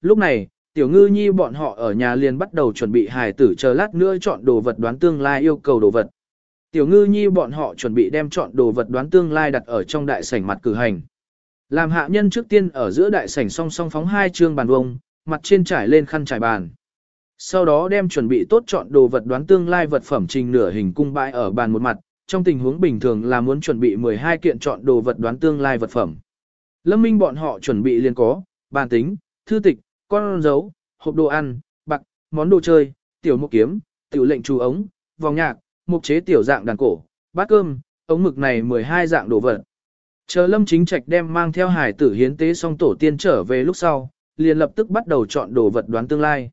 lúc này, tiểu ngư nhi bọn họ ở nhà liền bắt đầu chuẩn bị hài tử chờ lát nữa chọn đồ vật đoán tương lai yêu cầu đồ vật. Tiểu ngư nhi bọn họ chuẩn bị đem chọn đồ vật đoán tương lai đặt ở trong đại sảnh mặt cử hành. Làm hạ nhân trước tiên ở giữa đại sảnh song song phóng hai chương bàn vông, mặt trên trải lên khăn trải bàn. Sau đó đem chuẩn bị tốt chọn đồ vật đoán tương lai vật phẩm trình nửa hình cung bãi ở bàn một mặt, trong tình huống bình thường là muốn chuẩn bị 12 kiện chọn đồ vật đoán tương lai vật phẩm. Lâm Minh bọn họ chuẩn bị liền có, bàn tính, thư tịch, con dấu, hộp đồ ăn, bạc, món đồ chơi, tiểu mục kiếm, tiểu lệnh chú ống, vòng nhạc, mục chế tiểu dạng đàn cổ, bát cơm, ống mực này 12 dạng đồ vật. Chờ Lâm Chính Trạch đem mang theo hải tử hiến tế xong tổ tiên trở về lúc sau, liền lập tức bắt đầu chọn đồ vật đoán tương lai.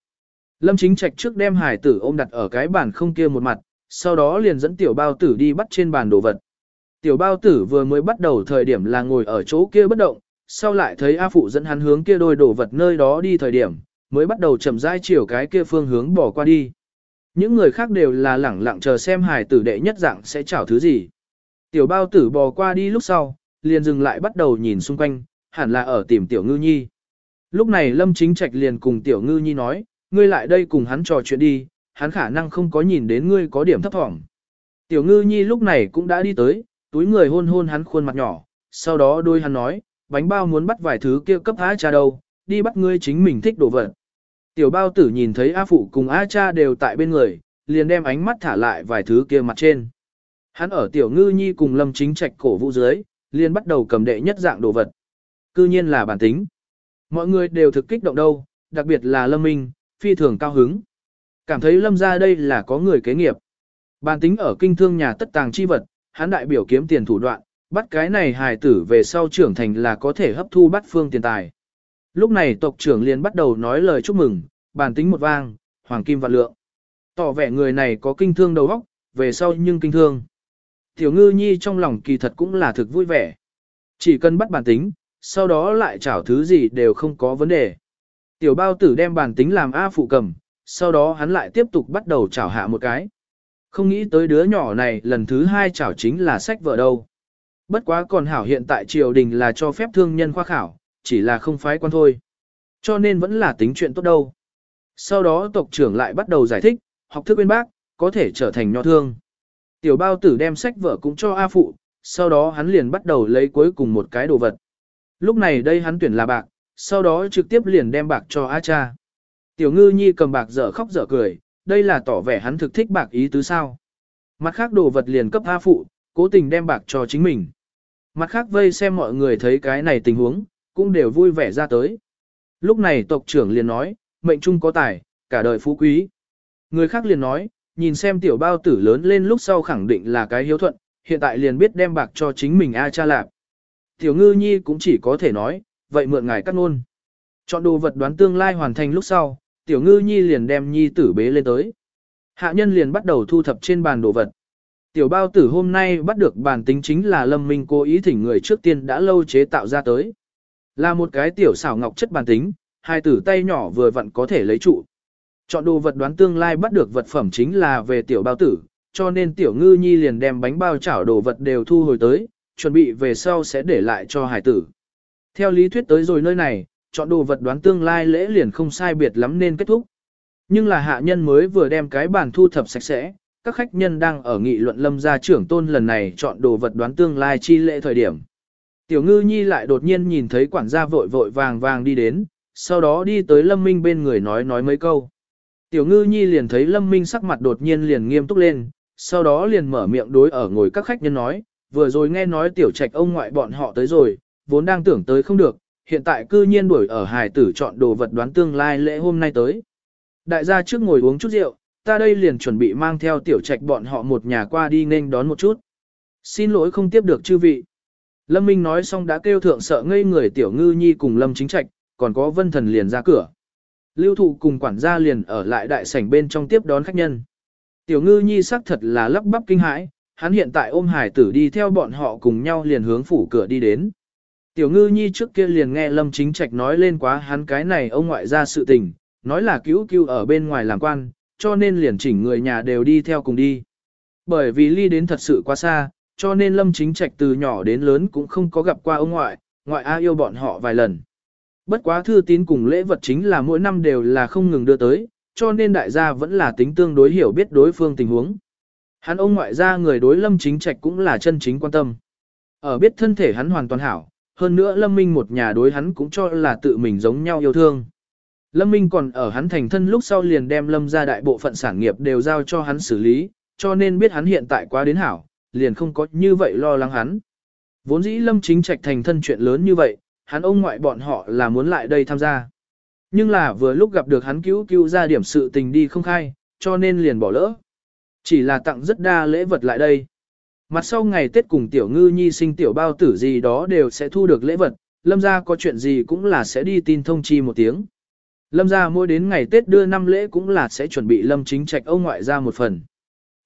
Lâm Chính Trạch trước đem hải tử ôm đặt ở cái bàn không kia một mặt, sau đó liền dẫn tiểu bao tử đi bắt trên bàn đồ vật. Tiểu bao tử vừa mới bắt đầu thời điểm là ngồi ở chỗ kia bất động, sau lại thấy A Phụ dẫn hắn hướng kia đôi đồ vật nơi đó đi thời điểm, mới bắt đầu chậm rãi chiều cái kia phương hướng bỏ qua đi. Những người khác đều là lẳng lặng chờ xem hài tử đệ nhất dạng sẽ chảo thứ gì. Tiểu bao tử bò qua đi lúc sau, liền dừng lại bắt đầu nhìn xung quanh, hẳn là ở tìm tiểu ngư nhi. Lúc này Lâm Chính Trạch liền cùng tiểu ngư nhi nói, ngươi lại đây cùng hắn trò chuyện đi, hắn khả năng không có nhìn đến ngươi có điểm thấp thỏm. Tiểu ngư nhi lúc này cũng đã đi tới, túi người hôn hôn hắn khuôn mặt nhỏ, sau đó đôi hắn nói, bánh bao muốn bắt vài thứ kia cấp A cha đâu, đi bắt ngươi chính mình thích đồ vật. Tiểu bao tử nhìn thấy A Phụ cùng A cha đều tại bên người, liền đem ánh mắt thả lại vài thứ kia mặt trên. Hắn ở tiểu ngư nhi cùng lâm chính trạch cổ vũ dưới, liền bắt đầu cầm đệ nhất dạng đồ vật. Cư nhiên là bản tính. Mọi người đều thực kích động đâu, đặc biệt là lâm minh, phi thường cao hứng. Cảm thấy lâm ra đây là có người kế nghiệp. Bản tính ở kinh thương nhà tất tàng chi vật, hắn đại biểu kiếm tiền thủ đoạn, bắt cái này hài tử về sau trưởng thành là có thể hấp thu bắt phương tiền tài. Lúc này tộc trưởng liền bắt đầu nói lời chúc mừng, bản tính một vang, hoàng kim và lượng. Tỏ vẻ người này có kinh thương đầu óc, về sau nhưng kinh thương. Tiểu ngư nhi trong lòng kỳ thật cũng là thực vui vẻ. Chỉ cần bắt bản tính, sau đó lại chảo thứ gì đều không có vấn đề. Tiểu bao tử đem bản tính làm A phụ cầm, sau đó hắn lại tiếp tục bắt đầu chảo hạ một cái. Không nghĩ tới đứa nhỏ này lần thứ hai chảo chính là sách vợ đâu. Bất quá còn hảo hiện tại triều đình là cho phép thương nhân khoa khảo, chỉ là không phái quan thôi. Cho nên vẫn là tính chuyện tốt đâu. Sau đó tộc trưởng lại bắt đầu giải thích, học thức bên bác, có thể trở thành nho thương. Tiểu bao tử đem sách vở cũng cho A phụ, sau đó hắn liền bắt đầu lấy cuối cùng một cái đồ vật. Lúc này đây hắn tuyển là bạc, sau đó trực tiếp liền đem bạc cho A cha. Tiểu ngư nhi cầm bạc dở khóc dở cười, đây là tỏ vẻ hắn thực thích bạc ý tứ sao. Mặt khác đồ vật liền cấp A phụ, cố tình đem bạc cho chính mình. Mặt khác vây xem mọi người thấy cái này tình huống, cũng đều vui vẻ ra tới. Lúc này tộc trưởng liền nói, mệnh trung có tài, cả đời phú quý. Người khác liền nói, nhìn xem tiểu bao tử lớn lên lúc sau khẳng định là cái hiếu thuận, hiện tại liền biết đem bạc cho chính mình A cha lạp. Tiểu ngư nhi cũng chỉ có thể nói, vậy mượn ngài cắt ngôn. Chọn đồ vật đoán tương lai hoàn thành lúc sau, tiểu ngư nhi liền đem nhi tử bế lên tới. Hạ nhân liền bắt đầu thu thập trên bàn đồ vật. Tiểu bao tử hôm nay bắt được bản tính chính là lâm minh cố ý thỉnh người trước tiên đã lâu chế tạo ra tới. Là một cái tiểu xảo ngọc chất bản tính, hai tử tay nhỏ vừa vặn có thể lấy trụ. Chọn đồ vật đoán tương lai bắt được vật phẩm chính là về tiểu bao tử, cho nên tiểu ngư nhi liền đem bánh bao chảo đồ vật đều thu hồi tới, chuẩn bị về sau sẽ để lại cho hải tử. Theo lý thuyết tới rồi nơi này, chọn đồ vật đoán tương lai lễ liền không sai biệt lắm nên kết thúc. Nhưng là hạ nhân mới vừa đem cái bàn thu thập sạch sẽ, các khách nhân đang ở nghị luận lâm gia trưởng tôn lần này chọn đồ vật đoán tương lai chi lễ thời điểm. Tiểu ngư nhi lại đột nhiên nhìn thấy quản gia vội vội vàng vàng đi đến, sau đó đi tới lâm minh bên người nói nói mấy câu. Tiểu ngư nhi liền thấy lâm minh sắc mặt đột nhiên liền nghiêm túc lên, sau đó liền mở miệng đối ở ngồi các khách nhân nói, vừa rồi nghe nói tiểu trạch ông ngoại bọn họ tới rồi, vốn đang tưởng tới không được, hiện tại cư nhiên đuổi ở hài tử chọn đồ vật đoán tương lai lễ hôm nay tới. Đại gia trước ngồi uống chút rượu, ta đây liền chuẩn bị mang theo tiểu trạch bọn họ một nhà qua đi nên đón một chút. Xin lỗi không tiếp được chư vị. Lâm Minh nói xong đã kêu thượng sợ ngây người tiểu ngư nhi cùng Lâm Chính Trạch, còn có vân thần liền ra cửa. Lưu thụ cùng quản gia liền ở lại đại sảnh bên trong tiếp đón khách nhân. Tiểu ngư nhi xác thật là lắp bắp kinh hãi, hắn hiện tại ôm hải tử đi theo bọn họ cùng nhau liền hướng phủ cửa đi đến. Tiểu ngư nhi trước kia liền nghe Lâm Chính Trạch nói lên quá hắn cái này ông ngoại ra sự tình, nói là cứu cứu ở bên ngoài làm quan, cho nên liền chỉnh người nhà đều đi theo cùng đi. Bởi vì ly đến thật sự quá xa, cho nên Lâm Chính Trạch từ nhỏ đến lớn cũng không có gặp qua ông ngoại, ngoại A yêu bọn họ vài lần. Bất quá thư tín cùng lễ vật chính là mỗi năm đều là không ngừng đưa tới, cho nên đại gia vẫn là tính tương đối hiểu biết đối phương tình huống. Hắn ông ngoại gia người đối lâm chính trạch cũng là chân chính quan tâm. Ở biết thân thể hắn hoàn toàn hảo, hơn nữa lâm minh một nhà đối hắn cũng cho là tự mình giống nhau yêu thương. Lâm Minh còn ở hắn thành thân lúc sau liền đem lâm ra đại bộ phận sản nghiệp đều giao cho hắn xử lý, cho nên biết hắn hiện tại quá đến hảo, liền không có như vậy lo lắng hắn. Vốn dĩ lâm chính trạch thành thân chuyện lớn như vậy, hắn ông ngoại bọn họ là muốn lại đây tham gia. Nhưng là vừa lúc gặp được hắn cứu cứu ra điểm sự tình đi không khai, cho nên liền bỏ lỡ. Chỉ là tặng rất đa lễ vật lại đây. Mặt sau ngày Tết cùng tiểu ngư nhi sinh tiểu bao tử gì đó đều sẽ thu được lễ vật, lâm ra có chuyện gì cũng là sẽ đi tin thông chi một tiếng. Lâm ra mỗi đến ngày Tết đưa năm lễ cũng là sẽ chuẩn bị lâm chính trạch ông ngoại ra một phần.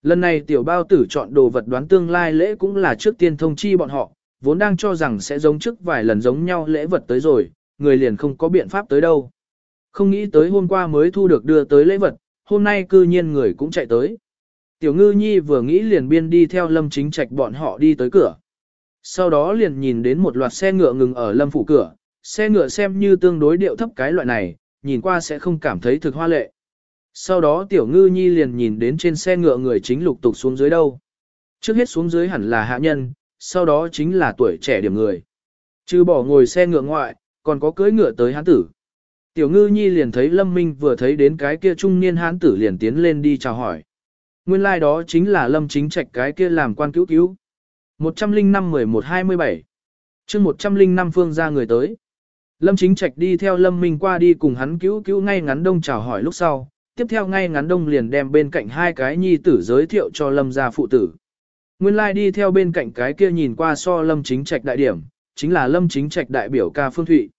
Lần này tiểu bao tử chọn đồ vật đoán tương lai lễ cũng là trước tiên thông chi bọn họ, vốn đang cho rằng sẽ giống trước vài lần giống nhau lễ vật tới rồi, người liền không có biện pháp tới đâu. Không nghĩ tới hôm qua mới thu được đưa tới lễ vật, hôm nay cư nhiên người cũng chạy tới. Tiểu ngư nhi vừa nghĩ liền biên đi theo lâm chính trạch bọn họ đi tới cửa. Sau đó liền nhìn đến một loạt xe ngựa ngừng ở lâm phủ cửa, xe ngựa xem như tương đối điệu thấp cái loại này, nhìn qua sẽ không cảm thấy thực hoa lệ. Sau đó tiểu ngư nhi liền nhìn đến trên xe ngựa người chính lục tục xuống dưới đâu. Trước hết xuống dưới hẳn là hạ nhân, sau đó chính là tuổi trẻ điểm người. Chứ bỏ ngồi xe ngựa ngoại, còn có cưỡi ngựa tới hán tử. Tiểu ngư nhi liền thấy Lâm Minh vừa thấy đến cái kia trung niên hán tử liền tiến lên đi chào hỏi. Nguyên lai like đó chính là Lâm chính trạch cái kia làm quan cứu cứu. 105-11-27 chương 105 phương ra người tới. Lâm chính trạch đi theo Lâm Minh qua đi cùng hắn cứu cứu ngay ngắn đông chào hỏi lúc sau. Tiếp theo ngay ngắn đông liền đem bên cạnh hai cái nhi tử giới thiệu cho Lâm gia phụ tử. Nguyên lai like đi theo bên cạnh cái kia nhìn qua so Lâm chính trạch đại điểm, chính là Lâm chính trạch đại biểu ca Phương Thụy.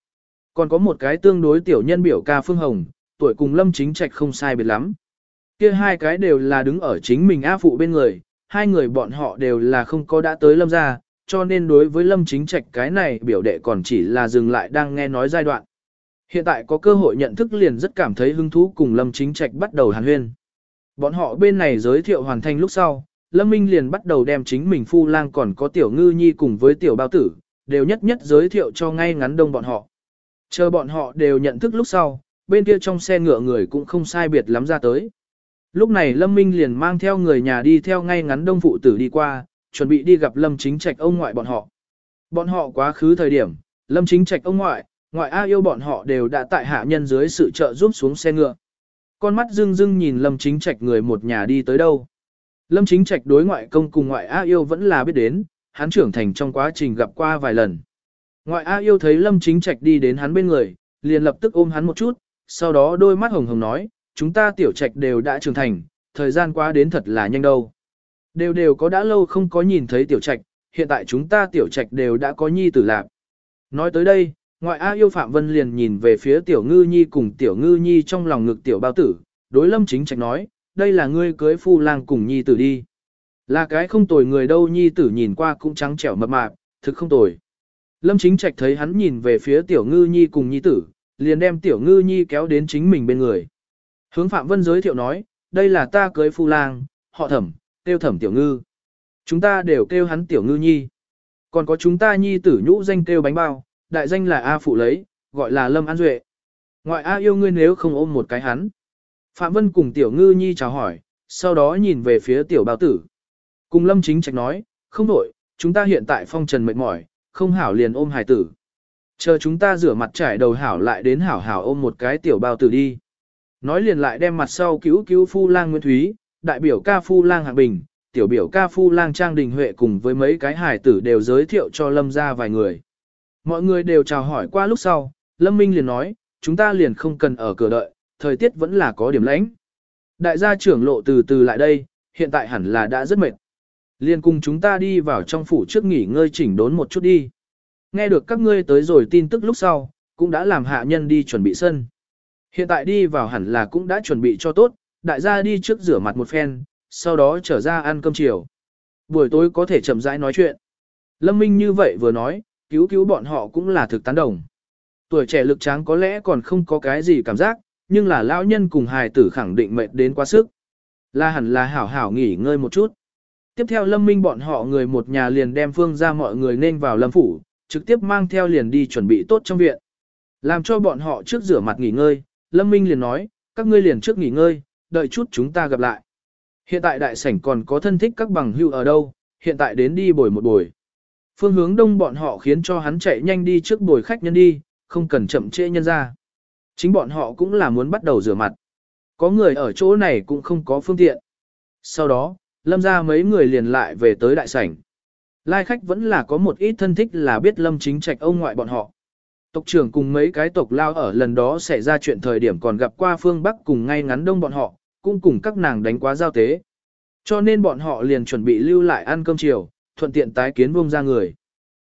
Còn có một cái tương đối tiểu nhân biểu ca Phương Hồng, tuổi cùng Lâm chính trạch không sai biệt lắm. Kia hai cái đều là đứng ở chính mình A phụ bên người, hai người bọn họ đều là không có đã tới Lâm gia, cho nên đối với Lâm chính trạch cái này biểu đệ còn chỉ là dừng lại đang nghe nói giai đoạn. Hiện tại có cơ hội nhận thức liền rất cảm thấy hứng thú cùng Lâm chính trạch bắt đầu hàn huyên. Bọn họ bên này giới thiệu hoàn thành lúc sau, Lâm Minh liền bắt đầu đem chính mình phu lang còn có tiểu ngư nhi cùng với tiểu bao tử, đều nhất nhất giới thiệu cho ngay ngắn đông bọn họ. Chờ bọn họ đều nhận thức lúc sau, bên kia trong xe ngựa người cũng không sai biệt lắm ra tới. Lúc này Lâm Minh liền mang theo người nhà đi theo ngay ngắn đông phụ tử đi qua, chuẩn bị đi gặp Lâm Chính Trạch ông ngoại bọn họ. Bọn họ quá khứ thời điểm, Lâm Chính Trạch ông ngoại, ngoại A yêu bọn họ đều đã tại hạ nhân dưới sự trợ giúp xuống xe ngựa. Con mắt dưng dưng nhìn Lâm Chính Trạch người một nhà đi tới đâu. Lâm Chính Trạch đối ngoại công cùng ngoại A yêu vẫn là biết đến, hắn trưởng thành trong quá trình gặp qua vài lần. Ngoại A yêu thấy Lâm Chính Trạch đi đến hắn bên người, liền lập tức ôm hắn một chút, sau đó đôi mắt hồng hồng nói, chúng ta tiểu trạch đều đã trưởng thành, thời gian qua đến thật là nhanh đâu. Đều đều có đã lâu không có nhìn thấy tiểu trạch, hiện tại chúng ta tiểu trạch đều đã có nhi tử lạc. Nói tới đây, ngoại A yêu Phạm Vân liền nhìn về phía tiểu ngư nhi cùng tiểu ngư nhi trong lòng ngực tiểu bao tử, đối lâm chính trạch nói, đây là ngươi cưới phu lang cùng nhi tử đi. Là cái không tồi người đâu nhi tử nhìn qua cũng trắng trẻo mập mạp, thực không tồi. Lâm chính trạch thấy hắn nhìn về phía tiểu ngư nhi cùng nhi tử, liền đem tiểu ngư nhi kéo đến chính mình bên người. Hướng Phạm Vân giới thiệu nói, đây là ta cưới phu lang, họ thẩm, kêu thẩm tiểu ngư. Chúng ta đều kêu hắn tiểu ngư nhi. Còn có chúng ta nhi tử nhũ danh kêu bánh bao, đại danh là A Phụ lấy, gọi là Lâm An Duệ. Ngoại A yêu ngươi nếu không ôm một cái hắn. Phạm Vân cùng tiểu ngư nhi chào hỏi, sau đó nhìn về phía tiểu bao tử. Cùng Lâm Chính Trạch nói, không đổi, chúng ta hiện tại phong trần mệt mỏi, không hảo liền ôm hài tử. Chờ chúng ta rửa mặt trải đầu hảo lại đến hảo hảo ôm một cái tiểu bao tử đi. Nói liền lại đem mặt sau cứu cứu phu lang Nguyễn Thúy, đại biểu ca phu lang Hạng Bình, tiểu biểu ca phu lang Trang Đình Huệ cùng với mấy cái hải tử đều giới thiệu cho Lâm ra vài người. Mọi người đều chào hỏi qua lúc sau, Lâm Minh liền nói, chúng ta liền không cần ở cửa đợi, thời tiết vẫn là có điểm lãnh. Đại gia trưởng lộ từ từ lại đây, hiện tại hẳn là đã rất mệt. Liên cùng chúng ta đi vào trong phủ trước nghỉ ngơi chỉnh đốn một chút đi. Nghe được các ngươi tới rồi tin tức lúc sau, cũng đã làm hạ nhân đi chuẩn bị sân. Hiện tại đi vào hẳn là cũng đã chuẩn bị cho tốt, đại gia đi trước rửa mặt một phen, sau đó trở ra ăn cơm chiều. Buổi tối có thể chậm rãi nói chuyện. Lâm Minh như vậy vừa nói, cứu cứu bọn họ cũng là thực tán đồng. Tuổi trẻ lực tráng có lẽ còn không có cái gì cảm giác, nhưng là lão nhân cùng hài tử khẳng định mệt đến quá sức. Là hẳn là hảo hảo nghỉ ngơi một chút. Tiếp theo Lâm Minh bọn họ người một nhà liền đem phương ra mọi người nên vào Lâm Phủ, trực tiếp mang theo liền đi chuẩn bị tốt trong viện. Làm cho bọn họ trước rửa mặt nghỉ ngơi, Lâm Minh liền nói, các ngươi liền trước nghỉ ngơi, đợi chút chúng ta gặp lại. Hiện tại đại sảnh còn có thân thích các bằng hưu ở đâu, hiện tại đến đi bồi một buổi. Phương hướng đông bọn họ khiến cho hắn chạy nhanh đi trước bồi khách nhân đi, không cần chậm trễ nhân ra. Chính bọn họ cũng là muốn bắt đầu rửa mặt. Có người ở chỗ này cũng không có phương tiện. Sau đó, lâm ra mấy người liền lại về tới đại sảnh. Lai khách vẫn là có một ít thân thích là biết lâm chính trạch ông ngoại bọn họ. Tộc trưởng cùng mấy cái tộc lao ở lần đó xảy ra chuyện thời điểm còn gặp qua phương Bắc cùng ngay ngắn đông bọn họ, cũng cùng các nàng đánh quá giao tế. Cho nên bọn họ liền chuẩn bị lưu lại ăn cơm chiều, thuận tiện tái kiến vông ra người.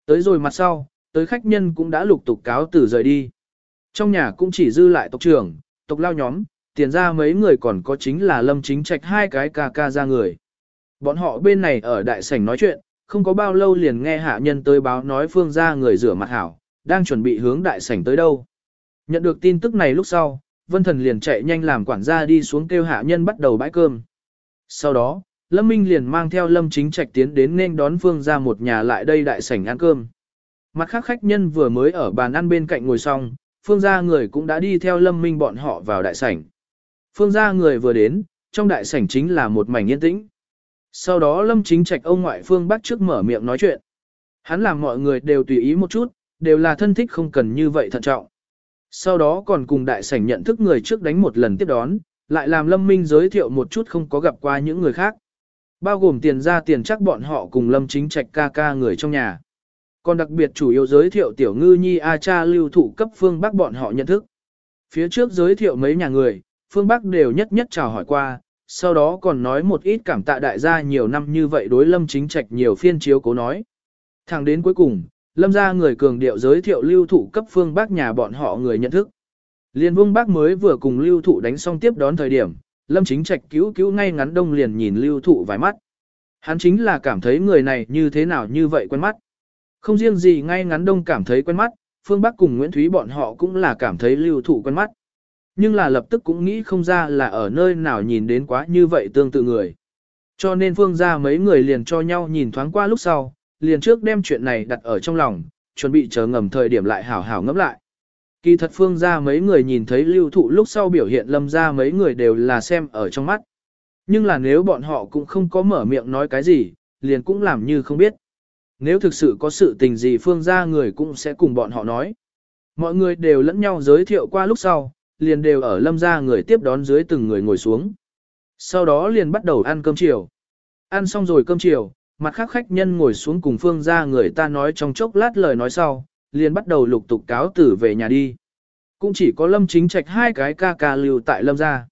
Tới rồi mặt sau, tới khách nhân cũng đã lục tục cáo từ rời đi. Trong nhà cũng chỉ dư lại tộc trưởng, tộc lao nhóm, tiền ra mấy người còn có chính là lâm chính trạch hai cái ca ca ra người. Bọn họ bên này ở đại sảnh nói chuyện, không có bao lâu liền nghe hạ nhân tới báo nói phương ra người rửa mặt hảo, đang chuẩn bị hướng đại sảnh tới đâu. Nhận được tin tức này lúc sau, vân thần liền chạy nhanh làm quản gia đi xuống kêu hạ nhân bắt đầu bãi cơm. Sau đó, Lâm Minh liền mang theo Lâm Chính Trạch tiến đến nên đón Phương ra một nhà lại đây đại sảnh ăn cơm. Mặt khác khách nhân vừa mới ở bàn ăn bên cạnh ngồi xong, Phương ra người cũng đã đi theo Lâm Minh bọn họ vào đại sảnh. Phương ra người vừa đến, trong đại sảnh chính là một mảnh yên tĩnh. Sau đó Lâm Chính Trạch ông ngoại Phương bắt trước mở miệng nói chuyện. Hắn làm mọi người đều tùy ý một chút, đều là thân thích không cần như vậy thận trọng. Sau đó còn cùng đại sảnh nhận thức người trước đánh một lần tiếp đón, lại làm Lâm Minh giới thiệu một chút không có gặp qua những người khác. Bao gồm tiền ra tiền chắc bọn họ cùng Lâm Chính Trạch ca ca người trong nhà. Còn đặc biệt chủ yếu giới thiệu tiểu ngư nhi A cha lưu thủ cấp phương Bắc bọn họ nhận thức. Phía trước giới thiệu mấy nhà người, phương Bắc đều nhất nhất chào hỏi qua, sau đó còn nói một ít cảm tạ đại gia nhiều năm như vậy đối Lâm Chính Trạch nhiều phiên chiếu cố nói. Thẳng đến cuối cùng, Lâm ra người cường điệu giới thiệu lưu thụ cấp phương Bắc nhà bọn họ người nhận thức. Liên vương bác mới vừa cùng lưu thụ đánh xong tiếp đón thời điểm, lâm chính trạch cứu cứu ngay ngắn đông liền nhìn lưu thụ vài mắt. Hắn chính là cảm thấy người này như thế nào như vậy quen mắt. Không riêng gì ngay ngắn đông cảm thấy quen mắt, phương Bắc cùng Nguyễn Thúy bọn họ cũng là cảm thấy lưu thụ quen mắt. Nhưng là lập tức cũng nghĩ không ra là ở nơi nào nhìn đến quá như vậy tương tự người. Cho nên phương ra mấy người liền cho nhau nhìn thoáng qua lúc sau, liền trước đem chuyện này đặt ở trong lòng, chuẩn bị chờ ngầm thời điểm lại hảo hảo ngẫm lại. Kỳ thật phương ra mấy người nhìn thấy lưu thụ lúc sau biểu hiện lâm ra mấy người đều là xem ở trong mắt. Nhưng là nếu bọn họ cũng không có mở miệng nói cái gì, liền cũng làm như không biết. Nếu thực sự có sự tình gì phương ra người cũng sẽ cùng bọn họ nói. Mọi người đều lẫn nhau giới thiệu qua lúc sau, liền đều ở lâm ra người tiếp đón dưới từng người ngồi xuống. Sau đó liền bắt đầu ăn cơm chiều. Ăn xong rồi cơm chiều, mặt khác khách nhân ngồi xuống cùng phương ra người ta nói trong chốc lát lời nói sau, liền bắt đầu lục tục cáo tử về nhà đi. Cũng chỉ có lâm chính trạch hai cái ca ca lưu tại lâm gia.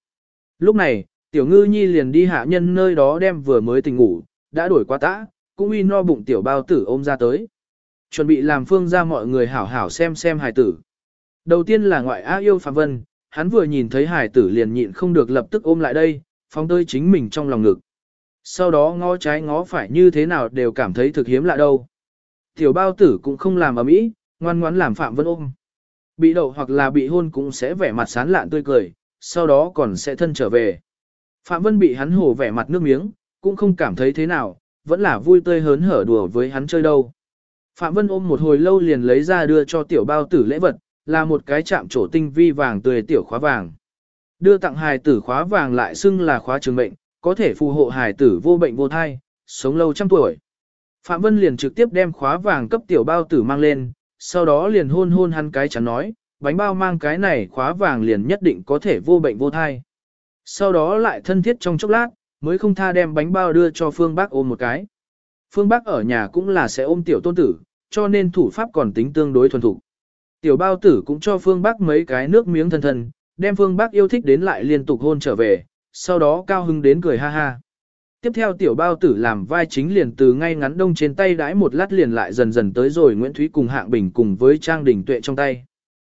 Lúc này, tiểu ngư nhi liền đi hạ nhân nơi đó đem vừa mới tỉnh ngủ, đã đổi qua tã, cũng uy no bụng tiểu bao tử ôm ra tới. Chuẩn bị làm phương ra mọi người hảo hảo xem xem hài tử. Đầu tiên là ngoại á yêu Phạm Vân, hắn vừa nhìn thấy hài tử liền nhịn không được lập tức ôm lại đây, phóng tới chính mình trong lòng ngực. Sau đó ngó trái ngó phải như thế nào đều cảm thấy thực hiếm lạ đâu. Tiểu bao tử cũng không làm ở mỹ, ngoan ngoãn làm Phạm Vân ôm. Bị đậu hoặc là bị hôn cũng sẽ vẻ mặt sán lạn tươi cười, sau đó còn sẽ thân trở về. Phạm Vân bị hắn hổ vẻ mặt nước miếng, cũng không cảm thấy thế nào, vẫn là vui tươi hớn hở đùa với hắn chơi đâu. Phạm Vân ôm một hồi lâu liền lấy ra đưa cho tiểu bao tử lễ vật, là một cái chạm trổ tinh vi vàng tươi tiểu khóa vàng. Đưa tặng hài tử khóa vàng lại xưng là khóa trường mệnh, có thể phù hộ hài tử vô bệnh vô thai, sống lâu trăm tuổi. Phạm Vân liền trực tiếp đem khóa vàng cấp tiểu bao tử mang lên, sau đó liền hôn hôn hắn cái chắn nói, bánh bao mang cái này khóa vàng liền nhất định có thể vô bệnh vô thai. Sau đó lại thân thiết trong chốc lát, mới không tha đem bánh bao đưa cho Phương Bác ôm một cái. Phương Bác ở nhà cũng là sẽ ôm tiểu tôn tử, cho nên thủ pháp còn tính tương đối thuần thục. Tiểu bao tử cũng cho Phương Bác mấy cái nước miếng thân thân, đem Phương Bác yêu thích đến lại liên tục hôn trở về, sau đó cao hưng đến cười ha ha. Tiếp theo tiểu bao tử làm vai chính liền từ ngay ngắn đông trên tay đãi một lát liền lại dần dần tới rồi Nguyễn Thúy cùng hạng bình cùng với Trang Đình Tuệ trong tay.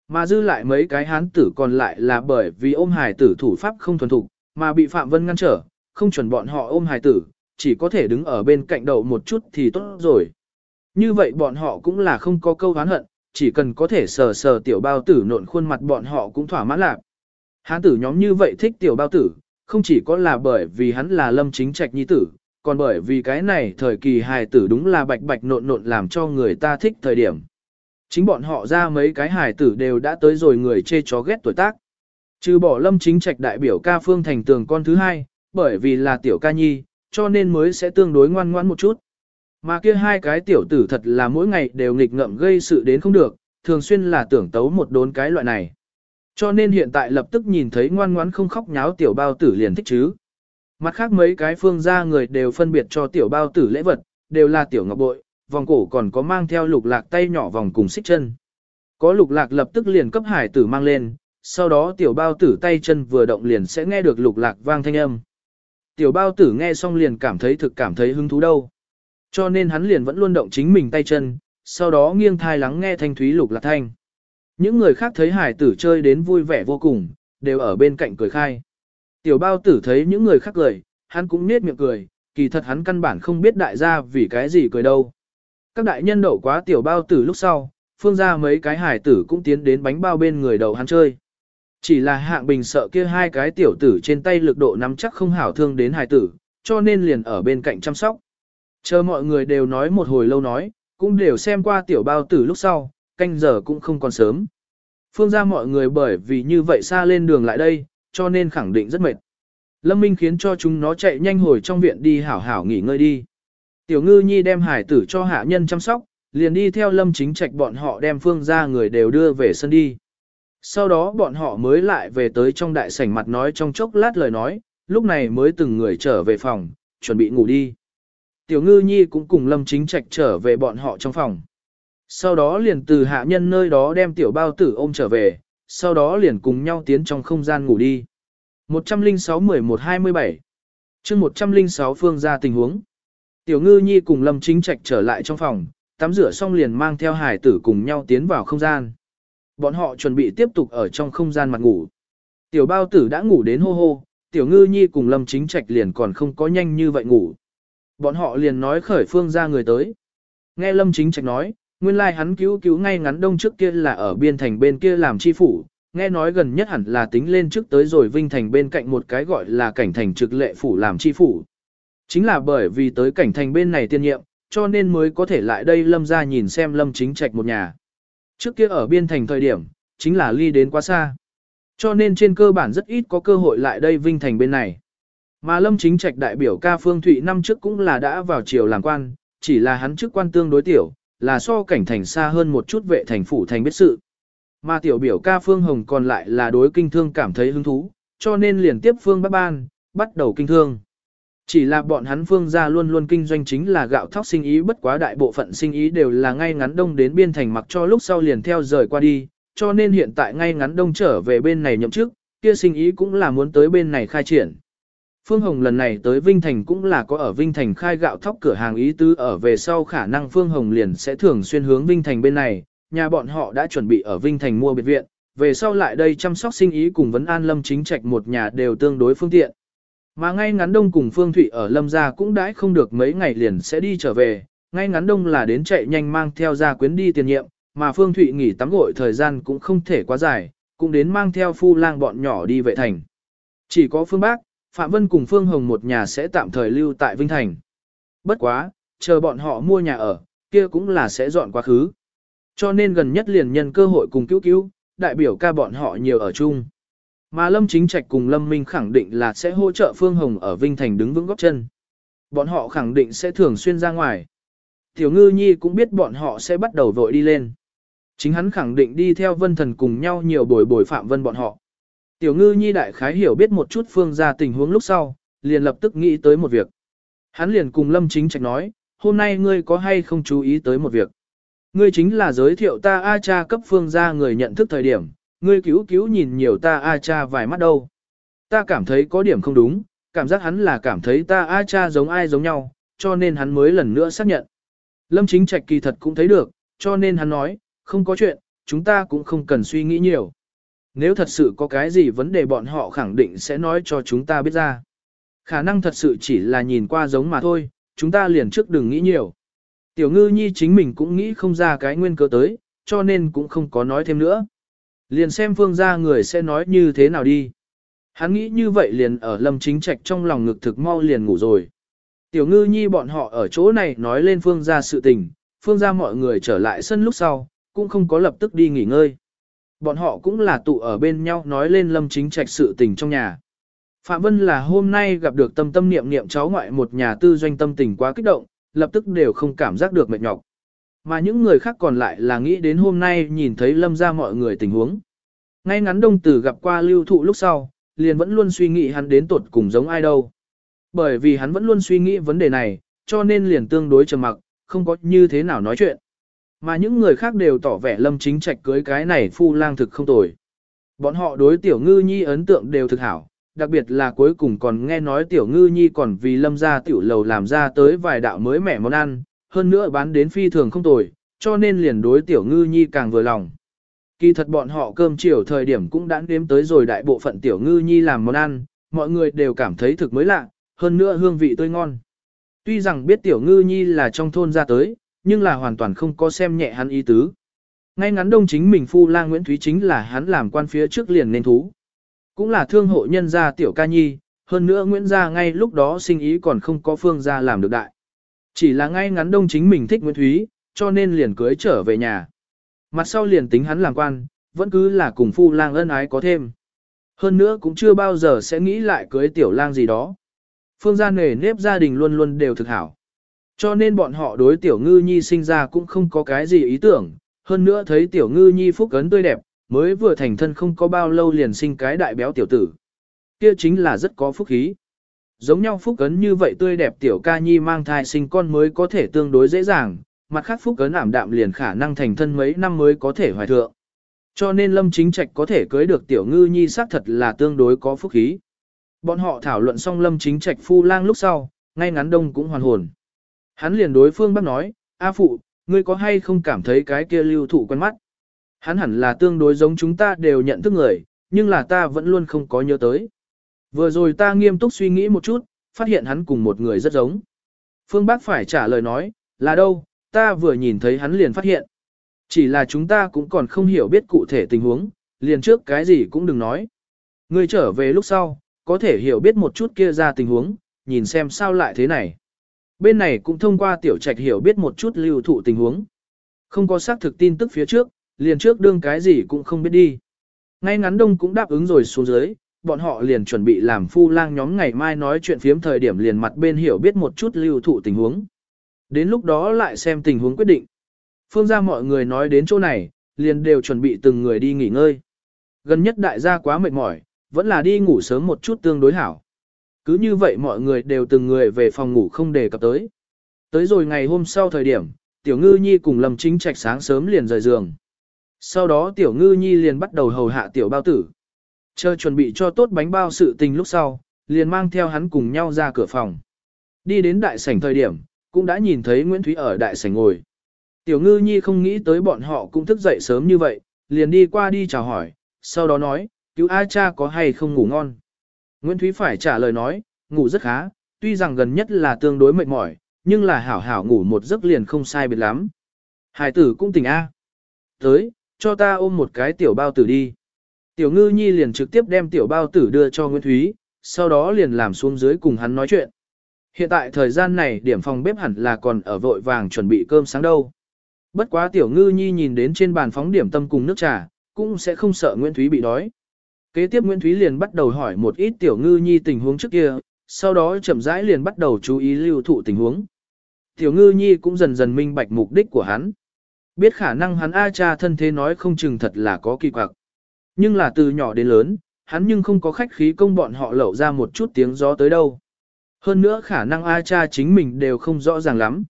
Mà dư lại mấy cái hán tử còn lại là bởi vì ôm hài tử thủ pháp không thuần thục, mà bị Phạm Vân ngăn trở, không chuẩn bọn họ ôm hài tử, chỉ có thể đứng ở bên cạnh đầu một chút thì tốt rồi. Như vậy bọn họ cũng là không có câu hán hận, chỉ cần có thể sờ sờ tiểu bao tử nộn khuôn mặt bọn họ cũng thỏa mãn lạc. Hán tử nhóm như vậy thích tiểu bao tử, không chỉ có là bởi vì hắn là lâm chính trạch nhi tử, còn bởi vì cái này thời kỳ hài tử đúng là bạch bạch nộn nộn làm cho người ta thích thời điểm. Chính bọn họ ra mấy cái hài tử đều đã tới rồi người chê chó ghét tuổi tác. Trừ bỏ lâm chính trạch đại biểu ca phương thành tường con thứ hai, bởi vì là tiểu ca nhi, cho nên mới sẽ tương đối ngoan ngoãn một chút. Mà kia hai cái tiểu tử thật là mỗi ngày đều nghịch ngợm gây sự đến không được, thường xuyên là tưởng tấu một đốn cái loại này. Cho nên hiện tại lập tức nhìn thấy ngoan ngoãn không khóc nháo tiểu bao tử liền thích chứ. Mặt khác mấy cái phương gia người đều phân biệt cho tiểu bao tử lễ vật, đều là tiểu ngọc bội, vòng cổ còn có mang theo lục lạc tay nhỏ vòng cùng xích chân. Có lục lạc lập tức liền cấp hải tử mang lên, sau đó tiểu bao tử tay chân vừa động liền sẽ nghe được lục lạc vang thanh âm. Tiểu bao tử nghe xong liền cảm thấy thực cảm thấy hứng thú đâu. Cho nên hắn liền vẫn luôn động chính mình tay chân, sau đó nghiêng thai lắng nghe thanh thúy lục lạc thanh. Những người khác thấy hải tử chơi đến vui vẻ vô cùng, đều ở bên cạnh cười khai. Tiểu bao tử thấy những người khác cười, hắn cũng nết miệng cười, kỳ thật hắn căn bản không biết đại gia vì cái gì cười đâu. Các đại nhân đậu quá tiểu bao tử lúc sau, phương ra mấy cái hải tử cũng tiến đến bánh bao bên người đầu hắn chơi. Chỉ là hạng bình sợ kia hai cái tiểu tử trên tay lực độ nắm chắc không hảo thương đến hải tử, cho nên liền ở bên cạnh chăm sóc. Chờ mọi người đều nói một hồi lâu nói, cũng đều xem qua tiểu bao tử lúc sau, canh giờ cũng không còn sớm. Phương ra mọi người bởi vì như vậy xa lên đường lại đây, cho nên khẳng định rất mệt. Lâm Minh khiến cho chúng nó chạy nhanh hồi trong viện đi hảo hảo nghỉ ngơi đi. Tiểu ngư nhi đem hải tử cho hạ nhân chăm sóc, liền đi theo lâm chính trạch bọn họ đem phương ra người đều đưa về sân đi. Sau đó bọn họ mới lại về tới trong đại sảnh mặt nói trong chốc lát lời nói, lúc này mới từng người trở về phòng, chuẩn bị ngủ đi. Tiểu ngư nhi cũng cùng lâm chính trạch trở về bọn họ trong phòng. Sau đó liền từ hạ nhân nơi đó đem tiểu bao tử ôm trở về, sau đó liền cùng nhau tiến trong không gian ngủ đi. 106-11-27 chương 106 phương ra tình huống. Tiểu ngư nhi cùng lâm chính trạch trở lại trong phòng, tắm rửa xong liền mang theo hải tử cùng nhau tiến vào không gian. Bọn họ chuẩn bị tiếp tục ở trong không gian mặt ngủ. Tiểu bao tử đã ngủ đến hô hô, tiểu ngư nhi cùng lâm chính trạch liền còn không có nhanh như vậy ngủ. Bọn họ liền nói khởi phương ra người tới. Nghe lâm chính trạch nói, nguyên lai like hắn cứu cứu ngay ngắn đông trước kia là ở biên thành bên kia làm chi phủ, nghe nói gần nhất hẳn là tính lên trước tới rồi vinh thành bên cạnh một cái gọi là cảnh thành trực lệ phủ làm chi phủ. Chính là bởi vì tới cảnh thành bên này tiên nhiệm, cho nên mới có thể lại đây lâm ra nhìn xem lâm chính trạch một nhà. Trước kia ở biên thành thời điểm, chính là ly đến quá xa. Cho nên trên cơ bản rất ít có cơ hội lại đây vinh thành bên này. Mà lâm chính trạch đại biểu ca phương thụy năm trước cũng là đã vào triều làm quan, chỉ là hắn chức quan tương đối tiểu, là so cảnh thành xa hơn một chút vệ thành phủ thành biết sự. Mà tiểu biểu ca Phương Hồng còn lại là đối kinh thương cảm thấy hứng thú, cho nên liền tiếp Phương Bắc Ban, bắt đầu kinh thương. Chỉ là bọn hắn Phương gia luôn luôn kinh doanh chính là gạo thóc sinh ý bất quá đại bộ phận sinh ý đều là ngay ngắn đông đến biên thành mặc cho lúc sau liền theo rời qua đi, cho nên hiện tại ngay ngắn đông trở về bên này nhậm chức, kia sinh ý cũng là muốn tới bên này khai triển. Phương Hồng lần này tới Vinh Thành cũng là có ở Vinh Thành khai gạo thóc cửa hàng ý tứ ở về sau khả năng Phương Hồng liền sẽ thường xuyên hướng Vinh Thành bên này, nhà bọn họ đã chuẩn bị ở Vinh Thành mua biệt viện, về sau lại đây chăm sóc sinh ý cùng vấn an lâm chính trạch một nhà đều tương đối phương tiện. Mà ngay ngắn đông cùng Phương Thụy ở lâm gia cũng đãi không được mấy ngày liền sẽ đi trở về, ngay ngắn đông là đến chạy nhanh mang theo gia quyến đi tiền nhiệm, mà Phương Thụy nghỉ tắm gội thời gian cũng không thể quá dài, cũng đến mang theo phu lang bọn nhỏ đi vệ thành. Chỉ có Phương Bác, Phạm Vân cùng Phương Hồng một nhà sẽ tạm thời lưu tại Vinh Thành. Bất quá, chờ bọn họ mua nhà ở, kia cũng là sẽ dọn quá khứ. Cho nên gần nhất liền nhân cơ hội cùng cứu cứu, đại biểu ca bọn họ nhiều ở chung. Mà Lâm Chính Trạch cùng Lâm Minh khẳng định là sẽ hỗ trợ Phương Hồng ở Vinh Thành đứng vững góc chân. Bọn họ khẳng định sẽ thường xuyên ra ngoài. Tiểu Ngư Nhi cũng biết bọn họ sẽ bắt đầu vội đi lên. Chính hắn khẳng định đi theo Vân Thần cùng nhau nhiều bồi bồi Phạm Vân bọn họ. Tiểu Ngư Nhi đại khái hiểu biết một chút Phương ra tình huống lúc sau, liền lập tức nghĩ tới một việc. Hắn liền cùng Lâm Chính Trạch nói, hôm nay ngươi có hay không chú ý tới một việc. Ngươi chính là giới thiệu ta A cha cấp phương ra người nhận thức thời điểm, ngươi cứu cứu nhìn nhiều ta A cha vài mắt đâu. Ta cảm thấy có điểm không đúng, cảm giác hắn là cảm thấy ta A cha giống ai giống nhau, cho nên hắn mới lần nữa xác nhận. Lâm chính trạch kỳ thật cũng thấy được, cho nên hắn nói, không có chuyện, chúng ta cũng không cần suy nghĩ nhiều. Nếu thật sự có cái gì vấn đề bọn họ khẳng định sẽ nói cho chúng ta biết ra. Khả năng thật sự chỉ là nhìn qua giống mà thôi, chúng ta liền trước đừng nghĩ nhiều. Tiểu ngư nhi chính mình cũng nghĩ không ra cái nguyên cớ tới, cho nên cũng không có nói thêm nữa. Liền xem phương gia người sẽ nói như thế nào đi. Hắn nghĩ như vậy liền ở lâm chính trạch trong lòng ngực thực mau liền ngủ rồi. Tiểu ngư nhi bọn họ ở chỗ này nói lên phương gia sự tình, phương gia mọi người trở lại sân lúc sau, cũng không có lập tức đi nghỉ ngơi. Bọn họ cũng là tụ ở bên nhau nói lên lâm chính trạch sự tình trong nhà. Phạm Vân là hôm nay gặp được tâm tâm niệm niệm cháu ngoại một nhà tư doanh tâm tình quá kích động, lập tức đều không cảm giác được mệt nhọc. Mà những người khác còn lại là nghĩ đến hôm nay nhìn thấy lâm ra mọi người tình huống. Ngay ngắn đông tử gặp qua lưu thụ lúc sau, liền vẫn luôn suy nghĩ hắn đến tột cùng giống ai đâu. Bởi vì hắn vẫn luôn suy nghĩ vấn đề này, cho nên liền tương đối trầm mặc, không có như thế nào nói chuyện. Mà những người khác đều tỏ vẻ lâm chính trạch cưới cái này phu lang thực không tồi. Bọn họ đối tiểu ngư nhi ấn tượng đều thực hảo, đặc biệt là cuối cùng còn nghe nói tiểu ngư nhi còn vì lâm ra tiểu lầu làm ra tới vài đạo mới mẻ món ăn, hơn nữa bán đến phi thường không tồi, cho nên liền đối tiểu ngư nhi càng vừa lòng. Kỳ thật bọn họ cơm chiều thời điểm cũng đã nếm tới rồi đại bộ phận tiểu ngư nhi làm món ăn, mọi người đều cảm thấy thực mới lạ, hơn nữa hương vị tươi ngon. Tuy rằng biết tiểu ngư nhi là trong thôn ra tới, nhưng là hoàn toàn không có xem nhẹ hắn ý tứ. Ngay ngắn đông chính mình phu lang Nguyễn Thúy chính là hắn làm quan phía trước liền nên thú. Cũng là thương hộ nhân gia tiểu ca nhi, hơn nữa Nguyễn gia ngay lúc đó sinh ý còn không có phương gia làm được đại. Chỉ là ngay ngắn đông chính mình thích Nguyễn Thúy, cho nên liền cưới trở về nhà. Mặt sau liền tính hắn làm quan, vẫn cứ là cùng phu lang ân ái có thêm. Hơn nữa cũng chưa bao giờ sẽ nghĩ lại cưới tiểu lang gì đó. Phương gia nề nếp gia đình luôn luôn đều thực hảo. Cho nên bọn họ đối tiểu ngư nhi sinh ra cũng không có cái gì ý tưởng, hơn nữa thấy tiểu ngư nhi phúc ấn tươi đẹp, mới vừa thành thân không có bao lâu liền sinh cái đại béo tiểu tử. Kia chính là rất có phúc khí. Giống nhau phúc ấn như vậy tươi đẹp tiểu ca nhi mang thai sinh con mới có thể tương đối dễ dàng, mặt khác phúc ấn ảm đạm liền khả năng thành thân mấy năm mới có thể hoài thượng. Cho nên lâm chính trạch có thể cưới được tiểu ngư nhi xác thật là tương đối có phúc khí. Bọn họ thảo luận xong lâm chính trạch phu lang lúc sau, ngay ngắn đông cũng hoàn hồn. Hắn liền đối phương bác nói, A phụ, ngươi có hay không cảm thấy cái kia lưu thụ quen mắt? Hắn hẳn là tương đối giống chúng ta đều nhận thức người, nhưng là ta vẫn luôn không có nhớ tới. Vừa rồi ta nghiêm túc suy nghĩ một chút, phát hiện hắn cùng một người rất giống. Phương Bác phải trả lời nói, là đâu, ta vừa nhìn thấy hắn liền phát hiện. Chỉ là chúng ta cũng còn không hiểu biết cụ thể tình huống, liền trước cái gì cũng đừng nói. Ngươi trở về lúc sau, có thể hiểu biết một chút kia ra tình huống, nhìn xem sao lại thế này. Bên này cũng thông qua tiểu trạch hiểu biết một chút lưu thụ tình huống. Không có xác thực tin tức phía trước, liền trước đương cái gì cũng không biết đi. Ngay ngắn đông cũng đáp ứng rồi xuống dưới, bọn họ liền chuẩn bị làm phu lang nhóm ngày mai nói chuyện phiếm thời điểm liền mặt bên hiểu biết một chút lưu thụ tình huống. Đến lúc đó lại xem tình huống quyết định. Phương ra mọi người nói đến chỗ này, liền đều chuẩn bị từng người đi nghỉ ngơi. Gần nhất đại gia quá mệt mỏi, vẫn là đi ngủ sớm một chút tương đối hảo. Cứ như vậy mọi người đều từng người về phòng ngủ không đề cập tới. Tới rồi ngày hôm sau thời điểm, Tiểu Ngư Nhi cùng Lâm Chính Trạch sáng sớm liền rời giường. Sau đó Tiểu Ngư Nhi liền bắt đầu hầu hạ Tiểu Bao Tử. Chờ chuẩn bị cho tốt bánh bao sự tình lúc sau, liền mang theo hắn cùng nhau ra cửa phòng. Đi đến đại sảnh thời điểm, cũng đã nhìn thấy Nguyễn Thúy ở đại sảnh ngồi. Tiểu Ngư Nhi không nghĩ tới bọn họ cũng thức dậy sớm như vậy, liền đi qua đi chào hỏi, sau đó nói, cứu A cha có hay không ngủ ngon. Nguyễn Thúy phải trả lời nói, ngủ rất khá, tuy rằng gần nhất là tương đối mệt mỏi, nhưng là hảo hảo ngủ một giấc liền không sai biệt lắm. Hải tử cũng tỉnh A. Tới, cho ta ôm một cái tiểu bao tử đi. Tiểu ngư nhi liền trực tiếp đem tiểu bao tử đưa cho Nguyễn Thúy, sau đó liền làm xuống dưới cùng hắn nói chuyện. Hiện tại thời gian này điểm phòng bếp hẳn là còn ở vội vàng chuẩn bị cơm sáng đâu. Bất quá tiểu ngư nhi nhìn đến trên bàn phóng điểm tâm cùng nước trà, cũng sẽ không sợ Nguyễn Thúy bị đói. Kế tiếp Nguyễn Thúy liền bắt đầu hỏi một ít tiểu ngư nhi tình huống trước kia, sau đó chậm rãi liền bắt đầu chú ý lưu thụ tình huống. Tiểu ngư nhi cũng dần dần minh bạch mục đích của hắn. Biết khả năng hắn A cha thân thế nói không chừng thật là có kỳ quặc. Nhưng là từ nhỏ đến lớn, hắn nhưng không có khách khí công bọn họ lẩu ra một chút tiếng gió tới đâu. Hơn nữa khả năng A cha chính mình đều không rõ ràng lắm.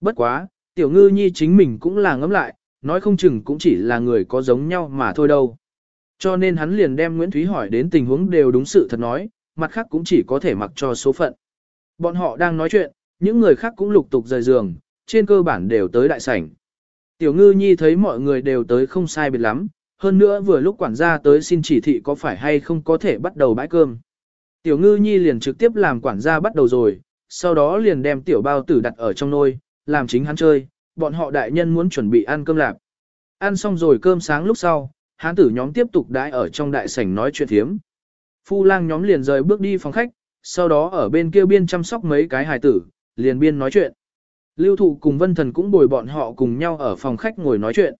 Bất quá, tiểu ngư nhi chính mình cũng là ngẫm lại, nói không chừng cũng chỉ là người có giống nhau mà thôi đâu. Cho nên hắn liền đem Nguyễn Thúy hỏi đến tình huống đều đúng sự thật nói, mặt khác cũng chỉ có thể mặc cho số phận. Bọn họ đang nói chuyện, những người khác cũng lục tục rời giường, trên cơ bản đều tới đại sảnh. Tiểu ngư nhi thấy mọi người đều tới không sai biệt lắm, hơn nữa vừa lúc quản gia tới xin chỉ thị có phải hay không có thể bắt đầu bãi cơm. Tiểu ngư nhi liền trực tiếp làm quản gia bắt đầu rồi, sau đó liền đem tiểu bao tử đặt ở trong nôi, làm chính hắn chơi, bọn họ đại nhân muốn chuẩn bị ăn cơm lạp. Ăn xong rồi cơm sáng lúc sau, hán tử nhóm tiếp tục đãi ở trong đại sảnh nói chuyện thiếm. Phu lang nhóm liền rời bước đi phòng khách, sau đó ở bên kia biên chăm sóc mấy cái hài tử, liền biên nói chuyện. Lưu thụ cùng vân thần cũng bồi bọn họ cùng nhau ở phòng khách ngồi nói chuyện.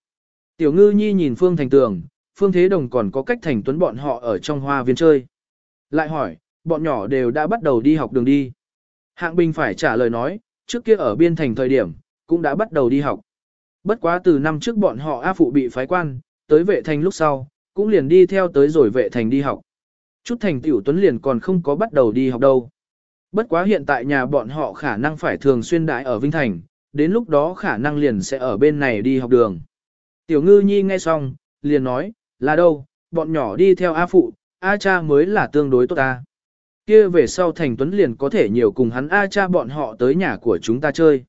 Tiểu ngư nhi nhìn Phương Thành Tường, Phương Thế Đồng còn có cách thành tuấn bọn họ ở trong hoa viên chơi. Lại hỏi, bọn nhỏ đều đã bắt đầu đi học đường đi. Hạng Bình phải trả lời nói, trước kia ở biên thành thời điểm, cũng đã bắt đầu đi học. Bất quá từ năm trước bọn họ A Phụ bị phái quan, tới vệ thành lúc sau, cũng liền đi theo tới rồi vệ thành đi học. Chút thành tiểu tuấn liền còn không có bắt đầu đi học đâu. Bất quá hiện tại nhà bọn họ khả năng phải thường xuyên đại ở Vinh Thành, đến lúc đó khả năng liền sẽ ở bên này đi học đường. Tiểu ngư nhi nghe xong, liền nói, là đâu, bọn nhỏ đi theo A Phụ, A cha mới là tương đối tốt ta. Kia về sau thành tuấn liền có thể nhiều cùng hắn A cha bọn họ tới nhà của chúng ta chơi.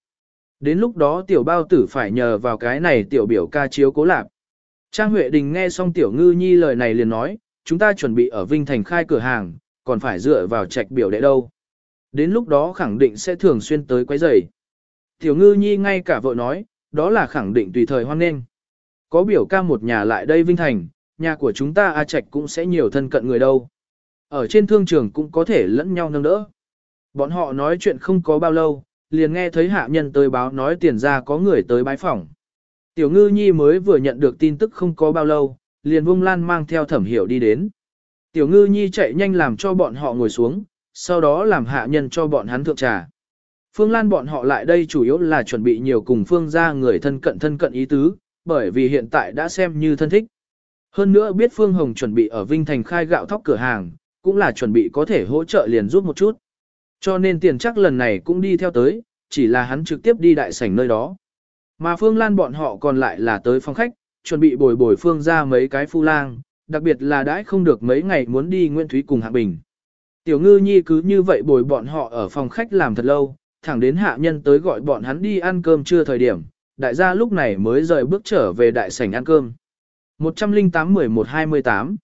Đến lúc đó tiểu bao tử phải nhờ vào cái này tiểu biểu ca chiếu cố lạc. Trang Huệ Đình nghe xong tiểu ngư nhi lời này liền nói, chúng ta chuẩn bị ở Vinh Thành khai cửa hàng, còn phải dựa vào trạch biểu đệ đâu. Đến lúc đó khẳng định sẽ thường xuyên tới quấy rầy. Tiểu ngư nhi ngay cả vợ nói, đó là khẳng định tùy thời hoan nghênh. Có biểu ca một nhà lại đây Vinh Thành, nhà của chúng ta A Trạch cũng sẽ nhiều thân cận người đâu. Ở trên thương trường cũng có thể lẫn nhau nâng đỡ. Bọn họ nói chuyện không có bao lâu, liền nghe thấy hạ nhân tới báo nói tiền ra có người tới bái phỏng. Tiểu ngư nhi mới vừa nhận được tin tức không có bao lâu, liền vung lan mang theo thẩm hiểu đi đến. Tiểu ngư nhi chạy nhanh làm cho bọn họ ngồi xuống, sau đó làm hạ nhân cho bọn hắn thượng trà. Phương Lan bọn họ lại đây chủ yếu là chuẩn bị nhiều cùng Phương gia người thân cận thân cận ý tứ, bởi vì hiện tại đã xem như thân thích. Hơn nữa biết Phương Hồng chuẩn bị ở Vinh Thành khai gạo thóc cửa hàng, cũng là chuẩn bị có thể hỗ trợ liền giúp một chút. Cho nên tiền chắc lần này cũng đi theo tới, chỉ là hắn trực tiếp đi đại sảnh nơi đó. Mà Phương Lan bọn họ còn lại là tới phòng khách, chuẩn bị bồi bồi Phương ra mấy cái phu lang, đặc biệt là đãi không được mấy ngày muốn đi Nguyễn Thúy cùng Hạ Bình. Tiểu ngư nhi cứ như vậy bồi bọn họ ở phòng khách làm thật lâu, thẳng đến hạ nhân tới gọi bọn hắn đi ăn cơm trưa thời điểm, đại gia lúc này mới rời bước trở về đại sảnh ăn cơm. 108-11-28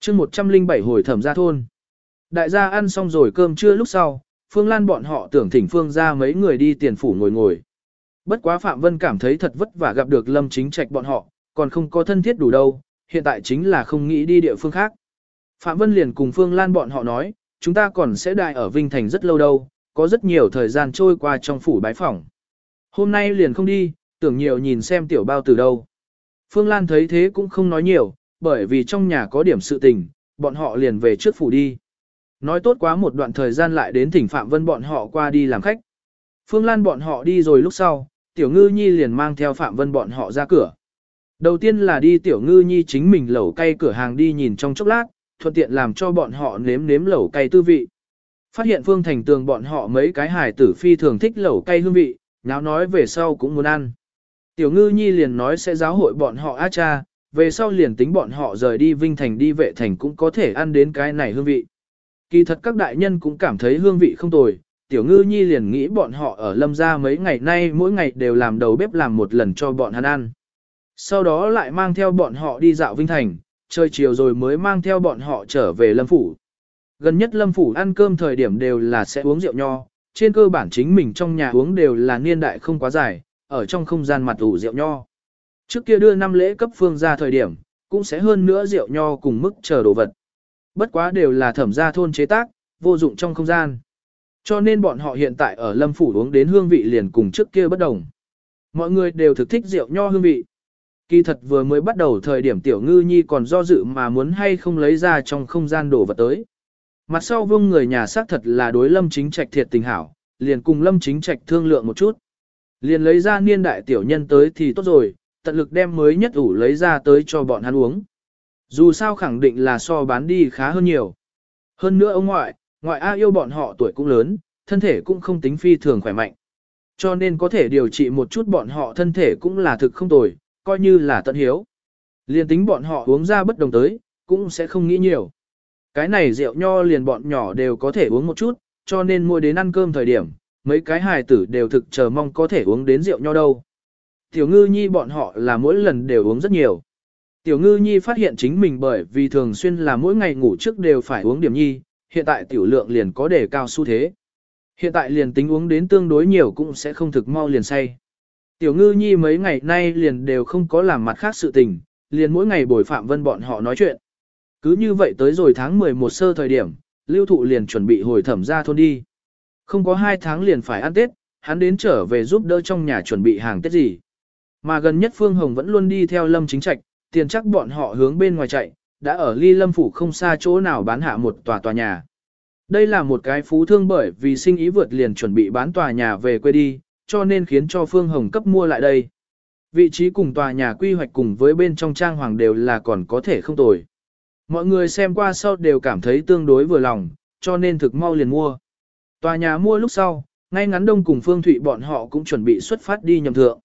chương 107 hồi thẩm gia thôn. Đại gia ăn xong rồi cơm trưa lúc sau, Phương Lan bọn họ tưởng thỉnh Phương ra mấy người đi tiền phủ ngồi ngồi. Bất quá Phạm Vân cảm thấy thật vất vả gặp được Lâm Chính Trạch bọn họ, còn không có thân thiết đủ đâu, hiện tại chính là không nghĩ đi địa phương khác. Phạm Vân liền cùng Phương Lan bọn họ nói, chúng ta còn sẽ đại ở Vinh Thành rất lâu đâu, có rất nhiều thời gian trôi qua trong phủ bái phỏng. Hôm nay liền không đi, tưởng nhiều nhìn xem tiểu bao từ đâu. Phương Lan thấy thế cũng không nói nhiều, bởi vì trong nhà có điểm sự tình, bọn họ liền về trước phủ đi. Nói tốt quá một đoạn thời gian lại đến thỉnh Phạm Vân bọn họ qua đi làm khách. Phương Lan bọn họ đi rồi lúc sau, Tiểu Ngư Nhi liền mang theo Phạm Vân bọn họ ra cửa. Đầu tiên là đi Tiểu Ngư Nhi chính mình lẩu cay cửa hàng đi nhìn trong chốc lát, thuận tiện làm cho bọn họ nếm nếm lẩu cay tư vị. Phát hiện Phương Thành Tường bọn họ mấy cái hài tử phi thường thích lẩu cay hương vị, nháo nói về sau cũng muốn ăn. Tiểu Ngư Nhi liền nói sẽ giáo hội bọn họ a cha, về sau liền tính bọn họ rời đi Vinh Thành đi vệ thành cũng có thể ăn đến cái này hương vị. Kỳ thật các đại nhân cũng cảm thấy hương vị không tồi, Tiểu Ngư Nhi liền nghĩ bọn họ ở lâm gia mấy ngày nay mỗi ngày đều làm đầu bếp làm một lần cho bọn hắn ăn. Sau đó lại mang theo bọn họ đi dạo Vinh Thành, chơi chiều rồi mới mang theo bọn họ trở về lâm phủ. Gần nhất lâm phủ ăn cơm thời điểm đều là sẽ uống rượu nho, trên cơ bản chính mình trong nhà uống đều là niên đại không quá dài, ở trong không gian mặt ủ rượu nho. Trước kia đưa năm lễ cấp phương ra thời điểm, cũng sẽ hơn nữa rượu nho cùng mức chờ đồ vật. Bất quá đều là thẩm gia thôn chế tác, vô dụng trong không gian. Cho nên bọn họ hiện tại ở lâm phủ uống đến hương vị liền cùng trước kia bất đồng. Mọi người đều thực thích rượu nho hương vị. Kỳ thật vừa mới bắt đầu thời điểm tiểu ngư nhi còn do dự mà muốn hay không lấy ra trong không gian đồ vật tới. Mặt sau vương người nhà xác thật là đối lâm chính trạch thiệt tình hảo, liền cùng lâm chính trạch thương lượng một chút. Liền lấy ra niên đại tiểu nhân tới thì tốt rồi, tận lực đem mới nhất ủ lấy ra tới cho bọn hắn uống. Dù sao khẳng định là so bán đi khá hơn nhiều. Hơn nữa ông ngoại, ngoại A yêu bọn họ tuổi cũng lớn, thân thể cũng không tính phi thường khỏe mạnh. Cho nên có thể điều trị một chút bọn họ thân thể cũng là thực không tồi, coi như là tận hiếu. Liền tính bọn họ uống ra bất đồng tới, cũng sẽ không nghĩ nhiều. Cái này rượu nho liền bọn nhỏ đều có thể uống một chút, cho nên mua đến ăn cơm thời điểm, mấy cái hài tử đều thực chờ mong có thể uống đến rượu nho đâu. Tiểu ngư nhi bọn họ là mỗi lần đều uống rất nhiều. Tiểu ngư nhi phát hiện chính mình bởi vì thường xuyên là mỗi ngày ngủ trước đều phải uống điểm nhi, hiện tại tiểu lượng liền có đề cao xu thế. Hiện tại liền tính uống đến tương đối nhiều cũng sẽ không thực mau liền say. Tiểu ngư nhi mấy ngày nay liền đều không có làm mặt khác sự tình, liền mỗi ngày bồi Phạm Vân bọn họ nói chuyện. Cứ như vậy tới rồi tháng 11 sơ thời điểm, lưu thụ liền chuẩn bị hồi thẩm ra thôn đi. Không có hai tháng liền phải ăn Tết, hắn đến trở về giúp đỡ trong nhà chuẩn bị hàng Tết gì. Mà gần nhất Phương Hồng vẫn luôn đi theo Lâm Chính Trạch, tiền chắc bọn họ hướng bên ngoài chạy, đã ở ly Lâm Phủ không xa chỗ nào bán hạ một tòa tòa nhà. Đây là một cái phú thương bởi vì sinh ý vượt liền chuẩn bị bán tòa nhà về quê đi, cho nên khiến cho Phương Hồng cấp mua lại đây. Vị trí cùng tòa nhà quy hoạch cùng với bên trong trang hoàng đều là còn có thể không tồi. Mọi người xem qua sau đều cảm thấy tương đối vừa lòng, cho nên thực mau liền mua. Tòa nhà mua lúc sau, ngay ngắn đông cùng Phương Thụy bọn họ cũng chuẩn bị xuất phát đi nhầm thượng.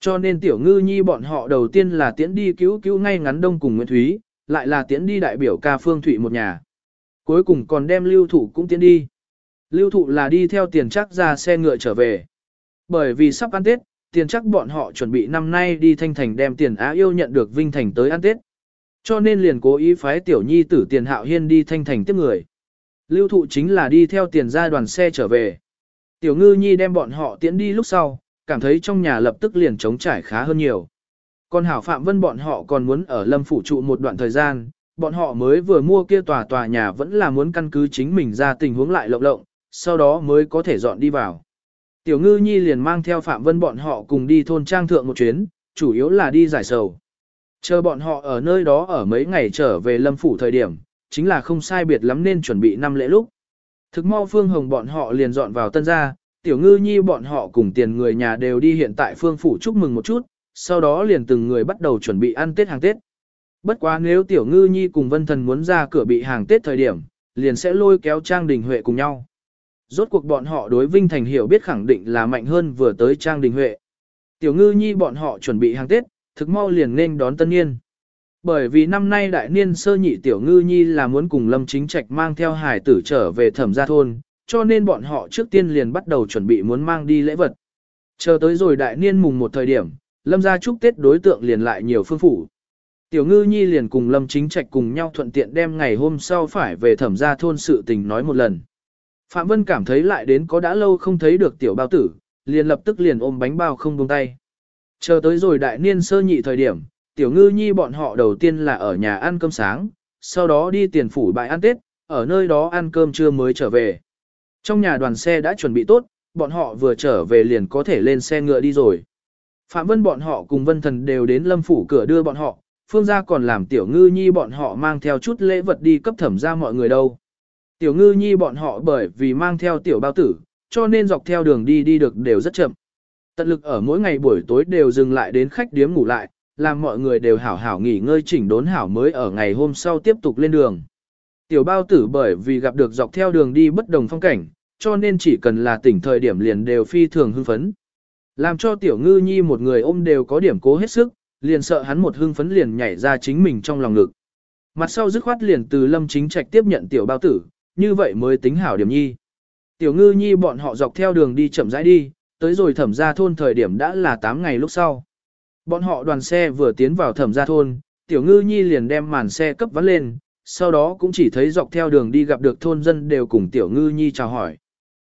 Cho nên tiểu ngư nhi bọn họ đầu tiên là tiễn đi cứu cứu ngay ngắn đông cùng Nguyễn Thúy, lại là tiễn đi đại biểu ca Phương Thụy một nhà. Cuối cùng còn đem lưu thụ cũng tiễn đi. Lưu thụ là đi theo tiền chắc ra xe ngựa trở về. Bởi vì sắp ăn Tết, tiền chắc bọn họ chuẩn bị năm nay đi thanh thành đem tiền Á yêu nhận được Vinh Thành tới ăn Tết. Cho nên liền cố ý phái tiểu nhi tử tiền hạo hiên đi thanh thành tiếp người. Lưu thụ chính là đi theo tiền ra đoàn xe trở về. Tiểu ngư nhi đem bọn họ tiễn đi lúc sau, cảm thấy trong nhà lập tức liền trống trải khá hơn nhiều. Còn hảo phạm vân bọn họ còn muốn ở lâm phủ trụ một đoạn thời gian, bọn họ mới vừa mua kia tòa tòa nhà vẫn là muốn căn cứ chính mình ra tình huống lại lộng lộng, sau đó mới có thể dọn đi vào. Tiểu ngư nhi liền mang theo phạm vân bọn họ cùng đi thôn trang thượng một chuyến, chủ yếu là đi giải sầu. Chờ bọn họ ở nơi đó ở mấy ngày trở về lâm phủ thời điểm, chính là không sai biệt lắm nên chuẩn bị năm lễ lúc. Thực mau Phương Hồng bọn họ liền dọn vào tân gia, tiểu ngư nhi bọn họ cùng tiền người nhà đều đi hiện tại Phương Phủ chúc mừng một chút, sau đó liền từng người bắt đầu chuẩn bị ăn Tết hàng Tết. Bất quá nếu tiểu ngư nhi cùng vân thần muốn ra cửa bị hàng Tết thời điểm, liền sẽ lôi kéo Trang Đình Huệ cùng nhau. Rốt cuộc bọn họ đối Vinh Thành hiểu biết khẳng định là mạnh hơn vừa tới Trang Đình Huệ. Tiểu ngư nhi bọn họ chuẩn bị hàng Tết, thực mau liền nên đón tân niên. Bởi vì năm nay đại niên sơ nhị tiểu ngư nhi là muốn cùng Lâm Chính Trạch mang theo hải tử trở về thẩm gia thôn, cho nên bọn họ trước tiên liền bắt đầu chuẩn bị muốn mang đi lễ vật. Chờ tới rồi đại niên mùng một thời điểm, Lâm gia chúc Tết đối tượng liền lại nhiều phương phủ. Tiểu ngư nhi liền cùng Lâm Chính Trạch cùng nhau thuận tiện đem ngày hôm sau phải về thẩm gia thôn sự tình nói một lần. Phạm Vân cảm thấy lại đến có đã lâu không thấy được tiểu bao tử, liền lập tức liền ôm bánh bao không buông tay. Chờ tới rồi đại niên sơ nhị thời điểm, tiểu ngư nhi bọn họ đầu tiên là ở nhà ăn cơm sáng, sau đó đi tiền phủ bãi ăn Tết, ở nơi đó ăn cơm trưa mới trở về. Trong nhà đoàn xe đã chuẩn bị tốt, bọn họ vừa trở về liền có thể lên xe ngựa đi rồi. Phạm Vân bọn họ cùng Vân Thần đều đến lâm phủ cửa đưa bọn họ, Phương gia còn làm tiểu ngư nhi bọn họ mang theo chút lễ vật đi cấp thẩm ra mọi người đâu. Tiểu ngư nhi bọn họ bởi vì mang theo tiểu bao tử, cho nên dọc theo đường đi đi được đều rất chậm. Tận lực ở mỗi ngày buổi tối đều dừng lại đến khách điếm ngủ lại, làm mọi người đều hảo hảo nghỉ ngơi chỉnh đốn hảo mới ở ngày hôm sau tiếp tục lên đường. Tiểu bao tử bởi vì gặp được dọc theo đường đi bất đồng phong cảnh, cho nên chỉ cần là tỉnh thời điểm liền đều phi thường hưng phấn. Làm cho tiểu ngư nhi một người ôm đều có điểm cố hết sức, liền sợ hắn một hưng phấn liền nhảy ra chính mình trong lòng ngực. Mặt sau dứt khoát liền từ lâm chính trạch tiếp nhận tiểu bao tử, như vậy mới tính hảo điểm nhi. Tiểu ngư nhi bọn họ dọc theo đường đi chậm rãi đi, tới rồi thẩm ra thôn thời điểm đã là 8 ngày lúc sau. Bọn họ đoàn xe vừa tiến vào thẩm gia thôn, tiểu ngư nhi liền đem màn xe cấp vắn lên, sau đó cũng chỉ thấy dọc theo đường đi gặp được thôn dân đều cùng tiểu ngư nhi chào hỏi.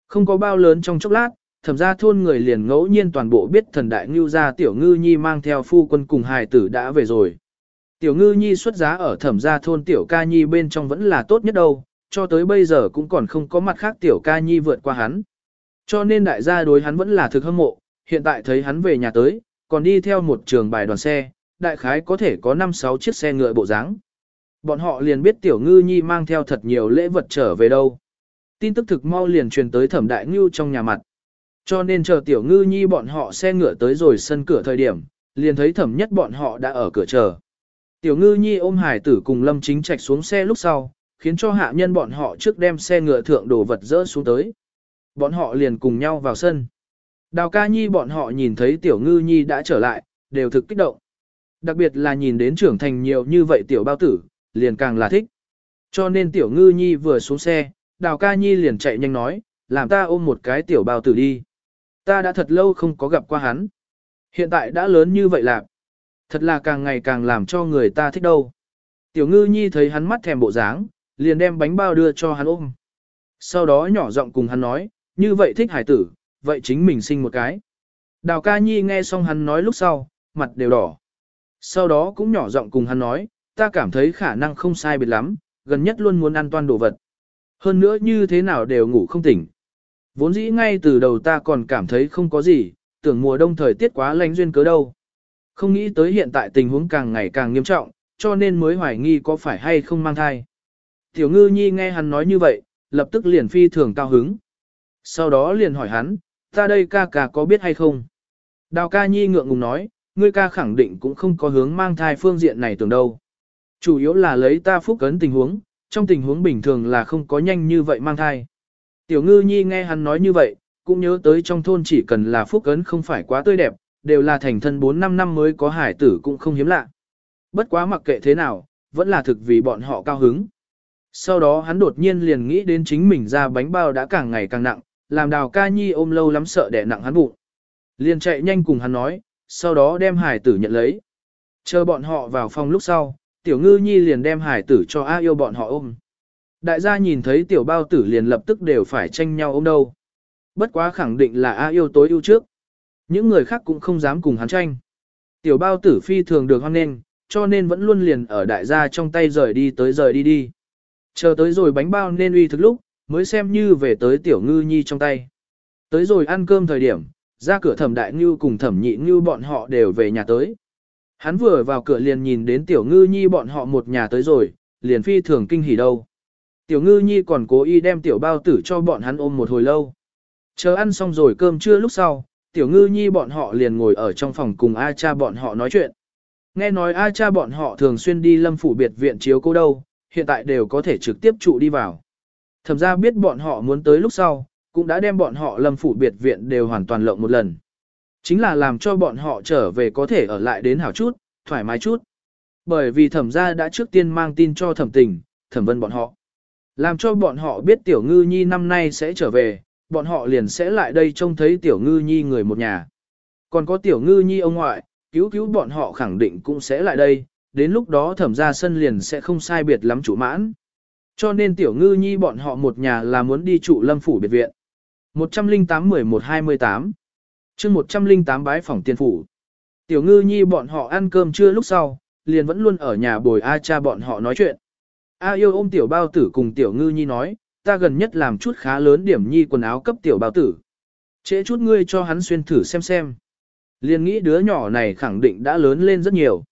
Không có bao lớn trong chốc lát, thẩm gia thôn người liền ngẫu nhiên toàn bộ biết thần đại ngưu gia tiểu ngư nhi mang theo phu quân cùng hài tử đã về rồi. Tiểu ngư nhi xuất giá ở thẩm gia thôn tiểu ca nhi bên trong vẫn là tốt nhất đâu, cho tới bây giờ cũng còn không có mặt khác tiểu ca nhi vượt qua hắn. Cho nên đại gia đối hắn vẫn là thực hâm mộ, hiện tại thấy hắn về nhà tới, còn đi theo một trường bài đoàn xe, đại khái có thể có 5-6 chiếc xe ngựa bộ dáng. Bọn họ liền biết tiểu ngư nhi mang theo thật nhiều lễ vật trở về đâu. Tin tức thực mau liền truyền tới thẩm đại ngưu trong nhà mặt. Cho nên chờ tiểu ngư nhi bọn họ xe ngựa tới rồi sân cửa thời điểm, liền thấy thẩm nhất bọn họ đã ở cửa chờ. Tiểu ngư nhi ôm hải tử cùng lâm chính trạch xuống xe lúc sau, khiến cho hạ nhân bọn họ trước đem xe ngựa thượng đồ vật dỡ xuống tới. Bọn họ liền cùng nhau vào sân. Đào ca nhi bọn họ nhìn thấy tiểu ngư nhi đã trở lại, đều thực kích động. Đặc biệt là nhìn đến trưởng thành nhiều như vậy tiểu bao tử, liền càng là thích. Cho nên tiểu ngư nhi vừa xuống xe, đào ca nhi liền chạy nhanh nói, làm ta ôm một cái tiểu bao tử đi. Ta đã thật lâu không có gặp qua hắn. Hiện tại đã lớn như vậy lạc. Thật là càng ngày càng làm cho người ta thích đâu. Tiểu ngư nhi thấy hắn mắt thèm bộ dáng, liền đem bánh bao đưa cho hắn ôm. Sau đó nhỏ giọng cùng hắn nói, như vậy thích hải tử, vậy chính mình sinh một cái. Đào ca nhi nghe xong hắn nói lúc sau, mặt đều đỏ. Sau đó cũng nhỏ giọng cùng hắn nói, ta cảm thấy khả năng không sai biệt lắm, gần nhất luôn muốn ăn toàn đồ vật. Hơn nữa như thế nào đều ngủ không tỉnh. Vốn dĩ ngay từ đầu ta còn cảm thấy không có gì, tưởng mùa đông thời tiết quá lạnh duyên cớ đâu. Không nghĩ tới hiện tại tình huống càng ngày càng nghiêm trọng, cho nên mới hoài nghi có phải hay không mang thai. Tiểu ngư nhi nghe hắn nói như vậy, lập tức liền phi thường cao hứng. Sau đó liền hỏi hắn, ta đây ca ca có biết hay không? Đào ca nhi ngượng ngùng nói, ngươi ca khẳng định cũng không có hướng mang thai phương diện này tưởng đâu. Chủ yếu là lấy ta phúc cấn tình huống, trong tình huống bình thường là không có nhanh như vậy mang thai. Tiểu ngư nhi nghe hắn nói như vậy, cũng nhớ tới trong thôn chỉ cần là phúc cấn không phải quá tươi đẹp, đều là thành thân 4-5 năm mới có hải tử cũng không hiếm lạ. Bất quá mặc kệ thế nào, vẫn là thực vì bọn họ cao hứng. Sau đó hắn đột nhiên liền nghĩ đến chính mình ra bánh bao đã càng ngày càng nặng, làm đào ca nhi ôm lâu lắm sợ đẻ nặng hắn bụng. Liền chạy nhanh cùng hắn nói, sau đó đem hải tử nhận lấy. Chờ bọn họ vào phòng lúc sau, tiểu ngư nhi liền đem hải tử cho A yêu bọn họ ôm. Đại gia nhìn thấy tiểu bao tử liền lập tức đều phải tranh nhau ôm đâu. Bất quá khẳng định là A yêu tối ưu trước. Những người khác cũng không dám cùng hắn tranh. Tiểu bao tử phi thường được hoan nghênh, cho nên vẫn luôn liền ở đại gia trong tay rời đi tới rời đi đi. Chờ tới rồi bánh bao nên uy thực lúc, mới xem như về tới tiểu ngư nhi trong tay. Tới rồi ăn cơm thời điểm, ra cửa thẩm đại ngư cùng thẩm nhị ngư bọn họ đều về nhà tới. Hắn vừa vào cửa liền nhìn đến tiểu ngư nhi bọn họ một nhà tới rồi, liền phi thường kinh hỉ đâu. Tiểu ngư nhi còn cố ý đem tiểu bao tử cho bọn hắn ôm một hồi lâu. Chờ ăn xong rồi cơm trưa lúc sau, tiểu ngư nhi bọn họ liền ngồi ở trong phòng cùng A cha bọn họ nói chuyện. Nghe nói A cha bọn họ thường xuyên đi lâm phủ biệt viện chiếu cô đâu, hiện tại đều có thể trực tiếp trụ đi vào. Thẩm ra biết bọn họ muốn tới lúc sau, cũng đã đem bọn họ lâm phủ biệt viện đều hoàn toàn lộng một lần. Chính là làm cho bọn họ trở về có thể ở lại đến hảo chút, thoải mái chút. Bởi vì thẩm ra đã trước tiên mang tin cho thẩm tình, thẩm vân bọn họ. Làm cho bọn họ biết tiểu ngư nhi năm nay sẽ trở về, bọn họ liền sẽ lại đây trông thấy tiểu ngư nhi người một nhà. Còn có tiểu ngư nhi ông ngoại, cứu cứu bọn họ khẳng định cũng sẽ lại đây, đến lúc đó thẩm ra sân liền sẽ không sai biệt lắm chủ mãn. Cho nên tiểu ngư nhi bọn họ một nhà là muốn đi trụ lâm phủ biệt viện. 108-11-28 chương 108 bái phòng tiên phủ. Tiểu ngư nhi bọn họ ăn cơm trưa lúc sau, liền vẫn luôn ở nhà bồi A cha bọn họ nói chuyện. A yêu ôm tiểu bao tử cùng tiểu ngư nhi nói, ta gần nhất làm chút khá lớn điểm nhi quần áo cấp tiểu bao tử. Trễ chút ngươi cho hắn xuyên thử xem xem. Liền nghĩ đứa nhỏ này khẳng định đã lớn lên rất nhiều.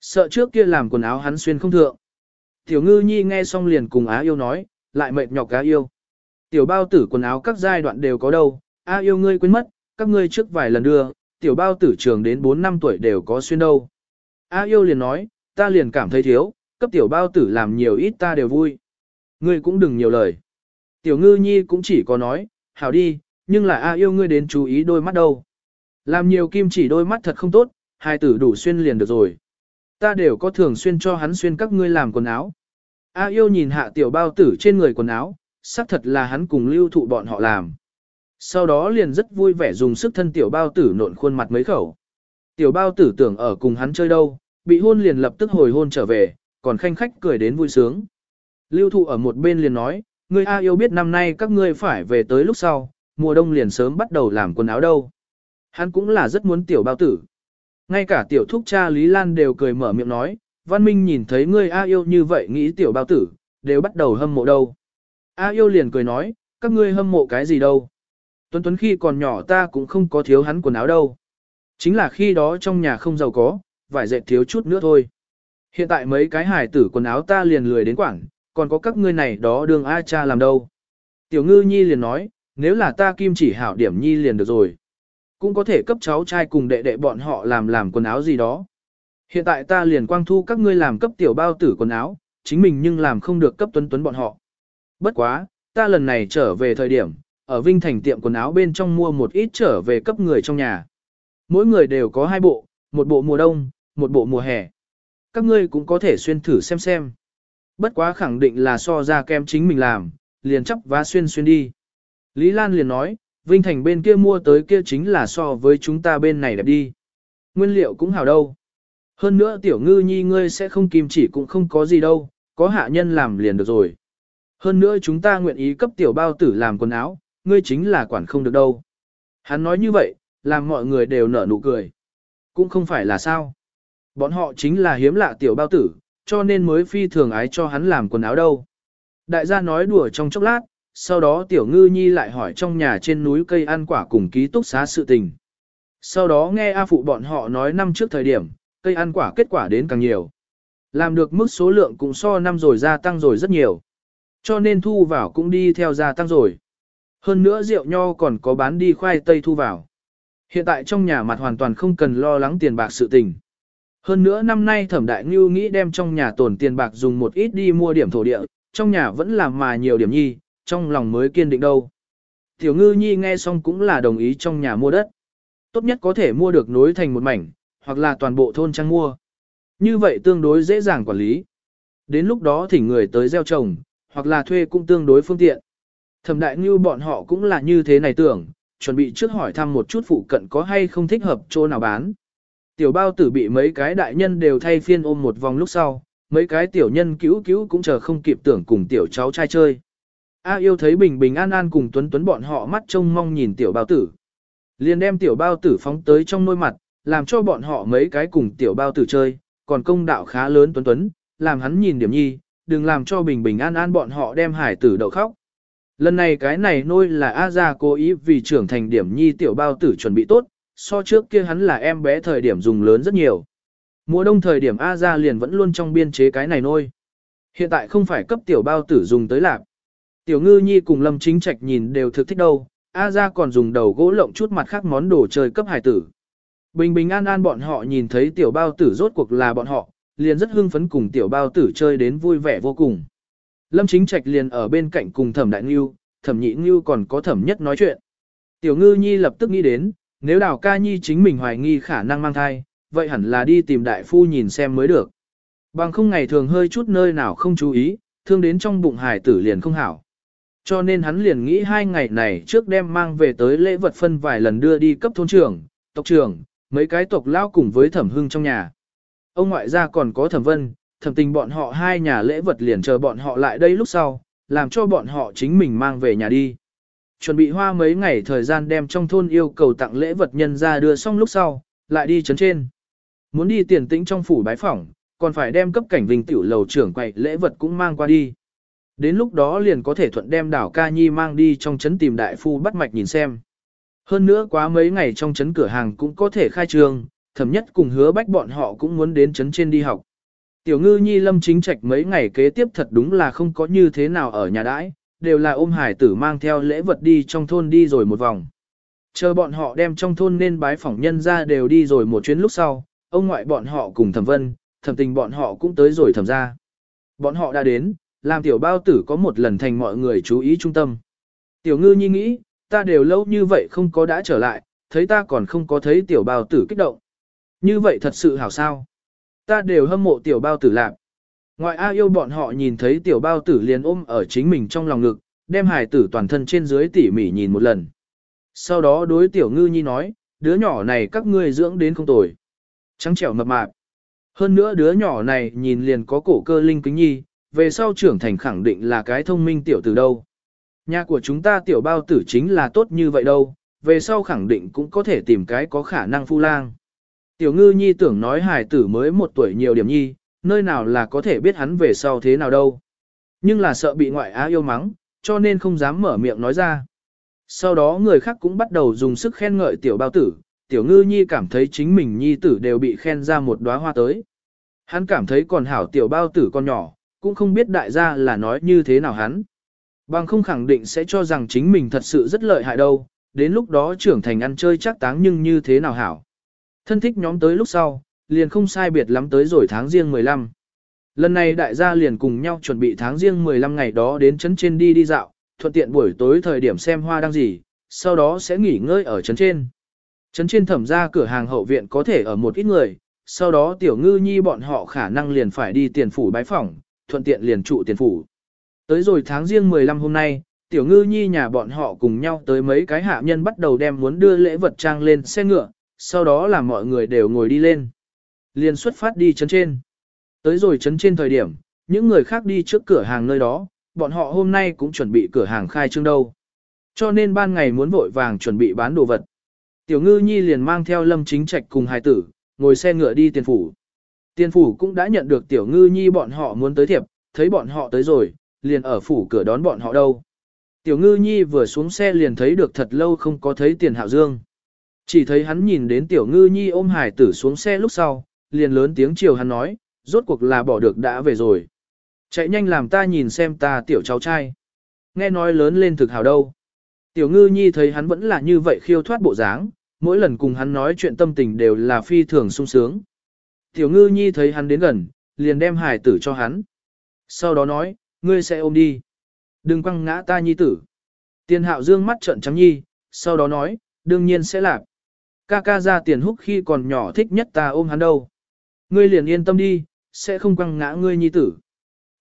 Sợ trước kia làm quần áo hắn xuyên không thượng. Tiểu ngư nhi nghe xong liền cùng Á yêu nói, lại mệt nhọc cá yêu. Tiểu bao tử quần áo các giai đoạn đều có đâu, Á yêu ngươi quên mất, các ngươi trước vài lần đưa, tiểu bao tử trường đến 4 năm tuổi đều có xuyên đâu. Á yêu liền nói, ta liền cảm thấy thiếu, cấp tiểu bao tử làm nhiều ít ta đều vui. Ngươi cũng đừng nhiều lời. Tiểu ngư nhi cũng chỉ có nói, hảo đi, nhưng là A yêu ngươi đến chú ý đôi mắt đâu. Làm nhiều kim chỉ đôi mắt thật không tốt, hai tử đủ xuyên liền được rồi. Ta đều có thường xuyên cho hắn xuyên các ngươi làm quần áo. A yêu nhìn hạ tiểu bao tử trên người quần áo, xác thật là hắn cùng lưu thụ bọn họ làm. Sau đó liền rất vui vẻ dùng sức thân tiểu bao tử nộn khuôn mặt mấy khẩu. Tiểu bao tử tưởng ở cùng hắn chơi đâu, bị hôn liền lập tức hồi hôn trở về, còn khanh khách cười đến vui sướng. Lưu thụ ở một bên liền nói, ngươi A yêu biết năm nay các ngươi phải về tới lúc sau, mùa đông liền sớm bắt đầu làm quần áo đâu. Hắn cũng là rất muốn tiểu bao tử. Ngay cả tiểu thúc cha Lý Lan đều cười mở miệng nói, Văn Minh nhìn thấy ngươi A yêu như vậy nghĩ tiểu bao tử, đều bắt đầu hâm mộ đâu. A yêu liền cười nói, các ngươi hâm mộ cái gì đâu. Tuấn Tuấn khi còn nhỏ ta cũng không có thiếu hắn quần áo đâu. Chính là khi đó trong nhà không giàu có, vải dệt thiếu chút nữa thôi. Hiện tại mấy cái hải tử quần áo ta liền lười đến quảng, còn có các ngươi này đó đường A cha làm đâu. Tiểu ngư nhi liền nói, nếu là ta kim chỉ hảo điểm nhi liền được rồi. Cũng có thể cấp cháu trai cùng đệ đệ bọn họ làm làm quần áo gì đó. Hiện tại ta liền quang thu các ngươi làm cấp tiểu bao tử quần áo, chính mình nhưng làm không được cấp tuấn tuấn bọn họ. Bất quá, ta lần này trở về thời điểm, ở Vinh Thành tiệm quần áo bên trong mua một ít trở về cấp người trong nhà. Mỗi người đều có hai bộ, một bộ mùa đông, một bộ mùa hè. Các ngươi cũng có thể xuyên thử xem xem. Bất quá khẳng định là so ra kem chính mình làm, liền chấp vá xuyên xuyên đi. Lý Lan liền nói, Vinh Thành bên kia mua tới kia chính là so với chúng ta bên này đẹp đi. Nguyên liệu cũng hảo đâu. Hơn nữa tiểu ngư nhi ngươi sẽ không kim chỉ cũng không có gì đâu, có hạ nhân làm liền được rồi. Hơn nữa chúng ta nguyện ý cấp tiểu bao tử làm quần áo, ngươi chính là quản không được đâu. Hắn nói như vậy, làm mọi người đều nở nụ cười. Cũng không phải là sao. Bọn họ chính là hiếm lạ tiểu bao tử, cho nên mới phi thường ái cho hắn làm quần áo đâu. Đại gia nói đùa trong chốc lát, sau đó tiểu ngư nhi lại hỏi trong nhà trên núi cây ăn quả cùng ký túc xá sự tình. Sau đó nghe A Phụ bọn họ nói năm trước thời điểm, cây ăn quả kết quả đến càng nhiều. Làm được mức số lượng cũng so năm rồi gia tăng rồi rất nhiều. Cho nên thu vào cũng đi theo gia tăng rồi. Hơn nữa rượu nho còn có bán đi khoai tây thu vào. Hiện tại trong nhà mặt hoàn toàn không cần lo lắng tiền bạc sự tình. Hơn nữa năm nay thẩm đại ngưu nghĩ đem trong nhà tồn tiền bạc dùng một ít đi mua điểm thổ địa, trong nhà vẫn làm mà nhiều điểm nhi, trong lòng mới kiên định đâu. Tiểu ngư nhi nghe xong cũng là đồng ý trong nhà mua đất. Tốt nhất có thể mua được nối thành một mảnh, hoặc là toàn bộ thôn trang mua. Như vậy tương đối dễ dàng quản lý. Đến lúc đó thì người tới gieo trồng, hoặc là thuê cũng tương đối phương tiện. Thẩm đại ngưu bọn họ cũng là như thế này tưởng, chuẩn bị trước hỏi thăm một chút phụ cận có hay không thích hợp chỗ nào bán. Tiểu bao tử bị mấy cái đại nhân đều thay phiên ôm một vòng lúc sau, mấy cái tiểu nhân cứu cứu cũng chờ không kịp tưởng cùng tiểu cháu trai chơi. A yêu thấy bình bình an an cùng tuấn tuấn bọn họ mắt trông mong nhìn tiểu bao tử. Liền đem tiểu bao tử phóng tới trong nôi mặt, làm cho bọn họ mấy cái cùng tiểu bao tử chơi, còn công đạo khá lớn tuấn tuấn, làm hắn nhìn điểm nhi, đừng làm cho bình bình an an bọn họ đem hải tử đậu khóc. Lần này cái này nôi là A gia cố ý vì trưởng thành điểm nhi tiểu bao tử chuẩn bị tốt, so trước kia hắn là em bé thời điểm dùng lớn rất nhiều. Mùa đông thời điểm A gia liền vẫn luôn trong biên chế cái này nôi. Hiện tại không phải cấp tiểu bao tử dùng tới lạc. Tiểu ngư nhi cùng lâm chính trạch nhìn đều thực thích đâu, A gia còn dùng đầu gỗ lộng chút mặt khác món đồ chơi cấp hải tử. Bình bình an an bọn họ nhìn thấy tiểu bao tử rốt cuộc là bọn họ, liền rất hưng phấn cùng tiểu bao tử chơi đến vui vẻ vô cùng. Lâm chính trạch liền ở bên cạnh cùng thẩm đại ngưu, thẩm nhị ngưu còn có thẩm nhất nói chuyện. Tiểu ngư nhi lập tức nghĩ đến, nếu đào ca nhi chính mình hoài nghi khả năng mang thai, vậy hẳn là đi tìm đại phu nhìn xem mới được. Bằng không ngày thường hơi chút nơi nào không chú ý, thương đến trong bụng hải tử liền không hảo. Cho nên hắn liền nghĩ hai ngày này trước đem mang về tới lễ vật phân vài lần đưa đi cấp thôn trưởng, tộc trưởng, mấy cái tộc lao cùng với thẩm hưng trong nhà. Ông ngoại gia còn có thẩm vân, thẩm tình bọn họ hai nhà lễ vật liền chờ bọn họ lại đây lúc sau, làm cho bọn họ chính mình mang về nhà đi. Chuẩn bị hoa mấy ngày thời gian đem trong thôn yêu cầu tặng lễ vật nhân ra đưa xong lúc sau, lại đi chấn trên. Muốn đi tiền tĩnh trong phủ bái phỏng, còn phải đem cấp cảnh vinh tiểu lầu trưởng quậy lễ vật cũng mang qua đi. Đến lúc đó liền có thể thuận đem đảo ca nhi mang đi trong chấn tìm đại phu bắt mạch nhìn xem. Hơn nữa quá mấy ngày trong chấn cửa hàng cũng có thể khai trương, thậm nhất cùng hứa bách bọn họ cũng muốn đến chấn trên đi học. Tiểu ngư nhi lâm chính trạch mấy ngày kế tiếp thật đúng là không có như thế nào ở nhà đãi, đều là ôm hải tử mang theo lễ vật đi trong thôn đi rồi một vòng. Chờ bọn họ đem trong thôn nên bái phỏng nhân ra đều đi rồi một chuyến lúc sau, ông ngoại bọn họ cùng thẩm vân, thẩm tình bọn họ cũng tới rồi thẩm ra. Bọn họ đã đến, làm tiểu bao tử có một lần thành mọi người chú ý trung tâm. Tiểu ngư nhi nghĩ, ta đều lâu như vậy không có đã trở lại, thấy ta còn không có thấy tiểu bao tử kích động. Như vậy thật sự hảo sao. Ta đều hâm mộ tiểu bao tử lạc. Ngoại A yêu bọn họ nhìn thấy tiểu bao tử liền ôm ở chính mình trong lòng ngực, đem hài tử toàn thân trên dưới tỉ mỉ nhìn một lần. Sau đó đối tiểu ngư nhi nói, đứa nhỏ này các ngươi dưỡng đến không tồi. Trắng trẻo mập mạp. Hơn nữa đứa nhỏ này nhìn liền có cổ cơ linh kính nhi, về sau trưởng thành khẳng định là cái thông minh tiểu từ đâu. Nhà của chúng ta tiểu bao tử chính là tốt như vậy đâu, về sau khẳng định cũng có thể tìm cái có khả năng phu lang. Tiểu ngư nhi tưởng nói hài tử mới một tuổi nhiều điểm nhi, nơi nào là có thể biết hắn về sau thế nào đâu. Nhưng là sợ bị ngoại á yêu mắng, cho nên không dám mở miệng nói ra. Sau đó người khác cũng bắt đầu dùng sức khen ngợi tiểu bao tử, tiểu ngư nhi cảm thấy chính mình nhi tử đều bị khen ra một đóa hoa tới. Hắn cảm thấy còn hảo tiểu bao tử con nhỏ, cũng không biết đại gia là nói như thế nào hắn. Bằng không khẳng định sẽ cho rằng chính mình thật sự rất lợi hại đâu, đến lúc đó trưởng thành ăn chơi chắc táng nhưng như thế nào hảo. Thân thích nhóm tới lúc sau, liền không sai biệt lắm tới rồi tháng riêng 15. Lần này đại gia liền cùng nhau chuẩn bị tháng riêng 15 ngày đó đến trấn trên đi đi dạo, thuận tiện buổi tối thời điểm xem hoa đang gì, sau đó sẽ nghỉ ngơi ở trấn trên. Trấn trên thẩm ra cửa hàng hậu viện có thể ở một ít người, sau đó tiểu ngư nhi bọn họ khả năng liền phải đi tiền phủ bái phỏng, thuận tiện liền trụ tiền phủ. Tới rồi tháng riêng 15 hôm nay, tiểu ngư nhi nhà bọn họ cùng nhau tới mấy cái hạ nhân bắt đầu đem muốn đưa lễ vật trang lên xe ngựa, sau đó là mọi người đều ngồi đi lên. Liền xuất phát đi chấn trên. Tới rồi chấn trên thời điểm, những người khác đi trước cửa hàng nơi đó, bọn họ hôm nay cũng chuẩn bị cửa hàng khai trương đâu. Cho nên ban ngày muốn vội vàng chuẩn bị bán đồ vật. Tiểu ngư nhi liền mang theo lâm chính trạch cùng hài tử, ngồi xe ngựa đi tiền phủ. Tiền phủ cũng đã nhận được tiểu ngư nhi bọn họ muốn tới thiệp, thấy bọn họ tới rồi, liền ở phủ cửa đón bọn họ đâu. Tiểu ngư nhi vừa xuống xe liền thấy được thật lâu không có thấy tiền hạo dương. Chỉ thấy hắn nhìn đến tiểu ngư nhi ôm hải tử xuống xe lúc sau, liền lớn tiếng chiều hắn nói, rốt cuộc là bỏ được đã về rồi. Chạy nhanh làm ta nhìn xem ta tiểu cháu trai. Nghe nói lớn lên thực hào đâu. Tiểu ngư nhi thấy hắn vẫn là như vậy khiêu thoát bộ dáng, mỗi lần cùng hắn nói chuyện tâm tình đều là phi thường sung sướng. Tiểu ngư nhi thấy hắn đến gần, liền đem hải tử cho hắn. Sau đó nói, ngươi sẽ ôm đi. Đừng quăng ngã ta nhi tử. Tiền hạo dương mắt trợn trắng nhi, sau đó nói, đương nhiên sẽ làm. Ca ca ra tiền húc khi còn nhỏ thích nhất ta ôm hắn đâu. Ngươi liền yên tâm đi, sẽ không quăng ngã ngươi nhi tử.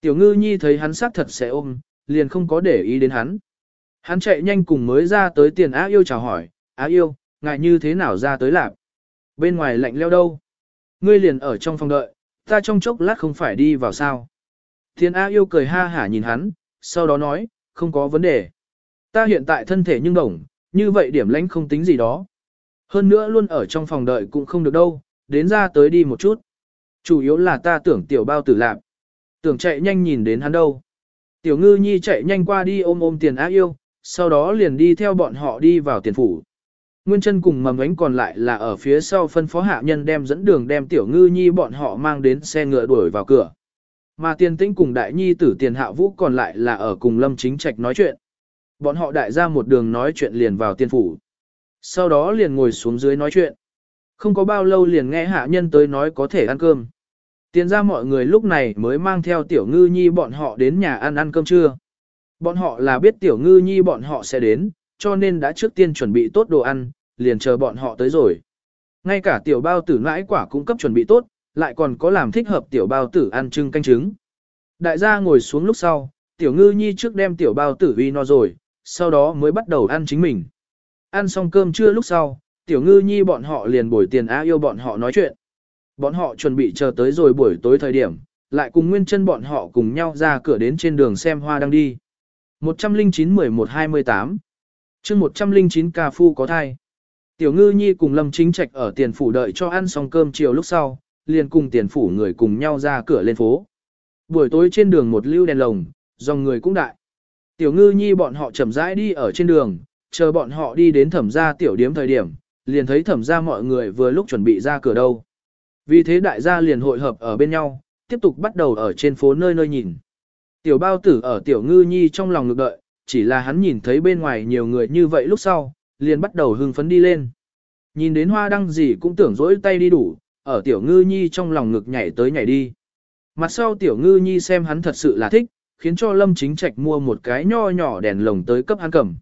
Tiểu ngư nhi thấy hắn xác thật sẽ ôm, liền không có để ý đến hắn. Hắn chạy nhanh cùng mới ra tới tiền á yêu chào hỏi, á yêu, ngại như thế nào ra tới lạp. Bên ngoài lạnh leo đâu. Ngươi liền ở trong phòng đợi, ta trong chốc lát không phải đi vào sao. Tiền á yêu cười ha hả nhìn hắn, sau đó nói, không có vấn đề. Ta hiện tại thân thể nhưng đồng, như vậy điểm lãnh không tính gì đó. Hơn nữa luôn ở trong phòng đợi cũng không được đâu, đến ra tới đi một chút. Chủ yếu là ta tưởng tiểu bao tử lạp. Tưởng chạy nhanh nhìn đến hắn đâu. Tiểu ngư nhi chạy nhanh qua đi ôm ôm tiền á yêu, sau đó liền đi theo bọn họ đi vào tiền phủ. Nguyên chân cùng mầm ánh còn lại là ở phía sau phân phó hạ nhân đem dẫn đường đem tiểu ngư nhi bọn họ mang đến xe ngựa đuổi vào cửa. Mà tiền tĩnh cùng đại nhi tử tiền hạ vũ còn lại là ở cùng lâm chính trạch nói chuyện. Bọn họ đại ra một đường nói chuyện liền vào tiền phủ. Sau đó liền ngồi xuống dưới nói chuyện. Không có bao lâu liền nghe hạ nhân tới nói có thể ăn cơm. Tiền ra mọi người lúc này mới mang theo tiểu ngư nhi bọn họ đến nhà ăn ăn cơm trưa. Bọn họ là biết tiểu ngư nhi bọn họ sẽ đến, cho nên đã trước tiên chuẩn bị tốt đồ ăn, liền chờ bọn họ tới rồi. Ngay cả tiểu bao tử nãi quả cũng cấp chuẩn bị tốt, lại còn có làm thích hợp tiểu bao tử ăn trưng canh trứng. Đại gia ngồi xuống lúc sau, tiểu ngư nhi trước đem tiểu bao tử uy no rồi, sau đó mới bắt đầu ăn chính mình. Ăn xong cơm trưa lúc sau, tiểu ngư nhi bọn họ liền bồi tiền á yêu bọn họ nói chuyện. Bọn họ chuẩn bị chờ tới rồi buổi tối thời điểm, lại cùng nguyên chân bọn họ cùng nhau ra cửa đến trên đường xem hoa đang đi. 109-11-28 chương 109 ca phu có thai. Tiểu ngư nhi cùng Lâm Chính Trạch ở tiền phủ đợi cho ăn xong cơm chiều lúc sau, liền cùng tiền phủ người cùng nhau ra cửa lên phố. Buổi tối trên đường một lưu đèn lồng, dòng người cũng đại. Tiểu ngư nhi bọn họ chậm rãi đi ở trên đường, chờ bọn họ đi đến thẩm gia tiểu điếm thời điểm, liền thấy thẩm gia mọi người vừa lúc chuẩn bị ra cửa đâu. Vì thế đại gia liền hội hợp ở bên nhau, tiếp tục bắt đầu ở trên phố nơi nơi nhìn. Tiểu bao tử ở tiểu ngư nhi trong lòng ngực đợi, chỉ là hắn nhìn thấy bên ngoài nhiều người như vậy lúc sau, liền bắt đầu hưng phấn đi lên. Nhìn đến hoa đăng gì cũng tưởng dỗi tay đi đủ, ở tiểu ngư nhi trong lòng ngực nhảy tới nhảy đi. Mặt sau tiểu ngư nhi xem hắn thật sự là thích, khiến cho lâm chính trạch mua một cái nho nhỏ đèn lồng tới cấp hắn cầm.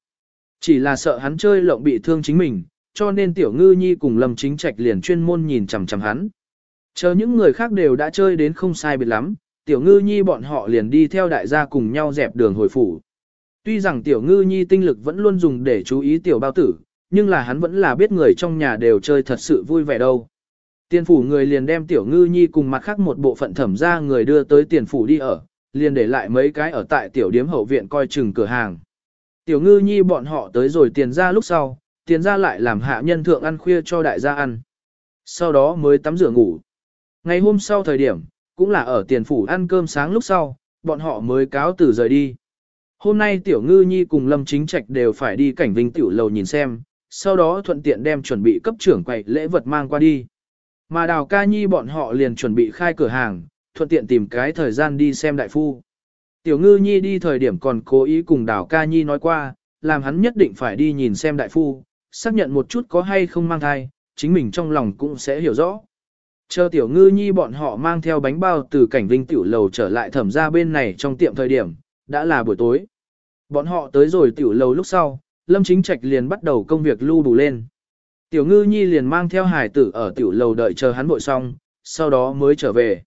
Chỉ là sợ hắn chơi lộng bị thương chính mình, cho nên tiểu ngư nhi cùng lâm chính trạch liền chuyên môn nhìn chằm chằm hắn. Chờ những người khác đều đã chơi đến không sai biệt lắm, tiểu ngư nhi bọn họ liền đi theo đại gia cùng nhau dẹp đường hồi phủ. Tuy rằng tiểu ngư nhi tinh lực vẫn luôn dùng để chú ý tiểu bao tử, nhưng là hắn vẫn là biết người trong nhà đều chơi thật sự vui vẻ đâu. Tiền phủ người liền đem tiểu ngư nhi cùng mặt khác một bộ phận thẩm ra người đưa tới tiền phủ đi ở, liền để lại mấy cái ở tại tiểu điếm hậu viện coi chừng cửa hàng. Tiểu ngư nhi bọn họ tới rồi tiền ra lúc sau, tiền ra lại làm hạ nhân thượng ăn khuya cho đại gia ăn. Sau đó mới tắm rửa ngủ. Ngày hôm sau thời điểm, cũng là ở tiền phủ ăn cơm sáng lúc sau, bọn họ mới cáo từ rời đi. Hôm nay tiểu ngư nhi cùng lâm chính trạch đều phải đi cảnh vinh tiểu lầu nhìn xem, sau đó thuận tiện đem chuẩn bị cấp trưởng quầy lễ vật mang qua đi. Mà đào ca nhi bọn họ liền chuẩn bị khai cửa hàng, thuận tiện tìm cái thời gian đi xem đại phu. Tiểu ngư nhi đi thời điểm còn cố ý cùng đào ca nhi nói qua, làm hắn nhất định phải đi nhìn xem đại phu, xác nhận một chút có hay không mang thai, chính mình trong lòng cũng sẽ hiểu rõ. Chờ tiểu ngư nhi bọn họ mang theo bánh bao từ cảnh vinh tiểu lầu trở lại thẩm ra bên này trong tiệm thời điểm, đã là buổi tối. Bọn họ tới rồi tiểu lầu lúc sau, Lâm Chính Trạch liền bắt đầu công việc lưu đủ lên. Tiểu ngư nhi liền mang theo hải tử ở tiểu lầu đợi chờ hắn bội xong, sau đó mới trở về.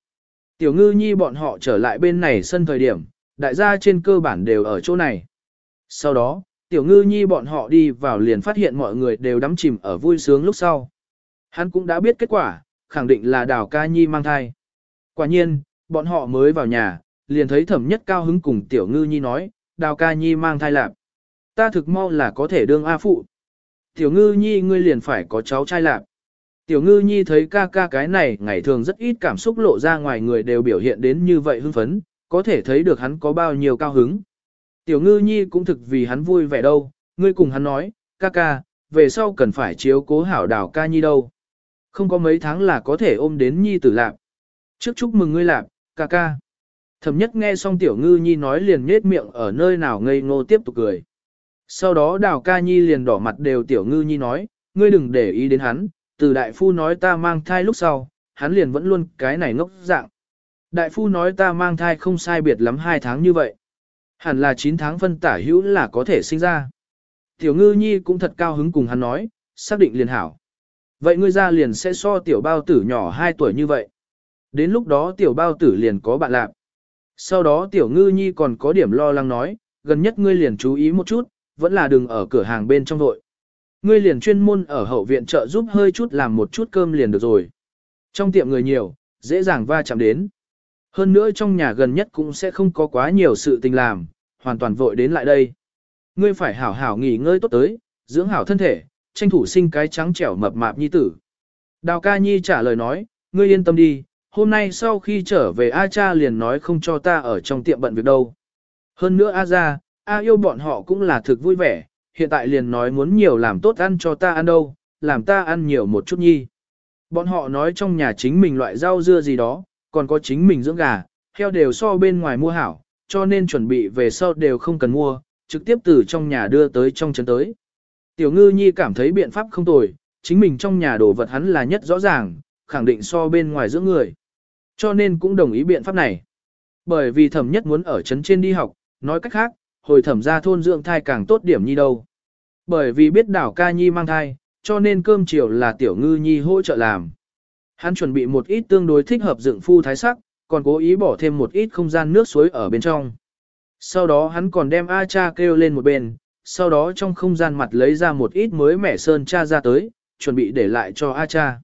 Tiểu ngư nhi bọn họ trở lại bên này sân thời điểm, đại gia trên cơ bản đều ở chỗ này. Sau đó, tiểu ngư nhi bọn họ đi vào liền phát hiện mọi người đều đắm chìm ở vui sướng lúc sau. Hắn cũng đã biết kết quả, khẳng định là đào ca nhi mang thai. Quả nhiên, bọn họ mới vào nhà, liền thấy thẩm nhất cao hứng cùng tiểu ngư nhi nói, đào ca nhi mang thai lạp. Ta thực mau là có thể đương A phụ. Tiểu ngư nhi ngươi liền phải có cháu trai lạp. Tiểu ngư nhi thấy ca ca cái này ngày thường rất ít cảm xúc lộ ra ngoài người đều biểu hiện đến như vậy hưng phấn, có thể thấy được hắn có bao nhiêu cao hứng. Tiểu ngư nhi cũng thực vì hắn vui vẻ đâu, ngươi cùng hắn nói, ca ca, về sau cần phải chiếu cố hảo đảo ca nhi đâu. Không có mấy tháng là có thể ôm đến nhi tử lạp. Trước chúc mừng ngươi lạp, ca ca. Thẩm nhất nghe xong tiểu ngư nhi nói liền nhết miệng ở nơi nào ngây ngô tiếp tục cười. Sau đó đào ca nhi liền đỏ mặt đều tiểu ngư nhi nói, ngươi đừng để ý đến hắn, từ đại phu nói ta mang thai lúc sau, hắn liền vẫn luôn cái này ngốc dạng. Đại phu nói ta mang thai không sai biệt lắm hai tháng như vậy. Hẳn là 9 tháng phân tả hữu là có thể sinh ra. Tiểu ngư nhi cũng thật cao hứng cùng hắn nói, xác định liền hảo. Vậy ngươi ra liền sẽ so tiểu bao tử nhỏ 2 tuổi như vậy. Đến lúc đó tiểu bao tử liền có bạn lạc. Sau đó tiểu ngư nhi còn có điểm lo lắng nói, gần nhất ngươi liền chú ý một chút, vẫn là đừng ở cửa hàng bên trong vội. Ngươi liền chuyên môn ở hậu viện chợ giúp hơi chút làm một chút cơm liền được rồi. Trong tiệm người nhiều, dễ dàng va chạm đến. Hơn nữa trong nhà gần nhất cũng sẽ không có quá nhiều sự tình làm, hoàn toàn vội đến lại đây. Ngươi phải hảo hảo nghỉ ngơi tốt tới, dưỡng hảo thân thể, tranh thủ sinh cái trắng trẻo mập mạp nhi tử. Đào ca nhi trả lời nói, ngươi yên tâm đi, hôm nay sau khi trở về A cha liền nói không cho ta ở trong tiệm bận việc đâu. Hơn nữa A ra, A yêu bọn họ cũng là thực vui vẻ, hiện tại liền nói muốn nhiều làm tốt ăn cho ta ăn đâu, làm ta ăn nhiều một chút nhi. Bọn họ nói trong nhà chính mình loại rau dưa gì đó, còn có chính mình dưỡng gà, heo đều so bên ngoài mua hảo, cho nên chuẩn bị về sau đều không cần mua, trực tiếp từ trong nhà đưa tới trong trấn tới. Tiểu ngư nhi cảm thấy biện pháp không tồi, chính mình trong nhà đồ vật hắn là nhất rõ ràng, khẳng định so bên ngoài dưỡng người. Cho nên cũng đồng ý biện pháp này. Bởi vì thẩm nhất muốn ở trấn trên đi học, nói cách khác, hồi thẩm ra thôn dưỡng thai càng tốt điểm nhi đâu. Bởi vì biết đảo ca nhi mang thai, cho nên cơm chiều là tiểu ngư nhi hỗ trợ làm. Hắn chuẩn bị một ít tương đối thích hợp dựng phu thái sắc, còn cố ý bỏ thêm một ít không gian nước suối ở bên trong. Sau đó hắn còn đem A cha kêu lên một bên, sau đó trong không gian mặt lấy ra một ít mới mẻ sơn cha ra tới, chuẩn bị để lại cho A cha.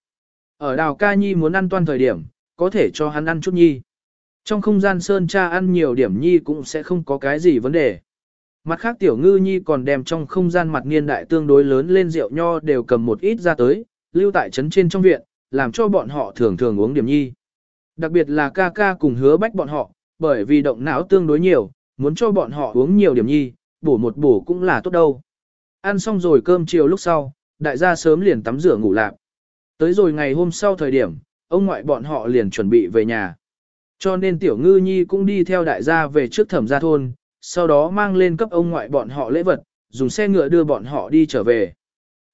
Ở đào ca nhi muốn ăn toan thời điểm, có thể cho hắn ăn chút nhi. Trong không gian sơn cha ăn nhiều điểm nhi cũng sẽ không có cái gì vấn đề. Mặt khác tiểu ngư nhi còn đem trong không gian mặt niên đại tương đối lớn lên rượu nho đều cầm một ít ra tới, lưu tại trấn trên trong viện, làm cho bọn họ thường thường uống điểm nhi. Đặc biệt là ca ca cùng hứa bách bọn họ, bởi vì động não tương đối nhiều, muốn cho bọn họ uống nhiều điểm nhi, bổ một bổ cũng là tốt đâu. Ăn xong rồi cơm chiều lúc sau, đại gia sớm liền tắm rửa ngủ lạc. Tới rồi ngày hôm sau thời điểm, ông ngoại bọn họ liền chuẩn bị về nhà. Cho nên tiểu ngư nhi cũng đi theo đại gia về trước thẩm gia thôn, sau đó mang lên cấp ông ngoại bọn họ lễ vật, dùng xe ngựa đưa bọn họ đi trở về.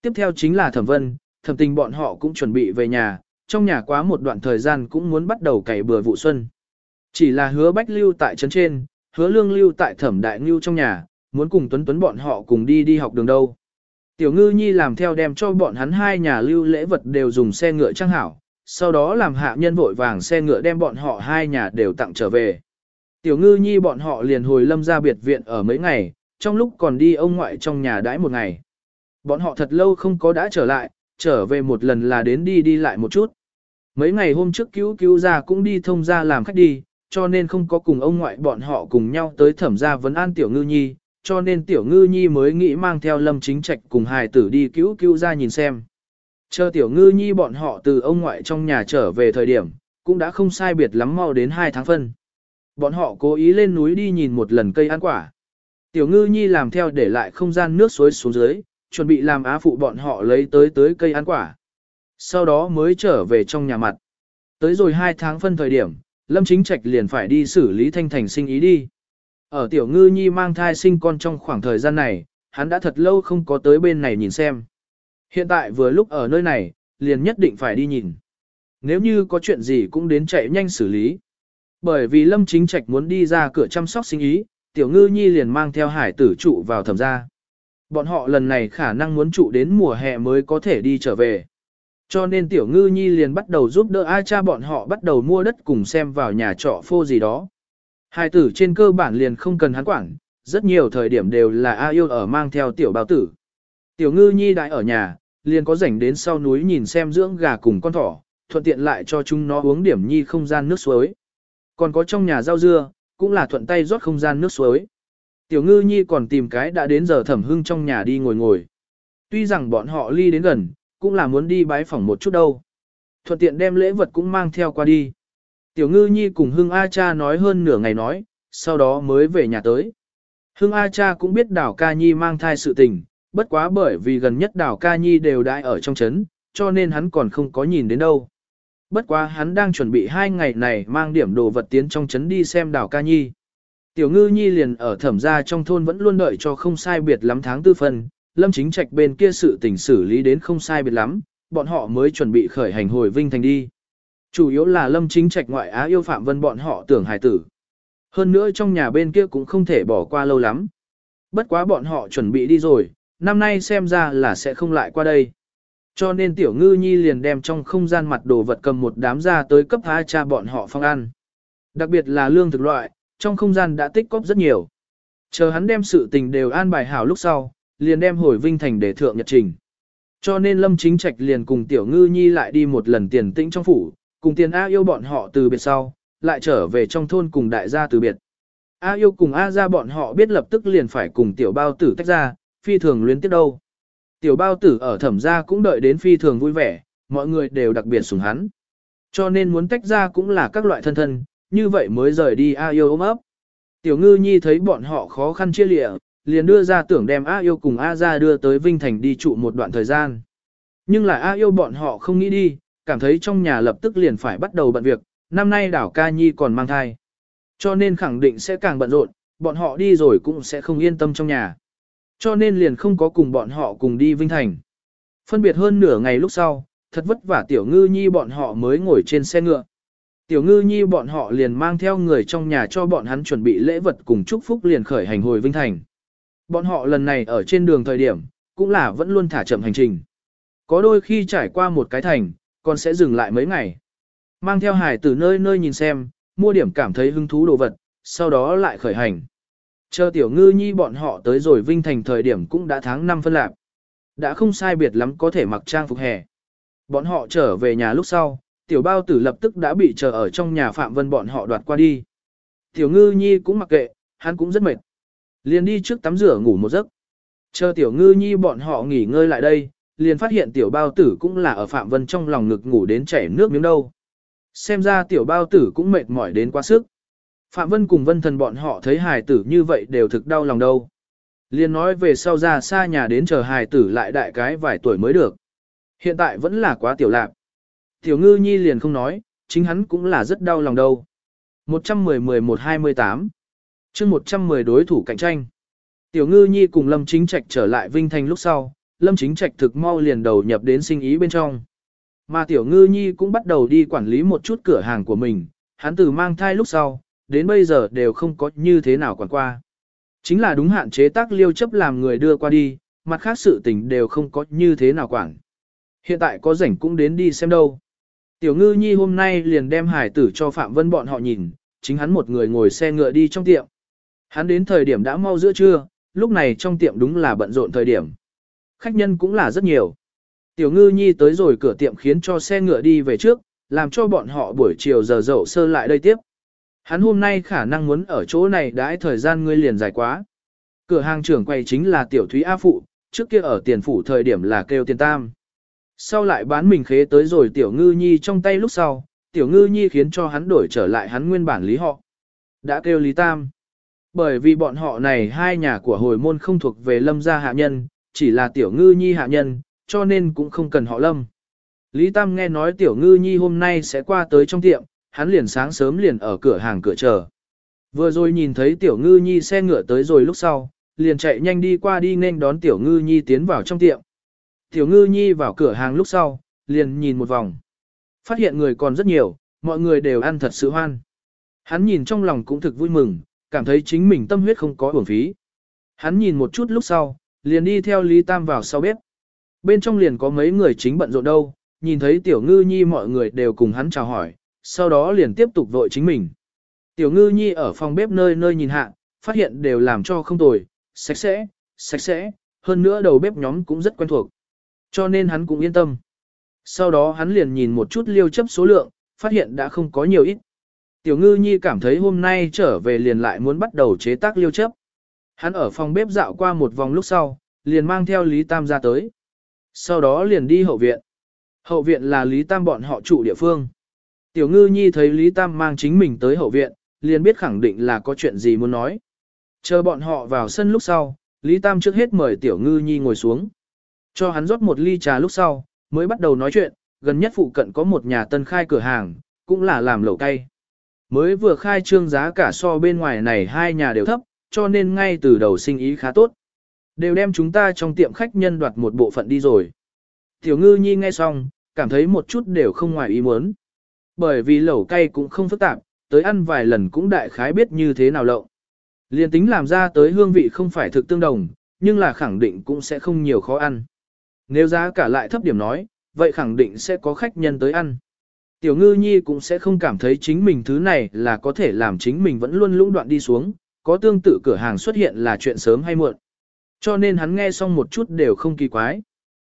Tiếp theo chính là thẩm vân, thẩm tình bọn họ cũng chuẩn bị về nhà, trong nhà quá một đoạn thời gian cũng muốn bắt đầu cày bừa vụ xuân. Chỉ là hứa bách lưu tại trấn trên, hứa lương lưu tại thẩm đại ngưu trong nhà, muốn cùng tuấn tuấn bọn họ cùng đi đi học đường đâu. Tiểu ngư nhi làm theo đem cho bọn hắn hai nhà lưu lễ vật đều dùng xe ngựa trang hảo, sau đó làm hạ nhân vội vàng xe ngựa đem bọn họ hai nhà đều tặng trở về. Tiểu ngư nhi bọn họ liền hồi lâm ra biệt viện ở mấy ngày, trong lúc còn đi ông ngoại trong nhà đãi một ngày. Bọn họ thật lâu không có đã trở lại, trở về một lần là đến đi đi lại một chút. Mấy ngày hôm trước cứu cứu ra cũng đi thông ra làm khách đi, cho nên không có cùng ông ngoại bọn họ cùng nhau tới thẩm gia vấn an tiểu ngư nhi, cho nên tiểu ngư nhi mới nghĩ mang theo lâm chính trạch cùng hài tử đi cứu cứu ra nhìn xem. Chờ tiểu ngư nhi bọn họ từ ông ngoại trong nhà trở về thời điểm, cũng đã không sai biệt lắm mau đến 2 tháng phân. Bọn họ cố ý lên núi đi nhìn một lần cây ăn quả. Tiểu ngư nhi làm theo để lại không gian nước suối xuống dưới, chuẩn bị làm á phụ bọn họ lấy tới tới cây ăn quả. Sau đó mới trở về trong nhà mặt. Tới rồi 2 tháng phân thời điểm, Lâm Chính Trạch liền phải đi xử lý thanh thành sinh ý đi. Ở tiểu ngư nhi mang thai sinh con trong khoảng thời gian này, hắn đã thật lâu không có tới bên này nhìn xem. Hiện tại vừa lúc ở nơi này, liền nhất định phải đi nhìn. Nếu như có chuyện gì cũng đến chạy nhanh xử lý. Bởi vì Lâm Chính Trạch muốn đi ra cửa chăm sóc sinh ý, tiểu ngư nhi liền mang theo hải tử trụ vào thẩm gia. Bọn họ lần này khả năng muốn trụ đến mùa hè mới có thể đi trở về. Cho nên tiểu ngư nhi liền bắt đầu giúp đỡ a cha bọn họ bắt đầu mua đất cùng xem vào nhà trọ phô gì đó. Hai tử trên cơ bản liền không cần hắn quản, rất nhiều thời điểm đều là A yêu ở mang theo tiểu bao tử. Tiểu ngư nhi đại ở nhà, liền có rảnh đến sau núi nhìn xem dưỡng gà cùng con thỏ, thuận tiện lại cho chúng nó uống điểm nhi không gian nước suối. Còn có trong nhà rau dưa, cũng là thuận tay rót không gian nước suối. Tiểu ngư nhi còn tìm cái đã đến giờ thẩm hưng trong nhà đi ngồi ngồi. Tuy rằng bọn họ ly đến gần, cũng là muốn đi bái phỏng một chút đâu. Thuận tiện đem lễ vật cũng mang theo qua đi. Tiểu ngư nhi cùng hưng A cha nói hơn nửa ngày nói, sau đó mới về nhà tới. Hưng A cha cũng biết đảo ca nhi mang thai sự tình, bất quá bởi vì gần nhất đảo ca nhi đều đãi ở trong trấn, cho nên hắn còn không có nhìn đến đâu. Bất quá hắn đang chuẩn bị hai ngày này mang điểm đồ vật tiến trong trấn đi xem đảo ca nhi. Tiểu ngư nhi liền ở thẩm gia trong thôn vẫn luôn đợi cho không sai biệt lắm tháng tư phân lâm chính trạch bên kia sự tình xử lý đến không sai biệt lắm, bọn họ mới chuẩn bị khởi hành hồi vinh thành đi. Chủ yếu là lâm chính trạch ngoại á yêu phạm vân bọn họ tưởng hài tử. Hơn nữa trong nhà bên kia cũng không thể bỏ qua lâu lắm. Bất quá bọn họ chuẩn bị đi rồi, năm nay xem ra là sẽ không lại qua đây. Cho nên tiểu ngư nhi liền đem trong không gian mặt đồ vật cầm một đám ra tới cấp hai cha bọn họ phong ăn. Đặc biệt là lương thực loại, trong không gian đã tích cóp rất nhiều. Chờ hắn đem sự tình đều an bài hảo lúc sau, liền đem hồi vinh thành để thượng nhật trình. Cho nên Lâm Chính Trạch liền cùng Tiểu Ngư Nhi lại đi một lần tiền tĩnh trong phủ, cùng tiền A yêu bọn họ từ biệt sau, lại trở về trong thôn cùng đại gia từ biệt. A yêu cùng A ra bọn họ biết lập tức liền phải cùng Tiểu Bao Tử tách ra, phi thường luyến tiếp đâu. Tiểu Bao Tử ở thẩm gia cũng đợi đến phi thường vui vẻ, mọi người đều đặc biệt sủng hắn. Cho nên muốn tách ra cũng là các loại thân thân, như vậy mới rời đi A yêu ôm ấp. Tiểu ngư nhi thấy bọn họ khó khăn chia lịa, liền đưa ra tưởng đem A yêu cùng A ra đưa tới Vinh Thành đi trụ một đoạn thời gian. Nhưng lại A yêu bọn họ không nghĩ đi, cảm thấy trong nhà lập tức liền phải bắt đầu bận việc, năm nay đảo ca nhi còn mang thai. Cho nên khẳng định sẽ càng bận rộn, bọn họ đi rồi cũng sẽ không yên tâm trong nhà. Cho nên liền không có cùng bọn họ cùng đi Vinh Thành. Phân biệt hơn nửa ngày lúc sau, thật vất vả tiểu ngư nhi bọn họ mới ngồi trên xe ngựa. Tiểu ngư nhi bọn họ liền mang theo người trong nhà cho bọn hắn chuẩn bị lễ vật cùng chúc phúc liền khởi hành hồi Vinh Thành. Bọn họ lần này ở trên đường thời điểm, cũng là vẫn luôn thả chậm hành trình. Có đôi khi trải qua một cái thành, còn sẽ dừng lại mấy ngày. Mang theo hải từ nơi nơi nhìn xem, mua điểm cảm thấy hứng thú đồ vật, sau đó lại khởi hành. Chờ tiểu ngư nhi bọn họ tới rồi Vinh Thành thời điểm cũng đã tháng 5 phân lạc. Đã không sai biệt lắm có thể mặc trang phục hè. Bọn họ trở về nhà lúc sau, tiểu bao tử lập tức đã bị chờ ở trong nhà Phạm Vân bọn họ đoạt qua đi. Tiểu ngư nhi cũng mặc kệ, hắn cũng rất mệt. Liền đi trước tắm rửa ngủ một giấc. Chờ tiểu ngư nhi bọn họ nghỉ ngơi lại đây, liền phát hiện tiểu bao tử cũng là ở Phạm Vân trong lòng ngực ngủ đến chảy nước miếng đâu. Xem ra tiểu bao tử cũng mệt mỏi đến quá sức. Phạm Vân cùng Vân Thần bọn họ thấy hài tử như vậy đều thực đau lòng đâu. Liền nói về sau ra xa nhà đến chờ hài tử lại đại cái vài tuổi mới được. Hiện tại vẫn là quá tiểu lạc. Tiểu ngư nhi liền không nói, chính hắn cũng là rất đau lòng đâu. 110-11-28 chương 110 đối thủ cạnh tranh. Tiểu ngư nhi cùng Lâm Chính Trạch trở lại Vinh Thành lúc sau, Lâm Chính Trạch thực mau liền đầu nhập đến sinh ý bên trong. Mà Tiểu ngư nhi cũng bắt đầu đi quản lý một chút cửa hàng của mình, hắn từ mang thai lúc sau, đến bây giờ đều không có như thế nào quản qua. Chính là đúng hạn chế tác liêu chấp làm người đưa qua đi, mặt khác sự tình đều không có như thế nào quản. Hiện tại có rảnh cũng đến đi xem đâu. Tiểu ngư nhi hôm nay liền đem hải tử cho Phạm Vân bọn họ nhìn, chính hắn một người ngồi xe ngựa đi trong tiệm. Hắn đến thời điểm đã mau giữa trưa, lúc này trong tiệm đúng là bận rộn thời điểm. Khách nhân cũng là rất nhiều. Tiểu ngư nhi tới rồi cửa tiệm khiến cho xe ngựa đi về trước, làm cho bọn họ buổi chiều giờ dậu sơ lại đây tiếp. Hắn hôm nay khả năng muốn ở chỗ này đãi thời gian ngươi liền dài quá. Cửa hàng trưởng quầy chính là tiểu thúy A Phụ, trước kia ở tiền phủ thời điểm là kêu tiền tam. Sau lại bán mình khế tới rồi tiểu ngư nhi trong tay lúc sau, tiểu ngư nhi khiến cho hắn đổi trở lại hắn nguyên bản lý họ. Đã kêu lý tam. Bởi vì bọn họ này hai nhà của hồi môn không thuộc về lâm gia hạ nhân, chỉ là tiểu ngư nhi hạ nhân, cho nên cũng không cần họ lâm. Lý Tam nghe nói tiểu ngư nhi hôm nay sẽ qua tới trong tiệm, hắn liền sáng sớm liền ở cửa hàng cửa chờ. Vừa rồi nhìn thấy tiểu ngư nhi xe ngựa tới rồi lúc sau, liền chạy nhanh đi qua đi nên đón tiểu ngư nhi tiến vào trong tiệm. Tiểu ngư nhi vào cửa hàng lúc sau, liền nhìn một vòng. Phát hiện người còn rất nhiều, mọi người đều ăn thật sự hoan. Hắn nhìn trong lòng cũng thực vui mừng, cảm thấy chính mình tâm huyết không có uổng phí. Hắn nhìn một chút lúc sau, liền đi theo Lý Tam vào sau bếp. Bên trong liền có mấy người chính bận rộn đâu, nhìn thấy tiểu ngư nhi mọi người đều cùng hắn chào hỏi, sau đó liền tiếp tục vội chính mình. Tiểu ngư nhi ở phòng bếp nơi nơi nhìn hạ, phát hiện đều làm cho không tồi, sạch sẽ, sạch sẽ, hơn nữa đầu bếp nhóm cũng rất quen thuộc. Cho nên hắn cũng yên tâm. Sau đó hắn liền nhìn một chút liêu chấp số lượng, phát hiện đã không có nhiều ít. Tiểu ngư nhi cảm thấy hôm nay trở về liền lại muốn bắt đầu chế tác liêu chấp. Hắn ở phòng bếp dạo qua một vòng lúc sau, liền mang theo Lý Tam ra tới. Sau đó liền đi hậu viện. Hậu viện là Lý Tam bọn họ chủ địa phương. Tiểu ngư nhi thấy Lý Tam mang chính mình tới hậu viện, liền biết khẳng định là có chuyện gì muốn nói. Chờ bọn họ vào sân lúc sau, Lý Tam trước hết mời Tiểu Ngư Nhi ngồi xuống. Cho hắn rót một ly trà lúc sau, mới bắt đầu nói chuyện, gần nhất phụ cận có một nhà tân khai cửa hàng, cũng là làm lẩu cay. Mới vừa khai trương giá cả so bên ngoài này hai nhà đều thấp, cho nên ngay từ đầu sinh ý khá tốt. Đều đem chúng ta trong tiệm khách nhân đoạt một bộ phận đi rồi. Tiểu ngư nhi nghe xong, cảm thấy một chút đều không ngoài ý muốn. Bởi vì lẩu cay cũng không phức tạp, tới ăn vài lần cũng đại khái biết như thế nào lậu. Liên tính làm ra tới hương vị không phải thực tương đồng, nhưng là khẳng định cũng sẽ không nhiều khó ăn. Nếu giá cả lại thấp điểm nói, vậy khẳng định sẽ có khách nhân tới ăn. Tiểu ngư nhi cũng sẽ không cảm thấy chính mình thứ này là có thể làm chính mình vẫn luôn lũng đoạn đi xuống, có tương tự cửa hàng xuất hiện là chuyện sớm hay muộn. Cho nên hắn nghe xong một chút đều không kỳ quái.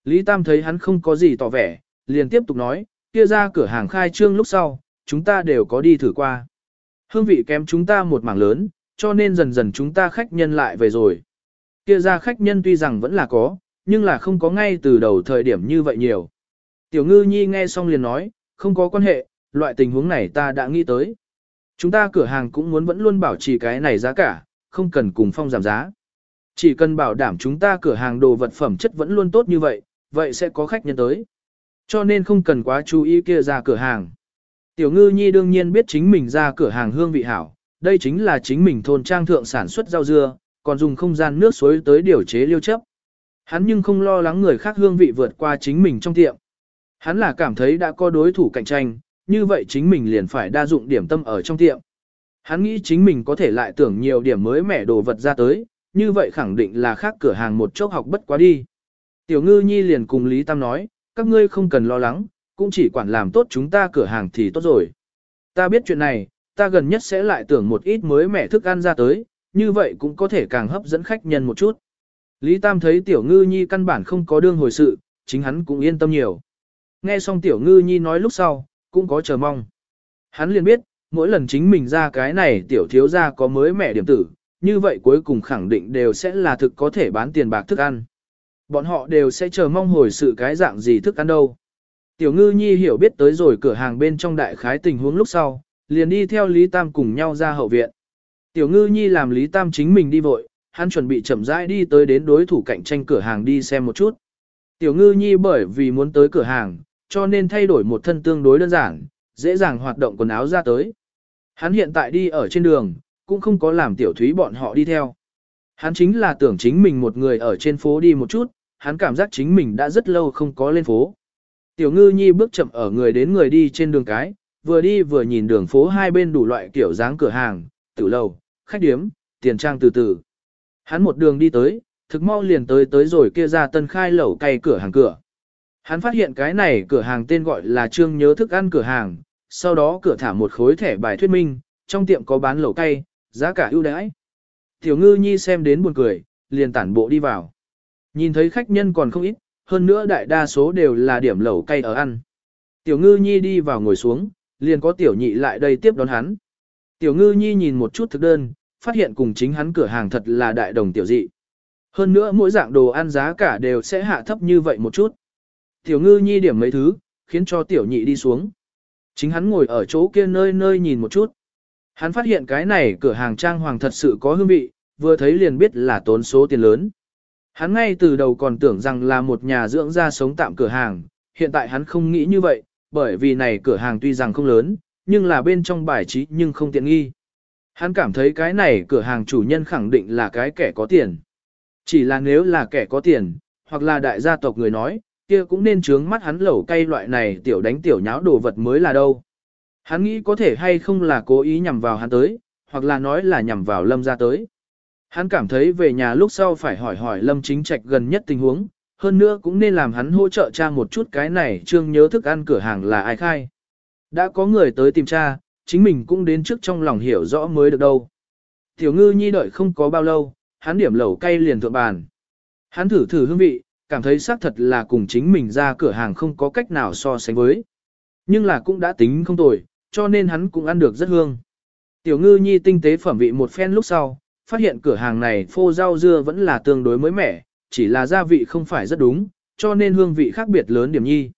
Lý Tam thấy hắn không có gì tỏ vẻ, liền tiếp tục nói, kia ra cửa hàng khai trương lúc sau, chúng ta đều có đi thử qua. Hương vị kém chúng ta một mảng lớn, cho nên dần dần chúng ta khách nhân lại về rồi. Kia ra khách nhân tuy rằng vẫn là có, nhưng là không có ngay từ đầu thời điểm như vậy nhiều. Tiểu ngư nhi nghe xong liền nói, không có quan hệ, loại tình huống này ta đã nghĩ tới. Chúng ta cửa hàng cũng muốn vẫn luôn bảo trì cái này giá cả, không cần cùng phong giảm giá. Chỉ cần bảo đảm chúng ta cửa hàng đồ vật phẩm chất vẫn luôn tốt như vậy, vậy sẽ có khách nhân tới. Cho nên không cần quá chú ý kia ra cửa hàng. Tiểu ngư nhi đương nhiên biết chính mình ra cửa hàng hương vị hảo, đây chính là chính mình thôn trang thượng sản xuất rau dưa, còn dùng không gian nước suối tới điều chế liêu chấp. Hắn nhưng không lo lắng người khác hương vị vượt qua chính mình trong tiệm. Hắn là cảm thấy đã có đối thủ cạnh tranh, như vậy chính mình liền phải đa dụng điểm tâm ở trong tiệm. Hắn nghĩ chính mình có thể lại tưởng nhiều điểm mới mẻ đồ vật ra tới, như vậy khẳng định là khác cửa hàng một chốc học bất quá đi. Tiểu ngư nhi liền cùng Lý Tam nói, các ngươi không cần lo lắng, cũng chỉ quản làm tốt chúng ta cửa hàng thì tốt rồi. Ta biết chuyện này, ta gần nhất sẽ lại tưởng một ít mới mẻ thức ăn ra tới, như vậy cũng có thể càng hấp dẫn khách nhân một chút. Lý Tam thấy tiểu ngư nhi căn bản không có đương hồi sự, chính hắn cũng yên tâm nhiều. Nghe xong tiểu ngư nhi nói lúc sau, cũng có chờ mong. Hắn liền biết, mỗi lần chính mình ra cái này tiểu thiếu ra có mới mẻ điểm tử, như vậy cuối cùng khẳng định đều sẽ là thực có thể bán tiền bạc thức ăn. Bọn họ đều sẽ chờ mong hồi sự cái dạng gì thức ăn đâu. Tiểu ngư nhi hiểu biết tới rồi cửa hàng bên trong đại khái tình huống lúc sau, liền đi theo Lý Tam cùng nhau ra hậu viện. Tiểu ngư nhi làm Lý Tam chính mình đi vội, hắn chuẩn bị chậm rãi đi tới đến đối thủ cạnh tranh cửa hàng đi xem một chút. Tiểu ngư nhi bởi vì muốn tới cửa hàng, cho nên thay đổi một thân tương đối đơn giản, dễ dàng hoạt động quần áo ra tới. Hắn hiện tại đi ở trên đường, cũng không có làm tiểu thúy bọn họ đi theo. Hắn chính là tưởng chính mình một người ở trên phố đi một chút, hắn cảm giác chính mình đã rất lâu không có lên phố. Tiểu ngư nhi bước chậm ở người đến người đi trên đường cái, vừa đi vừa nhìn đường phố hai bên đủ loại kiểu dáng cửa hàng, tử lầu, khách điếm, tiền trang từ từ. Hắn một đường đi tới, thực mau liền tới tới rồi kia ra tân khai lẩu cay cửa hàng cửa. Hắn phát hiện cái này cửa hàng tên gọi là Trương Nhớ Thức Ăn Cửa Hàng, sau đó cửa thả một khối thẻ bài thuyết minh, trong tiệm có bán lẩu cay, giá cả ưu đãi. Tiểu ngư nhi xem đến buồn cười, liền tản bộ đi vào. Nhìn thấy khách nhân còn không ít, hơn nữa đại đa số đều là điểm lẩu cay ở ăn. Tiểu ngư nhi đi vào ngồi xuống, liền có tiểu nhị lại đây tiếp đón hắn. Tiểu ngư nhi nhìn một chút thực đơn, phát hiện cùng chính hắn cửa hàng thật là đại đồng tiểu dị. Hơn nữa mỗi dạng đồ ăn giá cả đều sẽ hạ thấp như vậy một chút. Tiểu ngư nhi điểm mấy thứ, khiến cho tiểu nhị đi xuống. Chính hắn ngồi ở chỗ kia nơi nơi nhìn một chút. Hắn phát hiện cái này cửa hàng trang hoàng thật sự có hương vị, vừa thấy liền biết là tốn số tiền lớn. Hắn ngay từ đầu còn tưởng rằng là một nhà dưỡng gia sống tạm cửa hàng, hiện tại hắn không nghĩ như vậy, bởi vì này cửa hàng tuy rằng không lớn, nhưng là bên trong bài trí nhưng không tiện nghi. Hắn cảm thấy cái này cửa hàng chủ nhân khẳng định là cái kẻ có tiền. Chỉ là nếu là kẻ có tiền, hoặc là đại gia tộc người nói, kia cũng nên trướng mắt hắn lẩu cay loại này tiểu đánh tiểu nháo đồ vật mới là đâu. Hắn nghĩ có thể hay không là cố ý nhằm vào hắn tới, hoặc là nói là nhằm vào lâm ra tới. Hắn cảm thấy về nhà lúc sau phải hỏi hỏi lâm chính trạch gần nhất tình huống, hơn nữa cũng nên làm hắn hỗ trợ cha một chút cái này trương nhớ thức ăn cửa hàng là ai khai. Đã có người tới tìm cha, chính mình cũng đến trước trong lòng hiểu rõ mới được đâu. Tiểu ngư nhi đợi không có bao lâu, hắn điểm lẩu cay liền thượng bàn. Hắn thử thử hương vị, cảm thấy xác thật là cùng chính mình ra cửa hàng không có cách nào so sánh với. Nhưng là cũng đã tính không tồi, cho nên hắn cũng ăn được rất hương. Tiểu ngư nhi tinh tế phẩm vị một phen lúc sau, phát hiện cửa hàng này phô rau dưa vẫn là tương đối mới mẻ, chỉ là gia vị không phải rất đúng, cho nên hương vị khác biệt lớn điểm nhi.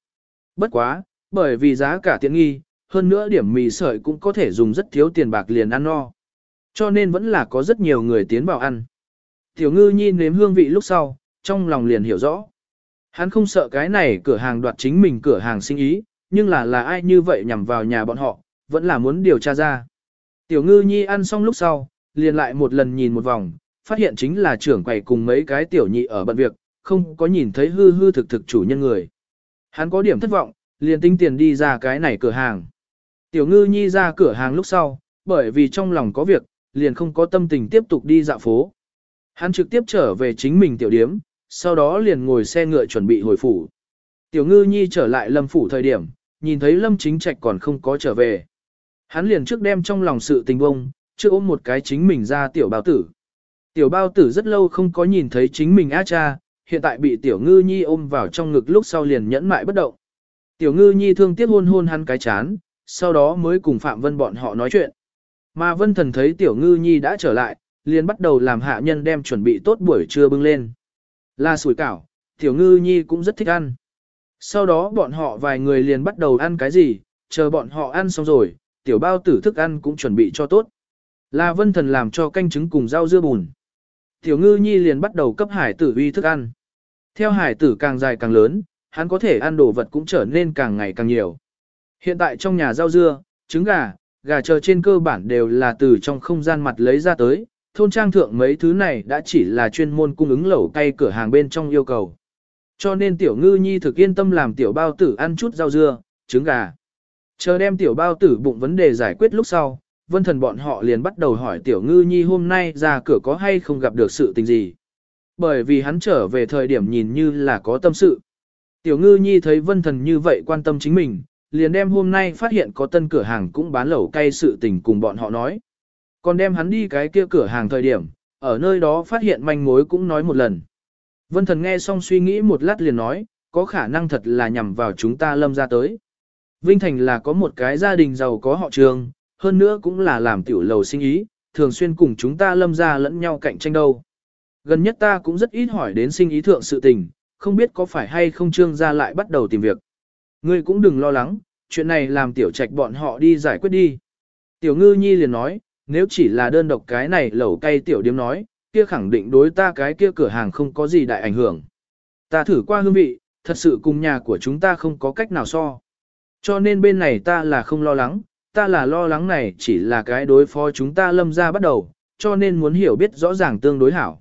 Bất quá, bởi vì giá cả tiện nghi, hơn nữa điểm mì sợi cũng có thể dùng rất thiếu tiền bạc liền ăn no. Cho nên vẫn là có rất nhiều người tiến vào ăn. Tiểu ngư nhi nếm hương vị lúc sau, trong lòng liền hiểu rõ. Hắn không sợ cái này cửa hàng đoạt chính mình cửa hàng sinh ý, nhưng là là ai như vậy nhằm vào nhà bọn họ, vẫn là muốn điều tra ra. Tiểu ngư nhi ăn xong lúc sau, liền lại một lần nhìn một vòng, phát hiện chính là trưởng quầy cùng mấy cái tiểu nhị ở bận việc, không có nhìn thấy hư hư thực thực chủ nhân người. Hắn có điểm thất vọng, liền tinh tiền đi ra cái này cửa hàng. Tiểu ngư nhi ra cửa hàng lúc sau, bởi vì trong lòng có việc, liền không có tâm tình tiếp tục đi dạo phố. Hắn trực tiếp trở về chính mình tiểu điếm, sau đó liền ngồi xe ngựa chuẩn bị hồi phủ. Tiểu ngư nhi trở lại lâm phủ thời điểm, nhìn thấy lâm chính trạch còn không có trở về. Hắn liền trước đem trong lòng sự tình bông, chưa ôm một cái chính mình ra tiểu bao tử. Tiểu bao tử rất lâu không có nhìn thấy chính mình á cha, hiện tại bị tiểu ngư nhi ôm vào trong ngực lúc sau liền nhẫn mại bất động. Tiểu ngư nhi thương tiếc hôn hôn hắn cái chán, sau đó mới cùng Phạm Vân bọn họ nói chuyện. Mà Vân Thần thấy tiểu ngư nhi đã trở lại, liền bắt đầu làm hạ nhân đem chuẩn bị tốt buổi trưa bưng lên. Là sủi cảo, tiểu ngư nhi cũng rất thích ăn. Sau đó bọn họ vài người liền bắt đầu ăn cái gì, chờ bọn họ ăn xong rồi, tiểu bao tử thức ăn cũng chuẩn bị cho tốt. Là vân thần làm cho canh trứng cùng rau dưa bùn. Tiểu ngư nhi liền bắt đầu cấp hải tử uy thức ăn. Theo hải tử càng dài càng lớn, hắn có thể ăn đồ vật cũng trở nên càng ngày càng nhiều. Hiện tại trong nhà rau dưa, trứng gà, gà chờ trên cơ bản đều là từ trong không gian mặt lấy ra tới, thôn trang thượng mấy thứ này đã chỉ là chuyên môn cung ứng lẩu cay cửa hàng bên trong yêu cầu. Cho nên tiểu ngư nhi thực yên tâm làm tiểu bao tử ăn chút rau dưa, trứng gà. Chờ đem tiểu bao tử bụng vấn đề giải quyết lúc sau, vân thần bọn họ liền bắt đầu hỏi tiểu ngư nhi hôm nay ra cửa có hay không gặp được sự tình gì. Bởi vì hắn trở về thời điểm nhìn như là có tâm sự. Tiểu ngư nhi thấy vân thần như vậy quan tâm chính mình, liền đem hôm nay phát hiện có tân cửa hàng cũng bán lẩu cay sự tình cùng bọn họ nói. Còn đem hắn đi cái kia cửa hàng thời điểm, ở nơi đó phát hiện manh mối cũng nói một lần. Vân thần nghe xong suy nghĩ một lát liền nói, có khả năng thật là nhằm vào chúng ta lâm ra tới. Vinh Thành là có một cái gia đình giàu có họ trường, hơn nữa cũng là làm tiểu lầu sinh ý, thường xuyên cùng chúng ta lâm ra lẫn nhau cạnh tranh đâu. Gần nhất ta cũng rất ít hỏi đến sinh ý thượng sự tình, không biết có phải hay không trương gia lại bắt đầu tìm việc. Ngươi cũng đừng lo lắng, chuyện này làm tiểu trạch bọn họ đi giải quyết đi. Tiểu ngư nhi liền nói, nếu chỉ là đơn độc cái này lẩu cay tiểu điếm nói, kia khẳng định đối ta cái kia cửa hàng không có gì đại ảnh hưởng. Ta thử qua hương vị, thật sự cùng nhà của chúng ta không có cách nào so. Cho nên bên này ta là không lo lắng, ta là lo lắng này chỉ là cái đối phó chúng ta lâm ra bắt đầu, cho nên muốn hiểu biết rõ ràng tương đối hảo.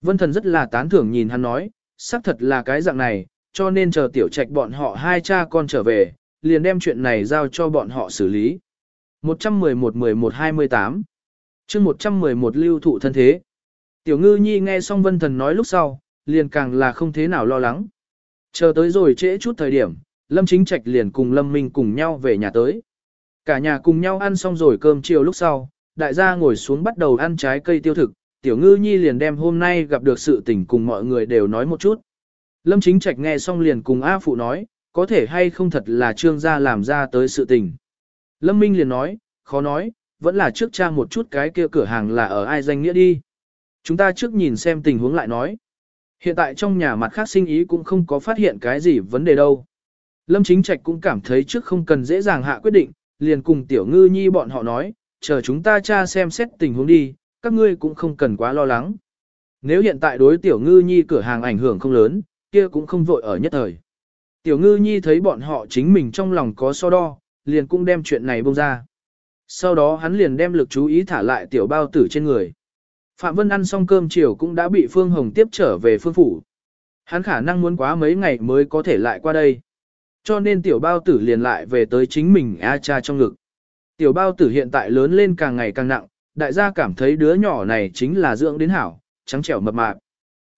Vân thần rất là tán thưởng nhìn hắn nói, xác thật là cái dạng này, cho nên chờ tiểu trạch bọn họ hai cha con trở về, liền đem chuyện này giao cho bọn họ xử lý. 111-11-28 chương 111 lưu thụ thân thế. Tiểu ngư nhi nghe xong vân thần nói lúc sau, liền càng là không thế nào lo lắng. Chờ tới rồi trễ chút thời điểm, Lâm Chính Trạch liền cùng Lâm Minh cùng nhau về nhà tới. Cả nhà cùng nhau ăn xong rồi cơm chiều lúc sau, đại gia ngồi xuống bắt đầu ăn trái cây tiêu thực, tiểu ngư nhi liền đem hôm nay gặp được sự tình cùng mọi người đều nói một chút. Lâm Chính Trạch nghe xong liền cùng A Phụ nói, có thể hay không thật là trương gia làm ra tới sự tình. Lâm Minh liền nói, khó nói, vẫn là trước trang một chút cái kia cửa hàng là ở ai danh nghĩa đi. Chúng ta trước nhìn xem tình huống lại nói. Hiện tại trong nhà mặt khác sinh ý cũng không có phát hiện cái gì vấn đề đâu. Lâm Chính Trạch cũng cảm thấy trước không cần dễ dàng hạ quyết định, liền cùng Tiểu Ngư Nhi bọn họ nói, chờ chúng ta tra xem xét tình huống đi, các ngươi cũng không cần quá lo lắng. Nếu hiện tại đối Tiểu Ngư Nhi cửa hàng ảnh hưởng không lớn, kia cũng không vội ở nhất thời. Tiểu Ngư Nhi thấy bọn họ chính mình trong lòng có so đo, liền cũng đem chuyện này bông ra. Sau đó hắn liền đem lực chú ý thả lại Tiểu Bao Tử trên người. Phạm Vân ăn xong cơm chiều cũng đã bị Phương Hồng tiếp trở về phương phủ. Hắn khả năng muốn quá mấy ngày mới có thể lại qua đây. Cho nên tiểu bao tử liền lại về tới chính mình A cha trong ngực. Tiểu bao tử hiện tại lớn lên càng ngày càng nặng, đại gia cảm thấy đứa nhỏ này chính là dưỡng đến hảo, trắng trẻo mập mạp.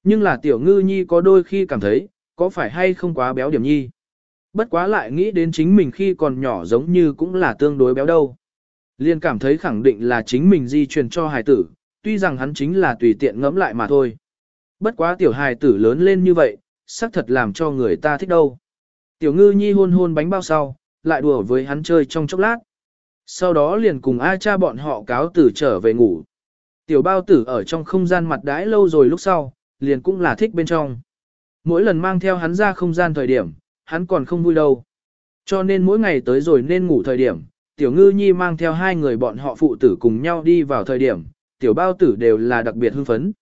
Nhưng là tiểu ngư nhi có đôi khi cảm thấy, có phải hay không quá béo điểm nhi. Bất quá lại nghĩ đến chính mình khi còn nhỏ giống như cũng là tương đối béo đâu. Liên cảm thấy khẳng định là chính mình di truyền cho hài tử, tuy rằng hắn chính là tùy tiện ngẫm lại mà thôi. Bất quá tiểu hài tử lớn lên như vậy, xác thật làm cho người ta thích đâu. Tiểu ngư nhi hôn hôn bánh bao sau, lại đùa với hắn chơi trong chốc lát. Sau đó liền cùng A cha bọn họ cáo tử trở về ngủ. Tiểu bao tử ở trong không gian mặt đãi lâu rồi lúc sau, liền cũng là thích bên trong. Mỗi lần mang theo hắn ra không gian thời điểm, hắn còn không vui đâu. Cho nên mỗi ngày tới rồi nên ngủ thời điểm, tiểu ngư nhi mang theo hai người bọn họ phụ tử cùng nhau đi vào thời điểm, tiểu bao tử đều là đặc biệt hưng phấn.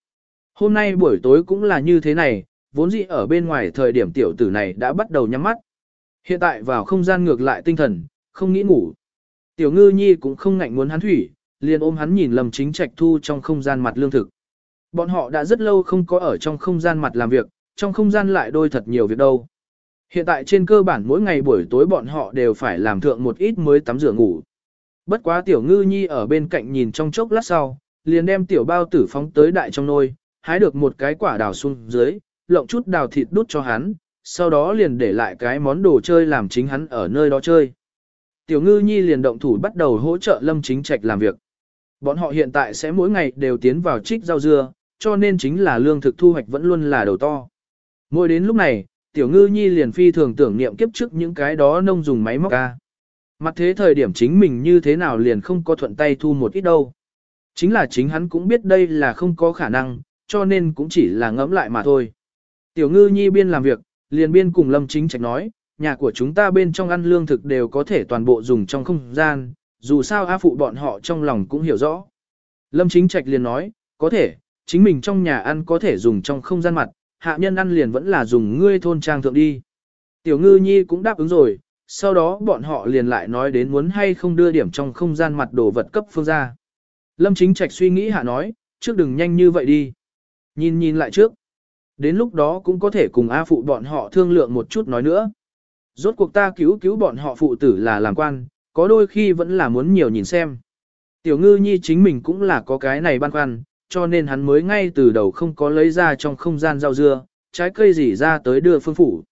Hôm nay buổi tối cũng là như thế này, vốn dĩ ở bên ngoài thời điểm tiểu tử này đã bắt đầu nhắm mắt. Hiện tại vào không gian ngược lại tinh thần, không nghĩ ngủ. Tiểu ngư nhi cũng không ngạnh muốn hắn thủy, liền ôm hắn nhìn lầm chính trạch thu trong không gian mặt lương thực. Bọn họ đã rất lâu không có ở trong không gian mặt làm việc, trong không gian lại đôi thật nhiều việc đâu. Hiện tại trên cơ bản mỗi ngày buổi tối bọn họ đều phải làm thượng một ít mới tắm rửa ngủ. Bất quá tiểu ngư nhi ở bên cạnh nhìn trong chốc lát sau, liền đem tiểu bao tử phóng tới đại trong nôi, hái được một cái quả đào xuống dưới, lộng chút đào thịt đút cho hắn, sau đó liền để lại cái món đồ chơi làm chính hắn ở nơi đó chơi. Tiểu ngư nhi liền động thủ bắt đầu hỗ trợ lâm chính trạch làm việc. Bọn họ hiện tại sẽ mỗi ngày đều tiến vào trích rau dưa, cho nên chính là lương thực thu hoạch vẫn luôn là đầu to. Mỗi đến lúc này, tiểu ngư nhi liền phi thường tưởng niệm kiếp trước những cái đó nông dùng máy móc ca. Mặt thế thời điểm chính mình như thế nào liền không có thuận tay thu một ít đâu. Chính là chính hắn cũng biết đây là không có khả năng, cho nên cũng chỉ là ngẫm lại mà thôi. Tiểu ngư nhi biên làm việc, liền biên cùng lâm chính trạch nói, nhà của chúng ta bên trong ăn lương thực đều có thể toàn bộ dùng trong không gian, dù sao A phụ bọn họ trong lòng cũng hiểu rõ. Lâm chính trạch liền nói, có thể, chính mình trong nhà ăn có thể dùng trong không gian mặt, hạ nhân ăn liền vẫn là dùng ngươi thôn trang thượng đi. Tiểu ngư nhi cũng đáp ứng rồi, sau đó bọn họ liền lại nói đến muốn hay không đưa điểm trong không gian mặt đồ vật cấp phương ra. Lâm chính trạch suy nghĩ hạ nói, trước đừng nhanh như vậy đi. Nhìn nhìn lại trước. Đến lúc đó cũng có thể cùng A phụ bọn họ thương lượng một chút nói nữa. Rốt cuộc ta cứu cứu bọn họ phụ tử là làm quan, có đôi khi vẫn là muốn nhiều nhìn xem. Tiểu ngư nhi chính mình cũng là có cái này băn khoăn, cho nên hắn mới ngay từ đầu không có lấy ra trong không gian rau dưa, trái cây gì ra tới đưa phương phủ.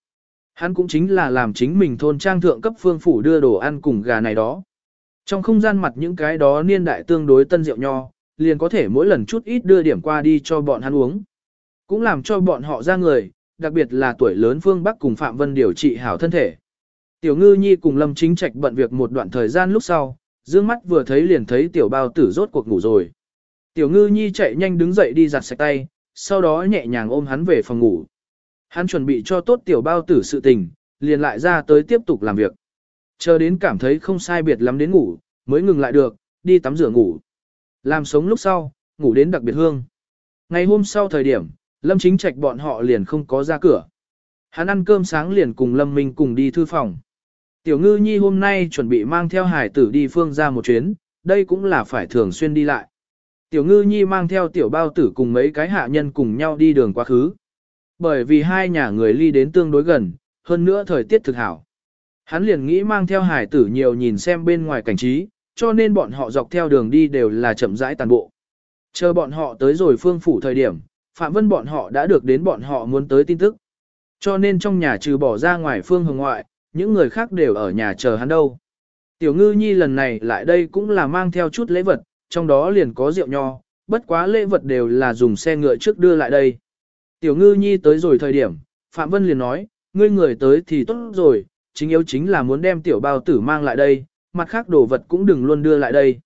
Hắn cũng chính là làm chính mình thôn trang thượng cấp phương phủ đưa đồ ăn cùng gà này đó. Trong không gian mặt những cái đó niên đại tương đối tân rượu nho, liền có thể mỗi lần chút ít đưa điểm qua đi cho bọn hắn uống. Cũng làm cho bọn họ ra người, đặc biệt là tuổi lớn Phương Bắc cùng Phạm Vân điều trị hảo thân thể. Tiểu ngư nhi cùng Lâm Chính Trạch bận việc một đoạn thời gian lúc sau, dương mắt vừa thấy liền thấy tiểu bao tử rốt cuộc ngủ rồi. Tiểu ngư nhi chạy nhanh đứng dậy đi giặt sạch tay, sau đó nhẹ nhàng ôm hắn về phòng ngủ. Hắn chuẩn bị cho tốt tiểu bao tử sự tình, liền lại ra tới tiếp tục làm việc. Chờ đến cảm thấy không sai biệt lắm đến ngủ, mới ngừng lại được, đi tắm rửa ngủ. Làm sống lúc sau, ngủ đến đặc biệt hương. Ngày hôm sau thời điểm, Lâm Chính Trạch bọn họ liền không có ra cửa. Hắn ăn cơm sáng liền cùng Lâm Minh cùng đi thư phòng. Tiểu ngư nhi hôm nay chuẩn bị mang theo hải tử đi phương ra một chuyến, đây cũng là phải thường xuyên đi lại. Tiểu ngư nhi mang theo tiểu bao tử cùng mấy cái hạ nhân cùng nhau đi đường quá khứ. Bởi vì hai nhà người ly đến tương đối gần, hơn nữa thời tiết thực hảo. Hắn liền nghĩ mang theo hải tử nhiều nhìn xem bên ngoài cảnh trí, cho nên bọn họ dọc theo đường đi đều là chậm rãi tàn bộ. Chờ bọn họ tới rồi phương phủ thời điểm, Phạm Vân bọn họ đã được đến bọn họ muốn tới tin tức. Cho nên trong nhà trừ bỏ ra ngoài phương hồng ngoại, những người khác đều ở nhà chờ hắn đâu. Tiểu ngư nhi lần này lại đây cũng là mang theo chút lễ vật, trong đó liền có rượu nho, bất quá lễ vật đều là dùng xe ngựa trước đưa lại đây. Tiểu ngư nhi tới rồi thời điểm, Phạm Vân liền nói, ngươi người tới thì tốt rồi, chính yếu chính là muốn đem tiểu bao tử mang lại đây, mặt khác đồ vật cũng đừng luôn đưa lại đây.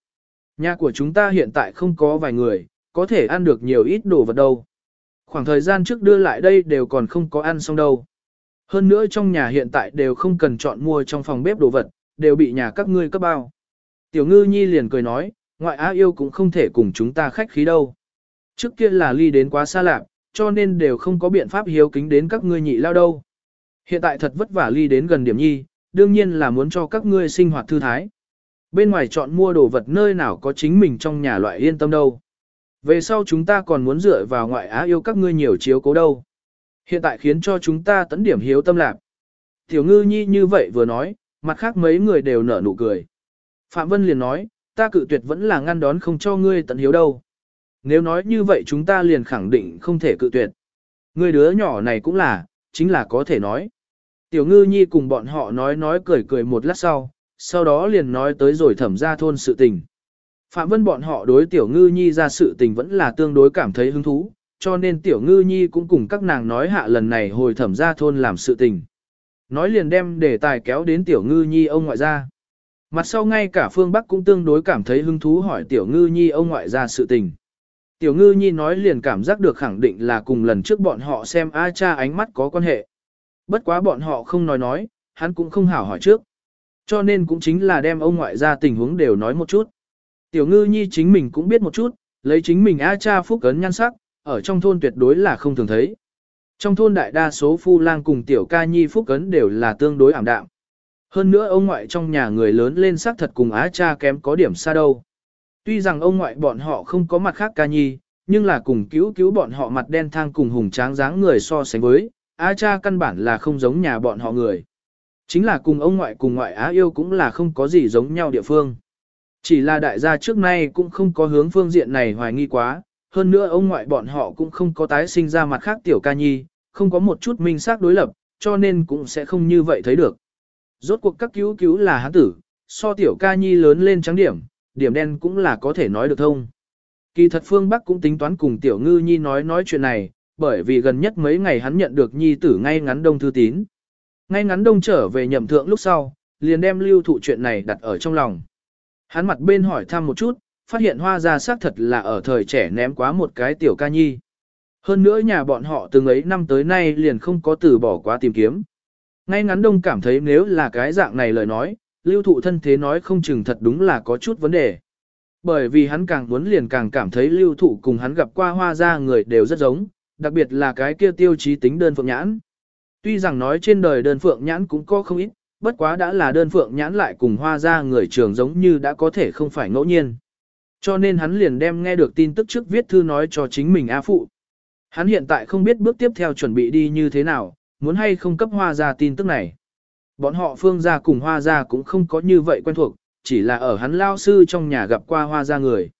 Nhà của chúng ta hiện tại không có vài người, có thể ăn được nhiều ít đồ vật đâu. Khoảng thời gian trước đưa lại đây đều còn không có ăn xong đâu. Hơn nữa trong nhà hiện tại đều không cần chọn mua trong phòng bếp đồ vật, đều bị nhà các ngươi cấp bao. Tiểu ngư nhi liền cười nói, ngoại á yêu cũng không thể cùng chúng ta khách khí đâu. Trước kia là ly đến quá xa lạc, cho nên đều không có biện pháp hiếu kính đến các ngươi nhị lao đâu. Hiện tại thật vất vả ly đến gần điểm nhi, đương nhiên là muốn cho các ngươi sinh hoạt thư thái. Bên ngoài chọn mua đồ vật nơi nào có chính mình trong nhà loại yên tâm đâu. Về sau chúng ta còn muốn dựa vào ngoại á yêu các ngươi nhiều chiếu cố đâu. Hiện tại khiến cho chúng ta tấn điểm hiếu tâm lạc. Tiểu ngư nhi như vậy vừa nói, mặt khác mấy người đều nở nụ cười. Phạm Vân liền nói, ta cự tuyệt vẫn là ngăn đón không cho ngươi tận hiếu đâu. Nếu nói như vậy chúng ta liền khẳng định không thể cự tuyệt. Ngươi đứa nhỏ này cũng là, chính là có thể nói. Tiểu ngư nhi cùng bọn họ nói nói cười cười một lát sau, sau đó liền nói tới rồi thẩm ra thôn sự tình. Phạm Vân bọn họ đối tiểu ngư nhi ra sự tình vẫn là tương đối cảm thấy hứng thú, cho nên tiểu ngư nhi cũng cùng các nàng nói hạ lần này hồi thẩm ra thôn làm sự tình. Nói liền đem đề tài kéo đến tiểu ngư nhi ông ngoại gia. Mặt sau ngay cả phương Bắc cũng tương đối cảm thấy hứng thú hỏi tiểu ngư nhi ông ngoại gia sự tình. Tiểu ngư nhi nói liền cảm giác được khẳng định là cùng lần trước bọn họ xem A cha ánh mắt có quan hệ. Bất quá bọn họ không nói nói, hắn cũng không hảo hỏi trước. Cho nên cũng chính là đem ông ngoại gia tình huống đều nói một chút. Tiểu ngư nhi chính mình cũng biết một chút, lấy chính mình A cha phúc cấn nhan sắc, ở trong thôn tuyệt đối là không thường thấy. Trong thôn đại đa số phu lang cùng tiểu ca nhi phúc cấn đều là tương đối ảm đạm. Hơn nữa ông ngoại trong nhà người lớn lên xác thật cùng á cha kém có điểm xa đâu. Tuy rằng ông ngoại bọn họ không có mặt khác ca nhi, nhưng là cùng cứu cứu bọn họ mặt đen thang cùng hùng tráng dáng người so sánh với, á cha căn bản là không giống nhà bọn họ người. Chính là cùng ông ngoại cùng ngoại á yêu cũng là không có gì giống nhau địa phương. Chỉ là đại gia trước nay cũng không có hướng phương diện này hoài nghi quá, hơn nữa ông ngoại bọn họ cũng không có tái sinh ra mặt khác tiểu ca nhi, không có một chút minh xác đối lập, cho nên cũng sẽ không như vậy thấy được. Rốt cuộc các cứu cứu là hán tử, so tiểu ca nhi lớn lên trắng điểm, điểm đen cũng là có thể nói được thông. Kỳ thật phương Bắc cũng tính toán cùng tiểu ngư nhi nói nói chuyện này, bởi vì gần nhất mấy ngày hắn nhận được nhi tử ngay ngắn đông thư tín. Ngay ngắn đông trở về nhậm thượng lúc sau, liền đem lưu thụ chuyện này đặt ở trong lòng. Hắn mặt bên hỏi thăm một chút, phát hiện hoa ra xác thật là ở thời trẻ ném quá một cái tiểu ca nhi. Hơn nữa nhà bọn họ từng ấy năm tới nay liền không có từ bỏ quá tìm kiếm. Ngay ngắn đông cảm thấy nếu là cái dạng này lời nói, lưu thụ thân thế nói không chừng thật đúng là có chút vấn đề. Bởi vì hắn càng muốn liền càng cảm thấy lưu thụ cùng hắn gặp qua hoa ra người đều rất giống, đặc biệt là cái kia tiêu chí tính đơn phượng nhãn. Tuy rằng nói trên đời đơn phượng nhãn cũng có không ít, bất quá đã là đơn phượng nhãn lại cùng hoa ra người trường giống như đã có thể không phải ngẫu nhiên. Cho nên hắn liền đem nghe được tin tức trước viết thư nói cho chính mình A Phụ. Hắn hiện tại không biết bước tiếp theo chuẩn bị đi như thế nào, muốn hay không cấp hoa ra tin tức này. Bọn họ phương gia cùng hoa gia cũng không có như vậy quen thuộc, chỉ là ở hắn lao sư trong nhà gặp qua hoa gia người.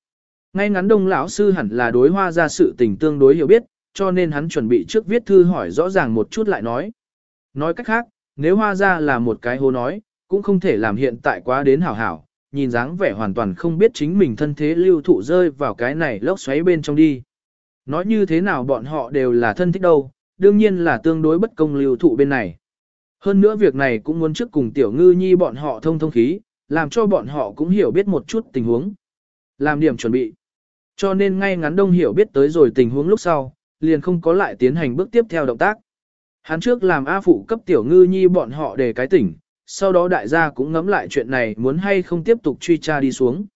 Ngay ngắn đông lão sư hẳn là đối hoa gia sự tình tương đối hiểu biết, cho nên hắn chuẩn bị trước viết thư hỏi rõ ràng một chút lại nói. Nói cách khác, nếu hoa gia là một cái hố nói, cũng không thể làm hiện tại quá đến hảo hảo, nhìn dáng vẻ hoàn toàn không biết chính mình thân thế lưu thụ rơi vào cái này lốc xoáy bên trong đi. Nói như thế nào bọn họ đều là thân thích đâu, đương nhiên là tương đối bất công lưu thụ bên này. Hơn nữa việc này cũng muốn trước cùng tiểu ngư nhi bọn họ thông thông khí, làm cho bọn họ cũng hiểu biết một chút tình huống. Làm điểm chuẩn bị. Cho nên ngay ngắn đông hiểu biết tới rồi tình huống lúc sau, liền không có lại tiến hành bước tiếp theo động tác. Hắn trước làm A phụ cấp tiểu ngư nhi bọn họ để cái tỉnh, sau đó đại gia cũng ngẫm lại chuyện này muốn hay không tiếp tục truy tra đi xuống.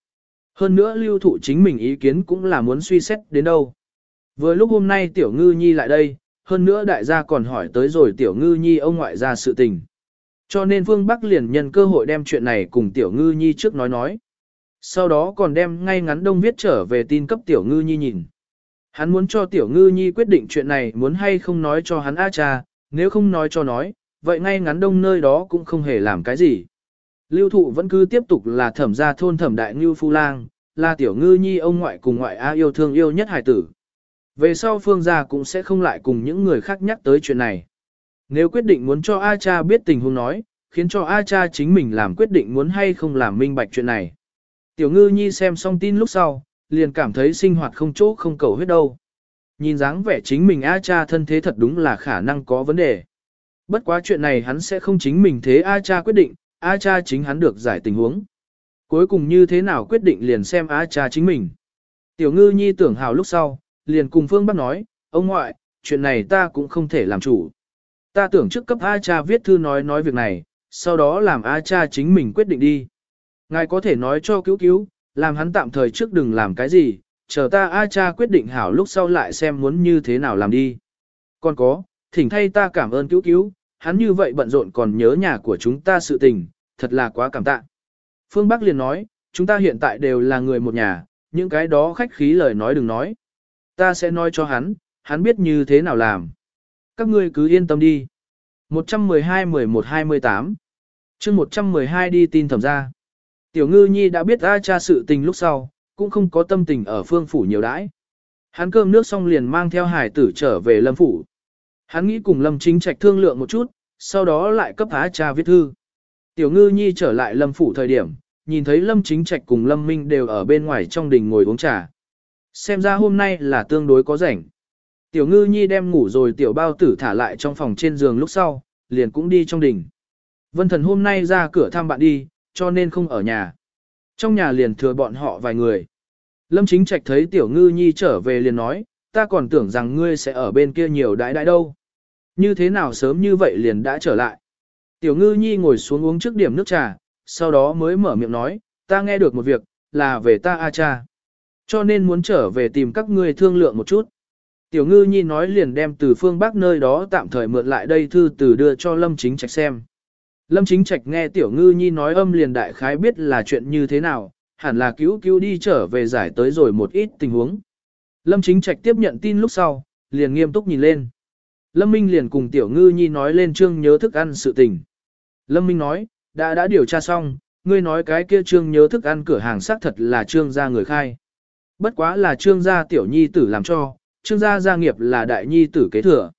Hơn nữa lưu thụ chính mình ý kiến cũng là muốn suy xét đến đâu. Vừa lúc hôm nay tiểu ngư nhi lại đây, hơn nữa đại gia còn hỏi tới rồi tiểu ngư nhi ông ngoại ra sự tình. Cho nên Phương Bắc liền nhân cơ hội đem chuyện này cùng tiểu ngư nhi trước nói nói. Sau đó còn đem ngay ngắn đông viết trở về tin cấp tiểu ngư nhi nhìn. Hắn muốn cho tiểu ngư nhi quyết định chuyện này muốn hay không nói cho hắn A cha, nếu không nói cho nói, vậy ngay ngắn đông nơi đó cũng không hề làm cái gì. Lưu thụ vẫn cứ tiếp tục là thẩm gia thôn thẩm đại ngư phu lang, là tiểu ngư nhi ông ngoại cùng ngoại A yêu thương yêu nhất hải tử. Về sau phương gia cũng sẽ không lại cùng những người khác nhắc tới chuyện này. Nếu quyết định muốn cho A cha biết tình huống nói, khiến cho A cha chính mình làm quyết định muốn hay không làm minh bạch chuyện này. Tiểu ngư nhi xem xong tin lúc sau, liền cảm thấy sinh hoạt không chỗ không cầu hết đâu. Nhìn dáng vẻ chính mình A cha thân thế thật đúng là khả năng có vấn đề. Bất quá chuyện này hắn sẽ không chính mình thế A cha quyết định, A cha chính hắn được giải tình huống. Cuối cùng như thế nào quyết định liền xem A cha chính mình. Tiểu ngư nhi tưởng hào lúc sau, liền cùng Phương bác nói, ông ngoại, chuyện này ta cũng không thể làm chủ. Ta tưởng trước cấp A cha viết thư nói nói việc này, sau đó làm A cha chính mình quyết định đi. Ngài có thể nói cho cứu cứu, làm hắn tạm thời trước đừng làm cái gì, chờ ta A cha quyết định hảo lúc sau lại xem muốn như thế nào làm đi. Còn có, thỉnh thay ta cảm ơn cứu cứu, hắn như vậy bận rộn còn nhớ nhà của chúng ta sự tình, thật là quá cảm tạ. Phương Bắc liền nói, chúng ta hiện tại đều là người một nhà, những cái đó khách khí lời nói đừng nói. Ta sẽ nói cho hắn, hắn biết như thế nào làm. Các ngươi cứ yên tâm đi. 112-11-28 chương 112 đi tin thẩm ra. Tiểu ngư nhi đã biết A cha sự tình lúc sau, cũng không có tâm tình ở phương phủ nhiều đãi. Hắn cơm nước xong liền mang theo hải tử trở về lâm phủ. Hắn nghĩ cùng lâm chính trạch thương lượng một chút, sau đó lại cấp Á cha viết thư. Tiểu ngư nhi trở lại lâm phủ thời điểm, nhìn thấy lâm chính trạch cùng lâm minh đều ở bên ngoài trong đình ngồi uống trà. Xem ra hôm nay là tương đối có rảnh. Tiểu ngư nhi đem ngủ rồi tiểu bao tử thả lại trong phòng trên giường lúc sau, liền cũng đi trong đình. Vân thần hôm nay ra cửa thăm bạn đi, cho nên không ở nhà. Trong nhà liền thừa bọn họ vài người. Lâm chính trạch thấy tiểu ngư nhi trở về liền nói, ta còn tưởng rằng ngươi sẽ ở bên kia nhiều đãi đãi đâu. Như thế nào sớm như vậy liền đã trở lại. Tiểu ngư nhi ngồi xuống uống trước điểm nước trà, sau đó mới mở miệng nói, ta nghe được một việc, là về ta A cha. Cho nên muốn trở về tìm các ngươi thương lượng một chút. Tiểu ngư nhi nói liền đem từ phương bắc nơi đó tạm thời mượn lại đây thư từ đưa cho Lâm Chính Trạch xem. Lâm Chính Trạch nghe Tiểu ngư nhi nói âm liền đại khái biết là chuyện như thế nào, hẳn là cứu cứu đi trở về giải tới rồi một ít tình huống. Lâm Chính Trạch tiếp nhận tin lúc sau, liền nghiêm túc nhìn lên. Lâm Minh liền cùng Tiểu Ngư Nhi nói lên trương nhớ thức ăn sự tình. Lâm Minh nói, đã đã điều tra xong, ngươi nói cái kia trương nhớ thức ăn cửa hàng xác thật là trương gia người khai. Bất quá là trương gia Tiểu Nhi tử làm cho, trương gia gia nghiệp là đại nhi tử kế thừa.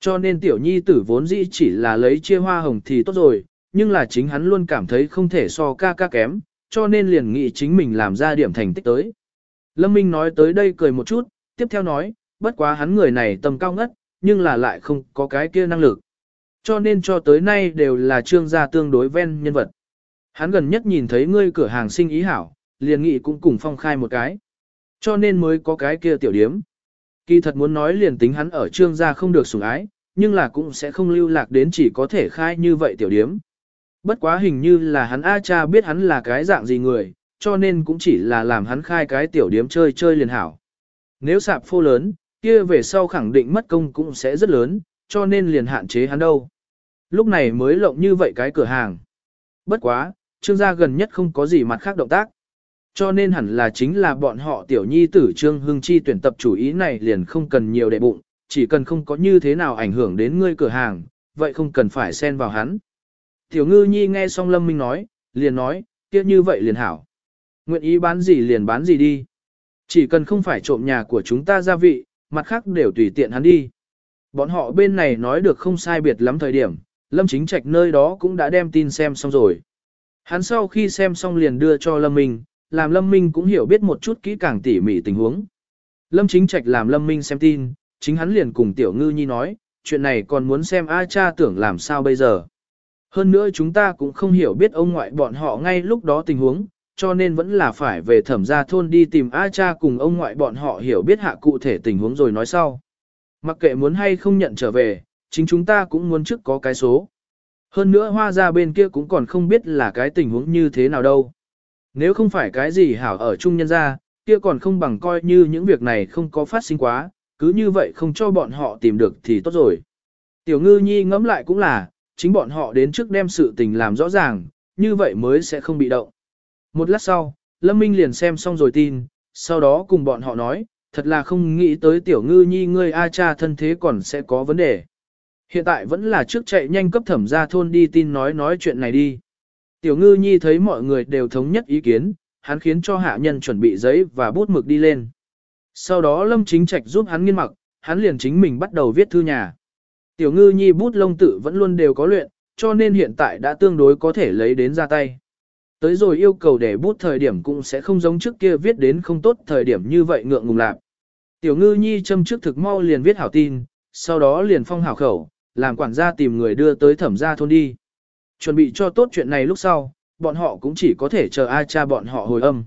Cho nên Tiểu Nhi tử vốn dĩ chỉ là lấy chia hoa hồng thì tốt rồi, nhưng là chính hắn luôn cảm thấy không thể so ca ca kém, cho nên liền nghĩ chính mình làm ra điểm thành tích tới. Lâm Minh nói tới đây cười một chút, tiếp theo nói, bất quá hắn người này tầm cao ngất, nhưng là lại không có cái kia năng lực. Cho nên cho tới nay đều là trương gia tương đối ven nhân vật. Hắn gần nhất nhìn thấy ngươi cửa hàng sinh ý hảo, liền nghị cũng cùng phong khai một cái. Cho nên mới có cái kia tiểu điếm. Kỳ thật muốn nói liền tính hắn ở trương gia không được sủng ái, nhưng là cũng sẽ không lưu lạc đến chỉ có thể khai như vậy tiểu điếm. Bất quá hình như là hắn A cha biết hắn là cái dạng gì người, cho nên cũng chỉ là làm hắn khai cái tiểu điếm chơi chơi liền hảo. Nếu sạp phô lớn, kia về sau khẳng định mất công cũng sẽ rất lớn, cho nên liền hạn chế hắn đâu. Lúc này mới lộng như vậy cái cửa hàng. Bất quá, trương gia gần nhất không có gì mặt khác động tác. Cho nên hẳn là chính là bọn họ tiểu nhi tử trương hưng chi tuyển tập chủ ý này liền không cần nhiều đệ bụng, chỉ cần không có như thế nào ảnh hưởng đến ngươi cửa hàng, vậy không cần phải xen vào hắn. Tiểu ngư nhi nghe xong lâm minh nói, liền nói, kia như vậy liền hảo. Nguyện ý bán gì liền bán gì đi. Chỉ cần không phải trộm nhà của chúng ta gia vị, mặt khác đều tùy tiện hắn đi. Bọn họ bên này nói được không sai biệt lắm thời điểm, Lâm Chính Trạch nơi đó cũng đã đem tin xem xong rồi. Hắn sau khi xem xong liền đưa cho Lâm Minh, làm Lâm Minh cũng hiểu biết một chút kỹ càng tỉ mỉ tình huống. Lâm Chính Trạch làm Lâm Minh xem tin, chính hắn liền cùng Tiểu Ngư Nhi nói, chuyện này còn muốn xem A cha tưởng làm sao bây giờ. Hơn nữa chúng ta cũng không hiểu biết ông ngoại bọn họ ngay lúc đó tình huống, cho nên vẫn là phải về thẩm gia thôn đi tìm A cha cùng ông ngoại bọn họ hiểu biết hạ cụ thể tình huống rồi nói sau. Mặc kệ muốn hay không nhận trở về, chính chúng ta cũng muốn trước có cái số. Hơn nữa hoa ra bên kia cũng còn không biết là cái tình huống như thế nào đâu. Nếu không phải cái gì hảo ở chung nhân gia, kia còn không bằng coi như những việc này không có phát sinh quá, cứ như vậy không cho bọn họ tìm được thì tốt rồi. Tiểu ngư nhi ngẫm lại cũng là, chính bọn họ đến trước đem sự tình làm rõ ràng, như vậy mới sẽ không bị động. Một lát sau, Lâm Minh liền xem xong rồi tin, sau đó cùng bọn họ nói, thật là không nghĩ tới tiểu ngư nhi ngươi A cha thân thế còn sẽ có vấn đề. Hiện tại vẫn là trước chạy nhanh cấp thẩm ra thôn đi tin nói nói chuyện này đi. Tiểu ngư nhi thấy mọi người đều thống nhất ý kiến, hắn khiến cho hạ nhân chuẩn bị giấy và bút mực đi lên. Sau đó Lâm Chính Trạch giúp hắn nghiên mặc, hắn liền chính mình bắt đầu viết thư nhà. Tiểu ngư nhi bút lông tự vẫn luôn đều có luyện, cho nên hiện tại đã tương đối có thể lấy đến ra tay. Tới rồi yêu cầu để bút thời điểm cũng sẽ không giống trước kia viết đến không tốt thời điểm như vậy ngượng ngùng lạc. Tiểu ngư nhi châm trước thực mau liền viết hảo tin, sau đó liền phong hảo khẩu, làm quản gia tìm người đưa tới thẩm gia thôn đi. Chuẩn bị cho tốt chuyện này lúc sau, bọn họ cũng chỉ có thể chờ ai cha bọn họ hồi âm.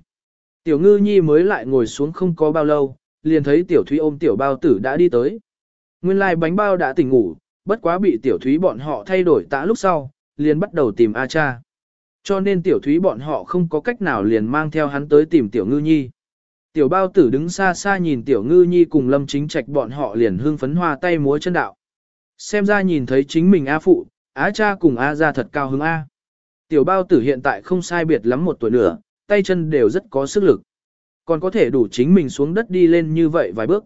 Tiểu ngư nhi mới lại ngồi xuống không có bao lâu, liền thấy tiểu thúy ôm tiểu bao tử đã đi tới. Nguyên lai like bánh bao đã tỉnh ngủ, bất quá bị tiểu thúy bọn họ thay đổi tã lúc sau, liền bắt đầu tìm A cha. Cho nên tiểu thúy bọn họ không có cách nào liền mang theo hắn tới tìm tiểu ngư nhi. Tiểu bao tử đứng xa xa nhìn tiểu ngư nhi cùng lâm chính trạch bọn họ liền hương phấn hoa tay múa chân đạo. Xem ra nhìn thấy chính mình A phụ, Á cha cùng A ra thật cao hứng A. Tiểu bao tử hiện tại không sai biệt lắm một tuổi nữa, tay chân đều rất có sức lực. Còn có thể đủ chính mình xuống đất đi lên như vậy vài bước.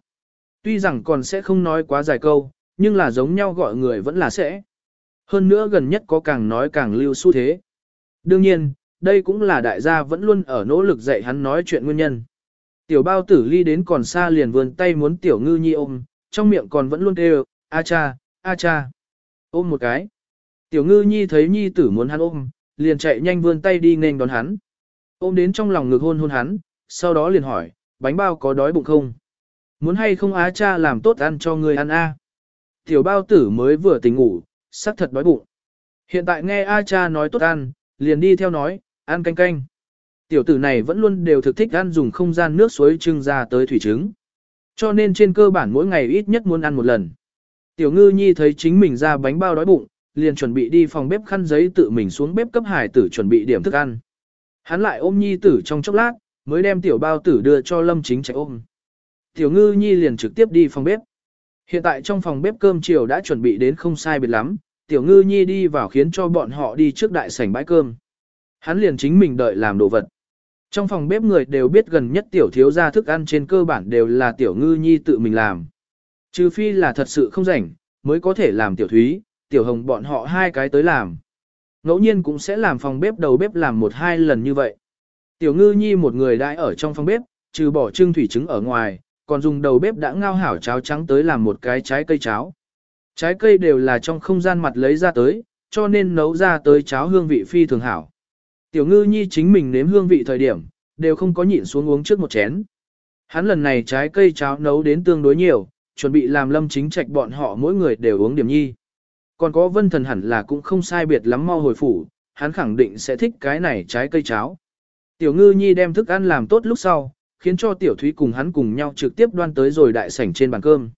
Tuy rằng còn sẽ không nói quá dài câu, nhưng là giống nhau gọi người vẫn là sẽ. Hơn nữa gần nhất có càng nói càng lưu xu thế. Đương nhiên, đây cũng là đại gia vẫn luôn ở nỗ lực dạy hắn nói chuyện nguyên nhân. Tiểu bao tử ly đến còn xa liền vươn tay muốn tiểu ngư nhi ôm, trong miệng còn vẫn luôn kêu, a cha, a cha. Ôm một cái. Tiểu ngư nhi thấy nhi tử muốn hắn ôm, liền chạy nhanh vươn tay đi nên đón hắn. Ôm đến trong lòng ngực hôn hôn hắn, sau đó liền hỏi, bánh bao có đói bụng không? Muốn hay không á cha làm tốt ăn cho người ăn a? Tiểu bao tử mới vừa tỉnh ngủ, sắc thật đói bụng. Hiện tại nghe A cha nói tốt ăn, liền đi theo nói, ăn canh canh. Tiểu tử này vẫn luôn đều thực thích ăn dùng không gian nước suối trưng ra tới thủy trứng. Cho nên trên cơ bản mỗi ngày ít nhất muốn ăn một lần. Tiểu ngư nhi thấy chính mình ra bánh bao đói bụng, liền chuẩn bị đi phòng bếp khăn giấy tự mình xuống bếp cấp hải tử chuẩn bị điểm thức ăn. Hắn lại ôm nhi tử trong chốc lát, mới đem tiểu bao tử đưa cho lâm chính chạy ôm. Tiểu ngư nhi liền trực tiếp đi phòng bếp. Hiện tại trong phòng bếp cơm chiều đã chuẩn bị đến không sai biệt lắm, tiểu ngư nhi đi vào khiến cho bọn họ đi trước đại sảnh bãi cơm. Hắn liền chính mình đợi làm đồ vật. Trong phòng bếp người đều biết gần nhất tiểu thiếu gia thức ăn trên cơ bản đều là tiểu ngư nhi tự mình làm. Trừ phi là thật sự không rảnh, mới có thể làm tiểu thúy, tiểu hồng bọn họ hai cái tới làm. Ngẫu nhiên cũng sẽ làm phòng bếp đầu bếp làm một hai lần như vậy. Tiểu ngư nhi một người đãi ở trong phòng bếp, trừ bỏ trưng thủy trứng ở ngoài, còn dùng đầu bếp đã ngao hảo cháo trắng tới làm một cái trái cây cháo. Trái cây đều là trong không gian mặt lấy ra tới, cho nên nấu ra tới cháo hương vị phi thường hảo. Tiểu ngư nhi chính mình nếm hương vị thời điểm, đều không có nhịn xuống uống trước một chén. Hắn lần này trái cây cháo nấu đến tương đối nhiều, chuẩn bị làm lâm chính trạch bọn họ mỗi người đều uống điểm nhi. Còn có vân thần hẳn là cũng không sai biệt lắm mau hồi phủ, hắn khẳng định sẽ thích cái này trái cây cháo. Tiểu ngư nhi đem thức ăn làm tốt lúc sau, khiến cho tiểu thúy cùng hắn cùng nhau trực tiếp đoan tới rồi đại sảnh trên bàn cơm.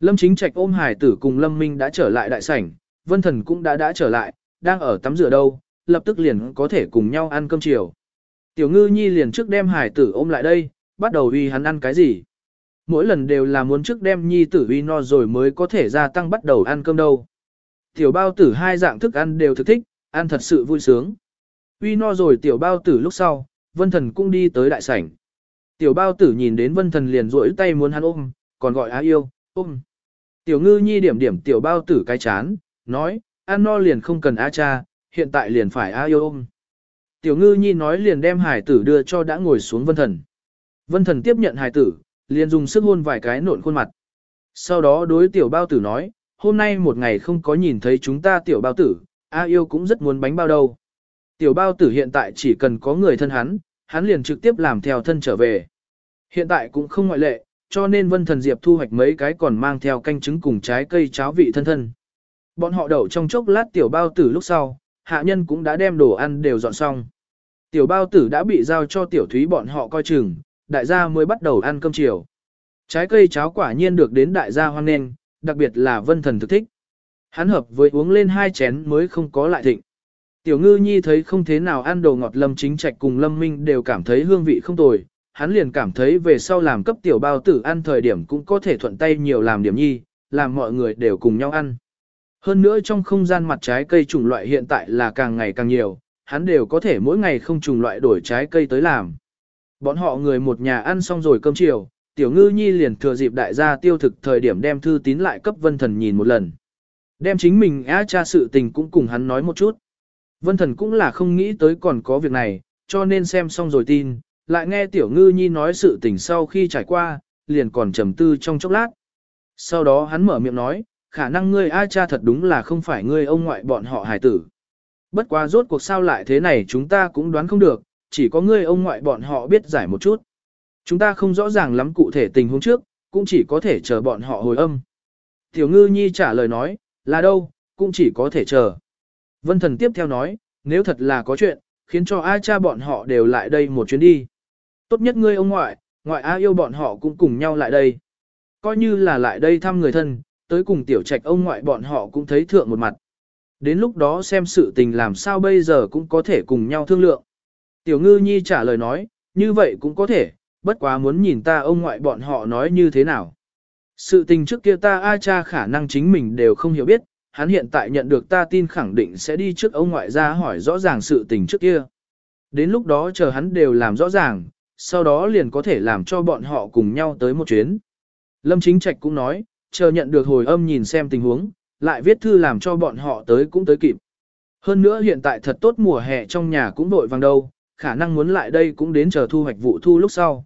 Lâm chính trạch ôm hải tử cùng lâm minh đã trở lại đại sảnh, vân thần cũng đã đã trở lại, đang ở tắm rửa đâu, lập tức liền có thể cùng nhau ăn cơm chiều. Tiểu ngư nhi liền trước đem hải tử ôm lại đây, bắt đầu uy hắn ăn cái gì. Mỗi lần đều là muốn trước đem nhi tử uy no rồi mới có thể gia tăng bắt đầu ăn cơm đâu. Tiểu bao tử hai dạng thức ăn đều thực thích, ăn thật sự vui sướng. Uy no rồi tiểu bao tử lúc sau, vân thần cũng đi tới đại sảnh. Tiểu bao tử nhìn đến vân thần liền rỗi tay muốn hắn ôm, còn gọi á yêu, ôm. Tiểu ngư nhi điểm điểm tiểu bao tử cái chán, nói, ăn no liền không cần a cha, hiện tại liền phải a yêu ôm. Tiểu ngư nhi nói liền đem hải tử đưa cho đã ngồi xuống vân thần. Vân thần tiếp nhận hải tử, liền dùng sức hôn vài cái nộn khuôn mặt. Sau đó đối tiểu bao tử nói, hôm nay một ngày không có nhìn thấy chúng ta tiểu bao tử, A yêu cũng rất muốn bánh bao đâu. Tiểu bao tử hiện tại chỉ cần có người thân hắn, hắn liền trực tiếp làm theo thân trở về. Hiện tại cũng không ngoại lệ, cho nên vân thần diệp thu hoạch mấy cái còn mang theo canh trứng cùng trái cây cháo vị thân thân. Bọn họ đậu trong chốc lát tiểu bao tử lúc sau, hạ nhân cũng đã đem đồ ăn đều dọn xong. Tiểu bao tử đã bị giao cho tiểu thúy bọn họ coi chừng, đại gia mới bắt đầu ăn cơm chiều. Trái cây cháo quả nhiên được đến đại gia hoan nghênh, đặc biệt là vân thần thực thích. Hắn hợp với uống lên hai chén mới không có lại thịnh. Tiểu ngư nhi thấy không thế nào ăn đồ ngọt lâm chính trạch cùng lâm minh đều cảm thấy hương vị không tồi, hắn liền cảm thấy về sau làm cấp tiểu bao tử ăn thời điểm cũng có thể thuận tay nhiều làm điểm nhi, làm mọi người đều cùng nhau ăn. Hơn nữa trong không gian mặt trái cây chủng loại hiện tại là càng ngày càng nhiều, hắn đều có thể mỗi ngày không trùng loại đổi trái cây tới làm. Bọn họ người một nhà ăn xong rồi cơm chiều, tiểu ngư nhi liền thừa dịp đại gia tiêu thực thời điểm đem thư tín lại cấp vân thần nhìn một lần. Đem chính mình á cha sự tình cũng cùng hắn nói một chút. Vân thần cũng là không nghĩ tới còn có việc này, cho nên xem xong rồi tin, lại nghe tiểu ngư nhi nói sự tình sau khi trải qua, liền còn trầm tư trong chốc lát. Sau đó hắn mở miệng nói, khả năng ngươi A cha thật đúng là không phải ngươi ông ngoại bọn họ hài tử. Bất quá rốt cuộc sao lại thế này chúng ta cũng đoán không được, chỉ có ngươi ông ngoại bọn họ biết giải một chút. Chúng ta không rõ ràng lắm cụ thể tình huống trước, cũng chỉ có thể chờ bọn họ hồi âm. Tiểu ngư nhi trả lời nói, là đâu, cũng chỉ có thể chờ. Vân thần tiếp theo nói, nếu thật là có chuyện, khiến cho A cha bọn họ đều lại đây một chuyến đi. Tốt nhất ngươi ông ngoại, ngoại A yêu bọn họ cũng cùng nhau lại đây. Coi như là lại đây thăm người thân, tới cùng tiểu trạch ông ngoại bọn họ cũng thấy thượng một mặt. Đến lúc đó xem sự tình làm sao bây giờ cũng có thể cùng nhau thương lượng. Tiểu ngư nhi trả lời nói, như vậy cũng có thể, bất quá muốn nhìn ta ông ngoại bọn họ nói như thế nào. Sự tình trước kia ta A cha khả năng chính mình đều không hiểu biết, hắn hiện tại nhận được ta tin khẳng định sẽ đi trước ông ngoại ra hỏi rõ ràng sự tình trước kia. Đến lúc đó chờ hắn đều làm rõ ràng, sau đó liền có thể làm cho bọn họ cùng nhau tới một chuyến. Lâm Chính Trạch cũng nói, chờ nhận được hồi âm nhìn xem tình huống, lại viết thư làm cho bọn họ tới cũng tới kịp. Hơn nữa hiện tại thật tốt mùa hè trong nhà cũng đội vàng đâu, khả năng muốn lại đây cũng đến chờ thu hoạch vụ thu lúc sau.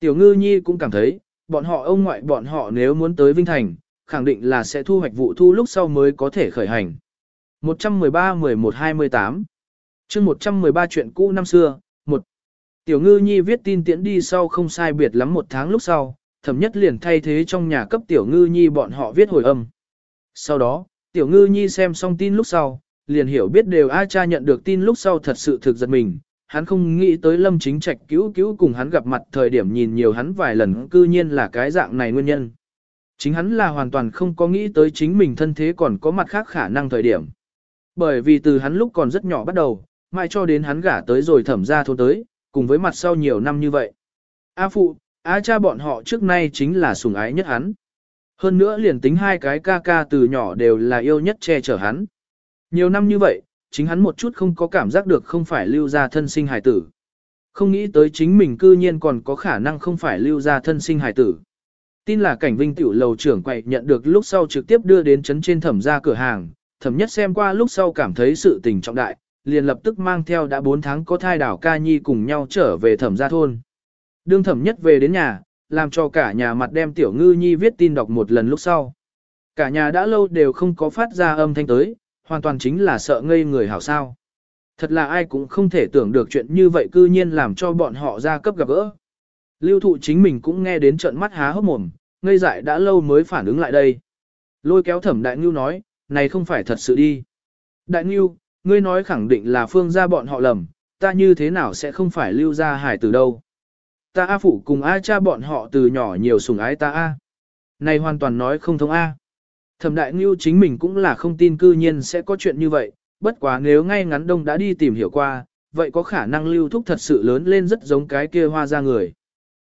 Tiểu ngư nhi cũng cảm thấy, bọn họ ông ngoại bọn họ nếu muốn tới Vinh Thành, khẳng định là sẽ thu hoạch vụ thu lúc sau mới có thể khởi hành. 113-11-28 chương 113 chuyện cũ năm xưa, Tiểu ngư nhi viết tin tiễn đi sau không sai biệt lắm một tháng lúc sau, thẩm nhất liền thay thế trong nhà cấp tiểu ngư nhi bọn họ viết hồi âm. Sau đó, tiểu ngư nhi xem xong tin lúc sau, liền hiểu biết đều A cha nhận được tin lúc sau thật sự thực giật mình, hắn không nghĩ tới lâm chính trạch cứu cứu cùng hắn gặp mặt thời điểm nhìn nhiều hắn vài lần cư nhiên là cái dạng này nguyên nhân. Chính hắn là hoàn toàn không có nghĩ tới chính mình thân thế còn có mặt khác khả năng thời điểm. Bởi vì từ hắn lúc còn rất nhỏ bắt đầu, mãi cho đến hắn gả tới rồi thẩm ra thôn tới, cùng với mặt sau nhiều năm như vậy. A phụ, A cha bọn họ trước nay chính là sủng ái nhất hắn. Hơn nữa liền tính hai cái ca ca từ nhỏ đều là yêu nhất che chở hắn. Nhiều năm như vậy, chính hắn một chút không có cảm giác được không phải lưu ra thân sinh hài tử. Không nghĩ tới chính mình cư nhiên còn có khả năng không phải lưu ra thân sinh hài tử. Tin là cảnh vinh tiểu lầu trưởng quậy nhận được lúc sau trực tiếp đưa đến chấn trên thẩm ra cửa hàng, thẩm nhất xem qua lúc sau cảm thấy sự tình trọng đại, liền lập tức mang theo đã 4 tháng có thai đảo ca nhi cùng nhau trở về thẩm gia thôn. Đương thẩm nhất về đến nhà, làm cho cả nhà mặt đem tiểu ngư nhi viết tin đọc một lần lúc sau. Cả nhà đã lâu đều không có phát ra âm thanh tới, hoàn toàn chính là sợ ngây người hảo sao. Thật là ai cũng không thể tưởng được chuyện như vậy cư nhiên làm cho bọn họ ra cấp gặp gỡ. Lưu thụ chính mình cũng nghe đến trận mắt há hốc mồm, ngây dại đã lâu mới phản ứng lại đây. Lôi kéo thẩm đại ngưu nói, này không phải thật sự đi. Đại ngưu, ngươi nói khẳng định là phương gia bọn họ lầm, ta như thế nào sẽ không phải lưu ra hải từ đâu. Ta A phụ cùng A cha bọn họ từ nhỏ nhiều sủng ái ta A. Này hoàn toàn nói không thông A. Thẩm đại ngưu chính mình cũng là không tin cư nhiên sẽ có chuyện như vậy, bất quá nếu ngay ngắn đông đã đi tìm hiểu qua, vậy có khả năng lưu thúc thật sự lớn lên rất giống cái kia hoa ra người.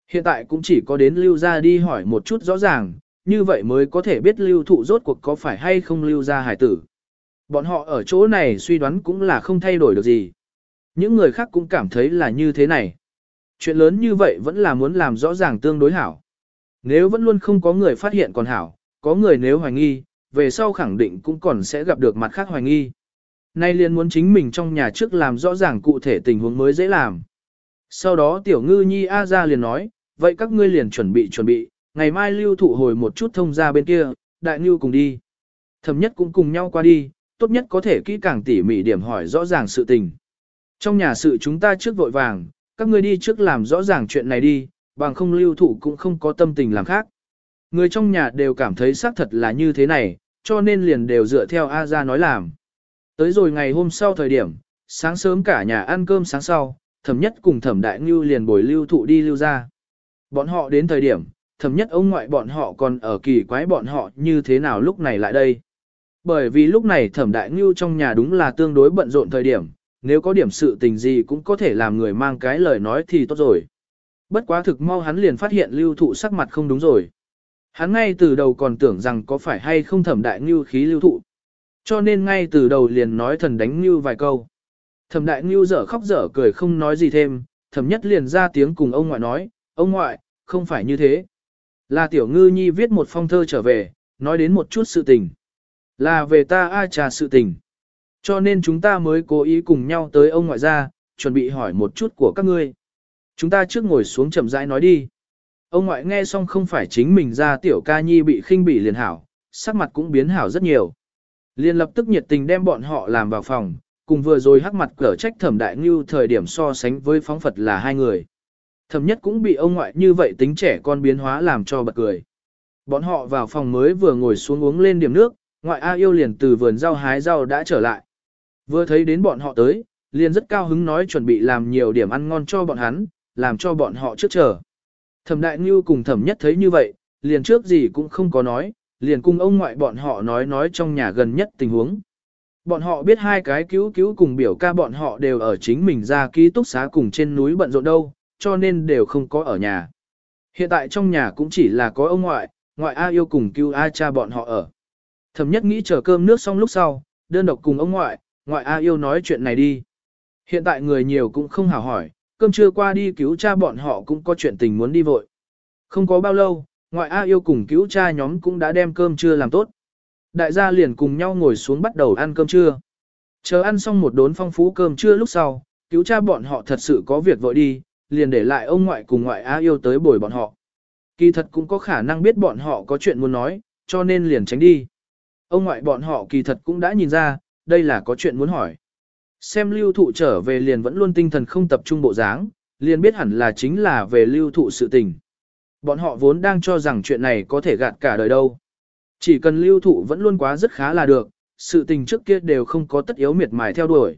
Hiện tại cũng chỉ có đến lưu ra đi hỏi một chút rõ ràng, như vậy mới có thể biết lưu thụ rốt cuộc có phải hay không lưu ra hải tử. Bọn họ ở chỗ này suy đoán cũng là không thay đổi được gì. Những người khác cũng cảm thấy là như thế này. Chuyện lớn như vậy vẫn là muốn làm rõ ràng tương đối hảo. Nếu vẫn luôn không có người phát hiện còn hảo, có người nếu hoài nghi, về sau khẳng định cũng còn sẽ gặp được mặt khác hoài nghi. Nay liền muốn chính mình trong nhà trước làm rõ ràng cụ thể tình huống mới dễ làm. Sau đó tiểu ngư nhi A ra liền nói, vậy các ngươi liền chuẩn bị chuẩn bị, ngày mai lưu thụ hồi một chút thông ra bên kia, đại ngư cùng đi. Thẩm nhất cũng cùng nhau qua đi, tốt nhất có thể kỹ càng tỉ mỉ điểm hỏi rõ ràng sự tình. Trong nhà sự chúng ta trước vội vàng, các ngươi đi trước làm rõ ràng chuyện này đi, bằng không lưu thụ cũng không có tâm tình làm khác. Người trong nhà đều cảm thấy xác thật là như thế này, cho nên liền đều dựa theo A ra nói làm. Tới rồi ngày hôm sau thời điểm, sáng sớm cả nhà ăn cơm sáng sau, thẩm nhất cùng thẩm đại ngưu liền bồi lưu thụ đi lưu ra. Bọn họ đến thời điểm, thẩm nhất ông ngoại bọn họ còn ở kỳ quái bọn họ như thế nào lúc này lại đây. Bởi vì lúc này thẩm đại ngưu trong nhà đúng là tương đối bận rộn thời điểm, nếu có điểm sự tình gì cũng có thể làm người mang cái lời nói thì tốt rồi. Bất quá thực mau hắn liền phát hiện lưu thụ sắc mặt không đúng rồi. Hắn ngay từ đầu còn tưởng rằng có phải hay không thẩm đại ngưu khí lưu thụ. Cho nên ngay từ đầu liền nói thần đánh ngưu vài câu. Thẩm đại ngưu dở khóc dở cười không nói gì thêm, thẩm nhất liền ra tiếng cùng ông ngoại nói, ông ngoại, không phải như thế. Là tiểu ngư nhi viết một phong thơ trở về, nói đến một chút sự tình. Là về ta ai trà sự tình. Cho nên chúng ta mới cố ý cùng nhau tới ông ngoại gia, chuẩn bị hỏi một chút của các ngươi. Chúng ta trước ngồi xuống chậm rãi nói đi. Ông ngoại nghe xong không phải chính mình ra tiểu ca nhi bị khinh bỉ liền hảo, sắc mặt cũng biến hảo rất nhiều. Liền lập tức nhiệt tình đem bọn họ làm vào phòng, cùng vừa rồi hắc mặt cở trách thẩm đại ngưu thời điểm so sánh với phóng Phật là hai người. Thẩm nhất cũng bị ông ngoại như vậy tính trẻ con biến hóa làm cho bật cười. Bọn họ vào phòng mới vừa ngồi xuống uống lên điểm nước, ngoại A yêu liền từ vườn rau hái rau đã trở lại. Vừa thấy đến bọn họ tới, liền rất cao hứng nói chuẩn bị làm nhiều điểm ăn ngon cho bọn hắn, làm cho bọn họ trước chờ. Thẩm đại ngưu cùng thẩm nhất thấy như vậy, liền trước gì cũng không có nói, liền cùng ông ngoại bọn họ nói nói trong nhà gần nhất tình huống. Bọn họ biết hai cái cứu cứu cùng biểu ca bọn họ đều ở chính mình ra ký túc xá cùng trên núi bận rộn đâu, cho nên đều không có ở nhà. Hiện tại trong nhà cũng chỉ là có ông ngoại, ngoại A yêu cùng cứu A cha bọn họ ở. Thẩm nhất nghĩ chờ cơm nước xong lúc sau, đơn độc cùng ông ngoại, ngoại A yêu nói chuyện này đi. Hiện tại người nhiều cũng không hào hỏi, cơm trưa qua đi cứu cha bọn họ cũng có chuyện tình muốn đi vội. Không có bao lâu, ngoại A yêu cùng cứu cha nhóm cũng đã đem cơm trưa làm tốt. Đại gia liền cùng nhau ngồi xuống bắt đầu ăn cơm trưa. Chờ ăn xong một đốn phong phú cơm trưa lúc sau, cứu cha bọn họ thật sự có việc vội đi, liền để lại ông ngoại cùng ngoại A yêu tới bồi bọn họ. Kỳ thật cũng có khả năng biết bọn họ có chuyện muốn nói, cho nên liền tránh đi. Ông ngoại bọn họ kỳ thật cũng đã nhìn ra, đây là có chuyện muốn hỏi. Xem lưu thụ trở về liền vẫn luôn tinh thần không tập trung bộ dáng, liền biết hẳn là chính là về lưu thụ sự tình. Bọn họ vốn đang cho rằng chuyện này có thể gạt cả đời đâu. Chỉ cần lưu thụ vẫn luôn quá rất khá là được, sự tình trước kia đều không có tất yếu miệt mài theo đuổi.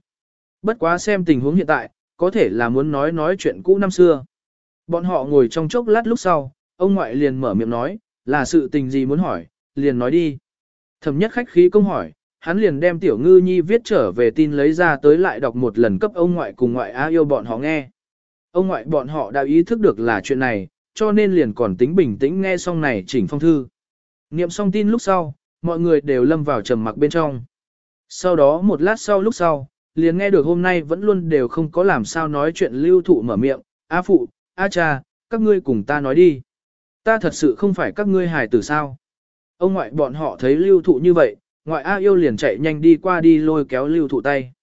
Bất quá xem tình huống hiện tại, có thể là muốn nói nói chuyện cũ năm xưa. Bọn họ ngồi trong chốc lát lúc sau, ông ngoại liền mở miệng nói, là sự tình gì muốn hỏi, liền nói đi. Thẩm nhất khách khí công hỏi, hắn liền đem tiểu ngư nhi viết trở về tin lấy ra tới lại đọc một lần cấp ông ngoại cùng ngoại á yêu bọn họ nghe. Ông ngoại bọn họ đã ý thức được là chuyện này, cho nên liền còn tính bình tĩnh nghe xong này chỉnh phong thư. Nghiệm xong tin lúc sau, mọi người đều lâm vào trầm mặc bên trong. Sau đó một lát sau lúc sau, liền nghe được hôm nay vẫn luôn đều không có làm sao nói chuyện lưu thụ mở miệng, A phụ, A cha, các ngươi cùng ta nói đi. Ta thật sự không phải các ngươi hài tử sao. Ông ngoại bọn họ thấy lưu thụ như vậy, ngoại A yêu liền chạy nhanh đi qua đi lôi kéo lưu thụ tay.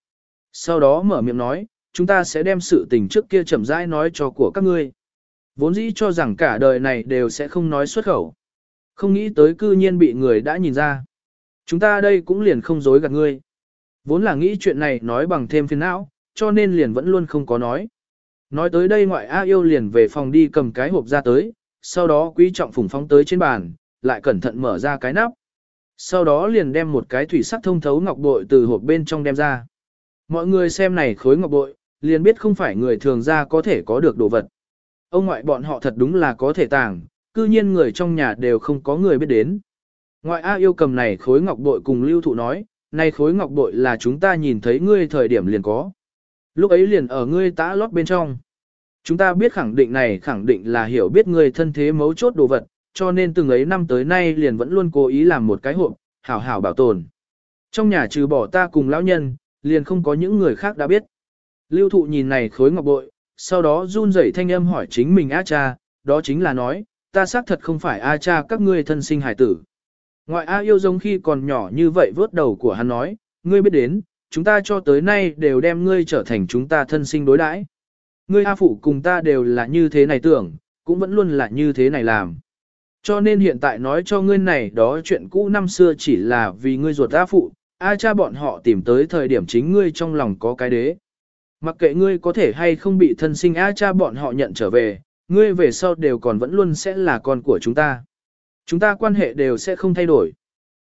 Sau đó mở miệng nói, chúng ta sẽ đem sự tình trước kia chậm rãi nói cho của các ngươi. Vốn dĩ cho rằng cả đời này đều sẽ không nói xuất khẩu. Không nghĩ tới cư nhiên bị người đã nhìn ra. Chúng ta đây cũng liền không dối gạt ngươi. Vốn là nghĩ chuyện này nói bằng thêm phiền não, cho nên liền vẫn luôn không có nói. Nói tới đây ngoại A yêu liền về phòng đi cầm cái hộp ra tới, sau đó quý trọng phủng phóng tới trên bàn, lại cẩn thận mở ra cái nắp. Sau đó liền đem một cái thủy sắc thông thấu ngọc bội từ hộp bên trong đem ra. Mọi người xem này khối ngọc bội, liền biết không phải người thường ra có thể có được đồ vật. Ông ngoại bọn họ thật đúng là có thể tàng, cư nhiên người trong nhà đều không có người biết đến. Ngoại A yêu cầm này khối ngọc bội cùng lưu thụ nói, này khối ngọc bội là chúng ta nhìn thấy ngươi thời điểm liền có. Lúc ấy liền ở ngươi tã lót bên trong. Chúng ta biết khẳng định này khẳng định là hiểu biết ngươi thân thế mấu chốt đồ vật, cho nên từng ấy năm tới nay liền vẫn luôn cố ý làm một cái hộp, hảo hảo bảo tồn. Trong nhà trừ bỏ ta cùng lão nhân, liền không có những người khác đã biết. Lưu thụ nhìn này khối ngọc bội, sau đó run rẩy thanh âm hỏi chính mình A cha, đó chính là nói, ta xác thật không phải A cha các ngươi thân sinh hải tử. Ngoại A yêu giống khi còn nhỏ như vậy vớt đầu của hắn nói, ngươi biết đến, chúng ta cho tới nay đều đem ngươi trở thành chúng ta thân sinh đối đãi. Ngươi A phụ cùng ta đều là như thế này tưởng, cũng vẫn luôn là như thế này làm. Cho nên hiện tại nói cho ngươi này đó chuyện cũ năm xưa chỉ là vì ngươi ruột A phụ, A cha bọn họ tìm tới thời điểm chính ngươi trong lòng có cái đế. Mặc kệ ngươi có thể hay không bị thân sinh A cha bọn họ nhận trở về, ngươi về sau đều còn vẫn luôn sẽ là con của chúng ta. Chúng ta quan hệ đều sẽ không thay đổi.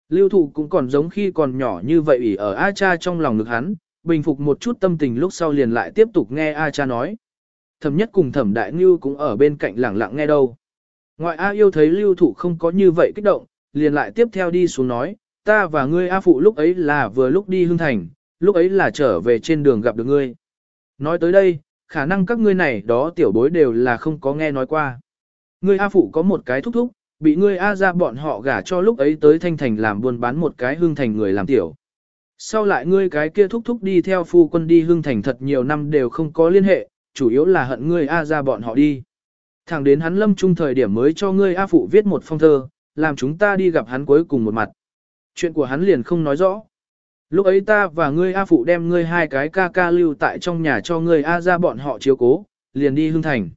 Lưu thụ cũng còn giống khi còn nhỏ như vậy ỉ ở A cha trong lòng ngực hắn, bình phục một chút tâm tình lúc sau liền lại tiếp tục nghe A cha nói. Thẩm nhất cùng thẩm đại ngưu cũng ở bên cạnh lẳng lặng nghe đâu. Ngoại A yêu thấy lưu thụ không có như vậy kích động, liền lại tiếp theo đi xuống nói, ta và ngươi A phụ lúc ấy là vừa lúc đi hương thành, lúc ấy là trở về trên đường gặp được ngươi. Nói tới đây, khả năng các ngươi này đó tiểu bối đều là không có nghe nói qua. Ngươi A phụ có một cái thúc thúc, bị ngươi A ra bọn họ gả cho lúc ấy tới thanh thành làm buôn bán một cái hương thành người làm tiểu. Sau lại ngươi cái kia thúc thúc đi theo phu quân đi hương thành thật nhiều năm đều không có liên hệ, chủ yếu là hận ngươi A ra bọn họ đi. Thẳng đến hắn lâm trung thời điểm mới cho ngươi A phụ viết một phong thơ, làm chúng ta đi gặp hắn cuối cùng một mặt. Chuyện của hắn liền không nói rõ. Lúc ấy ta và ngươi A phụ đem ngươi hai cái ca ca lưu tại trong nhà cho ngươi A ra bọn họ chiếu cố, liền đi hương thành.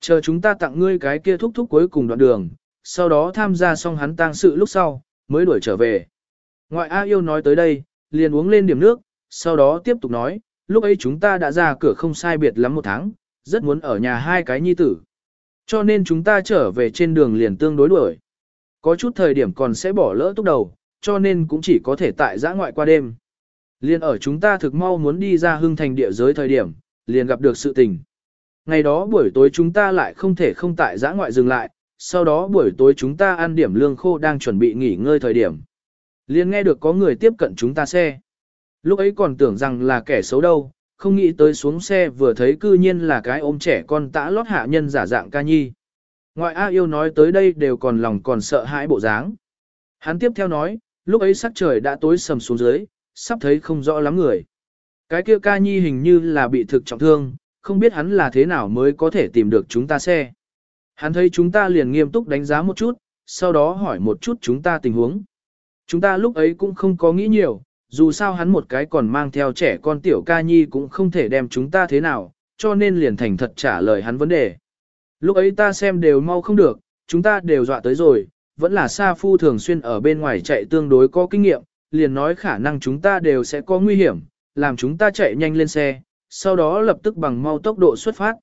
Chờ chúng ta tặng ngươi cái kia thúc thúc cuối cùng đoạn đường, sau đó tham gia xong hắn tang sự lúc sau, mới đuổi trở về. Ngoại A yêu nói tới đây, liền uống lên điểm nước, sau đó tiếp tục nói, lúc ấy chúng ta đã ra cửa không sai biệt lắm một tháng, rất muốn ở nhà hai cái nhi tử. Cho nên chúng ta trở về trên đường liền tương đối đuổi. Có chút thời điểm còn sẽ bỏ lỡ túc đầu, cho nên cũng chỉ có thể tại giã ngoại qua đêm. Liên ở chúng ta thực mau muốn đi ra hưng thành địa giới thời điểm, liền gặp được sự tình. Ngày đó buổi tối chúng ta lại không thể không tại giã ngoại dừng lại, sau đó buổi tối chúng ta ăn điểm lương khô đang chuẩn bị nghỉ ngơi thời điểm. Liên nghe được có người tiếp cận chúng ta xe. Lúc ấy còn tưởng rằng là kẻ xấu đâu, không nghĩ tới xuống xe vừa thấy cư nhiên là cái ôm trẻ con tã lót hạ nhân giả dạng ca nhi. Ngoại A yêu nói tới đây đều còn lòng còn sợ hãi bộ dáng. Hắn tiếp theo nói, lúc ấy sắc trời đã tối sầm xuống dưới, sắp thấy không rõ lắm người. Cái kia ca nhi hình như là bị thực trọng thương, không biết hắn là thế nào mới có thể tìm được chúng ta xe. Hắn thấy chúng ta liền nghiêm túc đánh giá một chút, sau đó hỏi một chút chúng ta tình huống. Chúng ta lúc ấy cũng không có nghĩ nhiều, dù sao hắn một cái còn mang theo trẻ con tiểu ca nhi cũng không thể đem chúng ta thế nào, cho nên liền thành thật trả lời hắn vấn đề. Lúc ấy ta xem đều mau không được, chúng ta đều dọa tới rồi, vẫn là Sa Phu thường xuyên ở bên ngoài chạy tương đối có kinh nghiệm, liền nói khả năng chúng ta đều sẽ có nguy hiểm, làm chúng ta chạy nhanh lên xe, sau đó lập tức bằng mau tốc độ xuất phát.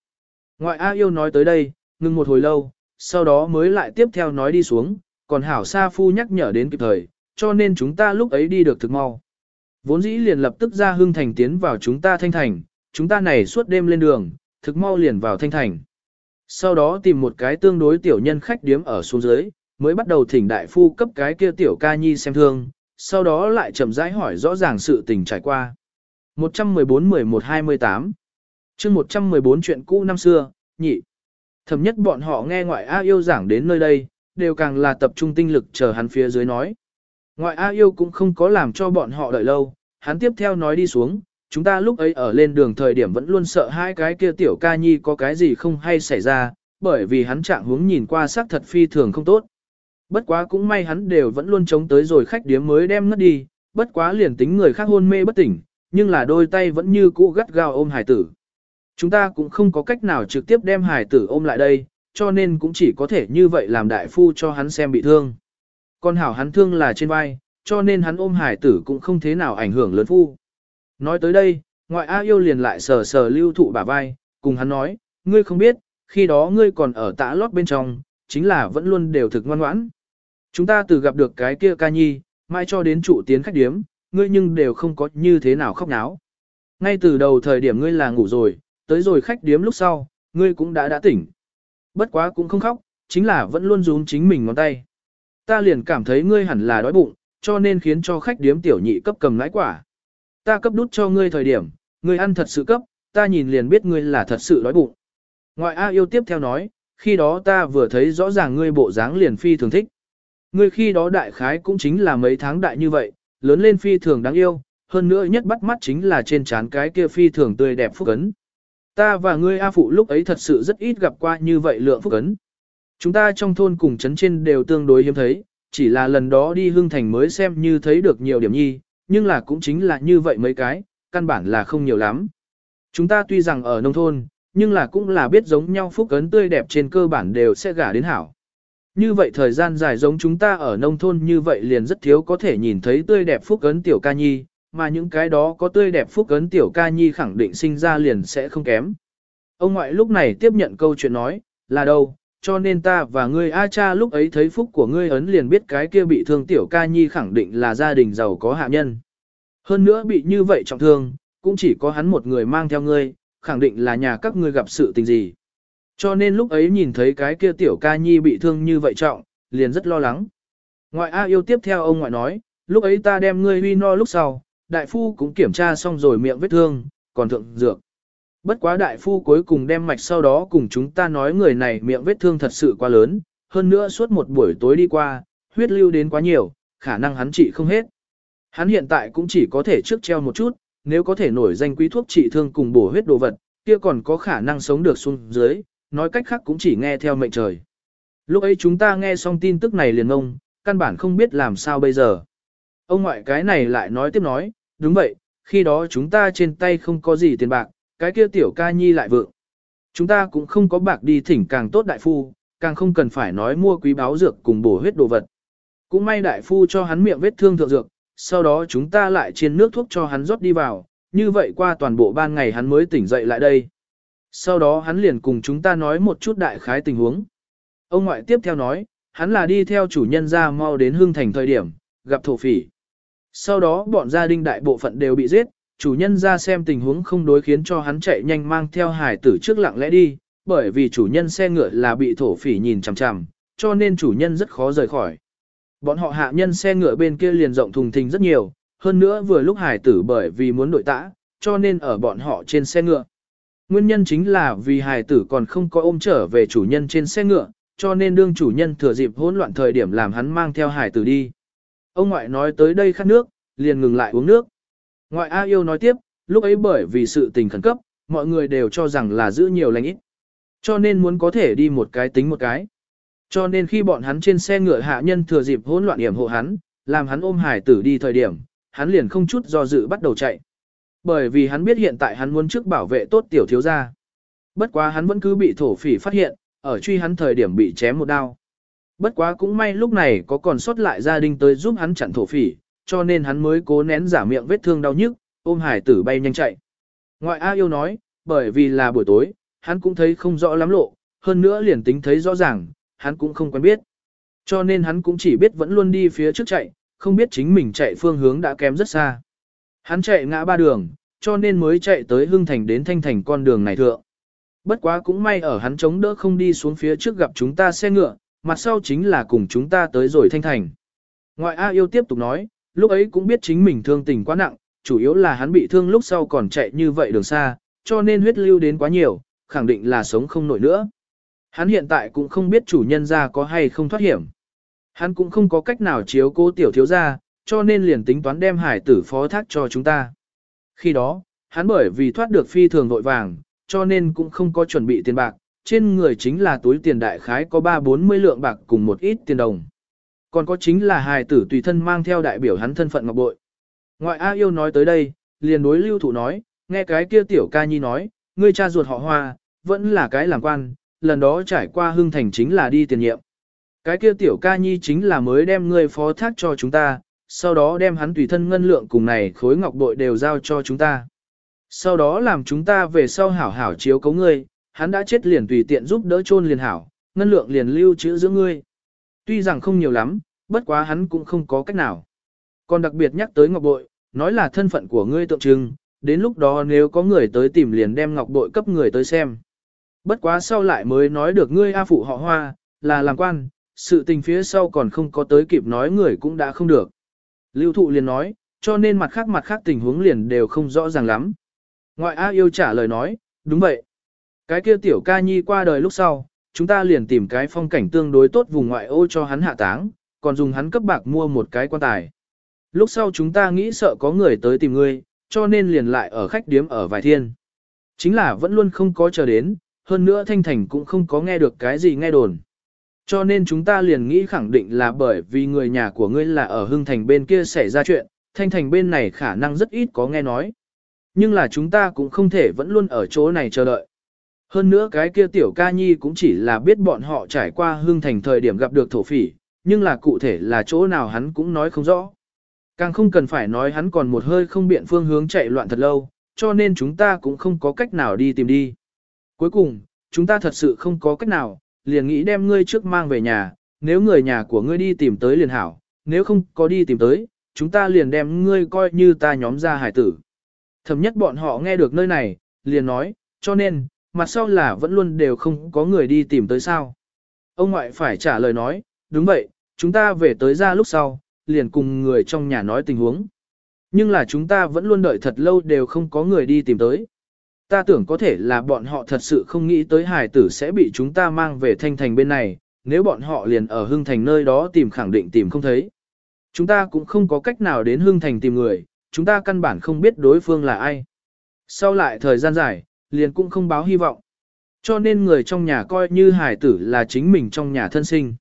Ngoại A yêu nói tới đây, ngừng một hồi lâu, sau đó mới lại tiếp theo nói đi xuống, còn hảo Sa Phu nhắc nhở đến kịp thời, cho nên chúng ta lúc ấy đi được thực mau. Vốn dĩ liền lập tức ra hưng thành tiến vào chúng ta thanh thành, chúng ta này suốt đêm lên đường, thực mau liền vào thanh thành. Sau đó tìm một cái tương đối tiểu nhân khách điếm ở xuống dưới, mới bắt đầu thỉnh đại phu cấp cái kia tiểu ca nhi xem thương, sau đó lại chậm rãi hỏi rõ ràng sự tình trải qua. 114-11-28 chương 114 chuyện cũ năm xưa, nhị. Thầm nhất bọn họ nghe ngoại A yêu giảng đến nơi đây, đều càng là tập trung tinh lực chờ hắn phía dưới nói. Ngoại A yêu cũng không có làm cho bọn họ đợi lâu, hắn tiếp theo nói đi xuống, chúng ta lúc ấy ở lên đường thời điểm vẫn luôn sợ hai cái kia tiểu ca nhi có cái gì không hay xảy ra, bởi vì hắn trạng hướng nhìn qua sắc thật phi thường không tốt. Bất quá cũng may hắn đều vẫn luôn chống tới rồi khách điếm mới đem ngất đi, bất quá liền tính người khác hôn mê bất tỉnh, nhưng là đôi tay vẫn như cũ gắt gao ôm hải tử. Chúng ta cũng không có cách nào trực tiếp đem hải tử ôm lại đây, cho nên cũng chỉ có thể như vậy làm đại phu cho hắn xem bị thương con hảo hắn thương là trên vai, cho nên hắn ôm hải tử cũng không thế nào ảnh hưởng lớn phu. Nói tới đây, ngoại A yêu liền lại sờ sờ lưu thụ bả vai, cùng hắn nói, ngươi không biết, khi đó ngươi còn ở tã lót bên trong, chính là vẫn luôn đều thực ngoan ngoãn. Chúng ta từ gặp được cái kia ca nhi, mai cho đến trụ tiến khách điếm, ngươi nhưng đều không có như thế nào khóc náo. Ngay từ đầu thời điểm ngươi là ngủ rồi, tới rồi khách điếm lúc sau, ngươi cũng đã đã tỉnh. Bất quá cũng không khóc, chính là vẫn luôn rún chính mình ngón tay. Ta liền cảm thấy ngươi hẳn là đói bụng, cho nên khiến cho khách điếm tiểu nhị cấp cầm lãi quả. Ta cấp đút cho ngươi thời điểm, ngươi ăn thật sự cấp, ta nhìn liền biết ngươi là thật sự đói bụng. Ngoại A yêu tiếp theo nói, khi đó ta vừa thấy rõ ràng ngươi bộ dáng liền phi thường thích. Ngươi khi đó đại khái cũng chính là mấy tháng đại như vậy, lớn lên phi thường đáng yêu, hơn nữa nhất bắt mắt chính là trên trán cái kia phi thường tươi đẹp phúc ấn. Ta và ngươi A Phụ lúc ấy thật sự rất ít gặp qua như vậy lượng phúc ấn. Chúng ta trong thôn cùng trấn trên đều tương đối hiếm thấy, chỉ là lần đó đi hương thành mới xem như thấy được nhiều điểm nhi, nhưng là cũng chính là như vậy mấy cái, căn bản là không nhiều lắm. Chúng ta tuy rằng ở nông thôn, nhưng là cũng là biết giống nhau phúc ấn tươi đẹp trên cơ bản đều sẽ gả đến hảo. Như vậy thời gian dài giống chúng ta ở nông thôn như vậy liền rất thiếu có thể nhìn thấy tươi đẹp phúc ấn tiểu ca nhi, mà những cái đó có tươi đẹp phúc ấn tiểu ca nhi khẳng định sinh ra liền sẽ không kém. Ông ngoại lúc này tiếp nhận câu chuyện nói, là đâu, cho nên ta và ngươi A cha lúc ấy thấy phúc của ngươi ấn liền biết cái kia bị thương tiểu ca nhi khẳng định là gia đình giàu có hạ nhân. Hơn nữa bị như vậy trọng thương, cũng chỉ có hắn một người mang theo ngươi, khẳng định là nhà các ngươi gặp sự tình gì. Cho nên lúc ấy nhìn thấy cái kia tiểu ca nhi bị thương như vậy trọng, liền rất lo lắng. Ngoại A yêu tiếp theo ông ngoại nói, lúc ấy ta đem ngươi huy no lúc sau, đại phu cũng kiểm tra xong rồi miệng vết thương, còn thượng dược. Bất quá đại phu cuối cùng đem mạch sau đó cùng chúng ta nói người này miệng vết thương thật sự quá lớn, hơn nữa suốt một buổi tối đi qua, huyết lưu đến quá nhiều, khả năng hắn trị không hết. Hắn hiện tại cũng chỉ có thể trước treo một chút, nếu có thể nổi danh quý thuốc trị thương cùng bổ huyết đồ vật, kia còn có khả năng sống được xuống dưới, nói cách khác cũng chỉ nghe theo mệnh trời. Lúc ấy chúng ta nghe xong tin tức này liền ông, căn bản không biết làm sao bây giờ. Ông ngoại cái này lại nói tiếp nói, đúng vậy, khi đó chúng ta trên tay không có gì tiền bạc, cái kia tiểu ca nhi lại vượng. Chúng ta cũng không có bạc đi thỉnh càng tốt đại phu, càng không cần phải nói mua quý báo dược cùng bổ huyết đồ vật. Cũng may đại phu cho hắn miệng vết thương thượng dược, sau đó chúng ta lại chiên nước thuốc cho hắn rót đi vào, như vậy qua toàn bộ ban ngày hắn mới tỉnh dậy lại đây. Sau đó hắn liền cùng chúng ta nói một chút đại khái tình huống. Ông ngoại tiếp theo nói, hắn là đi theo chủ nhân ra mau đến hương thành thời điểm, gặp thổ phỉ. Sau đó bọn gia đình đại bộ phận đều bị giết, chủ nhân ra xem tình huống không đối khiến cho hắn chạy nhanh mang theo hải tử trước lặng lẽ đi, bởi vì chủ nhân xe ngựa là bị thổ phỉ nhìn chằm chằm, cho nên chủ nhân rất khó rời khỏi. Bọn họ hạ nhân xe ngựa bên kia liền rộng thùng thình rất nhiều, hơn nữa vừa lúc hải tử bởi vì muốn đội tã, cho nên ở bọn họ trên xe ngựa. Nguyên nhân chính là vì hải tử còn không có ôm trở về chủ nhân trên xe ngựa, cho nên đương chủ nhân thừa dịp hỗn loạn thời điểm làm hắn mang theo hải tử đi. Ông ngoại nói tới đây khát nước, liền ngừng lại uống nước. Ngoại A yêu nói tiếp, lúc ấy bởi vì sự tình khẩn cấp, mọi người đều cho rằng là giữ nhiều lành ít. Cho nên muốn có thể đi một cái tính một cái. Cho nên khi bọn hắn trên xe ngựa hạ nhân thừa dịp hỗn loạn hiểm hộ hắn, làm hắn ôm hải tử đi thời điểm, hắn liền không chút do dự bắt đầu chạy. Bởi vì hắn biết hiện tại hắn muốn trước bảo vệ tốt tiểu thiếu gia. Bất quá hắn vẫn cứ bị thổ phỉ phát hiện, ở truy hắn thời điểm bị chém một đao. Bất quá cũng may lúc này có còn sót lại gia đình tới giúp hắn chặn thổ phỉ, cho nên hắn mới cố nén giả miệng vết thương đau nhức, ôm hải tử bay nhanh chạy. Ngoại A yêu nói, bởi vì là buổi tối, hắn cũng thấy không rõ lắm lộ, hơn nữa liền tính thấy rõ ràng, hắn cũng không quen biết. Cho nên hắn cũng chỉ biết vẫn luôn đi phía trước chạy, không biết chính mình chạy phương hướng đã kém rất xa. Hắn chạy ngã ba đường, cho nên mới chạy tới Hưng Thành đến Thanh Thành con đường này thượng. Bất quá cũng may ở hắn chống đỡ không đi xuống phía trước gặp chúng ta xe ngựa, mặt sau chính là cùng chúng ta tới rồi Thanh Thành. Ngoại A yêu tiếp tục nói, lúc ấy cũng biết chính mình thương tình quá nặng, chủ yếu là hắn bị thương lúc sau còn chạy như vậy đường xa, cho nên huyết lưu đến quá nhiều, khẳng định là sống không nổi nữa. Hắn hiện tại cũng không biết chủ nhân ra có hay không thoát hiểm. Hắn cũng không có cách nào chiếu cố tiểu thiếu ra, cho nên liền tính toán đem hải tử phó thác cho chúng ta. Khi đó, hắn bởi vì thoát được phi thường vội vàng, cho nên cũng không có chuẩn bị tiền bạc, trên người chính là túi tiền đại khái có 3-40 lượng bạc cùng một ít tiền đồng. Còn có chính là hài tử tùy thân mang theo đại biểu hắn thân phận ngọc bội. Ngoại A yêu nói tới đây, liền đối lưu thụ nói, nghe cái kia tiểu ca nhi nói, ngươi cha ruột họ hoa, vẫn là cái làm quan, lần đó trải qua hưng thành chính là đi tiền nhiệm. Cái kia tiểu ca nhi chính là mới đem ngươi phó thác cho chúng ta, sau đó đem hắn tùy thân ngân lượng cùng này khối ngọc bội đều giao cho chúng ta. Sau đó làm chúng ta về sau hảo hảo chiếu cấu ngươi, hắn đã chết liền tùy tiện giúp đỡ chôn liền hảo, ngân lượng liền lưu trữ giữa ngươi. Tuy rằng không nhiều lắm, bất quá hắn cũng không có cách nào. Còn đặc biệt nhắc tới ngọc bội, nói là thân phận của ngươi tượng trưng, đến lúc đó nếu có người tới tìm liền đem ngọc bội cấp người tới xem. Bất quá sau lại mới nói được ngươi A phụ họ hoa, là làm quan, sự tình phía sau còn không có tới kịp nói người cũng đã không được. Lưu thụ liền nói, cho nên mặt khác mặt khác tình huống liền đều không rõ ràng lắm. Ngoại A yêu trả lời nói, đúng vậy. Cái kia tiểu ca nhi qua đời lúc sau, chúng ta liền tìm cái phong cảnh tương đối tốt vùng ngoại ô cho hắn hạ táng, còn dùng hắn cấp bạc mua một cái quan tài. Lúc sau chúng ta nghĩ sợ có người tới tìm ngươi, cho nên liền lại ở khách điếm ở vài thiên. Chính là vẫn luôn không có chờ đến, hơn nữa Thanh Thành cũng không có nghe được cái gì nghe đồn. Cho nên chúng ta liền nghĩ khẳng định là bởi vì người nhà của ngươi là ở Hưng Thành bên kia xảy ra chuyện, Thanh Thành bên này khả năng rất ít có nghe nói. Nhưng là chúng ta cũng không thể vẫn luôn ở chỗ này chờ đợi. Hơn nữa cái kia tiểu ca nhi cũng chỉ là biết bọn họ trải qua hương Thành thời điểm gặp được thổ phỉ, nhưng là cụ thể là chỗ nào hắn cũng nói không rõ. Càng không cần phải nói hắn còn một hơi không biện phương hướng chạy loạn thật lâu, cho nên chúng ta cũng không có cách nào đi tìm đi. Cuối cùng, chúng ta thật sự không có cách nào, liền nghĩ đem ngươi trước mang về nhà, nếu người nhà của ngươi đi tìm tới liền hảo, nếu không có đi tìm tới, chúng ta liền đem ngươi coi như ta nhóm ra hải tử. Thầm nhất bọn họ nghe được nơi này, liền nói, cho nên, mặt sau là vẫn luôn đều không có người đi tìm tới sao. Ông ngoại phải trả lời nói, đúng vậy, chúng ta về tới ra lúc sau, liền cùng người trong nhà nói tình huống. Nhưng là chúng ta vẫn luôn đợi thật lâu đều không có người đi tìm tới. Ta tưởng có thể là bọn họ thật sự không nghĩ tới hải tử sẽ bị chúng ta mang về thanh thành bên này, nếu bọn họ liền ở hưng thành nơi đó tìm khẳng định tìm không thấy. Chúng ta cũng không có cách nào đến hưng thành tìm người, chúng ta căn bản không biết đối phương là ai. Sau lại thời gian dài, liền cũng không báo hy vọng. Cho nên người trong nhà coi như hải tử là chính mình trong nhà thân sinh.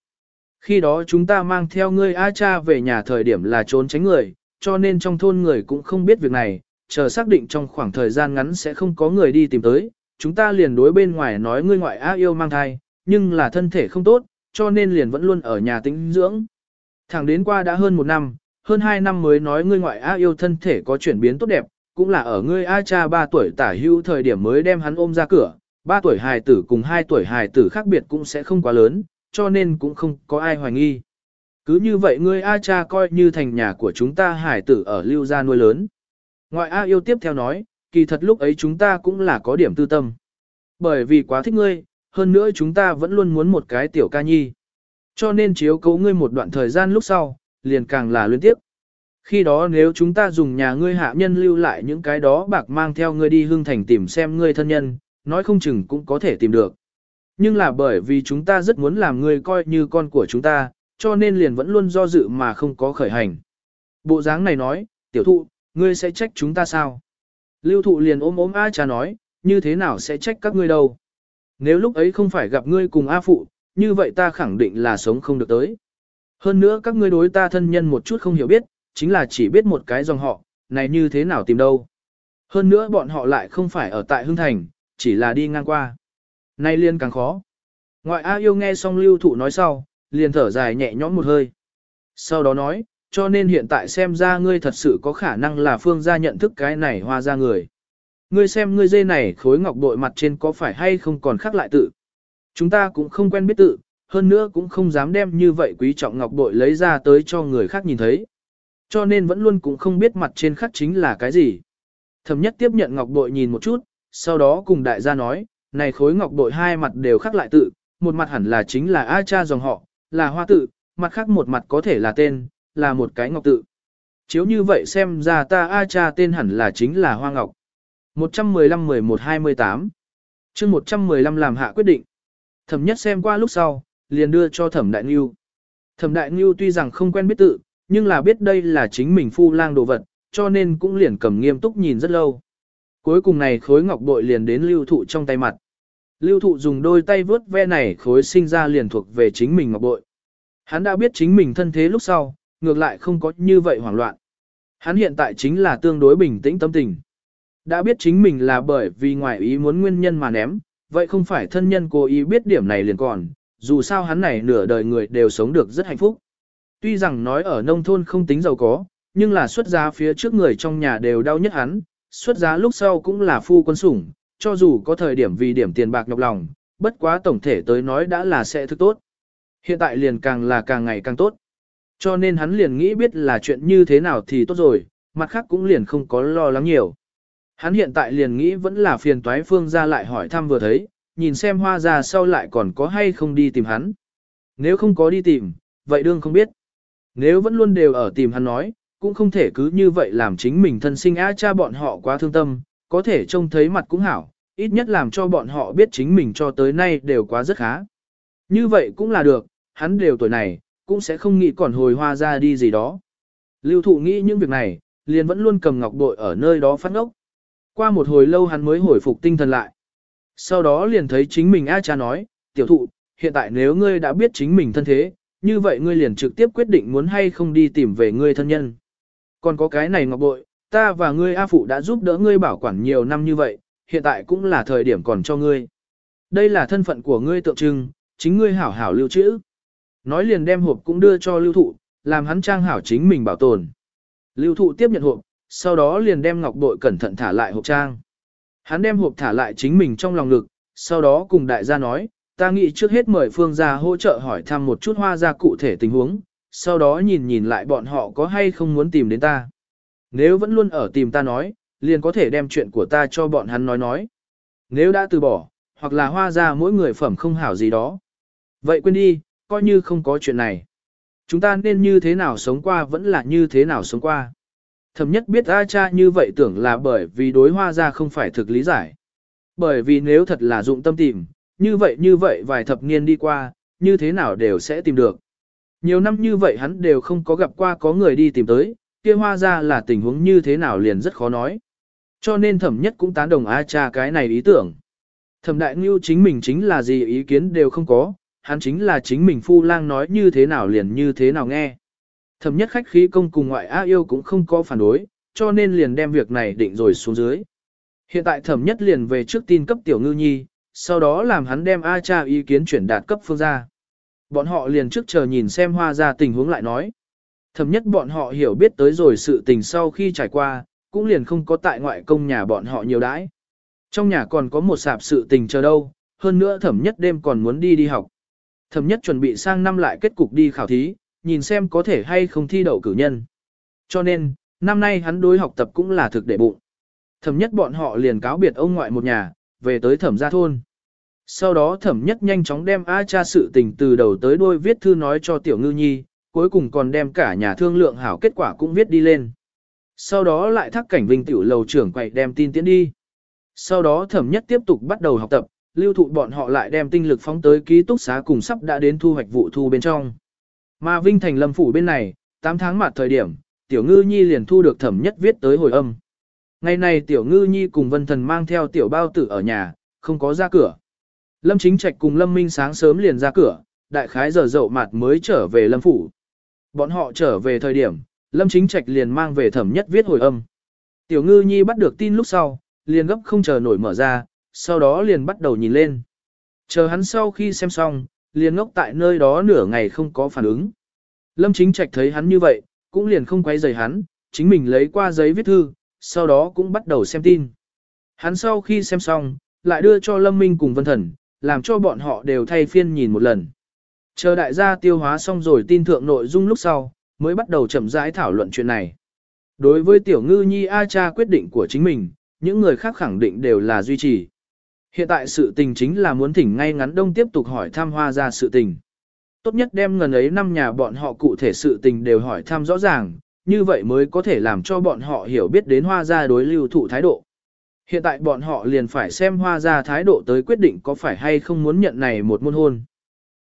Khi đó chúng ta mang theo ngươi A cha về nhà thời điểm là trốn tránh người, cho nên trong thôn người cũng không biết việc này, chờ xác định trong khoảng thời gian ngắn sẽ không có người đi tìm tới, chúng ta liền đối bên ngoài nói ngươi ngoại A yêu mang thai, nhưng là thân thể không tốt, cho nên liền vẫn luôn ở nhà tĩnh dưỡng. Thẳng đến qua đã hơn một năm, hơn hai năm mới nói ngươi ngoại A yêu thân thể có chuyển biến tốt đẹp, cũng là ở ngươi A cha 3 tuổi tả hữu thời điểm mới đem hắn ôm ra cửa, 3 tuổi hài tử cùng 2 tuổi hài tử khác biệt cũng sẽ không quá lớn, cho nên cũng không có ai hoài nghi. Cứ như vậy ngươi A cha coi như thành nhà của chúng ta hài tử ở lưu gia nuôi lớn. Ngoại A yêu tiếp theo nói, kỳ thật lúc ấy chúng ta cũng là có điểm tư tâm. Bởi vì quá thích ngươi, hơn nữa chúng ta vẫn luôn muốn một cái tiểu ca nhi. Cho nên chiếu cố ngươi một đoạn thời gian lúc sau, liền càng là liên tiếp. Khi đó nếu chúng ta dùng nhà ngươi hạ nhân lưu lại những cái đó bạc mang theo ngươi đi hương thành tìm xem ngươi thân nhân, nói không chừng cũng có thể tìm được. Nhưng là bởi vì chúng ta rất muốn làm ngươi coi như con của chúng ta, cho nên liền vẫn luôn do dự mà không có khởi hành. Bộ dáng này nói, tiểu thụ, ngươi sẽ trách chúng ta sao? Lưu thụ liền ôm ôm A cha nói, như thế nào sẽ trách các ngươi đâu? Nếu lúc ấy không phải gặp ngươi cùng A phụ, như vậy ta khẳng định là sống không được tới. Hơn nữa các ngươi đối ta thân nhân một chút không hiểu biết, chính là chỉ biết một cái dòng họ, này như thế nào tìm đâu. Hơn nữa bọn họ lại không phải ở tại Hưng Thành, chỉ là đi ngang qua. Nay liên càng khó. Ngoại A yêu nghe xong lưu thụ nói sau, liền thở dài nhẹ nhõm một hơi. Sau đó nói, cho nên hiện tại xem ra ngươi thật sự có khả năng là phương gia nhận thức cái này hoa ra người. Ngươi xem ngươi dê này khối ngọc bội mặt trên có phải hay không còn khác lại tự. Chúng ta cũng không quen biết tự, hơn nữa cũng không dám đem như vậy quý trọng ngọc bội lấy ra tới cho người khác nhìn thấy. Cho nên vẫn luôn cũng không biết mặt trên khắc chính là cái gì. Thẩm nhất tiếp nhận ngọc bội nhìn một chút, sau đó cùng đại gia nói, này khối ngọc bội hai mặt đều khắc lại tự, một mặt hẳn là chính là A cha dòng họ, là hoa tự, mặt khác một mặt có thể là tên, là một cái ngọc tự. Chiếu như vậy xem ra ta A cha tên hẳn là chính là hoa ngọc. 115-11-28 chương 115 làm hạ quyết định. Thẩm nhất xem qua lúc sau, liền đưa cho thẩm đại ngưu. Thẩm đại ngưu tuy rằng không quen biết tự, nhưng là biết đây là chính mình phu lang đồ vật, cho nên cũng liền cầm nghiêm túc nhìn rất lâu. Cuối cùng này khối ngọc bội liền đến lưu thụ trong tay mặt. Lưu thụ dùng đôi tay vướt ve này khối sinh ra liền thuộc về chính mình ngọc bội. Hắn đã biết chính mình thân thế lúc sau, ngược lại không có như vậy hoảng loạn. Hắn hiện tại chính là tương đối bình tĩnh tâm tình. Đã biết chính mình là bởi vì ngoại ý muốn nguyên nhân mà ném, vậy không phải thân nhân cố ý biết điểm này liền còn, dù sao hắn này nửa đời người đều sống được rất hạnh phúc. Tuy rằng nói ở nông thôn không tính giàu có, nhưng là xuất giá phía trước người trong nhà đều đau nhất hắn, xuất giá lúc sau cũng là phu quân sủng, cho dù có thời điểm vì điểm tiền bạc nhọc lòng, bất quá tổng thể tới nói đã là sẽ thức tốt. Hiện tại liền càng là càng ngày càng tốt. Cho nên hắn liền nghĩ biết là chuyện như thế nào thì tốt rồi, mặt khác cũng liền không có lo lắng nhiều. Hắn hiện tại liền nghĩ vẫn là phiền toái phương ra lại hỏi thăm vừa thấy, nhìn xem hoa ra sau lại còn có hay không đi tìm hắn. Nếu không có đi tìm, vậy đương không biết. Nếu vẫn luôn đều ở tìm hắn nói, cũng không thể cứ như vậy làm chính mình thân sinh á cha bọn họ quá thương tâm, có thể trông thấy mặt cũng hảo, ít nhất làm cho bọn họ biết chính mình cho tới nay đều quá rất khá. Như vậy cũng là được, hắn đều tuổi này, cũng sẽ không nghĩ còn hồi hoa ra đi gì đó. Lưu thụ nghĩ những việc này, liền vẫn luôn cầm ngọc bội ở nơi đó phát ngốc. Qua một hồi lâu hắn mới hồi phục tinh thần lại. Sau đó liền thấy chính mình A cha nói, tiểu thụ, hiện tại nếu ngươi đã biết chính mình thân thế, như vậy ngươi liền trực tiếp quyết định muốn hay không đi tìm về ngươi thân nhân. Còn có cái này ngọc bội, ta và ngươi A phụ đã giúp đỡ ngươi bảo quản nhiều năm như vậy, hiện tại cũng là thời điểm còn cho ngươi. Đây là thân phận của ngươi tượng trưng, chính ngươi hảo hảo lưu trữ. Nói liền đem hộp cũng đưa cho lưu thụ, làm hắn trang hảo chính mình bảo tồn. Lưu thụ tiếp nhận hộp, sau đó liền đem ngọc bội cẩn thận thả lại hộp trang. Hắn đem hộp thả lại chính mình trong lòng ngực, sau đó cùng đại gia nói, ta nghĩ trước hết mời phương gia hỗ trợ hỏi thăm một chút hoa gia cụ thể tình huống, sau đó nhìn nhìn lại bọn họ có hay không muốn tìm đến ta. Nếu vẫn luôn ở tìm ta nói, liền có thể đem chuyện của ta cho bọn hắn nói nói. Nếu đã từ bỏ, hoặc là hoa gia mỗi người phẩm không hảo gì đó. Vậy quên đi, coi như không có chuyện này. Chúng ta nên như thế nào sống qua vẫn là như thế nào sống qua. Thầm nhất biết A cha như vậy tưởng là bởi vì đối hoa ra không phải thực lý giải. Bởi vì nếu thật là dụng tâm tìm, như vậy như vậy vài thập niên đi qua, như thế nào đều sẽ tìm được. Nhiều năm như vậy hắn đều không có gặp qua có người đi tìm tới, kia hoa ra là tình huống như thế nào liền rất khó nói. Cho nên thẩm nhất cũng tán đồng A cha cái này ý tưởng. Thẩm đại ngưu chính mình chính là gì ý kiến đều không có, hắn chính là chính mình phu lang nói như thế nào liền như thế nào nghe. Thẩm nhất khách khí công cùng ngoại a yêu cũng không có phản đối, cho nên liền đem việc này định rồi xuống dưới. Hiện tại thẩm nhất liền về trước tin cấp tiểu ngư nhi, sau đó làm hắn đem A cha ý kiến chuyển đạt cấp phương gia. Bọn họ liền trước chờ nhìn xem hoa ra tình huống lại nói. thầm nhất bọn họ hiểu biết tới rồi sự tình sau khi trải qua, cũng liền không có tại ngoại công nhà bọn họ nhiều đãi. Trong nhà còn có một sạp sự tình chờ đâu, hơn nữa thẩm nhất đêm còn muốn đi đi học. Thẩm nhất chuẩn bị sang năm lại kết cục đi khảo thí, nhìn xem có thể hay không thi đậu cử nhân. Cho nên, năm nay hắn đối học tập cũng là thực để bụng. Thẩm nhất bọn họ liền cáo biệt ông ngoại một nhà, về tới thẩm gia thôn. Sau đó thẩm nhất nhanh chóng đem A cha sự tình từ đầu tới đuôi viết thư nói cho tiểu ngư nhi, cuối cùng còn đem cả nhà thương lượng hảo kết quả cũng viết đi lên. Sau đó lại thắc cảnh vinh tiểu lầu trưởng quậy đem tin tiến đi. Sau đó thẩm nhất tiếp tục bắt đầu học tập, lưu thụ bọn họ lại đem tinh lực phóng tới ký túc xá cùng sắp đã đến thu hoạch vụ thu bên trong. Mà Vinh Thành Lâm Phủ bên này, 8 tháng mặt thời điểm, Tiểu Ngư Nhi liền thu được thẩm nhất viết tới hồi âm. Ngày này Tiểu Ngư Nhi cùng Vân Thần mang theo Tiểu Bao Tử ở nhà, không có ra cửa. Lâm Chính Trạch cùng Lâm Minh sáng sớm liền ra cửa, đại khái giờ dậu mặt mới trở về Lâm Phủ. Bọn họ trở về thời điểm, Lâm Chính Trạch liền mang về thẩm nhất viết hồi âm. Tiểu Ngư Nhi bắt được tin lúc sau, liền gấp không chờ nổi mở ra, sau đó liền bắt đầu nhìn lên. Chờ hắn sau khi xem xong, liền ngốc tại nơi đó nửa ngày không có phản ứng. Lâm Chính Trạch thấy hắn như vậy, cũng liền không quay rời hắn, chính mình lấy qua giấy viết thư, sau đó cũng bắt đầu xem tin. Hắn sau khi xem xong, lại đưa cho Lâm Minh cùng Vân Thần, làm cho bọn họ đều thay phiên nhìn một lần. Chờ đại gia tiêu hóa xong rồi tin thượng nội dung lúc sau, mới bắt đầu chậm rãi thảo luận chuyện này. Đối với tiểu ngư nhi A cha quyết định của chính mình, những người khác khẳng định đều là duy trì. Hiện tại sự tình chính là muốn thỉnh ngay ngắn đông tiếp tục hỏi thăm hoa ra sự tình. Tốt nhất đem ngần ấy năm nhà bọn họ cụ thể sự tình đều hỏi thăm rõ ràng, như vậy mới có thể làm cho bọn họ hiểu biết đến hoa Gia đối lưu thụ thái độ. Hiện tại bọn họ liền phải xem hoa Gia thái độ tới quyết định có phải hay không muốn nhận này một môn hôn.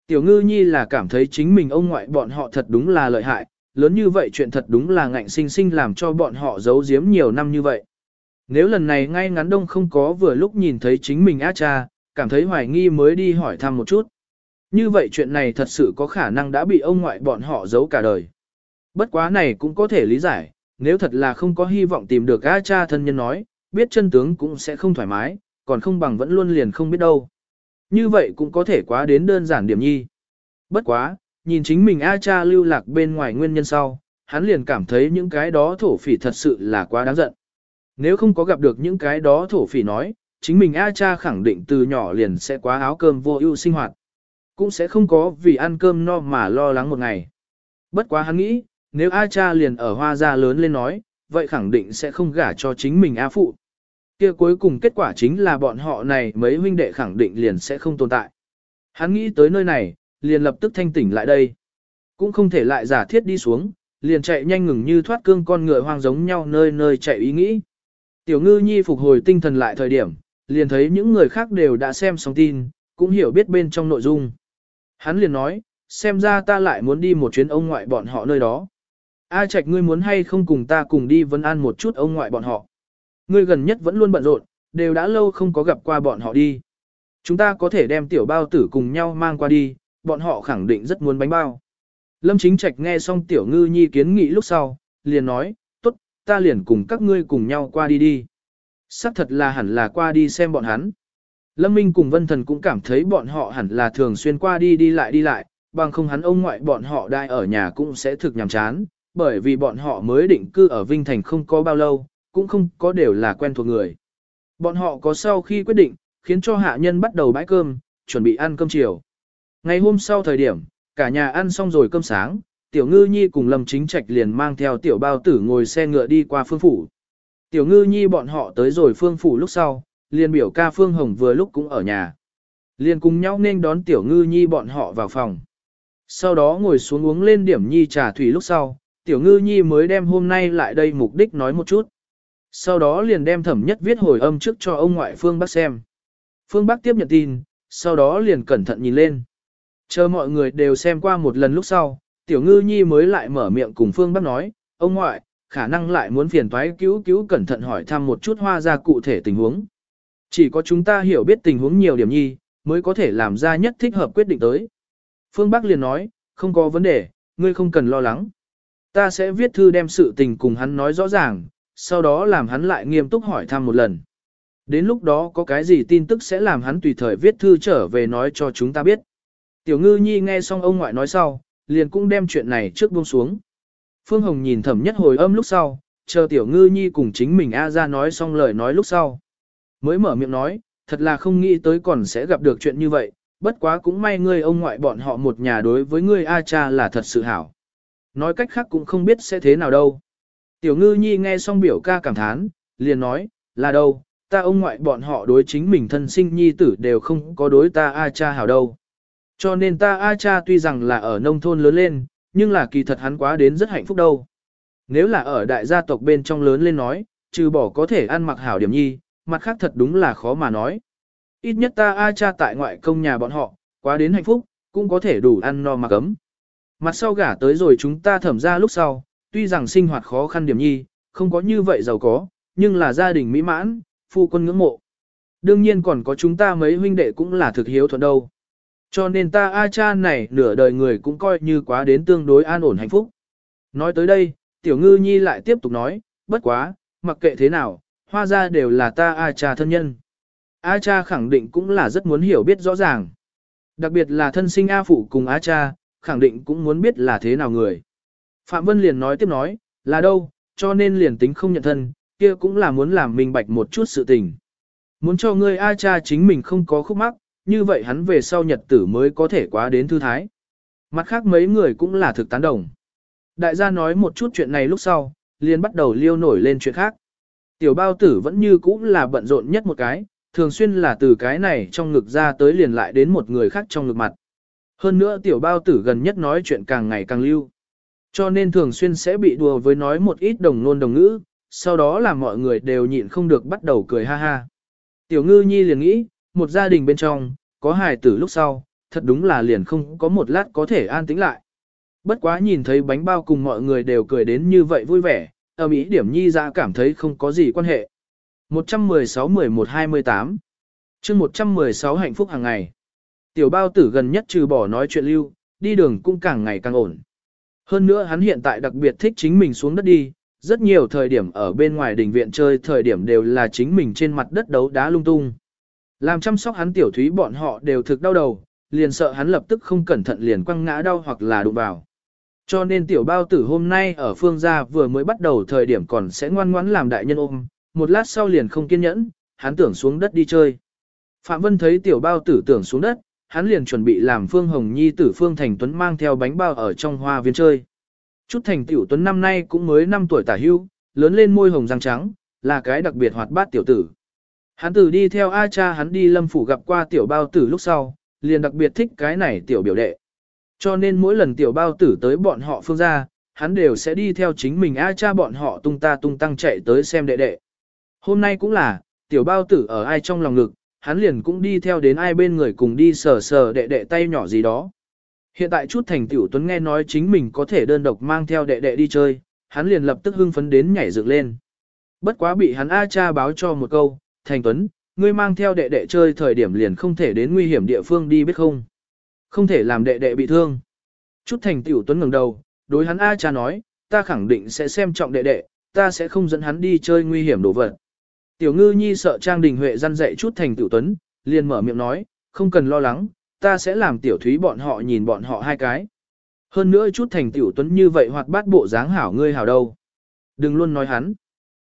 Tiểu ngư nhi là cảm thấy chính mình ông ngoại bọn họ thật đúng là lợi hại, lớn như vậy chuyện thật đúng là ngạnh sinh sinh làm cho bọn họ giấu giếm nhiều năm như vậy. Nếu lần này ngay ngắn đông không có vừa lúc nhìn thấy chính mình á cha, cảm thấy hoài nghi mới đi hỏi thăm một chút. Như vậy chuyện này thật sự có khả năng đã bị ông ngoại bọn họ giấu cả đời. Bất quá này cũng có thể lý giải, nếu thật là không có hy vọng tìm được a cha thân nhân nói, biết chân tướng cũng sẽ không thoải mái, còn không bằng vẫn luôn liền không biết đâu. Như vậy cũng có thể quá đến đơn giản điểm nhi. Bất quá, nhìn chính mình A cha lưu lạc bên ngoài nguyên nhân sau, hắn liền cảm thấy những cái đó thổ phỉ thật sự là quá đáng giận. Nếu không có gặp được những cái đó thổ phỉ nói, chính mình A cha khẳng định từ nhỏ liền sẽ quá áo cơm vô ưu sinh hoạt. Cũng sẽ không có vì ăn cơm no mà lo lắng một ngày. Bất quá hắn nghĩ, nếu A cha liền ở hoa gia lớn lên nói, vậy khẳng định sẽ không gả cho chính mình A phụ. Kia cuối cùng kết quả chính là bọn họ này mấy huynh đệ khẳng định liền sẽ không tồn tại. Hắn nghĩ tới nơi này, liền lập tức thanh tỉnh lại đây. Cũng không thể lại giả thiết đi xuống, liền chạy nhanh ngừng như thoát cương con ngựa hoang giống nhau nơi nơi chạy ý nghĩ. Tiểu ngư nhi phục hồi tinh thần lại thời điểm, liền thấy những người khác đều đã xem xong tin, cũng hiểu biết bên trong nội dung. Hắn liền nói, xem ra ta lại muốn đi một chuyến ông ngoại bọn họ nơi đó. A Trạch ngươi muốn hay không cùng ta cùng đi vấn an một chút ông ngoại bọn họ. Ngươi gần nhất vẫn luôn bận rộn, đều đã lâu không có gặp qua bọn họ đi. Chúng ta có thể đem tiểu bao tử cùng nhau mang qua đi, bọn họ khẳng định rất muốn bánh bao. Lâm Chính Trạch nghe xong tiểu ngư nhi kiến nghị lúc sau, liền nói, tốt, ta liền cùng các ngươi cùng nhau qua đi đi. Sắc thật là hẳn là qua đi xem bọn hắn. Lâm Minh cùng Vân Thần cũng cảm thấy bọn họ hẳn là thường xuyên qua đi đi lại đi lại, bằng không hắn ông ngoại bọn họ đại ở nhà cũng sẽ thực nhàm chán, bởi vì bọn họ mới định cư ở Vinh Thành không có bao lâu, cũng không có đều là quen thuộc người. Bọn họ có sau khi quyết định, khiến cho hạ nhân bắt đầu bãi cơm, chuẩn bị ăn cơm chiều. Ngày hôm sau thời điểm, cả nhà ăn xong rồi cơm sáng, Tiểu Ngư Nhi cùng Lâm Chính Trạch liền mang theo Tiểu Bao Tử ngồi xe ngựa đi qua phương phủ. Tiểu Ngư Nhi bọn họ tới rồi phương phủ lúc sau, liền biểu ca Phương Hồng vừa lúc cũng ở nhà. Liền cùng nhau nên đón Tiểu Ngư Nhi bọn họ vào phòng. Sau đó ngồi xuống uống lên điểm Nhi trà thủy lúc sau, Tiểu Ngư Nhi mới đem hôm nay lại đây mục đích nói một chút. Sau đó liền đem thẩm nhất viết hồi âm trước cho ông ngoại Phương Bắc xem. Phương Bắc tiếp nhận tin, sau đó liền cẩn thận nhìn lên. Chờ mọi người đều xem qua một lần lúc sau, Tiểu Ngư Nhi mới lại mở miệng cùng Phương Bắc nói, ông ngoại, khả năng lại muốn phiền toái cứu cứu cẩn thận hỏi thăm một chút hoa ra cụ thể tình huống. Chỉ có chúng ta hiểu biết tình huống nhiều điểm nhi, mới có thể làm ra nhất thích hợp quyết định tới. Phương Bắc liền nói, không có vấn đề, ngươi không cần lo lắng. Ta sẽ viết thư đem sự tình cùng hắn nói rõ ràng, sau đó làm hắn lại nghiêm túc hỏi thăm một lần. Đến lúc đó có cái gì tin tức sẽ làm hắn tùy thời viết thư trở về nói cho chúng ta biết. Tiểu ngư nhi nghe xong ông ngoại nói sau, liền cũng đem chuyện này trước buông xuống. Phương Hồng nhìn thẩm nhất hồi âm lúc sau, chờ tiểu ngư nhi cùng chính mình A ra nói xong lời nói lúc sau. Mới mở miệng nói, thật là không nghĩ tới còn sẽ gặp được chuyện như vậy, bất quá cũng may ngươi ông ngoại bọn họ một nhà đối với ngươi A cha là thật sự hảo. Nói cách khác cũng không biết sẽ thế nào đâu. Tiểu ngư nhi nghe xong biểu ca cảm thán, liền nói, là đâu, ta ông ngoại bọn họ đối chính mình thân sinh nhi tử đều không có đối ta A cha hảo đâu. Cho nên ta A cha tuy rằng là ở nông thôn lớn lên, nhưng là kỳ thật hắn quá đến rất hạnh phúc đâu. Nếu là ở đại gia tộc bên trong lớn lên nói, trừ bỏ có thể ăn mặc hảo điểm nhi, mặt khác thật đúng là khó mà nói. Ít nhất ta A cha tại ngoại công nhà bọn họ, quá đến hạnh phúc, cũng có thể đủ ăn no mặc ấm. Mặt sau gả tới rồi chúng ta thẩm ra lúc sau, tuy rằng sinh hoạt khó khăn điểm nhi, không có như vậy giàu có, nhưng là gia đình mỹ mãn, phu quân ngưỡng mộ. Đương nhiên còn có chúng ta mấy huynh đệ cũng là thực hiếu thuận đâu. Cho nên ta A cha này nửa đời người cũng coi như quá đến tương đối an ổn hạnh phúc. Nói tới đây, tiểu ngư nhi lại tiếp tục nói, bất quá, mặc kệ thế nào, hoa ra đều là ta A cha thân nhân. A cha khẳng định cũng là rất muốn hiểu biết rõ ràng. Đặc biệt là thân sinh A phụ cùng A cha, khẳng định cũng muốn biết là thế nào người. Phạm Vân liền nói tiếp nói, là đâu, cho nên liền tính không nhận thân, kia cũng là muốn làm minh bạch một chút sự tình. Muốn cho ngươi A cha chính mình không có khúc mắc, như vậy hắn về sau nhật tử mới có thể quá đến thư thái. Mặt khác mấy người cũng là thực tán đồng. Đại gia nói một chút chuyện này lúc sau, liền bắt đầu liêu nổi lên chuyện khác. Tiểu bao tử vẫn như cũ là bận rộn nhất một cái, thường xuyên là từ cái này trong ngực ra tới liền lại đến một người khác trong ngực mặt. Hơn nữa tiểu bao tử gần nhất nói chuyện càng ngày càng lưu. Cho nên thường xuyên sẽ bị đùa với nói một ít đồng ngôn đồng ngữ, sau đó là mọi người đều nhịn không được bắt đầu cười ha ha. Tiểu ngư nhi liền nghĩ, một gia đình bên trong, có hài tử lúc sau, thật đúng là liền không có một lát có thể an tĩnh lại. Bất quá nhìn thấy bánh bao cùng mọi người đều cười đến như vậy vui vẻ, ở Mỹ điểm nhi ra cảm thấy không có gì quan hệ. 116-11-28 chương 116 hạnh phúc hàng ngày. Tiểu bao tử gần nhất trừ bỏ nói chuyện lưu, đi đường cũng càng ngày càng ổn. Hơn nữa hắn hiện tại đặc biệt thích chính mình xuống đất đi, rất nhiều thời điểm ở bên ngoài đình viện chơi thời điểm đều là chính mình trên mặt đất đấu đá lung tung. Làm chăm sóc hắn tiểu thúy bọn họ đều thực đau đầu, liền sợ hắn lập tức không cẩn thận liền quăng ngã đau hoặc là đụng vào. Cho nên tiểu bao tử hôm nay ở phương gia vừa mới bắt đầu thời điểm còn sẽ ngoan ngoãn làm đại nhân ôm, một lát sau liền không kiên nhẫn, hắn tưởng xuống đất đi chơi. Phạm Vân thấy tiểu bao tử tưởng xuống đất, hắn liền chuẩn bị làm Phương Hồng Nhi tử Phương Thành Tuấn mang theo bánh bao ở trong hoa viên chơi. Chút Thành Tiểu Tuấn năm nay cũng mới 5 tuổi tả hưu, lớn lên môi hồng răng trắng, là cái đặc biệt hoạt bát tiểu tử. Hắn tử đi theo A cha hắn đi lâm phủ gặp qua tiểu bao tử lúc sau, liền đặc biệt thích cái này tiểu biểu đệ. Cho nên mỗi lần tiểu bao tử tới bọn họ phương ra, hắn đều sẽ đi theo chính mình A cha bọn họ tung ta tung tăng chạy tới xem đệ đệ. Hôm nay cũng là, tiểu bao tử ở ai trong lòng ngực, hắn liền cũng đi theo đến ai bên người cùng đi sờ sờ đệ đệ tay nhỏ gì đó. Hiện tại chút thành tiểu tuấn nghe nói chính mình có thể đơn độc mang theo đệ đệ đi chơi, hắn liền lập tức hưng phấn đến nhảy dựng lên. Bất quá bị hắn A cha báo cho một câu, thành tuấn, ngươi mang theo đệ đệ chơi thời điểm liền không thể đến nguy hiểm địa phương đi biết không. Không thể làm đệ đệ bị thương. Chút thành tiểu tuấn ngẩng đầu, đối hắn A cha nói, ta khẳng định sẽ xem trọng đệ đệ, ta sẽ không dẫn hắn đi chơi nguy hiểm đồ vật. Tiểu ngư nhi sợ Trang Đình Huệ răn dạy chút thành tiểu tuấn, liền mở miệng nói, không cần lo lắng, ta sẽ làm tiểu thúy bọn họ nhìn bọn họ hai cái. Hơn nữa chút thành tiểu tuấn như vậy hoặc bát bộ dáng hảo ngươi hảo đâu. Đừng luôn nói hắn.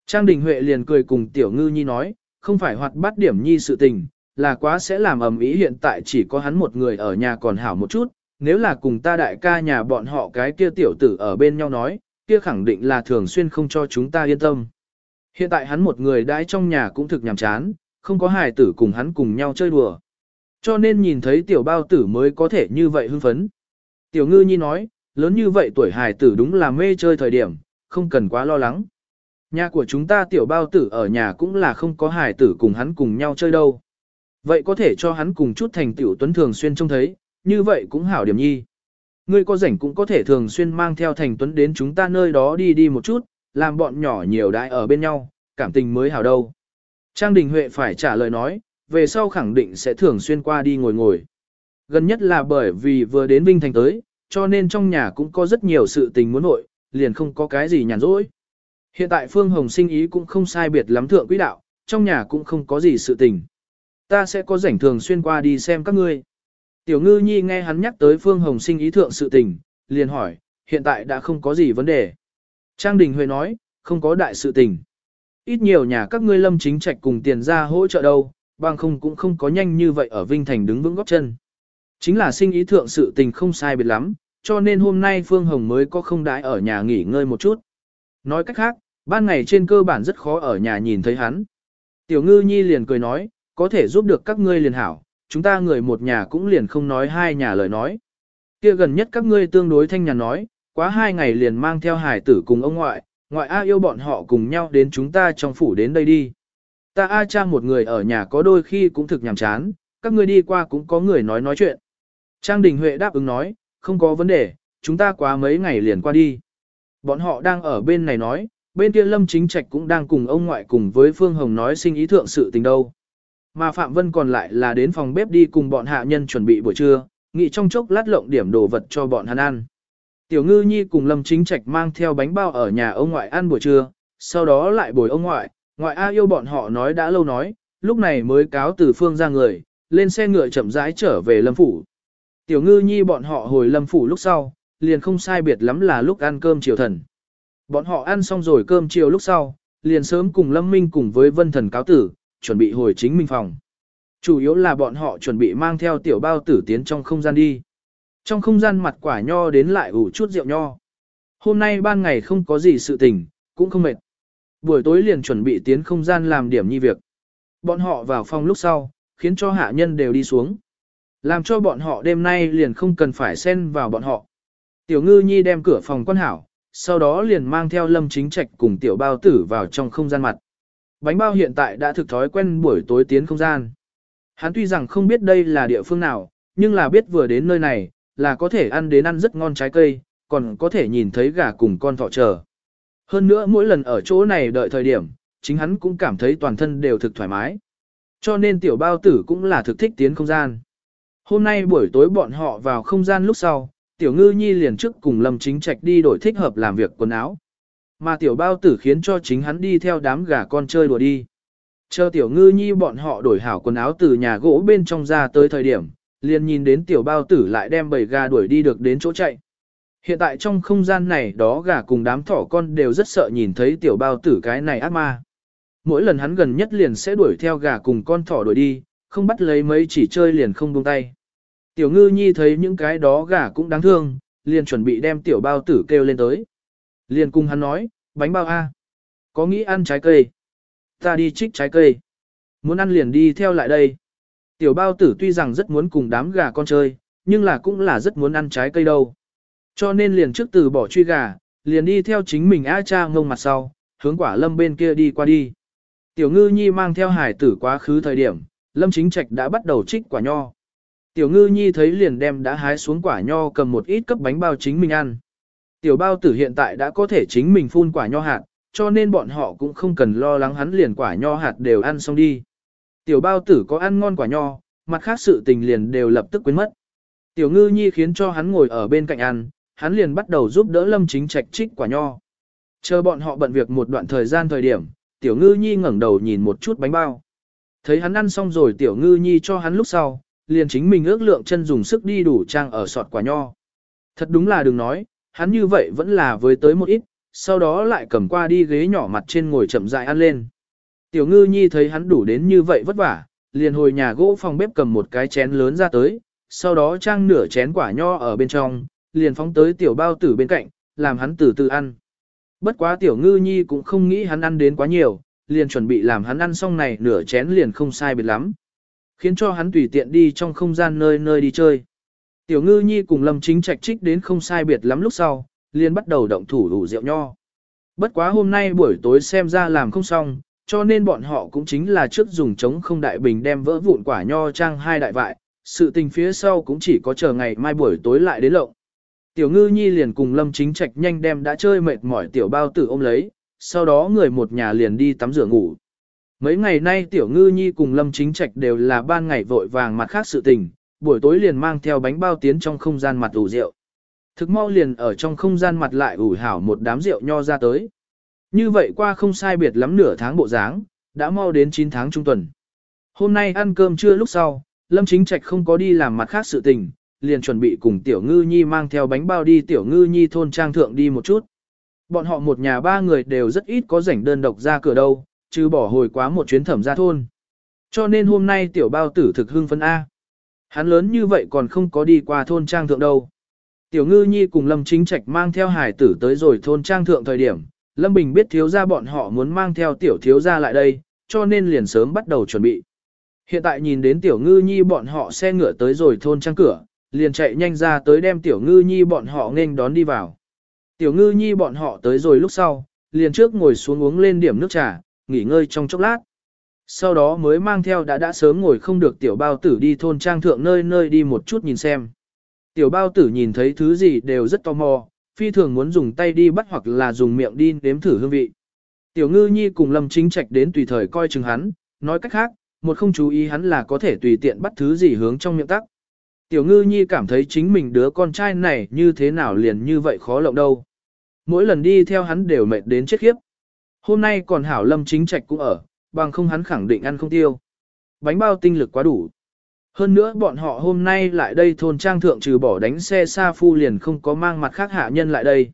Trang Đình Huệ liền cười cùng tiểu ngư nhi nói, không phải hoạt bát điểm nhi sự tình, là quá sẽ làm ầm ý hiện tại chỉ có hắn một người ở nhà còn hảo một chút, nếu là cùng ta đại ca nhà bọn họ cái kia tiểu tử ở bên nhau nói, kia khẳng định là thường xuyên không cho chúng ta yên tâm. Hiện tại hắn một người đãi trong nhà cũng thực nhàm chán, không có hài tử cùng hắn cùng nhau chơi đùa. Cho nên nhìn thấy tiểu bao tử mới có thể như vậy hưng phấn. Tiểu ngư nhi nói, lớn như vậy tuổi hài tử đúng là mê chơi thời điểm, không cần quá lo lắng. Nhà của chúng ta tiểu bao tử ở nhà cũng là không có hài tử cùng hắn cùng nhau chơi đâu. Vậy có thể cho hắn cùng chút thành tiểu tuấn thường xuyên trông thấy, như vậy cũng hảo điểm nhi. Ngươi có rảnh cũng có thể thường xuyên mang theo thành tuấn đến chúng ta nơi đó đi đi một chút, làm bọn nhỏ nhiều đại ở bên nhau, cảm tình mới hảo đâu. Trang Đình Huệ phải trả lời nói, về sau khẳng định sẽ thường xuyên qua đi ngồi ngồi. Gần nhất là bởi vì vừa đến Vinh Thành tới, cho nên trong nhà cũng có rất nhiều sự tình muốn nội, liền không có cái gì nhàn rỗi. Hiện tại Phương Hồng sinh ý cũng không sai biệt lắm thượng quý đạo, trong nhà cũng không có gì sự tình. Ta sẽ có rảnh thường xuyên qua đi xem các ngươi. Tiểu ngư nhi nghe hắn nhắc tới Phương Hồng sinh ý thượng sự tình, liền hỏi, hiện tại đã không có gì vấn đề. Trang Đình Huệ nói, không có đại sự tình. Ít nhiều nhà các ngươi lâm chính trạch cùng tiền ra hỗ trợ đâu, bằng không cũng không có nhanh như vậy ở Vinh Thành đứng vững góc chân. Chính là sinh ý thượng sự tình không sai biệt lắm, cho nên hôm nay Phương Hồng mới có không đãi ở nhà nghỉ ngơi một chút. Nói cách khác, ban ngày trên cơ bản rất khó ở nhà nhìn thấy hắn. Tiểu ngư nhi liền cười nói, có thể giúp được các ngươi liền hảo, chúng ta người một nhà cũng liền không nói hai nhà lời nói. Kia gần nhất các ngươi tương đối thanh nhà nói, quá hai ngày liền mang theo hải tử cùng ông ngoại, ngoại A yêu bọn họ cùng nhau đến chúng ta trong phủ đến đây đi. Ta A cha một người ở nhà có đôi khi cũng thực nhàm chán, các ngươi đi qua cũng có người nói nói chuyện. Trang Đình Huệ đáp ứng nói, không có vấn đề, chúng ta quá mấy ngày liền qua đi. Bọn họ đang ở bên này nói, bên kia Lâm Chính Trạch cũng đang cùng ông ngoại cùng với Phương Hồng nói sinh ý thượng sự tình đâu. Mà Phạm Vân còn lại là đến phòng bếp đi cùng bọn hạ nhân chuẩn bị buổi trưa, nghĩ trong chốc lát lộng điểm đồ vật cho bọn hắn ăn. Tiểu ngư nhi cùng Lâm Chính Trạch mang theo bánh bao ở nhà ông ngoại ăn buổi trưa, sau đó lại bồi ông ngoại, ngoại A yêu bọn họ nói đã lâu nói, lúc này mới cáo từ phương ra người, lên xe ngựa chậm rãi trở về Lâm Phủ. Tiểu ngư nhi bọn họ hồi Lâm Phủ lúc sau, liền không sai biệt lắm là lúc ăn cơm chiều thần. Bọn họ ăn xong rồi cơm chiều lúc sau, liền sớm cùng Lâm Minh cùng với Vân Thần cáo tử, chuẩn bị hồi chính minh phòng. Chủ yếu là bọn họ chuẩn bị mang theo tiểu bao tử tiến trong không gian đi. Trong không gian mặt quả nho đến lại ủ chút rượu nho. Hôm nay ban ngày không có gì sự tình, cũng không mệt. Buổi tối liền chuẩn bị tiến không gian làm điểm nhi việc. Bọn họ vào phòng lúc sau, khiến cho hạ nhân đều đi xuống. Làm cho bọn họ đêm nay liền không cần phải xen vào bọn họ. Tiểu ngư nhi đem cửa phòng quan hảo, sau đó liền mang theo lâm chính trạch cùng tiểu bao tử vào trong không gian mặt. Bánh bao hiện tại đã thực thói quen buổi tối tiến không gian. Hắn tuy rằng không biết đây là địa phương nào, nhưng là biết vừa đến nơi này, là có thể ăn đến ăn rất ngon trái cây, còn có thể nhìn thấy gà cùng con thỏ chờ. Hơn nữa mỗi lần ở chỗ này đợi thời điểm, chính hắn cũng cảm thấy toàn thân đều thực thoải mái. Cho nên tiểu bao tử cũng là thực thích tiến không gian. Hôm nay buổi tối bọn họ vào không gian lúc sau, tiểu ngư nhi liền trước cùng lâm chính trạch đi đổi thích hợp làm việc quần áo. Mà tiểu bao tử khiến cho chính hắn đi theo đám gà con chơi đùa đi. Chờ tiểu ngư nhi bọn họ đổi hảo quần áo từ nhà gỗ bên trong ra tới thời điểm, liền nhìn đến tiểu bao tử lại đem bầy gà đuổi đi được đến chỗ chạy. Hiện tại trong không gian này đó gà cùng đám thỏ con đều rất sợ nhìn thấy tiểu bao tử cái này ác ma. Mỗi lần hắn gần nhất liền sẽ đuổi theo gà cùng con thỏ đuổi đi, không bắt lấy mấy chỉ chơi liền không buông tay. Tiểu ngư nhi thấy những cái đó gà cũng đáng thương, liền chuẩn bị đem tiểu bao tử kêu lên tới. Liền cùng hắn nói, bánh bao A. Có nghĩ ăn trái cây. Ta đi trích trái cây. Muốn ăn liền đi theo lại đây. Tiểu bao tử tuy rằng rất muốn cùng đám gà con chơi, nhưng là cũng là rất muốn ăn trái cây đâu. Cho nên liền trước từ bỏ truy gà, liền đi theo chính mình A cha ngông mặt sau, hướng quả lâm bên kia đi qua đi. Tiểu ngư nhi mang theo hải tử quá khứ thời điểm, lâm chính trạch đã bắt đầu trích quả nho. Tiểu ngư nhi thấy liền đem đã hái xuống quả nho cầm một ít cấp bánh bao chính mình ăn. Tiểu bao tử hiện tại đã có thể chính mình phun quả nho hạt, cho nên bọn họ cũng không cần lo lắng hắn liền quả nho hạt đều ăn xong đi. Tiểu bao tử có ăn ngon quả nho, mặt khác sự tình liền đều lập tức quên mất. Tiểu ngư nhi khiến cho hắn ngồi ở bên cạnh ăn, hắn liền bắt đầu giúp đỡ lâm chính trạch trích quả nho. Chờ bọn họ bận việc một đoạn thời gian thời điểm, tiểu ngư nhi ngẩng đầu nhìn một chút bánh bao. Thấy hắn ăn xong rồi tiểu ngư nhi cho hắn lúc sau, liền chính mình ước lượng chân dùng sức đi đủ trang ở sọt quả nho. Thật đúng là đừng nói, hắn như vậy vẫn là với tới một ít, sau đó lại cầm qua đi ghế nhỏ mặt trên ngồi chậm rãi ăn lên. Tiểu ngư nhi thấy hắn đủ đến như vậy vất vả, liền hồi nhà gỗ phòng bếp cầm một cái chén lớn ra tới, sau đó trang nửa chén quả nho ở bên trong, liền phóng tới tiểu bao tử bên cạnh, làm hắn từ từ ăn. Bất quá tiểu ngư nhi cũng không nghĩ hắn ăn đến quá nhiều, liền chuẩn bị làm hắn ăn xong này nửa chén liền không sai biệt lắm. Khiến cho hắn tùy tiện đi trong không gian nơi nơi đi chơi. Tiểu ngư nhi cùng lâm chính trạch trích đến không sai biệt lắm lúc sau, liền bắt đầu động thủ đủ rượu nho. Bất quá hôm nay buổi tối xem ra làm không xong, cho nên bọn họ cũng chính là trước dùng chống không đại bình đem vỡ vụn quả nho trang hai đại vại, sự tình phía sau cũng chỉ có chờ ngày mai buổi tối lại đến lộng. Tiểu ngư nhi liền cùng lâm chính trạch nhanh đem đã chơi mệt mỏi tiểu bao tử ôm lấy, sau đó người một nhà liền đi tắm rửa ngủ. Mấy ngày nay tiểu ngư nhi cùng lâm chính trạch đều là ban ngày vội vàng mặt khác sự tình, buổi tối liền mang theo bánh bao tiến trong không gian mặt ủ rượu. Thực mau liền ở trong không gian mặt lại ủ hảo một đám rượu nho ra tới. Như vậy qua không sai biệt lắm nửa tháng bộ dáng, đã mau đến 9 tháng trung tuần. Hôm nay ăn cơm trưa lúc sau, Lâm Chính Trạch không có đi làm mặt khác sự tình, liền chuẩn bị cùng Tiểu Ngư Nhi mang theo bánh bao đi Tiểu Ngư Nhi thôn trang thượng đi một chút. Bọn họ một nhà ba người đều rất ít có rảnh đơn độc ra cửa đâu, chứ bỏ hồi quá một chuyến thẩm ra thôn. Cho nên hôm nay Tiểu Bao tử thực hưng phân A. Hắn lớn như vậy còn không có đi qua thôn trang thượng đâu. Tiểu Ngư Nhi cùng Lâm Chính Trạch mang theo hải tử tới rồi thôn trang thượng thời điểm, Lâm Bình biết thiếu gia bọn họ muốn mang theo tiểu thiếu gia lại đây, cho nên liền sớm bắt đầu chuẩn bị. Hiện tại nhìn đến tiểu ngư nhi bọn họ xe ngựa tới rồi thôn trang cửa, liền chạy nhanh ra tới đem tiểu ngư nhi bọn họ nghênh đón đi vào. Tiểu ngư nhi bọn họ tới rồi lúc sau, liền trước ngồi xuống uống lên điểm nước trà, nghỉ ngơi trong chốc lát. Sau đó mới mang theo đã đã sớm ngồi không được tiểu bao tử đi thôn trang thượng nơi nơi đi một chút nhìn xem. Tiểu bao tử nhìn thấy thứ gì đều rất tò mò, phi thường muốn dùng tay đi bắt hoặc là dùng miệng đi nếm thử hương vị. Tiểu ngư nhi cùng lâm chính trạch đến tùy thời coi chừng hắn, nói cách khác, một không chú ý hắn là có thể tùy tiện bắt thứ gì hướng trong miệng tắc. Tiểu ngư nhi cảm thấy chính mình đứa con trai này như thế nào liền như vậy khó lộng đâu. Mỗi lần đi theo hắn đều mệt đến chết khiếp. Hôm nay còn hảo lâm chính trạch cũng ở, bằng không hắn khẳng định ăn không tiêu. Bánh bao tinh lực quá đủ. Hơn nữa bọn họ hôm nay lại đây thôn trang thượng trừ bỏ đánh xe xa phu liền không có mang mặt khác hạ nhân lại đây.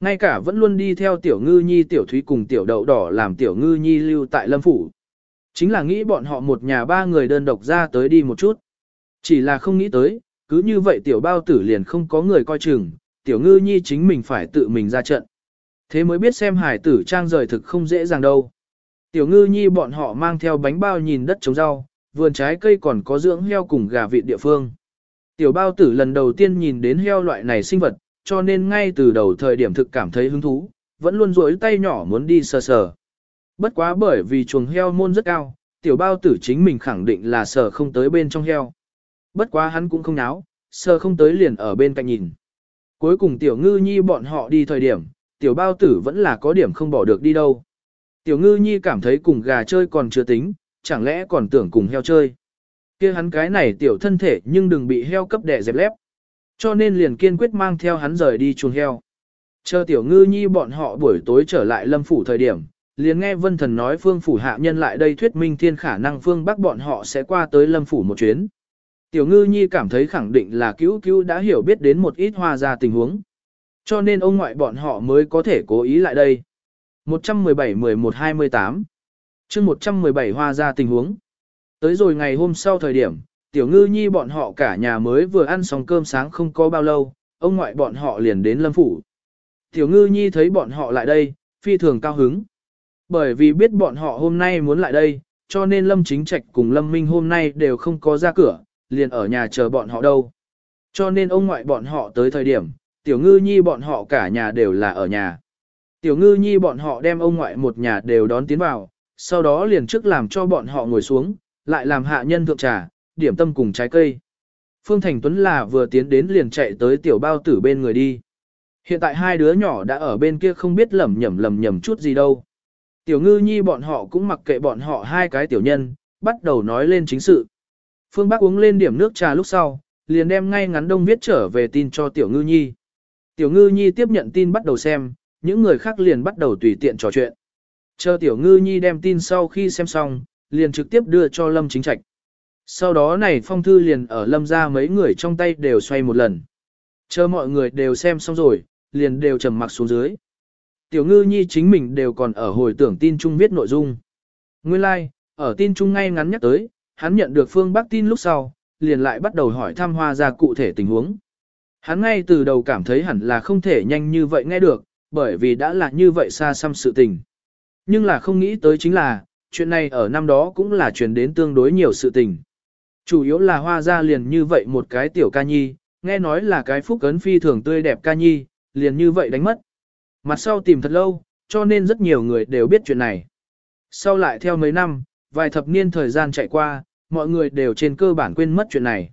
Ngay cả vẫn luôn đi theo tiểu ngư nhi tiểu thúy cùng tiểu đậu đỏ làm tiểu ngư nhi lưu tại lâm phủ. Chính là nghĩ bọn họ một nhà ba người đơn độc ra tới đi một chút. Chỉ là không nghĩ tới, cứ như vậy tiểu bao tử liền không có người coi chừng, tiểu ngư nhi chính mình phải tự mình ra trận. Thế mới biết xem hải tử trang rời thực không dễ dàng đâu. Tiểu ngư nhi bọn họ mang theo bánh bao nhìn đất trồng rau, vườn trái cây còn có dưỡng heo cùng gà vịt địa phương. Tiểu bao tử lần đầu tiên nhìn đến heo loại này sinh vật, cho nên ngay từ đầu thời điểm thực cảm thấy hứng thú, vẫn luôn rối tay nhỏ muốn đi sờ sờ. Bất quá bởi vì chuồng heo môn rất cao, tiểu bao tử chính mình khẳng định là sờ không tới bên trong heo. Bất quá hắn cũng không náo, sờ không tới liền ở bên cạnh nhìn. Cuối cùng tiểu ngư nhi bọn họ đi thời điểm, tiểu bao tử vẫn là có điểm không bỏ được đi đâu. Tiểu ngư nhi cảm thấy cùng gà chơi còn chưa tính, chẳng lẽ còn tưởng cùng heo chơi. kia hắn cái này tiểu thân thể nhưng đừng bị heo cấp đẻ dẹp lép. Cho nên liền kiên quyết mang theo hắn rời đi chuồng heo. Chờ tiểu ngư nhi bọn họ buổi tối trở lại lâm phủ thời điểm, liền nghe vân thần nói phương phủ hạ nhân lại đây thuyết minh thiên khả năng phương bắc bọn họ sẽ qua tới lâm phủ một chuyến. Tiểu ngư nhi cảm thấy khẳng định là cứu cứu đã hiểu biết đến một ít hoa ra tình huống. Cho nên ông ngoại bọn họ mới có thể cố ý lại đây. 117-11-28 chương 117 hoa ra tình huống. Tới rồi ngày hôm sau thời điểm, tiểu ngư nhi bọn họ cả nhà mới vừa ăn xong cơm sáng không có bao lâu, ông ngoại bọn họ liền đến lâm phủ. Tiểu ngư nhi thấy bọn họ lại đây, phi thường cao hứng. Bởi vì biết bọn họ hôm nay muốn lại đây, cho nên lâm chính trạch cùng lâm minh hôm nay đều không có ra cửa, liền ở nhà chờ bọn họ đâu. Cho nên ông ngoại bọn họ tới thời điểm, tiểu ngư nhi bọn họ cả nhà đều là ở nhà. Tiểu ngư nhi bọn họ đem ông ngoại một nhà đều đón tiến vào, sau đó liền trước làm cho bọn họ ngồi xuống, lại làm hạ nhân thượng trà, điểm tâm cùng trái cây. Phương Thành Tuấn là vừa tiến đến liền chạy tới tiểu bao tử bên người đi. Hiện tại hai đứa nhỏ đã ở bên kia không biết lầm nhầm lầm nhầm chút gì đâu. Tiểu ngư nhi bọn họ cũng mặc kệ bọn họ hai cái tiểu nhân, bắt đầu nói lên chính sự. Phương Bắc uống lên điểm nước trà lúc sau, liền đem ngay ngắn đông viết trở về tin cho Tiểu Ngư Nhi. Tiểu Ngư Nhi tiếp nhận tin bắt đầu xem, những người khác liền bắt đầu tùy tiện trò chuyện. Chờ Tiểu Ngư Nhi đem tin sau khi xem xong, liền trực tiếp đưa cho Lâm Chính Trạch. Sau đó này phong thư liền ở Lâm ra mấy người trong tay đều xoay một lần. Chờ mọi người đều xem xong rồi, liền đều trầm mặc xuống dưới. Tiểu Ngư Nhi chính mình đều còn ở hồi tưởng tin chung viết nội dung. Nguyên lai, like, ở tin chung ngay ngắn nhắc tới, hắn nhận được phương Bắc tin lúc sau, liền lại bắt đầu hỏi thăm hoa ra cụ thể tình huống. Hắn ngay từ đầu cảm thấy hẳn là không thể nhanh như vậy nghe được, bởi vì đã là như vậy xa xăm sự tình. Nhưng là không nghĩ tới chính là, chuyện này ở năm đó cũng là truyền đến tương đối nhiều sự tình. Chủ yếu là hoa ra liền như vậy một cái tiểu ca nhi, nghe nói là cái phúc cấn phi thường tươi đẹp ca nhi, liền như vậy đánh mất. Mặt sau tìm thật lâu, cho nên rất nhiều người đều biết chuyện này. Sau lại theo mấy năm, vài thập niên thời gian chạy qua, mọi người đều trên cơ bản quên mất chuyện này.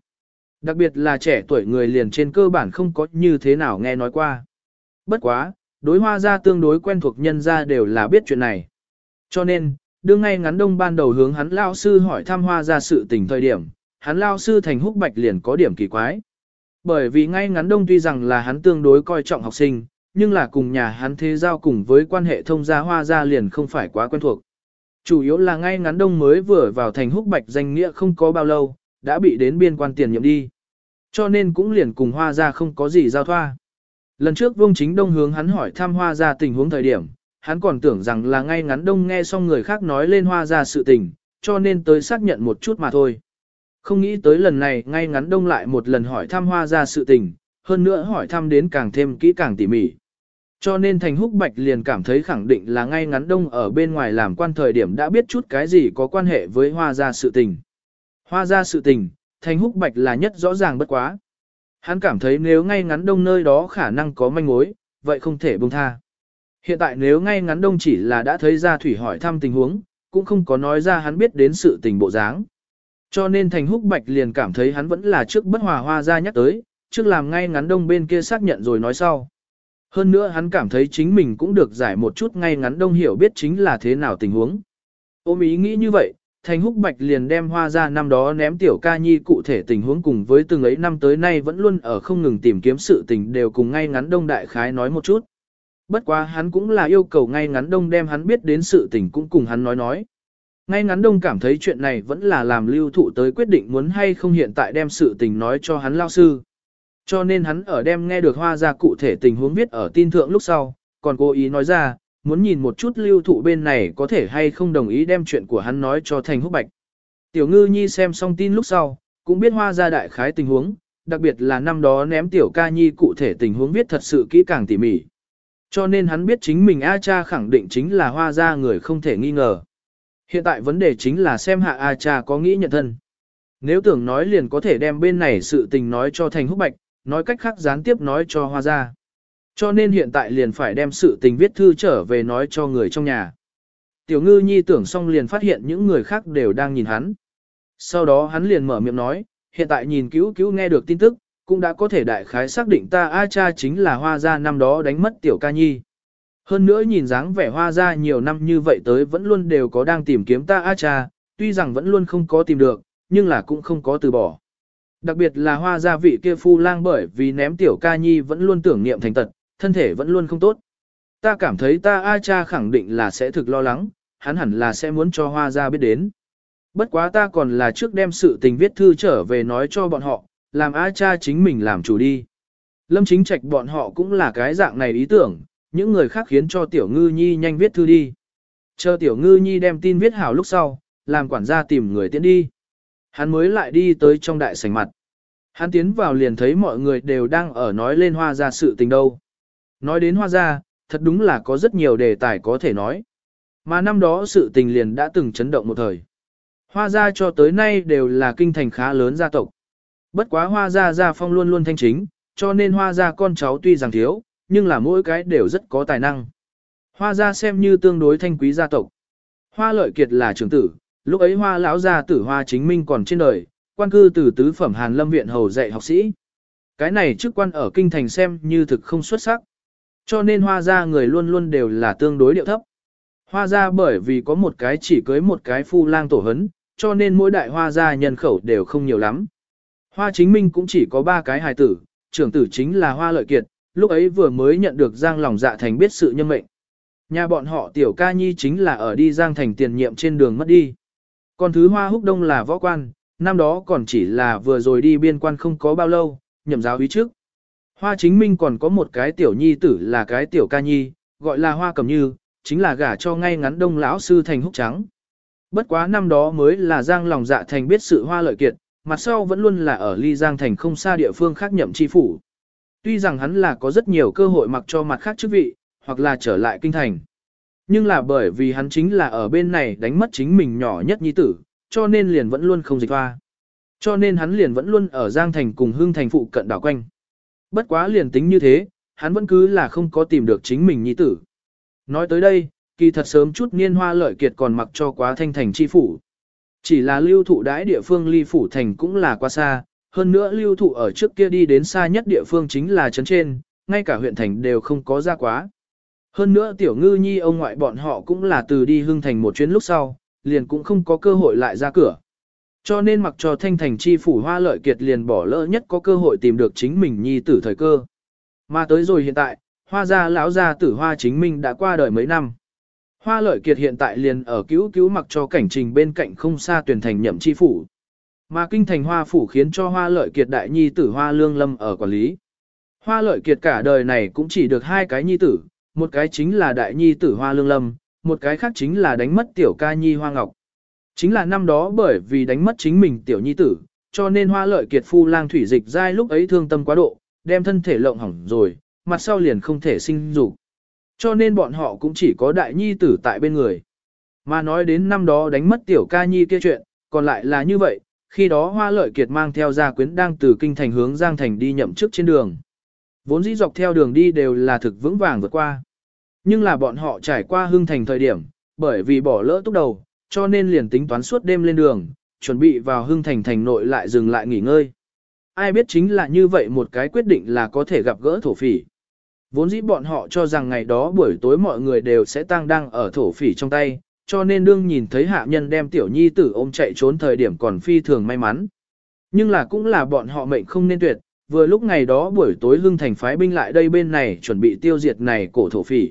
Đặc biệt là trẻ tuổi người liền trên cơ bản không có như thế nào nghe nói qua. Bất quá, đối hoa gia tương đối quen thuộc nhân gia đều là biết chuyện này. Cho nên, đương ngay ngắn đông ban đầu hướng hắn lao sư hỏi thăm hoa gia sự tình thời điểm, hắn lao sư thành húc bạch liền có điểm kỳ quái. Bởi vì ngay ngắn đông tuy rằng là hắn tương đối coi trọng học sinh, nhưng là cùng nhà hắn thế giao cùng với quan hệ thông gia hoa gia liền không phải quá quen thuộc. Chủ yếu là ngay ngắn đông mới vừa vào thành húc bạch danh nghĩa không có bao lâu, đã bị đến biên quan tiền nhiệm đi. Cho nên cũng liền cùng hoa ra không có gì giao thoa. Lần trước vương chính đông hướng hắn hỏi thăm hoa ra tình huống thời điểm, hắn còn tưởng rằng là ngay ngắn đông nghe xong người khác nói lên hoa ra sự tình, cho nên tới xác nhận một chút mà thôi. Không nghĩ tới lần này ngay ngắn đông lại một lần hỏi thăm hoa ra sự tình, hơn nữa hỏi thăm đến càng thêm kỹ càng tỉ mỉ. Cho nên Thành Húc Bạch liền cảm thấy khẳng định là ngay ngắn đông ở bên ngoài làm quan thời điểm đã biết chút cái gì có quan hệ với hoa gia sự tình. Hoa gia sự tình, Thành Húc Bạch là nhất rõ ràng bất quá. Hắn cảm thấy nếu ngay ngắn đông nơi đó khả năng có manh mối, vậy không thể buông tha. Hiện tại nếu ngay ngắn đông chỉ là đã thấy ra thủy hỏi thăm tình huống, cũng không có nói ra hắn biết đến sự tình bộ dáng. Cho nên Thành Húc Bạch liền cảm thấy hắn vẫn là trước bất hòa hoa gia nhắc tới, trước làm ngay ngắn đông bên kia xác nhận rồi nói sau. Hơn nữa hắn cảm thấy chính mình cũng được giải một chút ngay ngắn đông hiểu biết chính là thế nào tình huống. Ôm ý nghĩ như vậy, Thành Húc Bạch liền đem hoa ra năm đó ném tiểu ca nhi cụ thể tình huống cùng với từng ấy năm tới nay vẫn luôn ở không ngừng tìm kiếm sự tình đều cùng ngay ngắn đông đại khái nói một chút. Bất quá hắn cũng là yêu cầu ngay ngắn đông đem hắn biết đến sự tình cũng cùng hắn nói nói. Ngay ngắn đông cảm thấy chuyện này vẫn là làm lưu thụ tới quyết định muốn hay không hiện tại đem sự tình nói cho hắn lao sư. Cho nên hắn ở đem nghe được hoa ra cụ thể tình huống viết ở tin thượng lúc sau, còn cố ý nói ra, muốn nhìn một chút lưu thụ bên này có thể hay không đồng ý đem chuyện của hắn nói cho thành húc bạch. Tiểu ngư nhi xem xong tin lúc sau, cũng biết hoa ra đại khái tình huống, đặc biệt là năm đó ném tiểu ca nhi cụ thể tình huống viết thật sự kỹ càng tỉ mỉ. Cho nên hắn biết chính mình A cha khẳng định chính là hoa ra người không thể nghi ngờ. Hiện tại vấn đề chính là xem hạ A cha có nghĩ nhận thân. Nếu tưởng nói liền có thể đem bên này sự tình nói cho thành húc bạch, nói cách khác gián tiếp nói cho hoa ra. Cho nên hiện tại liền phải đem sự tình viết thư trở về nói cho người trong nhà. Tiểu ngư nhi tưởng xong liền phát hiện những người khác đều đang nhìn hắn. Sau đó hắn liền mở miệng nói, hiện tại nhìn cứu cứu nghe được tin tức, cũng đã có thể đại khái xác định ta A cha chính là hoa gia năm đó đánh mất tiểu ca nhi. Hơn nữa nhìn dáng vẻ hoa gia nhiều năm như vậy tới vẫn luôn đều có đang tìm kiếm ta A cha, tuy rằng vẫn luôn không có tìm được, nhưng là cũng không có từ bỏ. Đặc biệt là hoa gia vị kia phu lang bởi vì ném tiểu ca nhi vẫn luôn tưởng niệm thành tật, thân thể vẫn luôn không tốt. Ta cảm thấy ta A cha khẳng định là sẽ thực lo lắng, hắn hẳn là sẽ muốn cho hoa gia biết đến. Bất quá ta còn là trước đem sự tình viết thư trở về nói cho bọn họ, làm A cha chính mình làm chủ đi. Lâm chính trạch bọn họ cũng là cái dạng này ý tưởng, những người khác khiến cho tiểu ngư nhi nhanh viết thư đi. Chờ tiểu ngư nhi đem tin viết hảo lúc sau, làm quản gia tìm người tiến đi. Hắn mới lại đi tới trong đại sảnh mặt. Hắn tiến vào liền thấy mọi người đều đang ở nói lên hoa ra sự tình đâu. Nói đến hoa Gia, thật đúng là có rất nhiều đề tài có thể nói. Mà năm đó sự tình liền đã từng chấn động một thời. Hoa gia cho tới nay đều là kinh thành khá lớn gia tộc. Bất quá hoa gia gia phong luôn luôn thanh chính, cho nên hoa gia con cháu tuy rằng thiếu, nhưng là mỗi cái đều rất có tài năng. Hoa gia xem như tương đối thanh quý gia tộc. Hoa lợi kiệt là trưởng tử, lúc ấy hoa lão gia tử hoa chính minh còn trên đời, quan cư từ tứ phẩm Hàn Lâm viện hầu dạy học sĩ. Cái này chức quan ở kinh thành xem như thực không xuất sắc. Cho nên hoa gia người luôn luôn đều là tương đối điệu thấp. Hoa gia bởi vì có một cái chỉ cưới một cái phu lang tổ hấn, cho nên mỗi đại hoa gia nhân khẩu đều không nhiều lắm. Hoa chính minh cũng chỉ có ba cái hài tử, trưởng tử chính là hoa lợi kiệt, lúc ấy vừa mới nhận được giang lòng dạ thành biết sự nhân mệnh. Nhà bọn họ tiểu ca nhi chính là ở đi giang thành tiền nhiệm trên đường mất đi. Còn thứ hoa húc đông là võ quan, năm đó còn chỉ là vừa rồi đi biên quan không có bao lâu, nhậm giáo ý trước. Hoa chính minh còn có một cái tiểu nhi tử là cái tiểu ca nhi, gọi là hoa cầm như, chính là gả cho ngay ngắn đông lão sư thành húc trắng. Bất quá năm đó mới là giang lòng dạ thành biết sự hoa lợi kiệt, mặt sau vẫn luôn là ở ly giang thành không xa địa phương khác nhậm chi phủ. Tuy rằng hắn là có rất nhiều cơ hội mặc cho mặt khác chức vị, hoặc là trở lại kinh thành. Nhưng là bởi vì hắn chính là ở bên này đánh mất chính mình nhỏ nhất nhi tử, cho nên liền vẫn luôn không dịch hoa. Cho nên hắn liền vẫn luôn ở Giang Thành cùng Hưng Thành phụ cận đảo quanh. Bất quá liền tính như thế, hắn vẫn cứ là không có tìm được chính mình nhi tử. Nói tới đây, kỳ thật sớm chút niên hoa lợi kiệt còn mặc cho quá thanh thành chi phủ. Chỉ là lưu thụ đãi địa phương ly phủ thành cũng là quá xa, hơn nữa lưu thụ ở trước kia đi đến xa nhất địa phương chính là trấn trên, ngay cả huyện thành đều không có ra quá. Hơn nữa tiểu ngư nhi ông ngoại bọn họ cũng là từ đi hương thành một chuyến lúc sau, liền cũng không có cơ hội lại ra cửa. Cho nên mặc cho thanh thành chi phủ hoa lợi kiệt liền bỏ lỡ nhất có cơ hội tìm được chính mình nhi tử thời cơ. Mà tới rồi hiện tại, hoa gia lão gia tử hoa chính minh đã qua đời mấy năm. Hoa lợi kiệt hiện tại liền ở cứu cứu mặc cho cảnh trình bên cạnh không xa tuyển thành nhậm chi phủ. Mà kinh thành hoa phủ khiến cho hoa lợi kiệt đại nhi tử hoa lương lâm ở quản lý. Hoa lợi kiệt cả đời này cũng chỉ được hai cái nhi tử, một cái chính là đại nhi tử hoa lương lâm, một cái khác chính là đánh mất tiểu ca nhi hoa ngọc. Chính là năm đó bởi vì đánh mất chính mình tiểu nhi tử, cho nên hoa lợi kiệt phu lang thủy dịch dai lúc ấy thương tâm quá độ, đem thân thể lộng hỏng rồi, mặt sau liền không thể sinh dục. Cho nên bọn họ cũng chỉ có đại nhi tử tại bên người. Mà nói đến năm đó đánh mất tiểu ca nhi kia chuyện, còn lại là như vậy, khi đó hoa lợi kiệt mang theo gia quyến đang từ kinh thành hướng Giang Thành đi nhậm chức trên đường. Vốn dĩ dọc theo đường đi đều là thực vững vàng vượt qua. Nhưng là bọn họ trải qua hưng thành thời điểm, bởi vì bỏ lỡ túc đầu, cho nên liền tính toán suốt đêm lên đường, chuẩn bị vào hưng thành thành nội lại dừng lại nghỉ ngơi. Ai biết chính là như vậy một cái quyết định là có thể gặp gỡ thổ phỉ. Vốn dĩ bọn họ cho rằng ngày đó buổi tối mọi người đều sẽ tăng đang ở thổ phỉ trong tay, cho nên đương nhìn thấy hạ nhân đem tiểu nhi tử ôm chạy trốn thời điểm còn phi thường may mắn. Nhưng là cũng là bọn họ mệnh không nên tuyệt, vừa lúc ngày đó buổi tối hưng thành phái binh lại đây bên này chuẩn bị tiêu diệt này cổ thổ phỉ.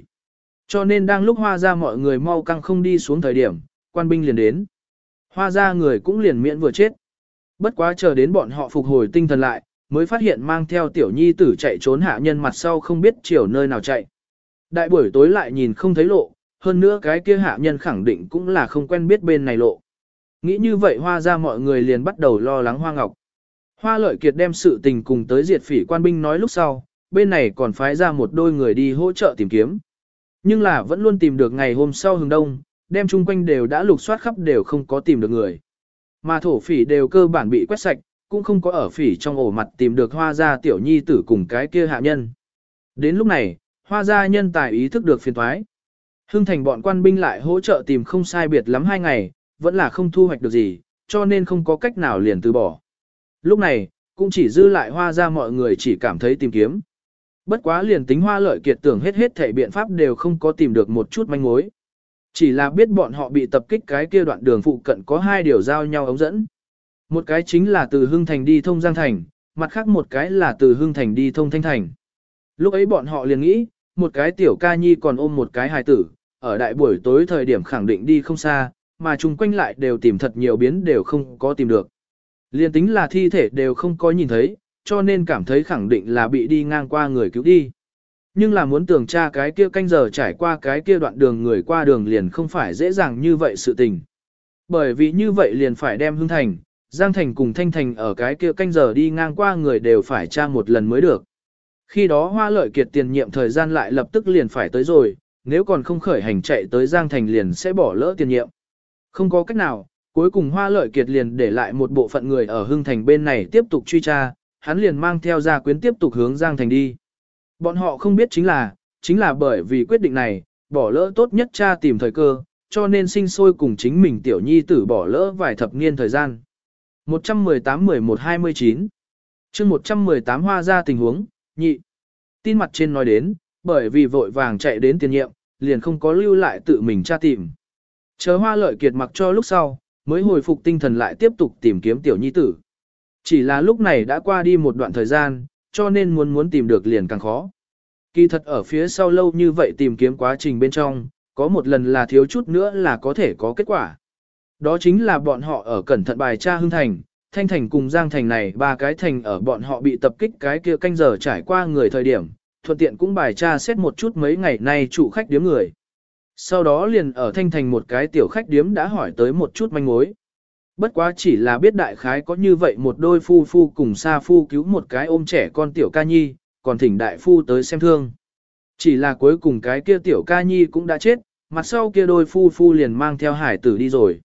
Cho nên đang lúc hoa ra mọi người mau căng không đi xuống thời điểm, quan binh liền đến. Hoa ra người cũng liền miễn vừa chết. Bất quá chờ đến bọn họ phục hồi tinh thần lại, mới phát hiện mang theo tiểu nhi tử chạy trốn hạ nhân mặt sau không biết chiều nơi nào chạy. Đại buổi tối lại nhìn không thấy lộ, hơn nữa cái kia hạ nhân khẳng định cũng là không quen biết bên này lộ. Nghĩ như vậy hoa ra mọi người liền bắt đầu lo lắng hoa ngọc. Hoa lợi kiệt đem sự tình cùng tới diệt phỉ quan binh nói lúc sau, bên này còn phái ra một đôi người đi hỗ trợ tìm kiếm. Nhưng là vẫn luôn tìm được ngày hôm sau hướng đông, đem chung quanh đều đã lục soát khắp đều không có tìm được người. Mà thổ phỉ đều cơ bản bị quét sạch, cũng không có ở phỉ trong ổ mặt tìm được hoa Gia tiểu nhi tử cùng cái kia hạ nhân. Đến lúc này, hoa gia nhân tài ý thức được phiền thoái. Hưng thành bọn quan binh lại hỗ trợ tìm không sai biệt lắm hai ngày, vẫn là không thu hoạch được gì, cho nên không có cách nào liền từ bỏ. Lúc này, cũng chỉ dư lại hoa Gia mọi người chỉ cảm thấy tìm kiếm. Bất quá liền tính hoa lợi kiệt tưởng hết hết thể biện pháp đều không có tìm được một chút manh mối. Chỉ là biết bọn họ bị tập kích cái kia đoạn đường phụ cận có hai điều giao nhau ống dẫn. Một cái chính là từ Hưng Thành đi thông Giang Thành, mặt khác một cái là từ Hưng Thành đi thông Thanh Thành. Lúc ấy bọn họ liền nghĩ, một cái tiểu ca nhi còn ôm một cái hài tử, ở đại buổi tối thời điểm khẳng định đi không xa, mà chung quanh lại đều tìm thật nhiều biến đều không có tìm được. Liên tính là thi thể đều không có nhìn thấy, cho nên cảm thấy khẳng định là bị đi ngang qua người cứu đi. Nhưng là muốn tưởng tra cái kia canh giờ trải qua cái kia đoạn đường người qua đường liền không phải dễ dàng như vậy sự tình. Bởi vì như vậy liền phải đem hưng thành, Giang Thành cùng Thanh Thành ở cái kia canh giờ đi ngang qua người đều phải tra một lần mới được. Khi đó hoa lợi kiệt tiền nhiệm thời gian lại lập tức liền phải tới rồi, nếu còn không khởi hành chạy tới Giang Thành liền sẽ bỏ lỡ tiền nhiệm. Không có cách nào, cuối cùng hoa lợi kiệt liền để lại một bộ phận người ở Hưng Thành bên này tiếp tục truy tra, hắn liền mang theo gia quyến tiếp tục hướng Giang Thành đi. Bọn họ không biết chính là, chính là bởi vì quyết định này, bỏ lỡ tốt nhất cha tìm thời cơ, cho nên sinh sôi cùng chính mình tiểu nhi tử bỏ lỡ vài thập niên thời gian. 118-11-29 chương 118 hoa ra tình huống, nhị. Tin mặt trên nói đến, bởi vì vội vàng chạy đến tiền nhiệm, liền không có lưu lại tự mình tra tìm. Chờ hoa lợi kiệt mặc cho lúc sau, mới hồi phục tinh thần lại tiếp tục tìm kiếm tiểu nhi tử. Chỉ là lúc này đã qua đi một đoạn thời gian, cho nên muốn muốn tìm được liền càng khó. Kỳ thật ở phía sau lâu như vậy tìm kiếm quá trình bên trong, có một lần là thiếu chút nữa là có thể có kết quả. Đó chính là bọn họ ở cẩn thận bài tra hương thành, thanh thành cùng giang thành này ba cái thành ở bọn họ bị tập kích cái kia canh giờ trải qua người thời điểm, thuận tiện cũng bài tra xét một chút mấy ngày nay chủ khách điếm người. Sau đó liền ở thanh thành một cái tiểu khách điếm đã hỏi tới một chút manh mối. Bất quá chỉ là biết đại khái có như vậy một đôi phu phu cùng sa phu cứu một cái ôm trẻ con tiểu ca nhi, còn thỉnh đại phu tới xem thương. Chỉ là cuối cùng cái kia tiểu ca nhi cũng đã chết, mặt sau kia đôi phu phu liền mang theo hải tử đi rồi.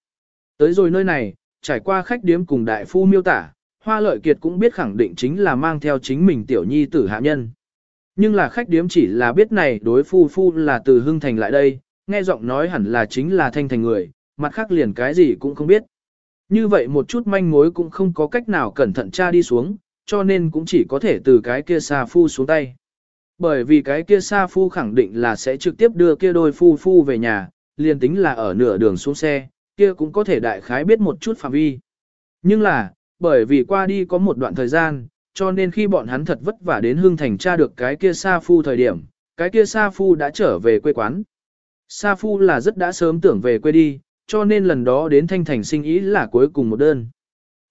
Tới rồi nơi này, trải qua khách điếm cùng đại phu miêu tả, hoa lợi kiệt cũng biết khẳng định chính là mang theo chính mình tiểu nhi tử hạ nhân. Nhưng là khách điếm chỉ là biết này đối phu phu là từ hưng thành lại đây, nghe giọng nói hẳn là chính là thanh thành người, mặt khác liền cái gì cũng không biết. Như vậy một chút manh mối cũng không có cách nào cẩn thận tra đi xuống, cho nên cũng chỉ có thể từ cái kia xa phu xuống tay. Bởi vì cái kia xa phu khẳng định là sẽ trực tiếp đưa kia đôi phu phu về nhà, liền tính là ở nửa đường xuống xe, kia cũng có thể đại khái biết một chút phạm vi. Nhưng là, bởi vì qua đi có một đoạn thời gian, cho nên khi bọn hắn thật vất vả đến hương thành tra được cái kia sa phu thời điểm, cái kia sa phu đã trở về quê quán. Sa phu là rất đã sớm tưởng về quê đi, cho nên lần đó đến thanh thành sinh ý là cuối cùng một đơn.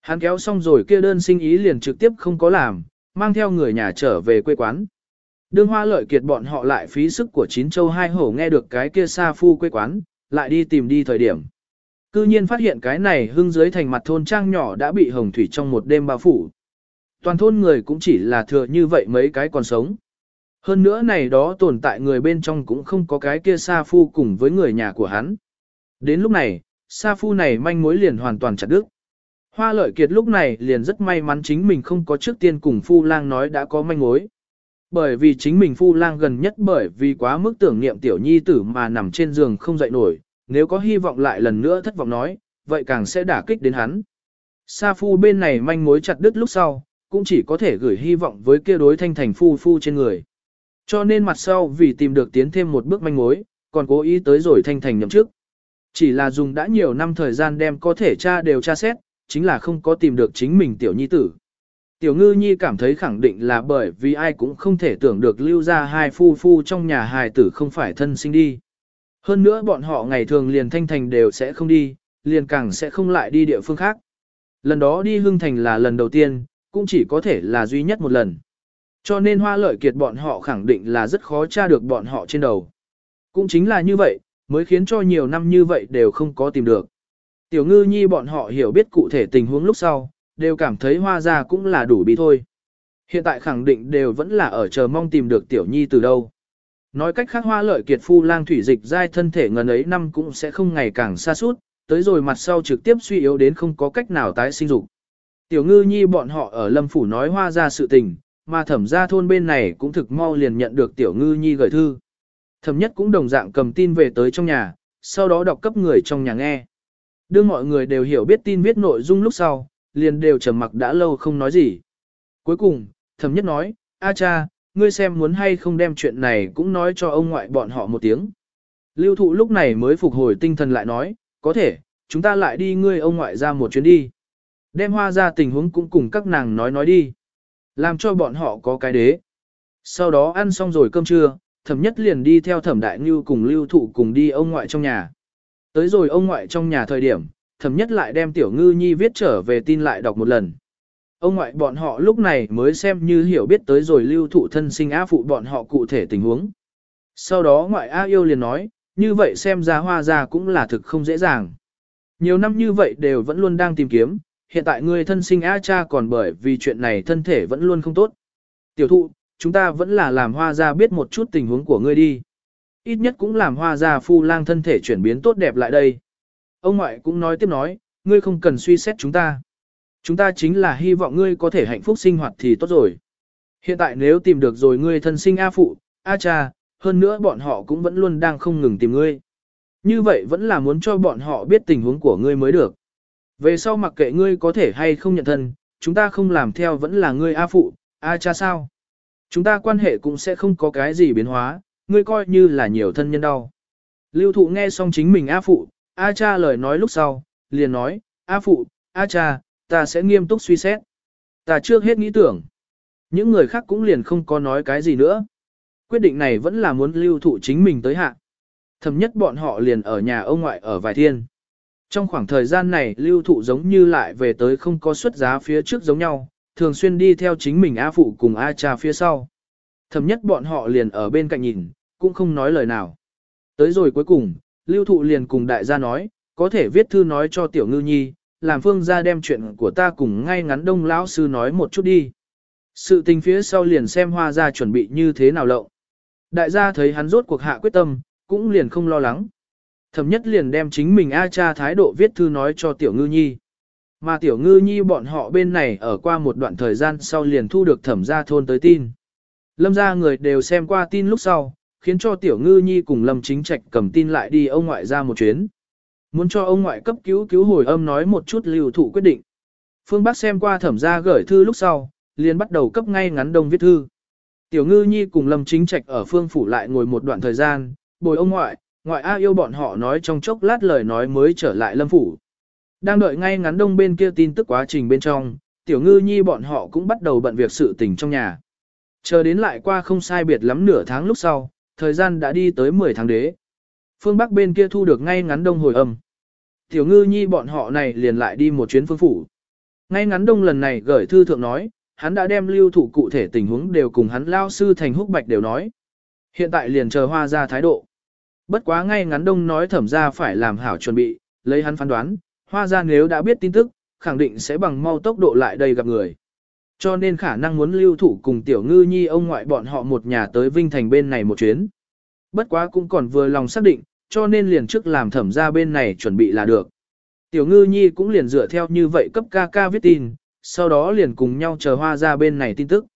Hắn kéo xong rồi kia đơn sinh ý liền trực tiếp không có làm, mang theo người nhà trở về quê quán. Đương hoa lợi kiệt bọn họ lại phí sức của chín châu hai hổ nghe được cái kia xa phu quê quán, lại đi tìm đi thời điểm. Cư nhiên phát hiện cái này hưng dưới thành mặt thôn trang nhỏ đã bị hồng thủy trong một đêm bao phủ. Toàn thôn người cũng chỉ là thừa như vậy mấy cái còn sống. Hơn nữa này đó tồn tại người bên trong cũng không có cái kia xa phu cùng với người nhà của hắn. Đến lúc này, sa phu này manh mối liền hoàn toàn chặt đứt. Hoa lợi kiệt lúc này liền rất may mắn chính mình không có trước tiên cùng phu lang nói đã có manh mối. Bởi vì chính mình phu lang gần nhất bởi vì quá mức tưởng niệm tiểu nhi tử mà nằm trên giường không dậy nổi, nếu có hy vọng lại lần nữa thất vọng nói, vậy càng sẽ đả kích đến hắn. Sa phu bên này manh mối chặt đứt lúc sau, cũng chỉ có thể gửi hy vọng với kia đối thanh thành phu phu trên người. Cho nên mặt sau vì tìm được tiến thêm một bước manh mối, còn cố ý tới rồi thanh thành nhậm chức. Chỉ là dùng đã nhiều năm thời gian đem có thể tra đều tra xét, chính là không có tìm được chính mình tiểu nhi tử. Tiểu ngư nhi cảm thấy khẳng định là bởi vì ai cũng không thể tưởng được lưu ra hai phu phu trong nhà hài tử không phải thân sinh đi. Hơn nữa bọn họ ngày thường liền thanh thành đều sẽ không đi, liền càng sẽ không lại đi địa phương khác. Lần đó đi hương thành là lần đầu tiên, cũng chỉ có thể là duy nhất một lần. Cho nên hoa lợi kiệt bọn họ khẳng định là rất khó tra được bọn họ trên đầu. Cũng chính là như vậy, mới khiến cho nhiều năm như vậy đều không có tìm được. Tiểu ngư nhi bọn họ hiểu biết cụ thể tình huống lúc sau, đều cảm thấy hoa ra cũng là đủ bị thôi. Hiện tại khẳng định đều vẫn là ở chờ mong tìm được tiểu nhi từ đâu. Nói cách khác hoa lợi kiệt phu lang thủy dịch dai thân thể ngần ấy năm cũng sẽ không ngày càng xa suốt, tới rồi mặt sau trực tiếp suy yếu đến không có cách nào tái sinh dục. Tiểu ngư nhi bọn họ ở lâm phủ nói hoa ra sự tình, mà thẩm gia thôn bên này cũng thực mau liền nhận được tiểu ngư nhi gửi thư. Thẩm nhất cũng đồng dạng cầm tin về tới trong nhà, sau đó đọc cấp người trong nhà nghe. Đương mọi người đều hiểu biết tin viết nội dung lúc sau, liền đều trầm mặc đã lâu không nói gì. Cuối cùng, thẩm nhất nói, A cha, ngươi xem muốn hay không đem chuyện này cũng nói cho ông ngoại bọn họ một tiếng. Lưu thụ lúc này mới phục hồi tinh thần lại nói, có thể, chúng ta lại đi ngươi ông ngoại ra một chuyến đi. Đem hoa ra tình huống cũng cùng các nàng nói nói đi. Làm cho bọn họ có cái đế. Sau đó ăn xong rồi cơm trưa, thẩm nhất liền đi theo thẩm đại ngưu cùng lưu thụ cùng đi ông ngoại trong nhà. Tới rồi ông ngoại trong nhà thời điểm, thẩm nhất lại đem tiểu ngư nhi viết trở về tin lại đọc một lần. Ông ngoại bọn họ lúc này mới xem như hiểu biết tới rồi lưu thụ thân sinh á phụ bọn họ cụ thể tình huống. Sau đó ngoại á yêu liền nói, như vậy xem ra hoa ra cũng là thực không dễ dàng. Nhiều năm như vậy đều vẫn luôn đang tìm kiếm, hiện tại ngươi thân sinh á cha còn bởi vì chuyện này thân thể vẫn luôn không tốt. Tiểu thụ, chúng ta vẫn là làm hoa Gia biết một chút tình huống của ngươi đi. Ít nhất cũng làm hoa Gia phu lang thân thể chuyển biến tốt đẹp lại đây. Ông ngoại cũng nói tiếp nói, ngươi không cần suy xét chúng ta. Chúng ta chính là hy vọng ngươi có thể hạnh phúc sinh hoạt thì tốt rồi. Hiện tại nếu tìm được rồi ngươi thân sinh A phụ, A cha, hơn nữa bọn họ cũng vẫn luôn đang không ngừng tìm ngươi. Như vậy vẫn là muốn cho bọn họ biết tình huống của ngươi mới được. Về sau mặc kệ ngươi có thể hay không nhận thân, chúng ta không làm theo vẫn là ngươi A phụ, A cha sao. Chúng ta quan hệ cũng sẽ không có cái gì biến hóa, ngươi coi như là nhiều thân nhân đau. Lưu thụ nghe xong chính mình A phụ, A cha lời nói lúc sau, liền nói, A phụ, A cha, ta sẽ nghiêm túc suy xét. Ta trước hết nghĩ tưởng. Những người khác cũng liền không có nói cái gì nữa. Quyết định này vẫn là muốn lưu thụ chính mình tới hạ. Thầm nhất bọn họ liền ở nhà ông ngoại ở vài thiên. Trong khoảng thời gian này lưu thụ giống như lại về tới không có xuất giá phía trước giống nhau, thường xuyên đi theo chính mình A phụ cùng A cha phía sau. Thầm nhất bọn họ liền ở bên cạnh nhìn, cũng không nói lời nào. Tới rồi cuối cùng, lưu thụ liền cùng đại gia nói, có thể viết thư nói cho tiểu ngư nhi, làm phương gia đem chuyện của ta cùng ngay ngắn đông lão sư nói một chút đi. Sự tình phía sau liền xem hoa gia chuẩn bị như thế nào lậu. Đại gia thấy hắn rốt cuộc hạ quyết tâm, cũng liền không lo lắng. Thẩm nhất liền đem chính mình A cha thái độ viết thư nói cho tiểu ngư nhi. Mà tiểu ngư nhi bọn họ bên này ở qua một đoạn thời gian sau liền thu được thẩm gia thôn tới tin. Lâm gia người đều xem qua tin lúc sau, khiến cho tiểu ngư nhi cùng lâm chính trạch cầm tin lại đi ông ngoại ra một chuyến. Muốn cho ông ngoại cấp cứu cứu hồi âm nói một chút lưu thụ quyết định. Phương Bắc xem qua thẩm gia gửi thư lúc sau, liền bắt đầu cấp ngay ngắn đông viết thư. Tiểu ngư nhi cùng lâm chính trạch ở phương phủ lại ngồi một đoạn thời gian, bồi ông ngoại, ngoại A yêu bọn họ nói trong chốc lát lời nói mới trở lại lâm phủ. Đang đợi ngay ngắn đông bên kia tin tức quá trình bên trong, tiểu ngư nhi bọn họ cũng bắt đầu bận việc sự tình trong nhà. Chờ đến lại qua không sai biệt lắm nửa tháng lúc sau, thời gian đã đi tới 10 tháng đế. Phương Bắc bên kia thu được ngay ngắn đông hồi âm. Tiểu ngư nhi bọn họ này liền lại đi một chuyến phương phủ. Ngay ngắn đông lần này gửi thư thượng nói, hắn đã đem lưu thủ cụ thể tình huống đều cùng hắn lao sư thành húc bạch đều nói. Hiện tại liền chờ hoa ra thái độ. Bất quá ngay ngắn đông nói thẩm ra phải làm hảo chuẩn bị, lấy hắn phán đoán, hoa ra nếu đã biết tin tức, khẳng định sẽ bằng mau tốc độ lại đây gặp người. Cho nên khả năng muốn lưu thủ cùng tiểu ngư nhi ông ngoại bọn họ một nhà tới Vinh Thành bên này một chuyến. Bất quá cũng còn vừa lòng xác định, cho nên liền trước làm thẩm ra bên này chuẩn bị là được. Tiểu ngư nhi cũng liền dựa theo như vậy cấp ca ca viết tin, sau đó liền cùng nhau chờ hoa ra bên này tin tức.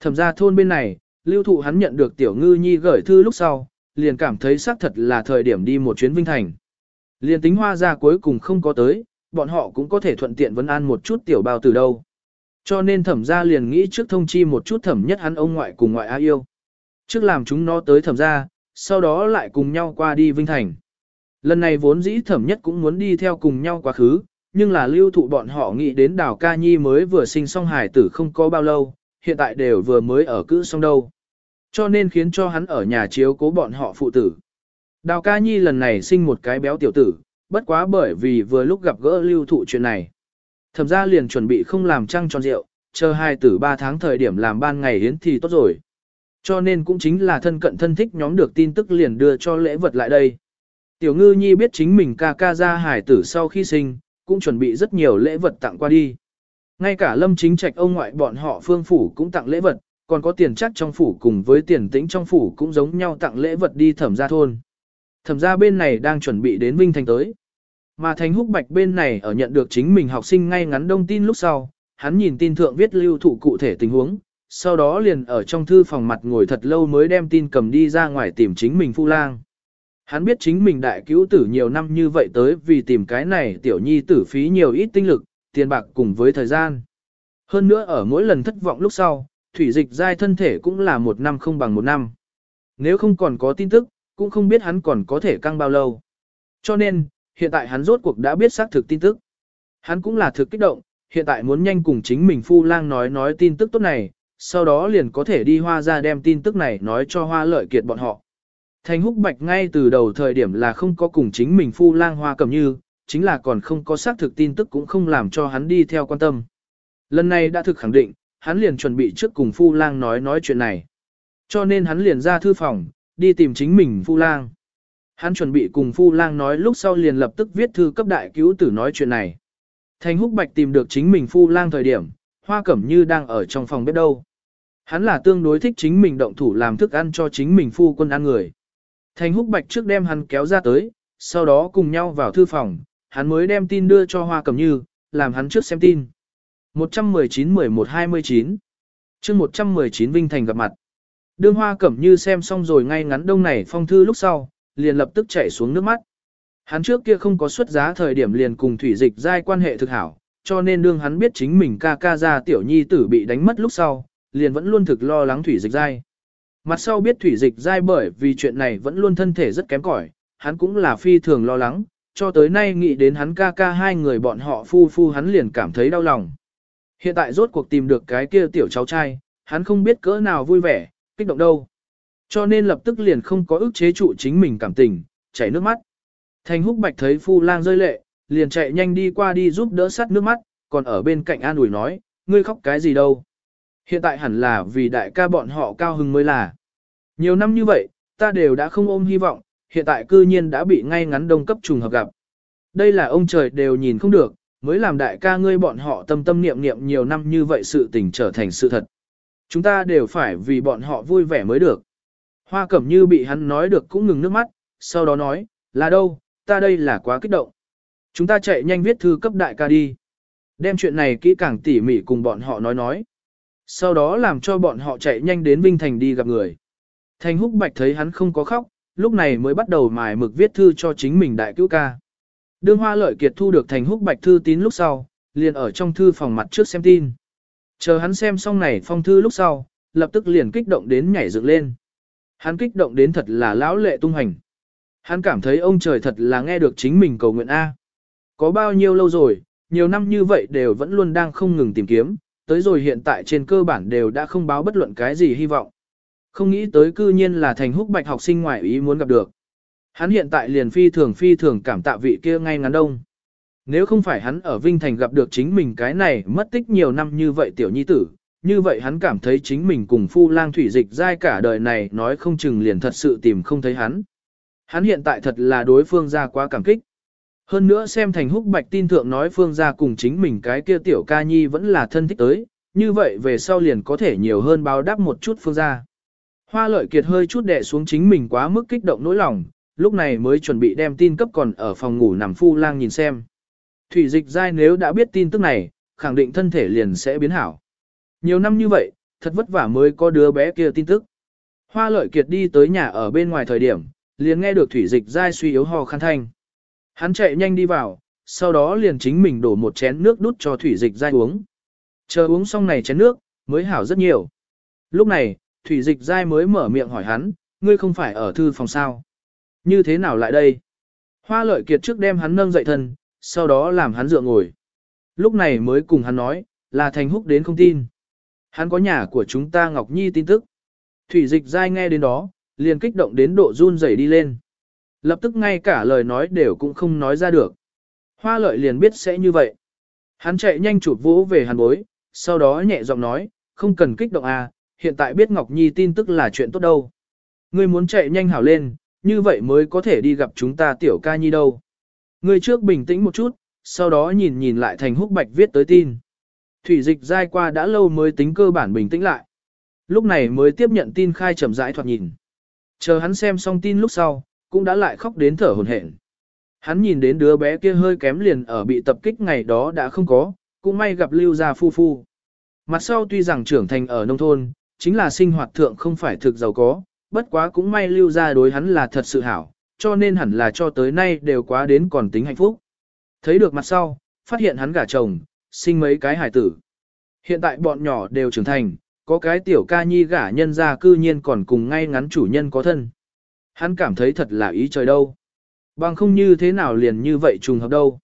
Thẩm ra thôn bên này, lưu thụ hắn nhận được tiểu ngư nhi gửi thư lúc sau, liền cảm thấy xác thật là thời điểm đi một chuyến Vinh Thành. Liền tính hoa ra cuối cùng không có tới, bọn họ cũng có thể thuận tiện vấn an một chút tiểu bao từ đâu. Cho nên thẩm ra liền nghĩ trước thông chi một chút thẩm nhất hắn ông ngoại cùng ngoại á yêu. Trước làm chúng nó tới thẩm ra, sau đó lại cùng nhau qua đi Vinh Thành. Lần này vốn dĩ thẩm nhất cũng muốn đi theo cùng nhau quá khứ, nhưng là lưu thụ bọn họ nghĩ đến đào ca nhi mới vừa sinh xong hải tử không có bao lâu, hiện tại đều vừa mới ở cữ xong đâu. Cho nên khiến cho hắn ở nhà chiếu cố bọn họ phụ tử. Đào ca nhi lần này sinh một cái béo tiểu tử, bất quá bởi vì vừa lúc gặp gỡ lưu thụ chuyện này. Thẩm ra liền chuẩn bị không làm trăng tròn rượu, chờ hai tử ba tháng thời điểm làm ban ngày hiến thì tốt rồi. Cho nên cũng chính là thân cận thân thích nhóm được tin tức liền đưa cho lễ vật lại đây. Tiểu ngư nhi biết chính mình ca ca ra hải tử sau khi sinh, cũng chuẩn bị rất nhiều lễ vật tặng qua đi. Ngay cả lâm chính trạch ông ngoại bọn họ phương phủ cũng tặng lễ vật, còn có tiền chắc trong phủ cùng với tiền tĩnh trong phủ cũng giống nhau tặng lễ vật đi thẩm gia thôn. Thẩm ra bên này đang chuẩn bị đến Vinh Thành tới. Mà Thành Húc Bạch bên này ở nhận được chính mình học sinh ngay ngắn đông tin lúc sau, hắn nhìn tin thượng viết lưu thủ cụ thể tình huống, sau đó liền ở trong thư phòng mặt ngồi thật lâu mới đem tin cầm đi ra ngoài tìm chính mình phu lang. Hắn biết chính mình đại cứu tử nhiều năm như vậy tới vì tìm cái này tiểu nhi tử phí nhiều ít tinh lực, tiền bạc cùng với thời gian. Hơn nữa ở mỗi lần thất vọng lúc sau, thủy dịch giai thân thể cũng là một năm không bằng một năm. Nếu không còn có tin tức, cũng không biết hắn còn có thể căng bao lâu. Cho nên, hiện tại hắn rốt cuộc đã biết xác thực tin tức. Hắn cũng là thực kích động, hiện tại muốn nhanh cùng chính mình phu lang nói nói tin tức tốt này, sau đó liền có thể đi hoa ra đem tin tức này nói cho hoa lợi kiệt bọn họ. Thành húc bạch ngay từ đầu thời điểm là không có cùng chính mình phu lang hoa cầm như, chính là còn không có xác thực tin tức cũng không làm cho hắn đi theo quan tâm. Lần này đã thực khẳng định, hắn liền chuẩn bị trước cùng phu lang nói nói chuyện này. Cho nên hắn liền ra thư phòng, đi tìm chính mình phu lang. Hắn chuẩn bị cùng phu lang nói lúc sau liền lập tức viết thư cấp đại cứu tử nói chuyện này. Thành húc bạch tìm được chính mình phu lang thời điểm, hoa cẩm như đang ở trong phòng bếp đâu. Hắn là tương đối thích chính mình động thủ làm thức ăn cho chính mình phu quân ăn người. Thành húc bạch trước đem hắn kéo ra tới, sau đó cùng nhau vào thư phòng, hắn mới đem tin đưa cho hoa cẩm như, làm hắn trước xem tin. 119-11-29 chương 119 Vinh Thành gặp mặt. Đương hoa cẩm như xem xong rồi ngay ngắn đông này phong thư lúc sau, liền lập tức chảy xuống nước mắt. Hắn trước kia không có xuất giá thời điểm liền cùng thủy dịch giai quan hệ thực hảo, cho nên đương hắn biết chính mình ca ca ra tiểu nhi tử bị đánh mất lúc sau, liền vẫn luôn thực lo lắng thủy dịch giai. Mặt sau biết thủy dịch giai bởi vì chuyện này vẫn luôn thân thể rất kém cỏi, hắn cũng là phi thường lo lắng, cho tới nay nghĩ đến hắn ca ca hai người bọn họ phu phu hắn liền cảm thấy đau lòng. Hiện tại rốt cuộc tìm được cái kia tiểu cháu trai, hắn không biết cỡ nào vui vẻ, kích động đâu. Cho nên lập tức liền không có ức chế trụ chính mình cảm tình, chảy nước mắt. Thành húc bạch thấy phu lang rơi lệ, liền chạy nhanh đi qua đi giúp đỡ sát nước mắt, còn ở bên cạnh an ủi nói, ngươi khóc cái gì đâu. Hiện tại hẳn là vì đại ca bọn họ cao hưng mới là. Nhiều năm như vậy, ta đều đã không ôm hy vọng, hiện tại cư nhiên đã bị ngay ngắn đông cấp trùng hợp gặp. Đây là ông trời đều nhìn không được, mới làm đại ca ngươi bọn họ tâm tâm niệm niệm nhiều năm như vậy sự tình trở thành sự thật. Chúng ta đều phải vì bọn họ vui vẻ mới được. Hoa cẩm như bị hắn nói được cũng ngừng nước mắt, sau đó nói, là đâu, ta đây là quá kích động. Chúng ta chạy nhanh viết thư cấp đại ca đi. Đem chuyện này kỹ càng tỉ mỉ cùng bọn họ nói nói. Sau đó làm cho bọn họ chạy nhanh đến Vinh Thành đi gặp người. Thành húc bạch thấy hắn không có khóc, lúc này mới bắt đầu mài mực viết thư cho chính mình đại cứu ca. Đương hoa lợi kiệt thu được thành húc bạch thư tín lúc sau, liền ở trong thư phòng mặt trước xem tin. Chờ hắn xem xong này phong thư lúc sau, lập tức liền kích động đến nhảy dựng lên. Hắn kích động đến thật là lão lệ tung hành. Hắn cảm thấy ông trời thật là nghe được chính mình cầu nguyện A. Có bao nhiêu lâu rồi, nhiều năm như vậy đều vẫn luôn đang không ngừng tìm kiếm, tới rồi hiện tại trên cơ bản đều đã không báo bất luận cái gì hy vọng. Không nghĩ tới cư nhiên là thành húc bạch học sinh ngoại ý muốn gặp được. Hắn hiện tại liền phi thường phi thường cảm tạ vị kia ngay ngắn đông. Nếu không phải hắn ở Vinh Thành gặp được chính mình cái này mất tích nhiều năm như vậy tiểu nhi tử, như vậy hắn cảm thấy chính mình cùng phu lang thủy dịch dai cả đời này nói không chừng liền thật sự tìm không thấy hắn. Hắn hiện tại thật là đối phương ra quá cảm kích. Hơn nữa xem thành húc bạch tin thượng nói phương ra cùng chính mình cái kia tiểu ca nhi vẫn là thân thích tới, như vậy về sau liền có thể nhiều hơn báo đáp một chút phương ra. Hoa lợi kiệt hơi chút đè xuống chính mình quá mức kích động nỗi lòng, lúc này mới chuẩn bị đem tin cấp còn ở phòng ngủ nằm phu lang nhìn xem. Thủy dịch dai nếu đã biết tin tức này, khẳng định thân thể liền sẽ biến hảo. Nhiều năm như vậy, thật vất vả mới có đứa bé kia tin tức. Hoa lợi kiệt đi tới nhà ở bên ngoài thời điểm, liền nghe được thủy dịch dai suy yếu ho khăn thanh. Hắn chạy nhanh đi vào, sau đó liền chính mình đổ một chén nước đút cho thủy dịch dai uống. Chờ uống xong này chén nước, mới hảo rất nhiều. Lúc này, thủy dịch dai mới mở miệng hỏi hắn, ngươi không phải ở thư phòng sao? Như thế nào lại đây? Hoa lợi kiệt trước đem hắn nâng dậy thân, sau đó làm hắn dựa ngồi. Lúc này mới cùng hắn nói, là thành húc đến không tin. Hắn có nhà của chúng ta Ngọc Nhi tin tức. Thủy dịch dai nghe đến đó, liền kích động đến độ run rẩy đi lên. Lập tức ngay cả lời nói đều cũng không nói ra được. Hoa lợi liền biết sẽ như vậy. Hắn chạy nhanh chụp vũ về hàn bối, sau đó nhẹ giọng nói, không cần kích động à, hiện tại biết Ngọc Nhi tin tức là chuyện tốt đâu. Ngươi muốn chạy nhanh hảo lên, như vậy mới có thể đi gặp chúng ta tiểu ca nhi đâu. Người trước bình tĩnh một chút, sau đó nhìn nhìn lại thành húc bạch viết tới tin. Thủy dịch dai qua đã lâu mới tính cơ bản bình tĩnh lại. Lúc này mới tiếp nhận tin khai chậm rãi thoạt nhìn. Chờ hắn xem xong tin lúc sau, cũng đã lại khóc đến thở hổn hển. Hắn nhìn đến đứa bé kia hơi kém liền ở bị tập kích ngày đó đã không có, cũng may gặp lưu gia phu phu. mặt sau tuy rằng trưởng thành ở nông thôn, chính là sinh hoạt thượng không phải thực giàu có, bất quá cũng may lưu gia đối hắn là thật sự hảo, cho nên hẳn là cho tới nay đều quá đến còn tính hạnh phúc. Thấy được mặt sau, phát hiện hắn gả chồng, sinh mấy cái hải tử. Hiện tại bọn nhỏ đều trưởng thành, có cái tiểu ca nhi gả nhân ra cư nhiên còn cùng ngay ngắn chủ nhân có thân. Hắn cảm thấy thật là ý trời đâu. Bằng không như thế nào liền như vậy trùng hợp đâu.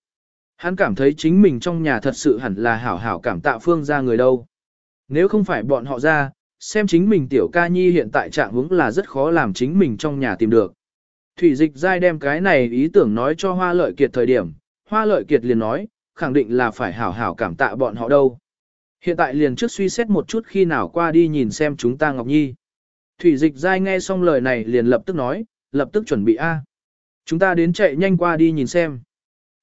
Hắn cảm thấy chính mình trong nhà thật sự hẳn là hảo hảo cảm tạ phương ra người đâu. Nếu không phải bọn họ ra, xem chính mình tiểu ca nhi hiện tại trạng hướng là rất khó làm chính mình trong nhà tìm được. Thủy dịch giai đem cái này ý tưởng nói cho hoa lợi kiệt thời điểm, hoa lợi kiệt liền nói, khẳng định là phải hảo hảo cảm tạ bọn họ đâu. Hiện tại liền trước suy xét một chút khi nào qua đi nhìn xem chúng ta Ngọc Nhi. Thủy dịch giai nghe xong lời này liền lập tức nói, lập tức chuẩn bị A. Chúng ta đến chạy nhanh qua đi nhìn xem.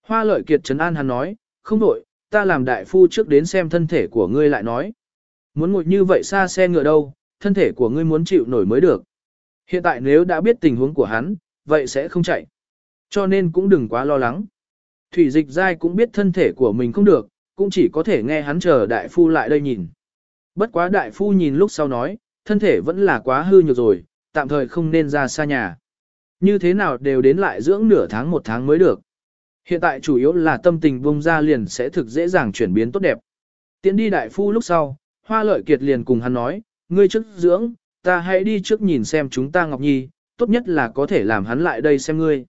Hoa lợi kiệt trấn an hắn nói, không đổi, ta làm đại phu trước đến xem thân thể của ngươi lại nói. Muốn ngồi như vậy xa xe ngựa đâu, thân thể của ngươi muốn chịu nổi mới được. Hiện tại nếu đã biết tình huống của hắn, vậy sẽ không chạy. Cho nên cũng đừng quá lo lắng. Thủy dịch dai cũng biết thân thể của mình không được, cũng chỉ có thể nghe hắn chờ đại phu lại đây nhìn. Bất quá đại phu nhìn lúc sau nói, thân thể vẫn là quá hư nhược rồi, tạm thời không nên ra xa nhà. Như thế nào đều đến lại dưỡng nửa tháng một tháng mới được. Hiện tại chủ yếu là tâm tình bông ra liền sẽ thực dễ dàng chuyển biến tốt đẹp. Tiến đi đại phu lúc sau, hoa lợi kiệt liền cùng hắn nói, ngươi trước dưỡng, ta hãy đi trước nhìn xem chúng ta Ngọc Nhi, tốt nhất là có thể làm hắn lại đây xem ngươi.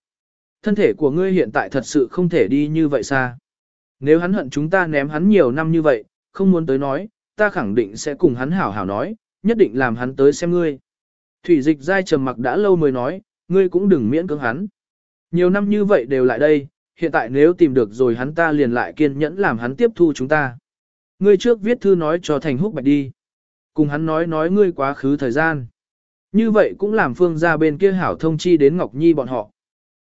Thân thể của ngươi hiện tại thật sự không thể đi như vậy xa. Nếu hắn hận chúng ta ném hắn nhiều năm như vậy, không muốn tới nói, ta khẳng định sẽ cùng hắn hảo hảo nói, nhất định làm hắn tới xem ngươi. Thủy dịch dai trầm mặc đã lâu mới nói, ngươi cũng đừng miễn cưỡng hắn. Nhiều năm như vậy đều lại đây, hiện tại nếu tìm được rồi hắn ta liền lại kiên nhẫn làm hắn tiếp thu chúng ta. Ngươi trước viết thư nói cho Thành Húc Bạch đi. Cùng hắn nói nói ngươi quá khứ thời gian. Như vậy cũng làm phương ra bên kia hảo thông chi đến Ngọc Nhi bọn họ.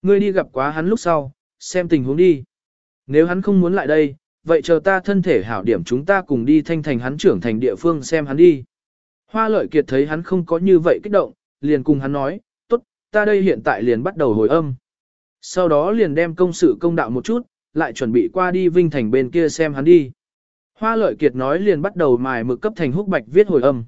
Ngươi đi gặp quá hắn lúc sau, xem tình huống đi. Nếu hắn không muốn lại đây, vậy chờ ta thân thể hảo điểm chúng ta cùng đi thanh thành hắn trưởng thành địa phương xem hắn đi. Hoa lợi kiệt thấy hắn không có như vậy kích động, liền cùng hắn nói, tốt, ta đây hiện tại liền bắt đầu hồi âm. Sau đó liền đem công sự công đạo một chút, lại chuẩn bị qua đi Vinh Thành bên kia xem hắn đi. Hoa lợi kiệt nói liền bắt đầu mài mực cấp Thành Húc Bạch viết hồi âm.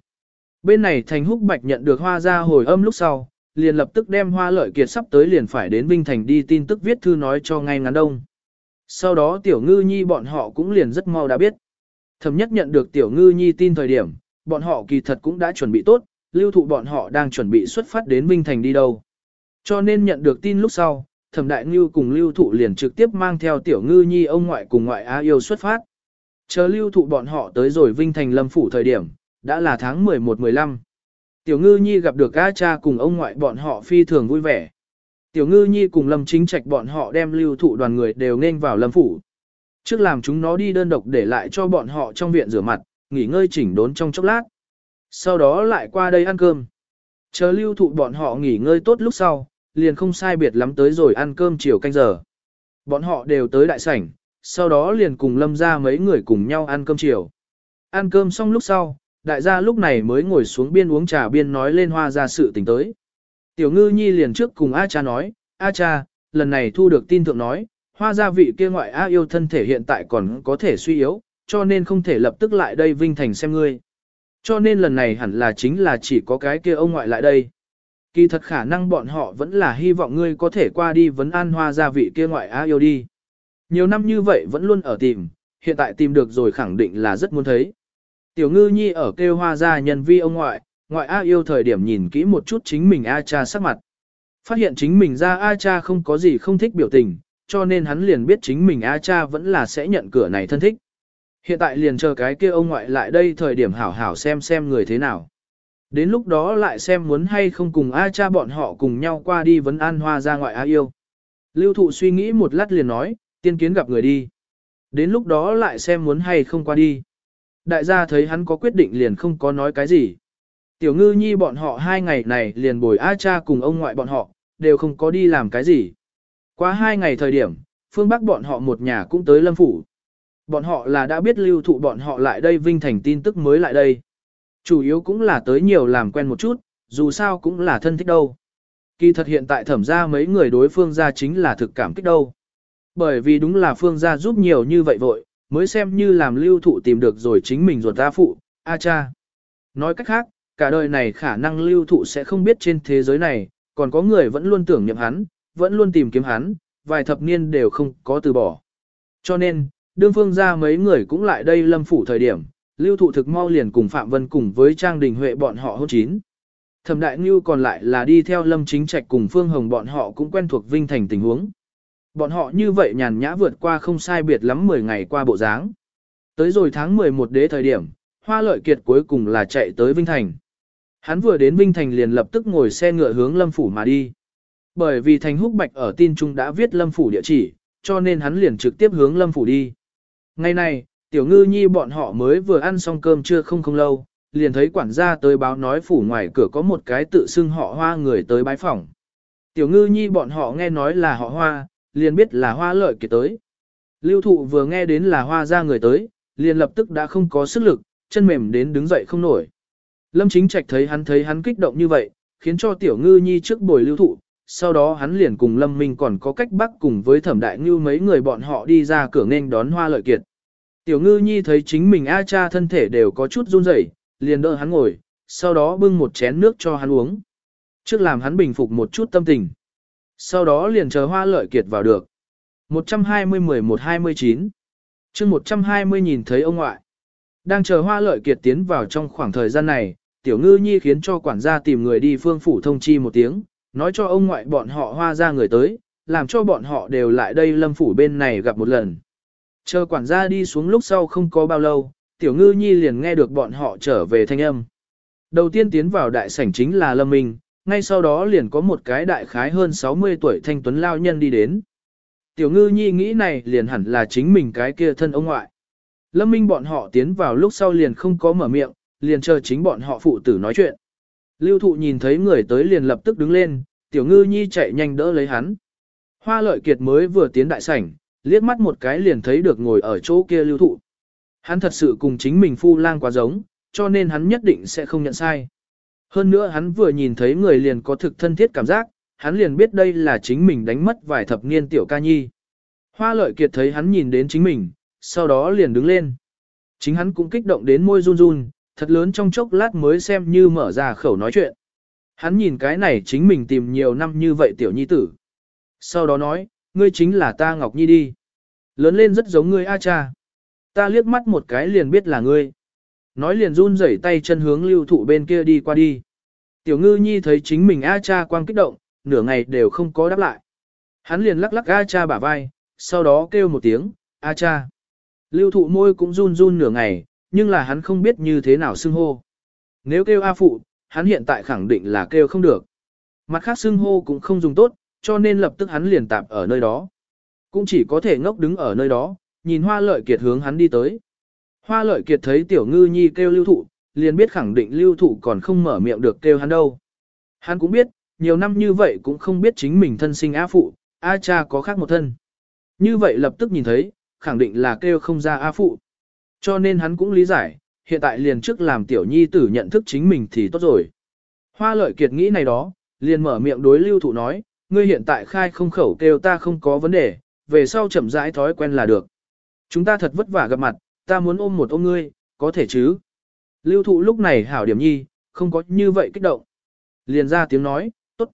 Bên này Thành Húc Bạch nhận được hoa ra hồi âm lúc sau, liền lập tức đem hoa lợi kiệt sắp tới liền phải đến Vinh Thành đi tin tức viết thư nói cho ngay ngắn đông. Sau đó tiểu ngư nhi bọn họ cũng liền rất mau đã biết. Thầm nhất nhận được tiểu ngư nhi tin thời điểm, bọn họ kỳ thật cũng đã chuẩn bị tốt, lưu thụ bọn họ đang chuẩn bị xuất phát đến Vinh Thành đi đâu. Cho nên nhận được tin lúc sau, thẩm đại ngư cùng lưu thụ liền trực tiếp mang theo tiểu ngư nhi ông ngoại cùng ngoại á yêu xuất phát. Chờ lưu thụ bọn họ tới rồi Vinh Thành lâm phủ thời điểm, đã là tháng 11-15. Tiểu ngư nhi gặp được A cha cùng ông ngoại bọn họ phi thường vui vẻ. Tiểu ngư nhi cùng lâm chính trạch bọn họ đem lưu thụ đoàn người đều nên vào lâm phủ. Trước làm chúng nó đi đơn độc để lại cho bọn họ trong viện rửa mặt, nghỉ ngơi chỉnh đốn trong chốc lát. Sau đó lại qua đây ăn cơm. Chờ lưu thụ bọn họ nghỉ ngơi tốt lúc sau, liền không sai biệt lắm tới rồi ăn cơm chiều canh giờ. Bọn họ đều tới đại sảnh, sau đó liền cùng lâm ra mấy người cùng nhau ăn cơm chiều. Ăn cơm xong lúc sau, đại gia lúc này mới ngồi xuống biên uống trà biên nói lên hoa ra sự tình tới. Tiểu ngư nhi liền trước cùng A cha nói, A cha, lần này thu được tin thượng nói, hoa gia vị kia ngoại A yêu thân thể hiện tại còn có thể suy yếu, cho nên không thể lập tức lại đây Vinh Thành xem ngươi. Cho nên lần này hẳn là chính là chỉ có cái kia ông ngoại lại đây. Kỳ thật khả năng bọn họ vẫn là hy vọng ngươi có thể qua đi vấn an hoa gia vị kia ngoại A yêu đi. Nhiều năm như vậy vẫn luôn ở tìm, hiện tại tìm được rồi khẳng định là rất muốn thấy. Tiểu ngư nhi ở kêu hoa gia nhân vi ông ngoại, ngoại A yêu thời điểm nhìn kỹ một chút chính mình A cha sắc mặt. Phát hiện chính mình ra A cha không có gì không thích biểu tình, cho nên hắn liền biết chính mình A cha vẫn là sẽ nhận cửa này thân thích. Hiện tại liền chờ cái kia ông ngoại lại đây thời điểm hảo hảo xem xem người thế nào. Đến lúc đó lại xem muốn hay không cùng A cha bọn họ cùng nhau qua đi vấn an hoa ra ngoại A yêu. Lưu thụ suy nghĩ một lát liền nói, tiên kiến gặp người đi. Đến lúc đó lại xem muốn hay không qua đi. Đại gia thấy hắn có quyết định liền không có nói cái gì. Tiểu ngư nhi bọn họ hai ngày này liền bồi A cha cùng ông ngoại bọn họ, đều không có đi làm cái gì. Qua hai ngày thời điểm, phương Bắc bọn họ một nhà cũng tới lâm phủ. Bọn họ là đã biết lưu thụ bọn họ lại đây vinh thành tin tức mới lại đây. Chủ yếu cũng là tới nhiều làm quen một chút, dù sao cũng là thân thích đâu. Kỳ thật hiện tại thẩm ra mấy người đối phương gia chính là thực cảm kích đâu. Bởi vì đúng là phương gia giúp nhiều như vậy vội, mới xem như làm lưu thụ tìm được rồi chính mình ruột ta phụ, a cha. Nói cách khác, cả đời này khả năng lưu thụ sẽ không biết trên thế giới này, còn có người vẫn luôn tưởng nhậm hắn, vẫn luôn tìm kiếm hắn, vài thập niên đều không có từ bỏ. Cho nên, đương phương ra mấy người cũng lại đây lâm phủ thời điểm, lưu thụ thực mau liền cùng Phạm Vân cùng với Trang Đình Huệ bọn họ hôn chín. Thẩm Đại Ngưu còn lại là đi theo Lâm Chính Trạch cùng Phương Hồng bọn họ cũng quen thuộc Vinh Thành tình huống. Bọn họ như vậy nhàn nhã vượt qua không sai biệt lắm 10 ngày qua bộ dáng. Tới rồi tháng 11 đế thời điểm, Hoa Lợi Kiệt cuối cùng là chạy tới Vinh Thành. Hắn vừa đến Vinh Thành liền lập tức ngồi xe ngựa hướng Lâm Phủ mà đi. Bởi vì Thành Húc Bạch ở tin trung đã viết Lâm Phủ địa chỉ, cho nên hắn liền trực tiếp hướng Lâm Phủ đi. Ngày này, Tiểu Ngư Nhi bọn họ mới vừa ăn xong cơm trưa không không lâu, liền thấy quản gia tới báo nói phủ ngoài cửa có một cái tự xưng họ hoa người tới bái phỏng. Tiểu Ngư Nhi bọn họ nghe nói là họ hoa, liền biết là hoa lợi kiệt tới. Lưu thụ vừa nghe đến là hoa ra người tới, liền lập tức đã không có sức lực, chân mềm đến đứng dậy không nổi. Lâm chính trạch thấy hắn thấy hắn kích động như vậy, khiến cho tiểu ngư nhi trước bồi lưu thụ, sau đó hắn liền cùng Lâm Minh còn có cách bắc cùng với thẩm đại ngư mấy người bọn họ đi ra cửa nghênh đón hoa lợi kiệt. Tiểu ngư nhi thấy chính mình A cha thân thể đều có chút run rẩy, liền đỡ hắn ngồi, sau đó bưng một chén nước cho hắn uống. Trước làm hắn bình phục một chút tâm tình. Sau đó liền chờ hoa lợi kiệt vào được. 120-11-29 chương 120 nhìn thấy ông ngoại. Đang chờ hoa lợi kiệt tiến vào trong khoảng thời gian này, tiểu ngư nhi khiến cho quản gia tìm người đi phương phủ thông chi một tiếng, nói cho ông ngoại bọn họ hoa ra người tới, làm cho bọn họ đều lại đây lâm phủ bên này gặp một lần. Chờ quản gia đi xuống lúc sau không có bao lâu, tiểu ngư nhi liền nghe được bọn họ trở về thanh âm. Đầu tiên tiến vào đại sảnh chính là Lâm Minh, ngay sau đó liền có một cái đại khái hơn 60 tuổi thanh tuấn lao nhân đi đến. Tiểu ngư nhi nghĩ này liền hẳn là chính mình cái kia thân ông ngoại. Lâm Minh bọn họ tiến vào lúc sau liền không có mở miệng, liền chờ chính bọn họ phụ tử nói chuyện. Lưu thụ nhìn thấy người tới liền lập tức đứng lên, tiểu ngư nhi chạy nhanh đỡ lấy hắn. Hoa lợi kiệt mới vừa tiến đại sảnh, liếc mắt một cái liền thấy được ngồi ở chỗ kia lưu thụ. Hắn thật sự cùng chính mình phu lang quá giống, cho nên hắn nhất định sẽ không nhận sai. Hơn nữa hắn vừa nhìn thấy người liền có thực thân thiết cảm giác, hắn liền biết đây là chính mình đánh mất vài thập niên tiểu ca nhi. Hoa lợi kiệt thấy hắn nhìn đến chính mình, sau đó liền đứng lên. Chính hắn cũng kích động đến môi run run, thật lớn trong chốc lát mới xem như mở ra khẩu nói chuyện. Hắn nhìn cái này chính mình tìm nhiều năm như vậy tiểu nhi tử. Sau đó nói, ngươi chính là ta Ngọc Nhi đi. Lớn lên rất giống ngươi A cha. Ta liếc mắt một cái liền biết là ngươi. Nói liền run rẩy tay chân hướng lưu thụ bên kia đi qua đi. Tiểu ngư nhi thấy chính mình A cha quang kích động, nửa ngày đều không có đáp lại. Hắn liền lắc lắc A cha bả vai, sau đó kêu một tiếng, A cha. Lưu thụ môi cũng run run nửa ngày, nhưng là hắn không biết như thế nào xưng hô. Nếu kêu A phụ, hắn hiện tại khẳng định là kêu không được. Mặt khác xưng hô cũng không dùng tốt, cho nên lập tức hắn liền tạp ở nơi đó. Cũng chỉ có thể ngốc đứng ở nơi đó, nhìn hoa lợi kiệt hướng hắn đi tới. Hoa lợi kiệt thấy tiểu ngư nhi kêu lưu thụ, liền biết khẳng định lưu thụ còn không mở miệng được kêu hắn đâu. Hắn cũng biết, nhiều năm như vậy cũng không biết chính mình thân sinh á phụ, A cha có khác một thân. Như vậy lập tức nhìn thấy, khẳng định là kêu không ra A phụ. Cho nên hắn cũng lý giải, hiện tại liền trước làm tiểu nhi tử nhận thức chính mình thì tốt rồi. Hoa lợi kiệt nghĩ này đó, liền mở miệng đối lưu thụ nói, ngươi hiện tại khai không khẩu kêu ta không có vấn đề, về sau chậm rãi thói quen là được. Chúng ta thật vất vả gặp mặt, ta muốn ôm một ôm ngươi, có thể chứ? Lưu thụ lúc này hảo điểm nhi, không có như vậy kích động. Liền ra tiếng nói, tốt.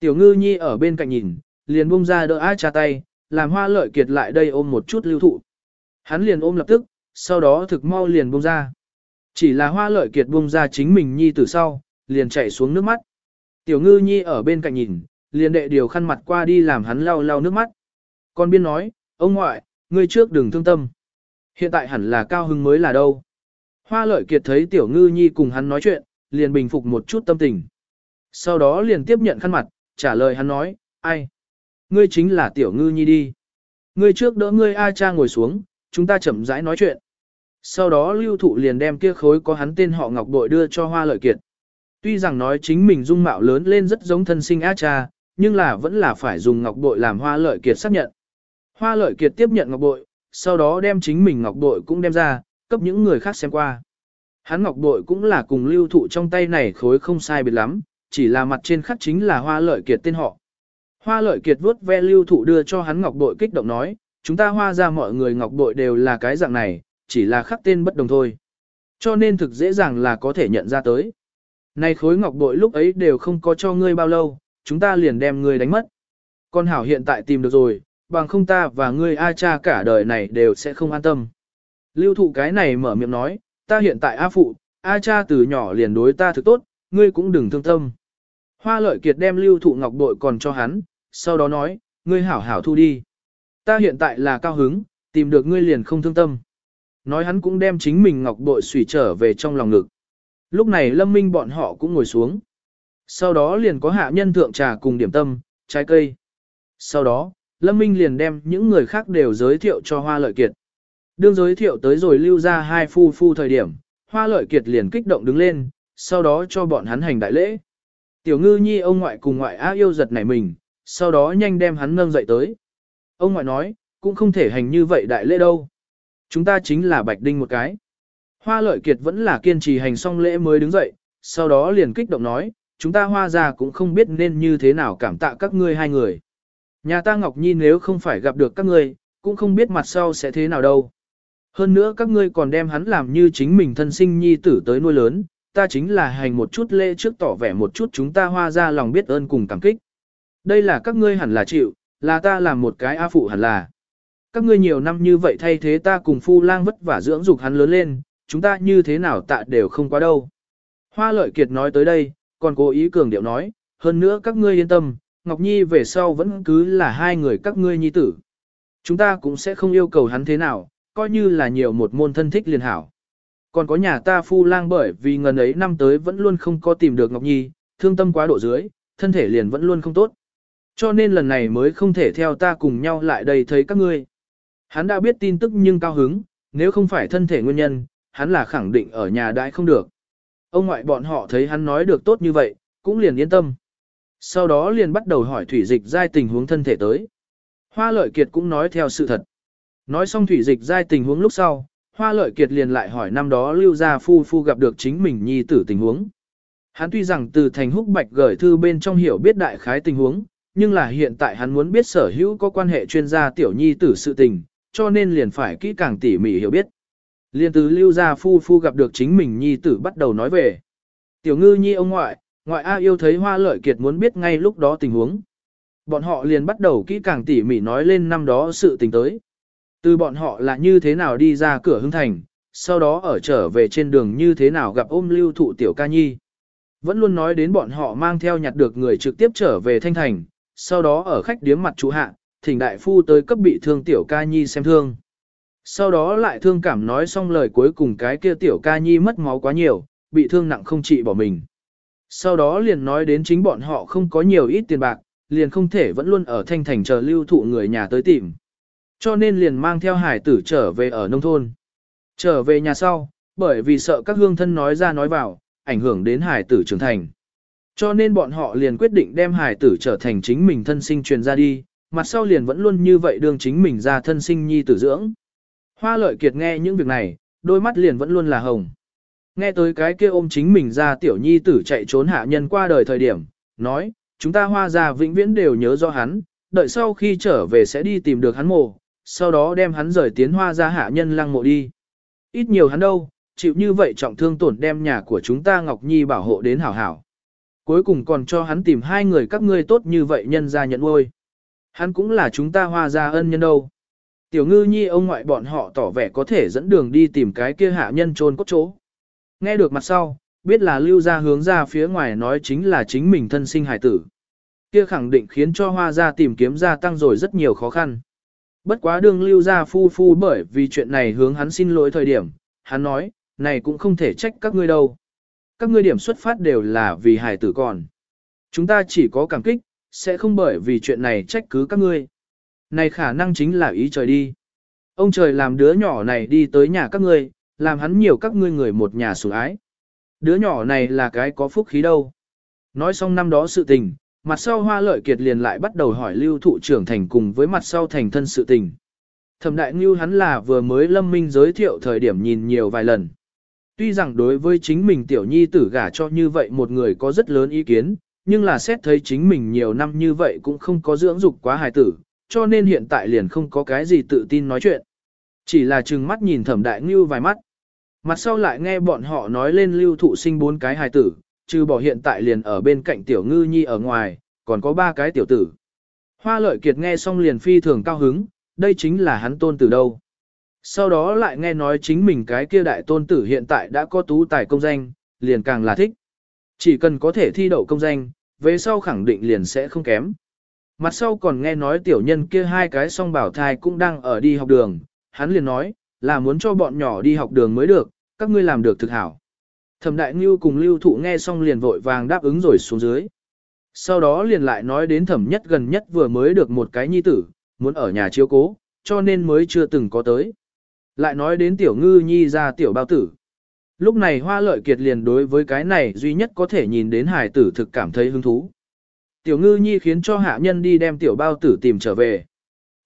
Tiểu ngư nhi ở bên cạnh nhìn, liền buông ra đỡ ai cha tay, làm hoa lợi kiệt lại đây ôm một chút lưu thụ. Hắn liền ôm lập tức, sau đó thực mau liền buông ra. Chỉ là hoa lợi kiệt buông ra chính mình nhi từ sau, liền chạy xuống nước mắt. Tiểu ngư nhi ở bên cạnh nhìn, liền đệ điều khăn mặt qua đi làm hắn lau lau nước mắt. Con biên nói, ông ngoại, ngươi trước đừng thương tâm. Hiện tại hẳn là cao hưng mới là đâu. Hoa lợi kiệt thấy tiểu ngư nhi cùng hắn nói chuyện, liền bình phục một chút tâm tình. Sau đó liền tiếp nhận khăn mặt, trả lời hắn nói, ai? Ngươi chính là tiểu ngư nhi đi. Ngươi trước đỡ ngươi A cha ngồi xuống, chúng ta chậm rãi nói chuyện. Sau đó lưu thụ liền đem kia khối có hắn tên họ Ngọc Bội đưa cho Hoa Lợi Kiệt. Tuy rằng nói chính mình dung mạo lớn lên rất giống thân sinh A cha, nhưng là vẫn là phải dùng Ngọc Bội làm Hoa Lợi Kiệt xác nhận. Hoa Lợi Kiệt tiếp nhận Ngọc Bội, sau đó đem chính mình Ngọc Bội cũng đem ra, cấp những người khác xem qua. Hắn Ngọc Bội cũng là cùng lưu thụ trong tay này khối không sai biệt lắm, chỉ là mặt trên khắc chính là Hoa Lợi Kiệt tên họ. Hoa Lợi Kiệt vuốt ve lưu thụ đưa cho hắn Ngọc Bội kích động nói, chúng ta hoa ra mọi người Ngọc Bội đều là cái dạng này, chỉ là khắc tên bất đồng thôi. Cho nên thực dễ dàng là có thể nhận ra tới. Này khối ngọc bội lúc ấy đều không có cho ngươi bao lâu, chúng ta liền đem ngươi đánh mất. Con hảo hiện tại tìm được rồi, bằng không ta và ngươi A cha cả đời này đều sẽ không an tâm. Lưu thụ cái này mở miệng nói, ta hiện tại A phụ, A cha từ nhỏ liền đối ta thực tốt, ngươi cũng đừng thương tâm. Hoa lợi kiệt đem lưu thụ ngọc bội còn cho hắn, sau đó nói, ngươi hảo hảo thu đi. Ta hiện tại là cao hứng, tìm được ngươi liền không thương tâm. Nói hắn cũng đem chính mình ngọc bội xủy trở về trong lòng ngực. Lúc này lâm minh bọn họ cũng ngồi xuống. Sau đó liền có hạ nhân thượng trà cùng điểm tâm, trái cây. Sau đó, lâm minh liền đem những người khác đều giới thiệu cho hoa lợi kiệt. Đương giới thiệu tới rồi lưu ra hai phu phu thời điểm, hoa lợi kiệt liền kích động đứng lên, sau đó cho bọn hắn hành đại lễ. Tiểu ngư nhi ông ngoại cùng ngoại á yêu giật nảy mình, sau đó nhanh đem hắn nâng dậy tới. Ông ngoại nói, cũng không thể hành như vậy đại lễ đâu. Chúng ta chính là bạch đinh một cái. Hoa lợi kiệt vẫn là kiên trì hành xong lễ mới đứng dậy, sau đó liền kích động nói, chúng ta hoa ra cũng không biết nên như thế nào cảm tạ các ngươi hai người. Nhà ta Ngọc Nhi nếu không phải gặp được các ngươi, cũng không biết mặt sau sẽ thế nào đâu. Hơn nữa các ngươi còn đem hắn làm như chính mình thân sinh nhi tử tới nuôi lớn, ta chính là hành một chút lễ trước tỏ vẻ một chút chúng ta hoa ra lòng biết ơn cùng cảm kích. Đây là các ngươi hẳn là chịu, là ta làm một cái A phụ hẳn là. Các ngươi nhiều năm như vậy thay thế ta cùng phu lang vất vả dưỡng dục hắn lớn lên, chúng ta như thế nào tạ đều không quá đâu. Hoa lợi kiệt nói tới đây, còn cố ý cường điệu nói, hơn nữa các ngươi yên tâm, Ngọc Nhi về sau vẫn cứ là hai người các ngươi nhi tử. Chúng ta cũng sẽ không yêu cầu hắn thế nào, coi như là nhiều một môn thân thích liền hảo. Còn có nhà ta phu lang bởi vì ngần ấy năm tới vẫn luôn không có tìm được Ngọc Nhi, thương tâm quá độ dưới, thân thể liền vẫn luôn không tốt. Cho nên lần này mới không thể theo ta cùng nhau lại đây thấy các ngươi. Hắn đã biết tin tức nhưng cao hứng, nếu không phải thân thể nguyên nhân, hắn là khẳng định ở nhà đãi không được. Ông ngoại bọn họ thấy hắn nói được tốt như vậy, cũng liền yên tâm. Sau đó liền bắt đầu hỏi thủy dịch giai tình huống thân thể tới. Hoa lợi kiệt cũng nói theo sự thật. Nói xong thủy dịch giai tình huống lúc sau, hoa lợi kiệt liền lại hỏi năm đó lưu gia phu phu gặp được chính mình nhi tử tình huống. Hắn tuy rằng từ thành húc bạch gửi thư bên trong hiểu biết đại khái tình huống, nhưng là hiện tại hắn muốn biết sở hữu có quan hệ chuyên gia tiểu nhi tử sự tình, cho nên liền phải kỹ càng tỉ mỉ hiểu biết. liền từ lưu gia phu phu gặp được chính mình nhi tử bắt đầu nói về. Tiểu ngư nhi ông ngoại, ngoại A yêu thấy hoa lợi kiệt muốn biết ngay lúc đó tình huống. Bọn họ liền bắt đầu kỹ càng tỉ mỉ nói lên năm đó sự tình tới. Từ bọn họ là như thế nào đi ra cửa hưng thành, sau đó ở trở về trên đường như thế nào gặp ôm lưu thụ tiểu ca nhi. Vẫn luôn nói đến bọn họ mang theo nhặt được người trực tiếp trở về thanh thành, sau đó ở khách điếm mặt chủ hạ, thỉnh đại phu tới cấp bị thương tiểu ca nhi xem thương. Sau đó lại thương cảm nói xong lời cuối cùng cái kia tiểu ca nhi mất máu quá nhiều, bị thương nặng không trị bỏ mình. Sau đó liền nói đến chính bọn họ không có nhiều ít tiền bạc, liền không thể vẫn luôn ở thanh thành chờ lưu thụ người nhà tới tìm. Cho nên liền mang theo hải tử trở về ở nông thôn. Trở về nhà sau, bởi vì sợ các hương thân nói ra nói vào, ảnh hưởng đến hải tử trưởng thành. Cho nên bọn họ liền quyết định đem hải tử trở thành chính mình thân sinh truyền ra đi, mặt sau liền vẫn luôn như vậy đương chính mình ra thân sinh nhi tử dưỡng. Hoa lợi kiệt nghe những việc này, đôi mắt liền vẫn luôn là hồng. Nghe tới cái kia ôm chính mình ra tiểu nhi tử chạy trốn hạ nhân qua đời thời điểm, nói, chúng ta hoa ra vĩnh viễn đều nhớ do hắn, đợi sau khi trở về sẽ đi tìm được hắn mộ, sau đó đem hắn rời tiến hoa ra hạ nhân lăng mộ đi. Ít nhiều hắn đâu, chịu như vậy trọng thương tổn đem nhà của chúng ta Ngọc Nhi bảo hộ đến hảo hảo. Cuối cùng còn cho hắn tìm hai người các ngươi tốt như vậy nhân ra nhận nuôi. Hắn cũng là chúng ta hoa ra ân nhân đâu. Tiểu ngư nhi ông ngoại bọn họ tỏ vẻ có thể dẫn đường đi tìm cái kia hạ nhân trôn cốt chỗ. Nghe được mặt sau, biết là lưu ra hướng ra phía ngoài nói chính là chính mình thân sinh hải tử. Kia khẳng định khiến cho hoa ra tìm kiếm gia tăng rồi rất nhiều khó khăn. Bất quá đương lưu ra phu phu bởi vì chuyện này hướng hắn xin lỗi thời điểm, hắn nói, này cũng không thể trách các ngươi đâu. Các ngươi điểm xuất phát đều là vì hải tử còn. Chúng ta chỉ có cảm kích, sẽ không bởi vì chuyện này trách cứ các ngươi. Này khả năng chính là ý trời đi. Ông trời làm đứa nhỏ này đi tới nhà các ngươi, làm hắn nhiều các ngươi người một nhà sủng ái. Đứa nhỏ này là cái có phúc khí đâu. Nói xong năm đó sự tình, mặt sau hoa lợi kiệt liền lại bắt đầu hỏi lưu thụ trưởng thành cùng với mặt sau thành thân sự tình. Thẩm đại ngưu hắn là vừa mới lâm minh giới thiệu thời điểm nhìn nhiều vài lần. Tuy rằng đối với chính mình tiểu nhi tử gả cho như vậy một người có rất lớn ý kiến, nhưng là xét thấy chính mình nhiều năm như vậy cũng không có dưỡng dục quá hài tử, cho nên hiện tại liền không có cái gì tự tin nói chuyện. Chỉ là chừng mắt nhìn thẩm đại ngưu vài mắt. Mặt sau lại nghe bọn họ nói lên lưu thụ sinh bốn cái hài tử, trừ bỏ hiện tại liền ở bên cạnh tiểu ngư nhi ở ngoài, còn có ba cái tiểu tử. Hoa lợi kiệt nghe xong liền phi thường cao hứng, đây chính là hắn tôn tử đâu. Sau đó lại nghe nói chính mình cái kia đại tôn tử hiện tại đã có tú tài công danh, liền càng là thích. Chỉ cần có thể thi đậu công danh, về sau khẳng định liền sẽ không kém. Mặt sau còn nghe nói tiểu nhân kia hai cái song bảo thai cũng đang ở đi học đường, hắn liền nói, là muốn cho bọn nhỏ đi học đường mới được, các ngươi làm được thực hảo. Thẩm đại ngưu cùng lưu thụ nghe xong liền vội vàng đáp ứng rồi xuống dưới. Sau đó liền lại nói đến thẩm nhất gần nhất vừa mới được một cái nhi tử, muốn ở nhà chiếu cố, cho nên mới chưa từng có tới. Lại nói đến tiểu ngư nhi ra tiểu bao tử. Lúc này hoa lợi kiệt liền đối với cái này duy nhất có thể nhìn đến hải tử thực cảm thấy hứng thú. Tiểu ngư nhi khiến cho hạ nhân đi đem tiểu bao tử tìm trở về.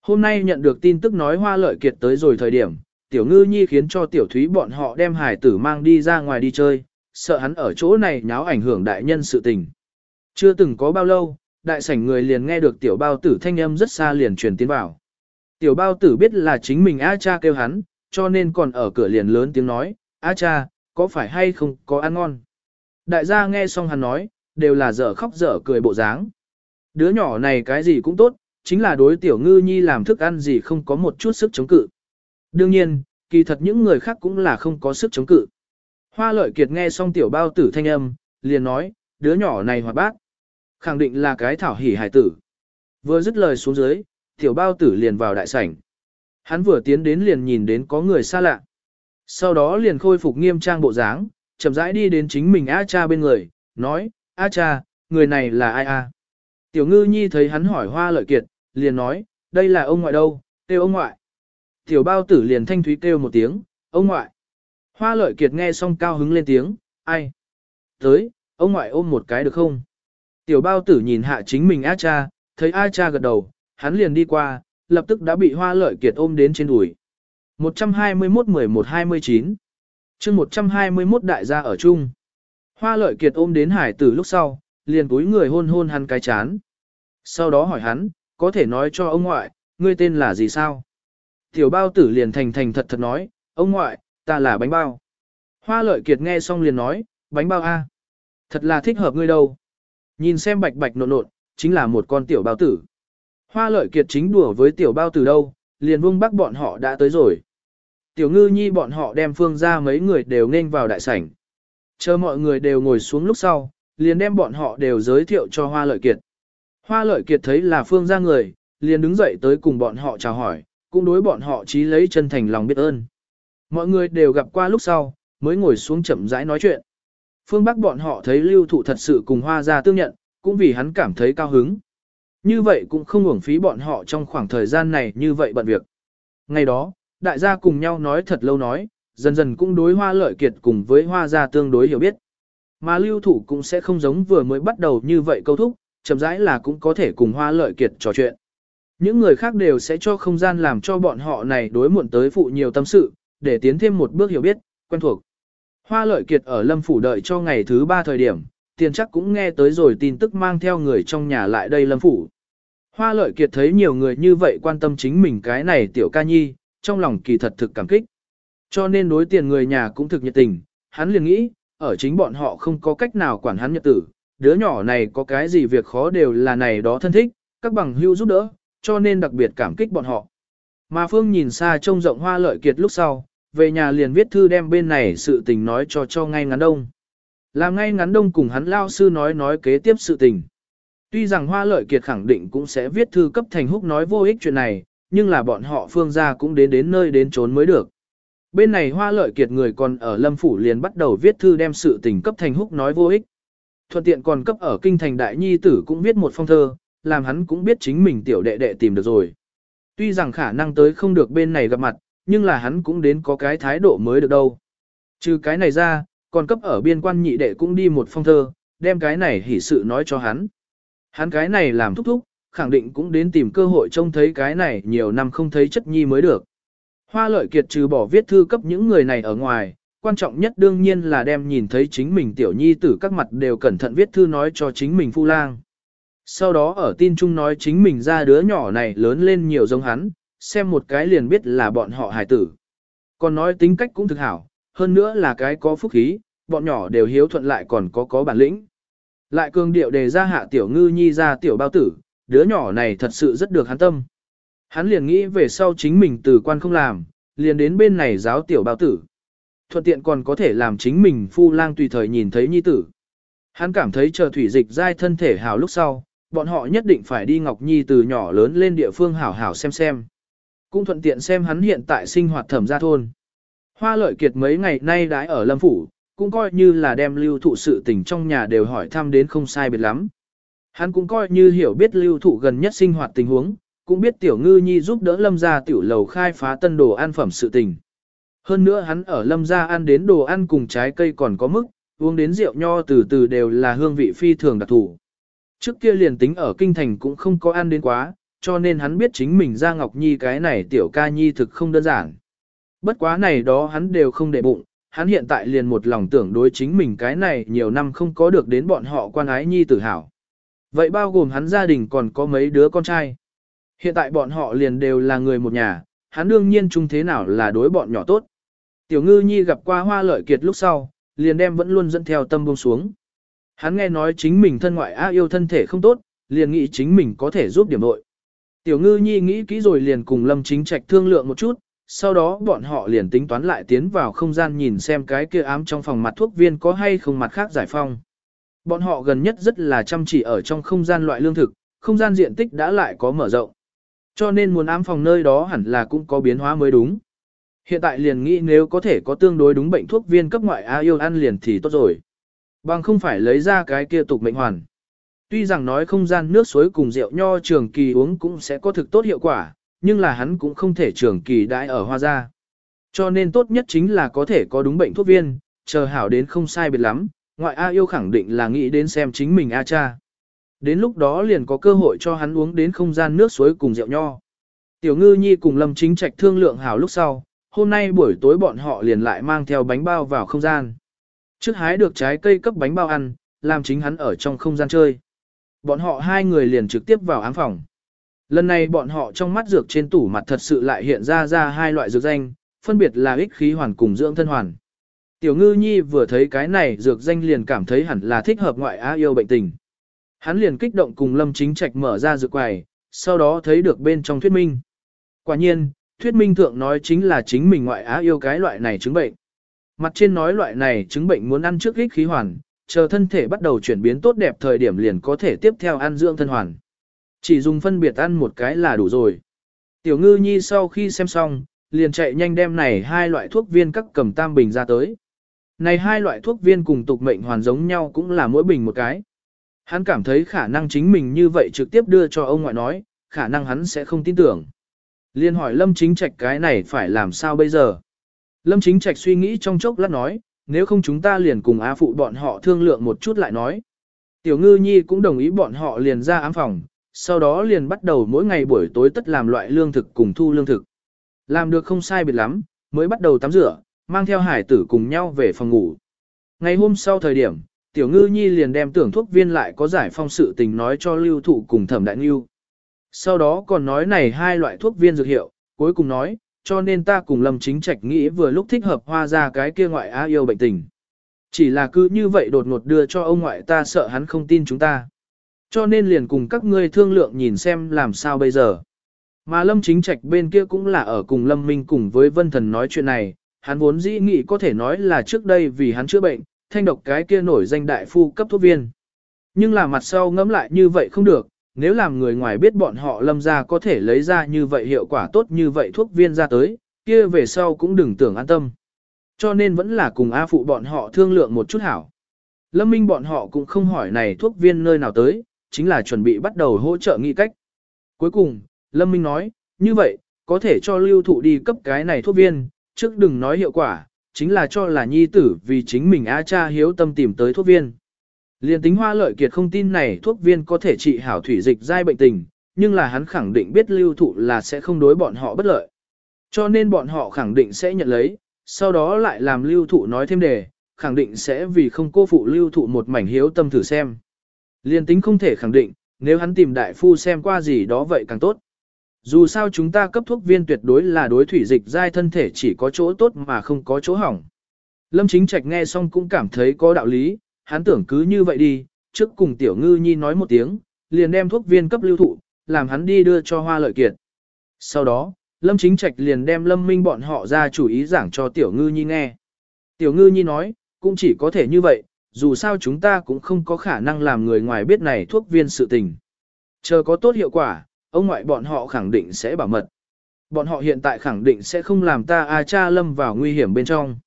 Hôm nay nhận được tin tức nói hoa lợi kiệt tới rồi thời điểm, tiểu ngư nhi khiến cho tiểu thúy bọn họ đem hải tử mang đi ra ngoài đi chơi, sợ hắn ở chỗ này nháo ảnh hưởng đại nhân sự tình. Chưa từng có bao lâu, đại sảnh người liền nghe được tiểu bao tử thanh âm rất xa liền truyền tiến vào. Tiểu bao tử biết là chính mình A cha kêu hắn, cho nên còn ở cửa liền lớn tiếng nói, A cha, có phải hay không có ăn ngon. Đại gia nghe xong hắn nói, đều là dở khóc dở cười bộ dáng. Đứa nhỏ này cái gì cũng tốt, chính là đối tiểu ngư nhi làm thức ăn gì không có một chút sức chống cự. Đương nhiên, kỳ thật những người khác cũng là không có sức chống cự. Hoa lợi kiệt nghe xong tiểu bao tử thanh âm, liền nói, đứa nhỏ này hoạt bát. Khẳng định là cái thảo hỉ hải tử. Vừa dứt lời xuống dưới, tiểu bao tử liền vào đại sảnh. Hắn vừa tiến đến liền nhìn đến có người xa lạ. Sau đó liền khôi phục nghiêm trang bộ dáng, chậm rãi đi đến chính mình A cha bên người, nói, A cha, người này là ai a? Tiểu ngư nhi thấy hắn hỏi hoa lợi kiệt, liền nói, đây là ông ngoại đâu, kêu ông ngoại. Tiểu bao tử liền thanh thúy kêu một tiếng, ông ngoại. Hoa lợi kiệt nghe xong cao hứng lên tiếng, ai? Tới, ông ngoại ôm một cái được không? Tiểu bao tử nhìn hạ chính mình A cha, thấy A cha gật đầu, hắn liền đi qua, lập tức đã bị hoa lợi kiệt ôm đến trên đùi. 121-11-29 chương 121 đại gia ở chung. Hoa lợi kiệt ôm đến hải tử lúc sau, liền túi người hôn hôn hắn cái chán. Sau đó hỏi hắn, có thể nói cho ông ngoại, ngươi tên là gì sao? Tiểu bao tử liền thành thành thật thật nói, ông ngoại, ta là bánh bao. Hoa lợi kiệt nghe xong liền nói, bánh bao a, Thật là thích hợp ngươi đâu. Nhìn xem bạch bạch nộn nộn, chính là một con tiểu bao tử. Hoa lợi kiệt chính đùa với tiểu bao tử đâu, liền vung bắc bọn họ đã tới rồi. Tiểu ngư nhi bọn họ đem phương ra mấy người đều nên vào đại sảnh. Chờ mọi người đều ngồi xuống lúc sau, liền đem bọn họ đều giới thiệu cho Hoa Lợi Kiệt. Hoa Lợi Kiệt thấy là phương ra người, liền đứng dậy tới cùng bọn họ chào hỏi, cũng đối bọn họ trí lấy chân thành lòng biết ơn. Mọi người đều gặp qua lúc sau, mới ngồi xuống chậm rãi nói chuyện. Phương Bắc bọn họ thấy lưu thụ thật sự cùng Hoa ra tương nhận, cũng vì hắn cảm thấy cao hứng. Như vậy cũng không uổng phí bọn họ trong khoảng thời gian này như vậy bận việc. Ngày đó, đại gia cùng nhau nói thật lâu nói, dần dần cũng đối hoa lợi kiệt cùng với hoa gia tương đối hiểu biết. Mà lưu thủ cũng sẽ không giống vừa mới bắt đầu như vậy câu thúc, chậm rãi là cũng có thể cùng hoa lợi kiệt trò chuyện. Những người khác đều sẽ cho không gian làm cho bọn họ này đối muộn tới phụ nhiều tâm sự, để tiến thêm một bước hiểu biết, quen thuộc. Hoa lợi kiệt ở lâm phủ đợi cho ngày thứ ba thời điểm, tiền chắc cũng nghe tới rồi tin tức mang theo người trong nhà lại đây lâm phủ. Hoa lợi kiệt thấy nhiều người như vậy quan tâm chính mình cái này tiểu ca nhi, trong lòng kỳ thật thực cảm kích. Cho nên đối tiền người nhà cũng thực nhiệt tình, hắn liền nghĩ, ở chính bọn họ không có cách nào quản hắn nhật tử, đứa nhỏ này có cái gì việc khó đều là này đó thân thích, các bằng hưu giúp đỡ, cho nên đặc biệt cảm kích bọn họ. Mà Phương nhìn xa trông rộng hoa lợi kiệt lúc sau, về nhà liền viết thư đem bên này sự tình nói cho cho ngay ngắn đông. Làm ngay ngắn đông cùng hắn lao sư nói nói kế tiếp sự tình. Tuy rằng hoa lợi kiệt khẳng định cũng sẽ viết thư cấp thành húc nói vô ích chuyện này, nhưng là bọn họ phương gia cũng đến đến nơi đến trốn mới được. Bên này hoa lợi kiệt người còn ở Lâm Phủ liền bắt đầu viết thư đem sự tình cấp thành húc nói vô ích. Thuận tiện còn cấp ở kinh thành đại nhi tử cũng viết một phong thơ, làm hắn cũng biết chính mình tiểu đệ đệ tìm được rồi. Tuy rằng khả năng tới không được bên này gặp mặt, nhưng là hắn cũng đến có cái thái độ mới được đâu. Trừ cái này ra, còn cấp ở biên quan nhị đệ cũng đi một phong thơ, đem cái này hỉ sự nói cho hắn. Hắn cái này làm thúc thúc, khẳng định cũng đến tìm cơ hội trông thấy cái này nhiều năm không thấy chất nhi mới được. Hoa lợi kiệt trừ bỏ viết thư cấp những người này ở ngoài, quan trọng nhất đương nhiên là đem nhìn thấy chính mình tiểu nhi tử các mặt đều cẩn thận viết thư nói cho chính mình phu lang. Sau đó ở tin chung nói chính mình ra đứa nhỏ này lớn lên nhiều giống hắn, xem một cái liền biết là bọn họ hài tử. Còn nói tính cách cũng thực hảo, hơn nữa là cái có phúc khí, bọn nhỏ đều hiếu thuận lại còn có có bản lĩnh. Lại cường điệu đề ra hạ tiểu ngư nhi ra tiểu bao tử, đứa nhỏ này thật sự rất được hắn tâm. Hắn liền nghĩ về sau chính mình từ quan không làm, liền đến bên này giáo tiểu bao tử. Thuận tiện còn có thể làm chính mình phu lang tùy thời nhìn thấy nhi tử. Hắn cảm thấy chờ thủy dịch dai thân thể hào lúc sau, bọn họ nhất định phải đi Ngọc Nhi từ nhỏ lớn lên địa phương hảo hảo xem xem. Cũng thuận tiện xem hắn hiện tại sinh hoạt thẩm gia thôn. Hoa lợi kiệt mấy ngày nay đãi ở Lâm Phủ, cũng coi như là đem lưu thụ sự tình trong nhà đều hỏi thăm đến không sai biệt lắm. Hắn cũng coi như hiểu biết lưu thụ gần nhất sinh hoạt tình huống, cũng biết tiểu ngư nhi giúp đỡ lâm gia tiểu lầu khai phá tân đồ ăn phẩm sự tình. Hơn nữa hắn ở lâm gia ăn đến đồ ăn cùng trái cây còn có mức, uống đến rượu nho từ từ đều là hương vị phi thường đặc thù. Trước kia liền tính ở kinh thành cũng không có ăn đến quá, cho nên hắn biết chính mình ra Ngọc Nhi cái này tiểu ca nhi thực không đơn giản. Bất quá này đó hắn đều không để bụng, hắn hiện tại liền một lòng tưởng đối chính mình cái này nhiều năm không có được đến bọn họ quan ái nhi tử hảo. Vậy bao gồm hắn gia đình còn có mấy đứa con trai. Hiện tại bọn họ liền đều là người một nhà, hắn đương nhiên chung thế nào là đối bọn nhỏ tốt. Tiểu ngư nhi gặp qua hoa lợi kiệt lúc sau, liền đem vẫn luôn dẫn theo tâm buông xuống. Hắn nghe nói chính mình thân ngoại á yêu thân thể không tốt, liền nghĩ chính mình có thể giúp điểm đội. Tiểu ngư nhi nghĩ kỹ rồi liền cùng lâm chính trạch thương lượng một chút, sau đó bọn họ liền tính toán lại tiến vào không gian nhìn xem cái kia ám trong phòng mặt thuốc viên có hay không mặt khác giải phong. Bọn họ gần nhất rất là chăm chỉ ở trong không gian loại lương thực, không gian diện tích đã lại có mở rộng. Cho nên muốn ám phòng nơi đó hẳn là cũng có biến hóa mới đúng. Hiện tại liền nghĩ nếu có thể có tương đối đúng bệnh thuốc viên cấp ngoại A yêu ăn liền thì tốt rồi. Bằng không phải lấy ra cái kia tục mệnh hoàn. Tuy rằng nói không gian nước suối cùng rượu nho trường kỳ uống cũng sẽ có thực tốt hiệu quả, nhưng là hắn cũng không thể trường kỳ đãi ở hoa gia. Cho nên tốt nhất chính là có thể có đúng bệnh thuốc viên, chờ hảo đến không sai biệt lắm, ngoại A yêu khẳng định là nghĩ đến xem chính mình A cha. Đến lúc đó liền có cơ hội cho hắn uống đến không gian nước suối cùng rượu nho. Tiểu ngư nhi cùng lâm chính trạch thương lượng hảo lúc sau, hôm nay buổi tối bọn họ liền lại mang theo bánh bao vào không gian. Trước hái được trái cây cấp bánh bao ăn, làm chính hắn ở trong không gian chơi. Bọn họ hai người liền trực tiếp vào ám phòng. Lần này bọn họ trong mắt dược trên tủ mặt thật sự lại hiện ra ra hai loại dược danh, phân biệt là ích khí hoàn cùng dưỡng thân hoàn. Tiểu ngư nhi vừa thấy cái này dược danh liền cảm thấy hẳn là thích hợp ngoại á yêu bệnh tình. Hắn liền kích động cùng lâm chính trạch mở ra dược quầy, sau đó thấy được bên trong thuyết minh. Quả nhiên, thuyết minh thượng nói chính là chính mình ngoại á yêu cái loại này chứng bệnh. Mặt trên nói loại này chứng bệnh muốn ăn trước ích khí hoàn, chờ thân thể bắt đầu chuyển biến tốt đẹp thời điểm liền có thể tiếp theo ăn dưỡng thân hoàn. Chỉ dùng phân biệt ăn một cái là đủ rồi. Tiểu ngư nhi sau khi xem xong, liền chạy nhanh đem này hai loại thuốc viên các cầm tam bình ra tới. Này hai loại thuốc viên cùng tục mệnh hoàn giống nhau cũng là mỗi bình một cái. Hắn cảm thấy khả năng chính mình như vậy trực tiếp đưa cho ông ngoại nói, khả năng hắn sẽ không tin tưởng. Liên hỏi Lâm Chính Trạch cái này phải làm sao bây giờ? Lâm Chính Trạch suy nghĩ trong chốc lát nói, nếu không chúng ta liền cùng á phụ bọn họ thương lượng một chút lại nói. Tiểu ngư nhi cũng đồng ý bọn họ liền ra ám phòng, sau đó liền bắt đầu mỗi ngày buổi tối tất làm loại lương thực cùng thu lương thực. Làm được không sai biệt lắm, mới bắt đầu tắm rửa, mang theo hải tử cùng nhau về phòng ngủ. Ngày hôm sau thời điểm, tiểu ngư nhi liền đem tưởng thuốc viên lại có giải phong sự tình nói cho lưu thụ cùng thẩm đại nghiêu. Sau đó còn nói này hai loại thuốc viên dược hiệu, cuối cùng nói, cho nên ta cùng Lâm Chính Trạch nghĩ vừa lúc thích hợp hoa ra cái kia ngoại á yêu bệnh tình. Chỉ là cứ như vậy đột ngột đưa cho ông ngoại ta sợ hắn không tin chúng ta. Cho nên liền cùng các ngươi thương lượng nhìn xem làm sao bây giờ. Mà Lâm Chính Trạch bên kia cũng là ở cùng Lâm Minh cùng với Vân Thần nói chuyện này, hắn vốn dĩ nghĩ có thể nói là trước đây vì hắn chữa bệnh, thanh độc cái kia nổi danh đại phu cấp thuốc viên. Nhưng là mặt sau ngẫm lại như vậy không được, nếu làm người ngoài biết bọn họ lâm ra có thể lấy ra như vậy hiệu quả tốt như vậy thuốc viên ra tới, kia về sau cũng đừng tưởng an tâm. Cho nên vẫn là cùng A phụ bọn họ thương lượng một chút hảo. Lâm Minh bọn họ cũng không hỏi này thuốc viên nơi nào tới, chính là chuẩn bị bắt đầu hỗ trợ nghị cách. Cuối cùng, Lâm Minh nói, như vậy, có thể cho lưu thụ đi cấp cái này thuốc viên, trước đừng nói hiệu quả, chính là cho là nhi tử vì chính mình A cha hiếu tâm tìm tới thuốc viên. Liên tính hoa lợi kiệt không tin này thuốc viên có thể trị hảo thủy dịch dai bệnh tình, nhưng là hắn khẳng định biết lưu thụ là sẽ không đối bọn họ bất lợi. Cho nên bọn họ khẳng định sẽ nhận lấy, sau đó lại làm lưu thụ nói thêm đề, khẳng định sẽ vì không cô phụ lưu thụ một mảnh hiếu tâm thử xem. Liên tính không thể khẳng định, nếu hắn tìm đại phu xem qua gì đó vậy càng tốt. Dù sao chúng ta cấp thuốc viên tuyệt đối là đối thủy dịch dai thân thể chỉ có chỗ tốt mà không có chỗ hỏng. Lâm Chính Trạch nghe xong cũng cảm thấy có đạo lý, hắn tưởng cứ như vậy đi, trước cùng Tiểu Ngư Nhi nói một tiếng, liền đem thuốc viên cấp lưu thụ, làm hắn đi đưa cho Hoa Lợi Kiệt. Sau đó, Lâm Chính Trạch liền đem Lâm Minh bọn họ ra chủ ý giảng cho Tiểu Ngư Nhi nghe. Tiểu Ngư Nhi nói, cũng chỉ có thể như vậy, dù sao chúng ta cũng không có khả năng làm người ngoài biết này thuốc viên sự tình. Chờ có tốt hiệu quả, ông ngoại bọn họ khẳng định sẽ bảo mật. Bọn họ hiện tại khẳng định sẽ không làm ta A cha Lâm vào nguy hiểm bên trong.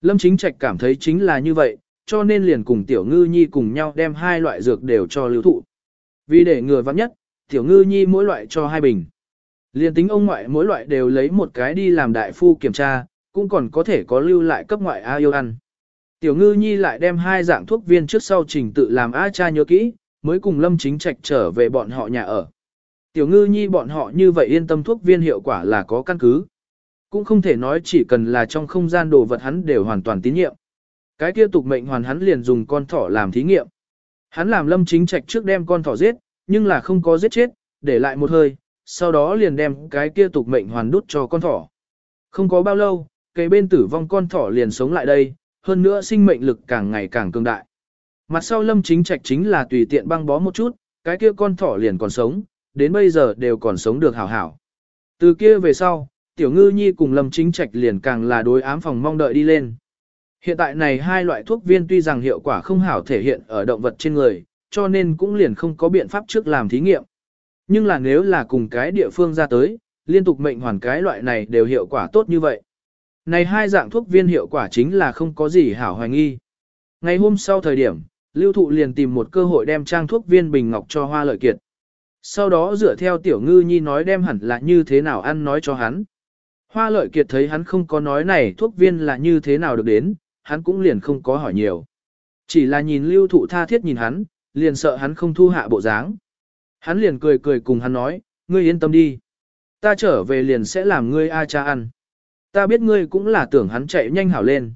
Lâm Chính Trạch cảm thấy chính là như vậy, cho nên liền cùng Tiểu Ngư Nhi cùng nhau đem hai loại dược đều cho lưu thụ. Vì để ngừa vắng nhất, Tiểu Ngư Nhi mỗi loại cho hai bình. Liền tính ông ngoại mỗi loại đều lấy một cái đi làm đại phu kiểm tra, cũng còn có thể có lưu lại cấp ngoại A yêu ăn. Tiểu ngư nhi lại đem hai dạng thuốc viên trước sau trình tự làm A cha nhớ kỹ, mới cùng lâm chính trạch trở về bọn họ nhà ở. Tiểu ngư nhi bọn họ như vậy yên tâm thuốc viên hiệu quả là có căn cứ. Cũng không thể nói chỉ cần là trong không gian đồ vật hắn đều hoàn toàn tín nhiệm. Cái kia tục mệnh hoàn hắn liền dùng con thỏ làm thí nghiệm. Hắn làm lâm chính trạch trước đem con thỏ giết, nhưng là không có giết chết, để lại một hơi, sau đó liền đem cái kia tục mệnh hoàn đút cho con thỏ. Không có bao lâu, cây bên tử vong con thỏ liền sống lại đây, hơn nữa sinh mệnh lực càng ngày càng cường đại. Mặt sau lâm chính trạch chính là tùy tiện băng bó một chút, cái kia con thỏ liền còn sống, đến bây giờ đều còn sống được hảo hảo. Từ kia về sau, tiểu ngư nhi cùng lâm chính trạch liền càng là đối ám phòng mong đợi đi lên. Hiện tại này hai loại thuốc viên tuy rằng hiệu quả không hảo thể hiện ở động vật trên người, cho nên cũng liền không có biện pháp trước làm thí nghiệm. Nhưng là nếu là cùng cái địa phương ra tới, liên tục mệnh hoàn cái loại này đều hiệu quả tốt như vậy. Này hai dạng thuốc viên hiệu quả chính là không có gì hảo hoài nghi. Ngày hôm sau thời điểm, lưu thụ liền tìm một cơ hội đem trang thuốc viên bình ngọc cho hoa lợi kiệt. Sau đó dựa theo tiểu ngư nhi nói đem hẳn là như thế nào ăn nói cho hắn. Hoa lợi kiệt thấy hắn không có nói này thuốc viên là như thế nào được đến, hắn cũng liền không có hỏi nhiều. Chỉ là nhìn lưu thụ tha thiết nhìn hắn, liền sợ hắn không thu hạ bộ dáng. Hắn liền cười cười cùng hắn nói, ngươi yên tâm đi. Ta trở về liền sẽ làm ngươi A cha ăn. Ta biết ngươi cũng là tưởng hắn chạy nhanh hảo lên.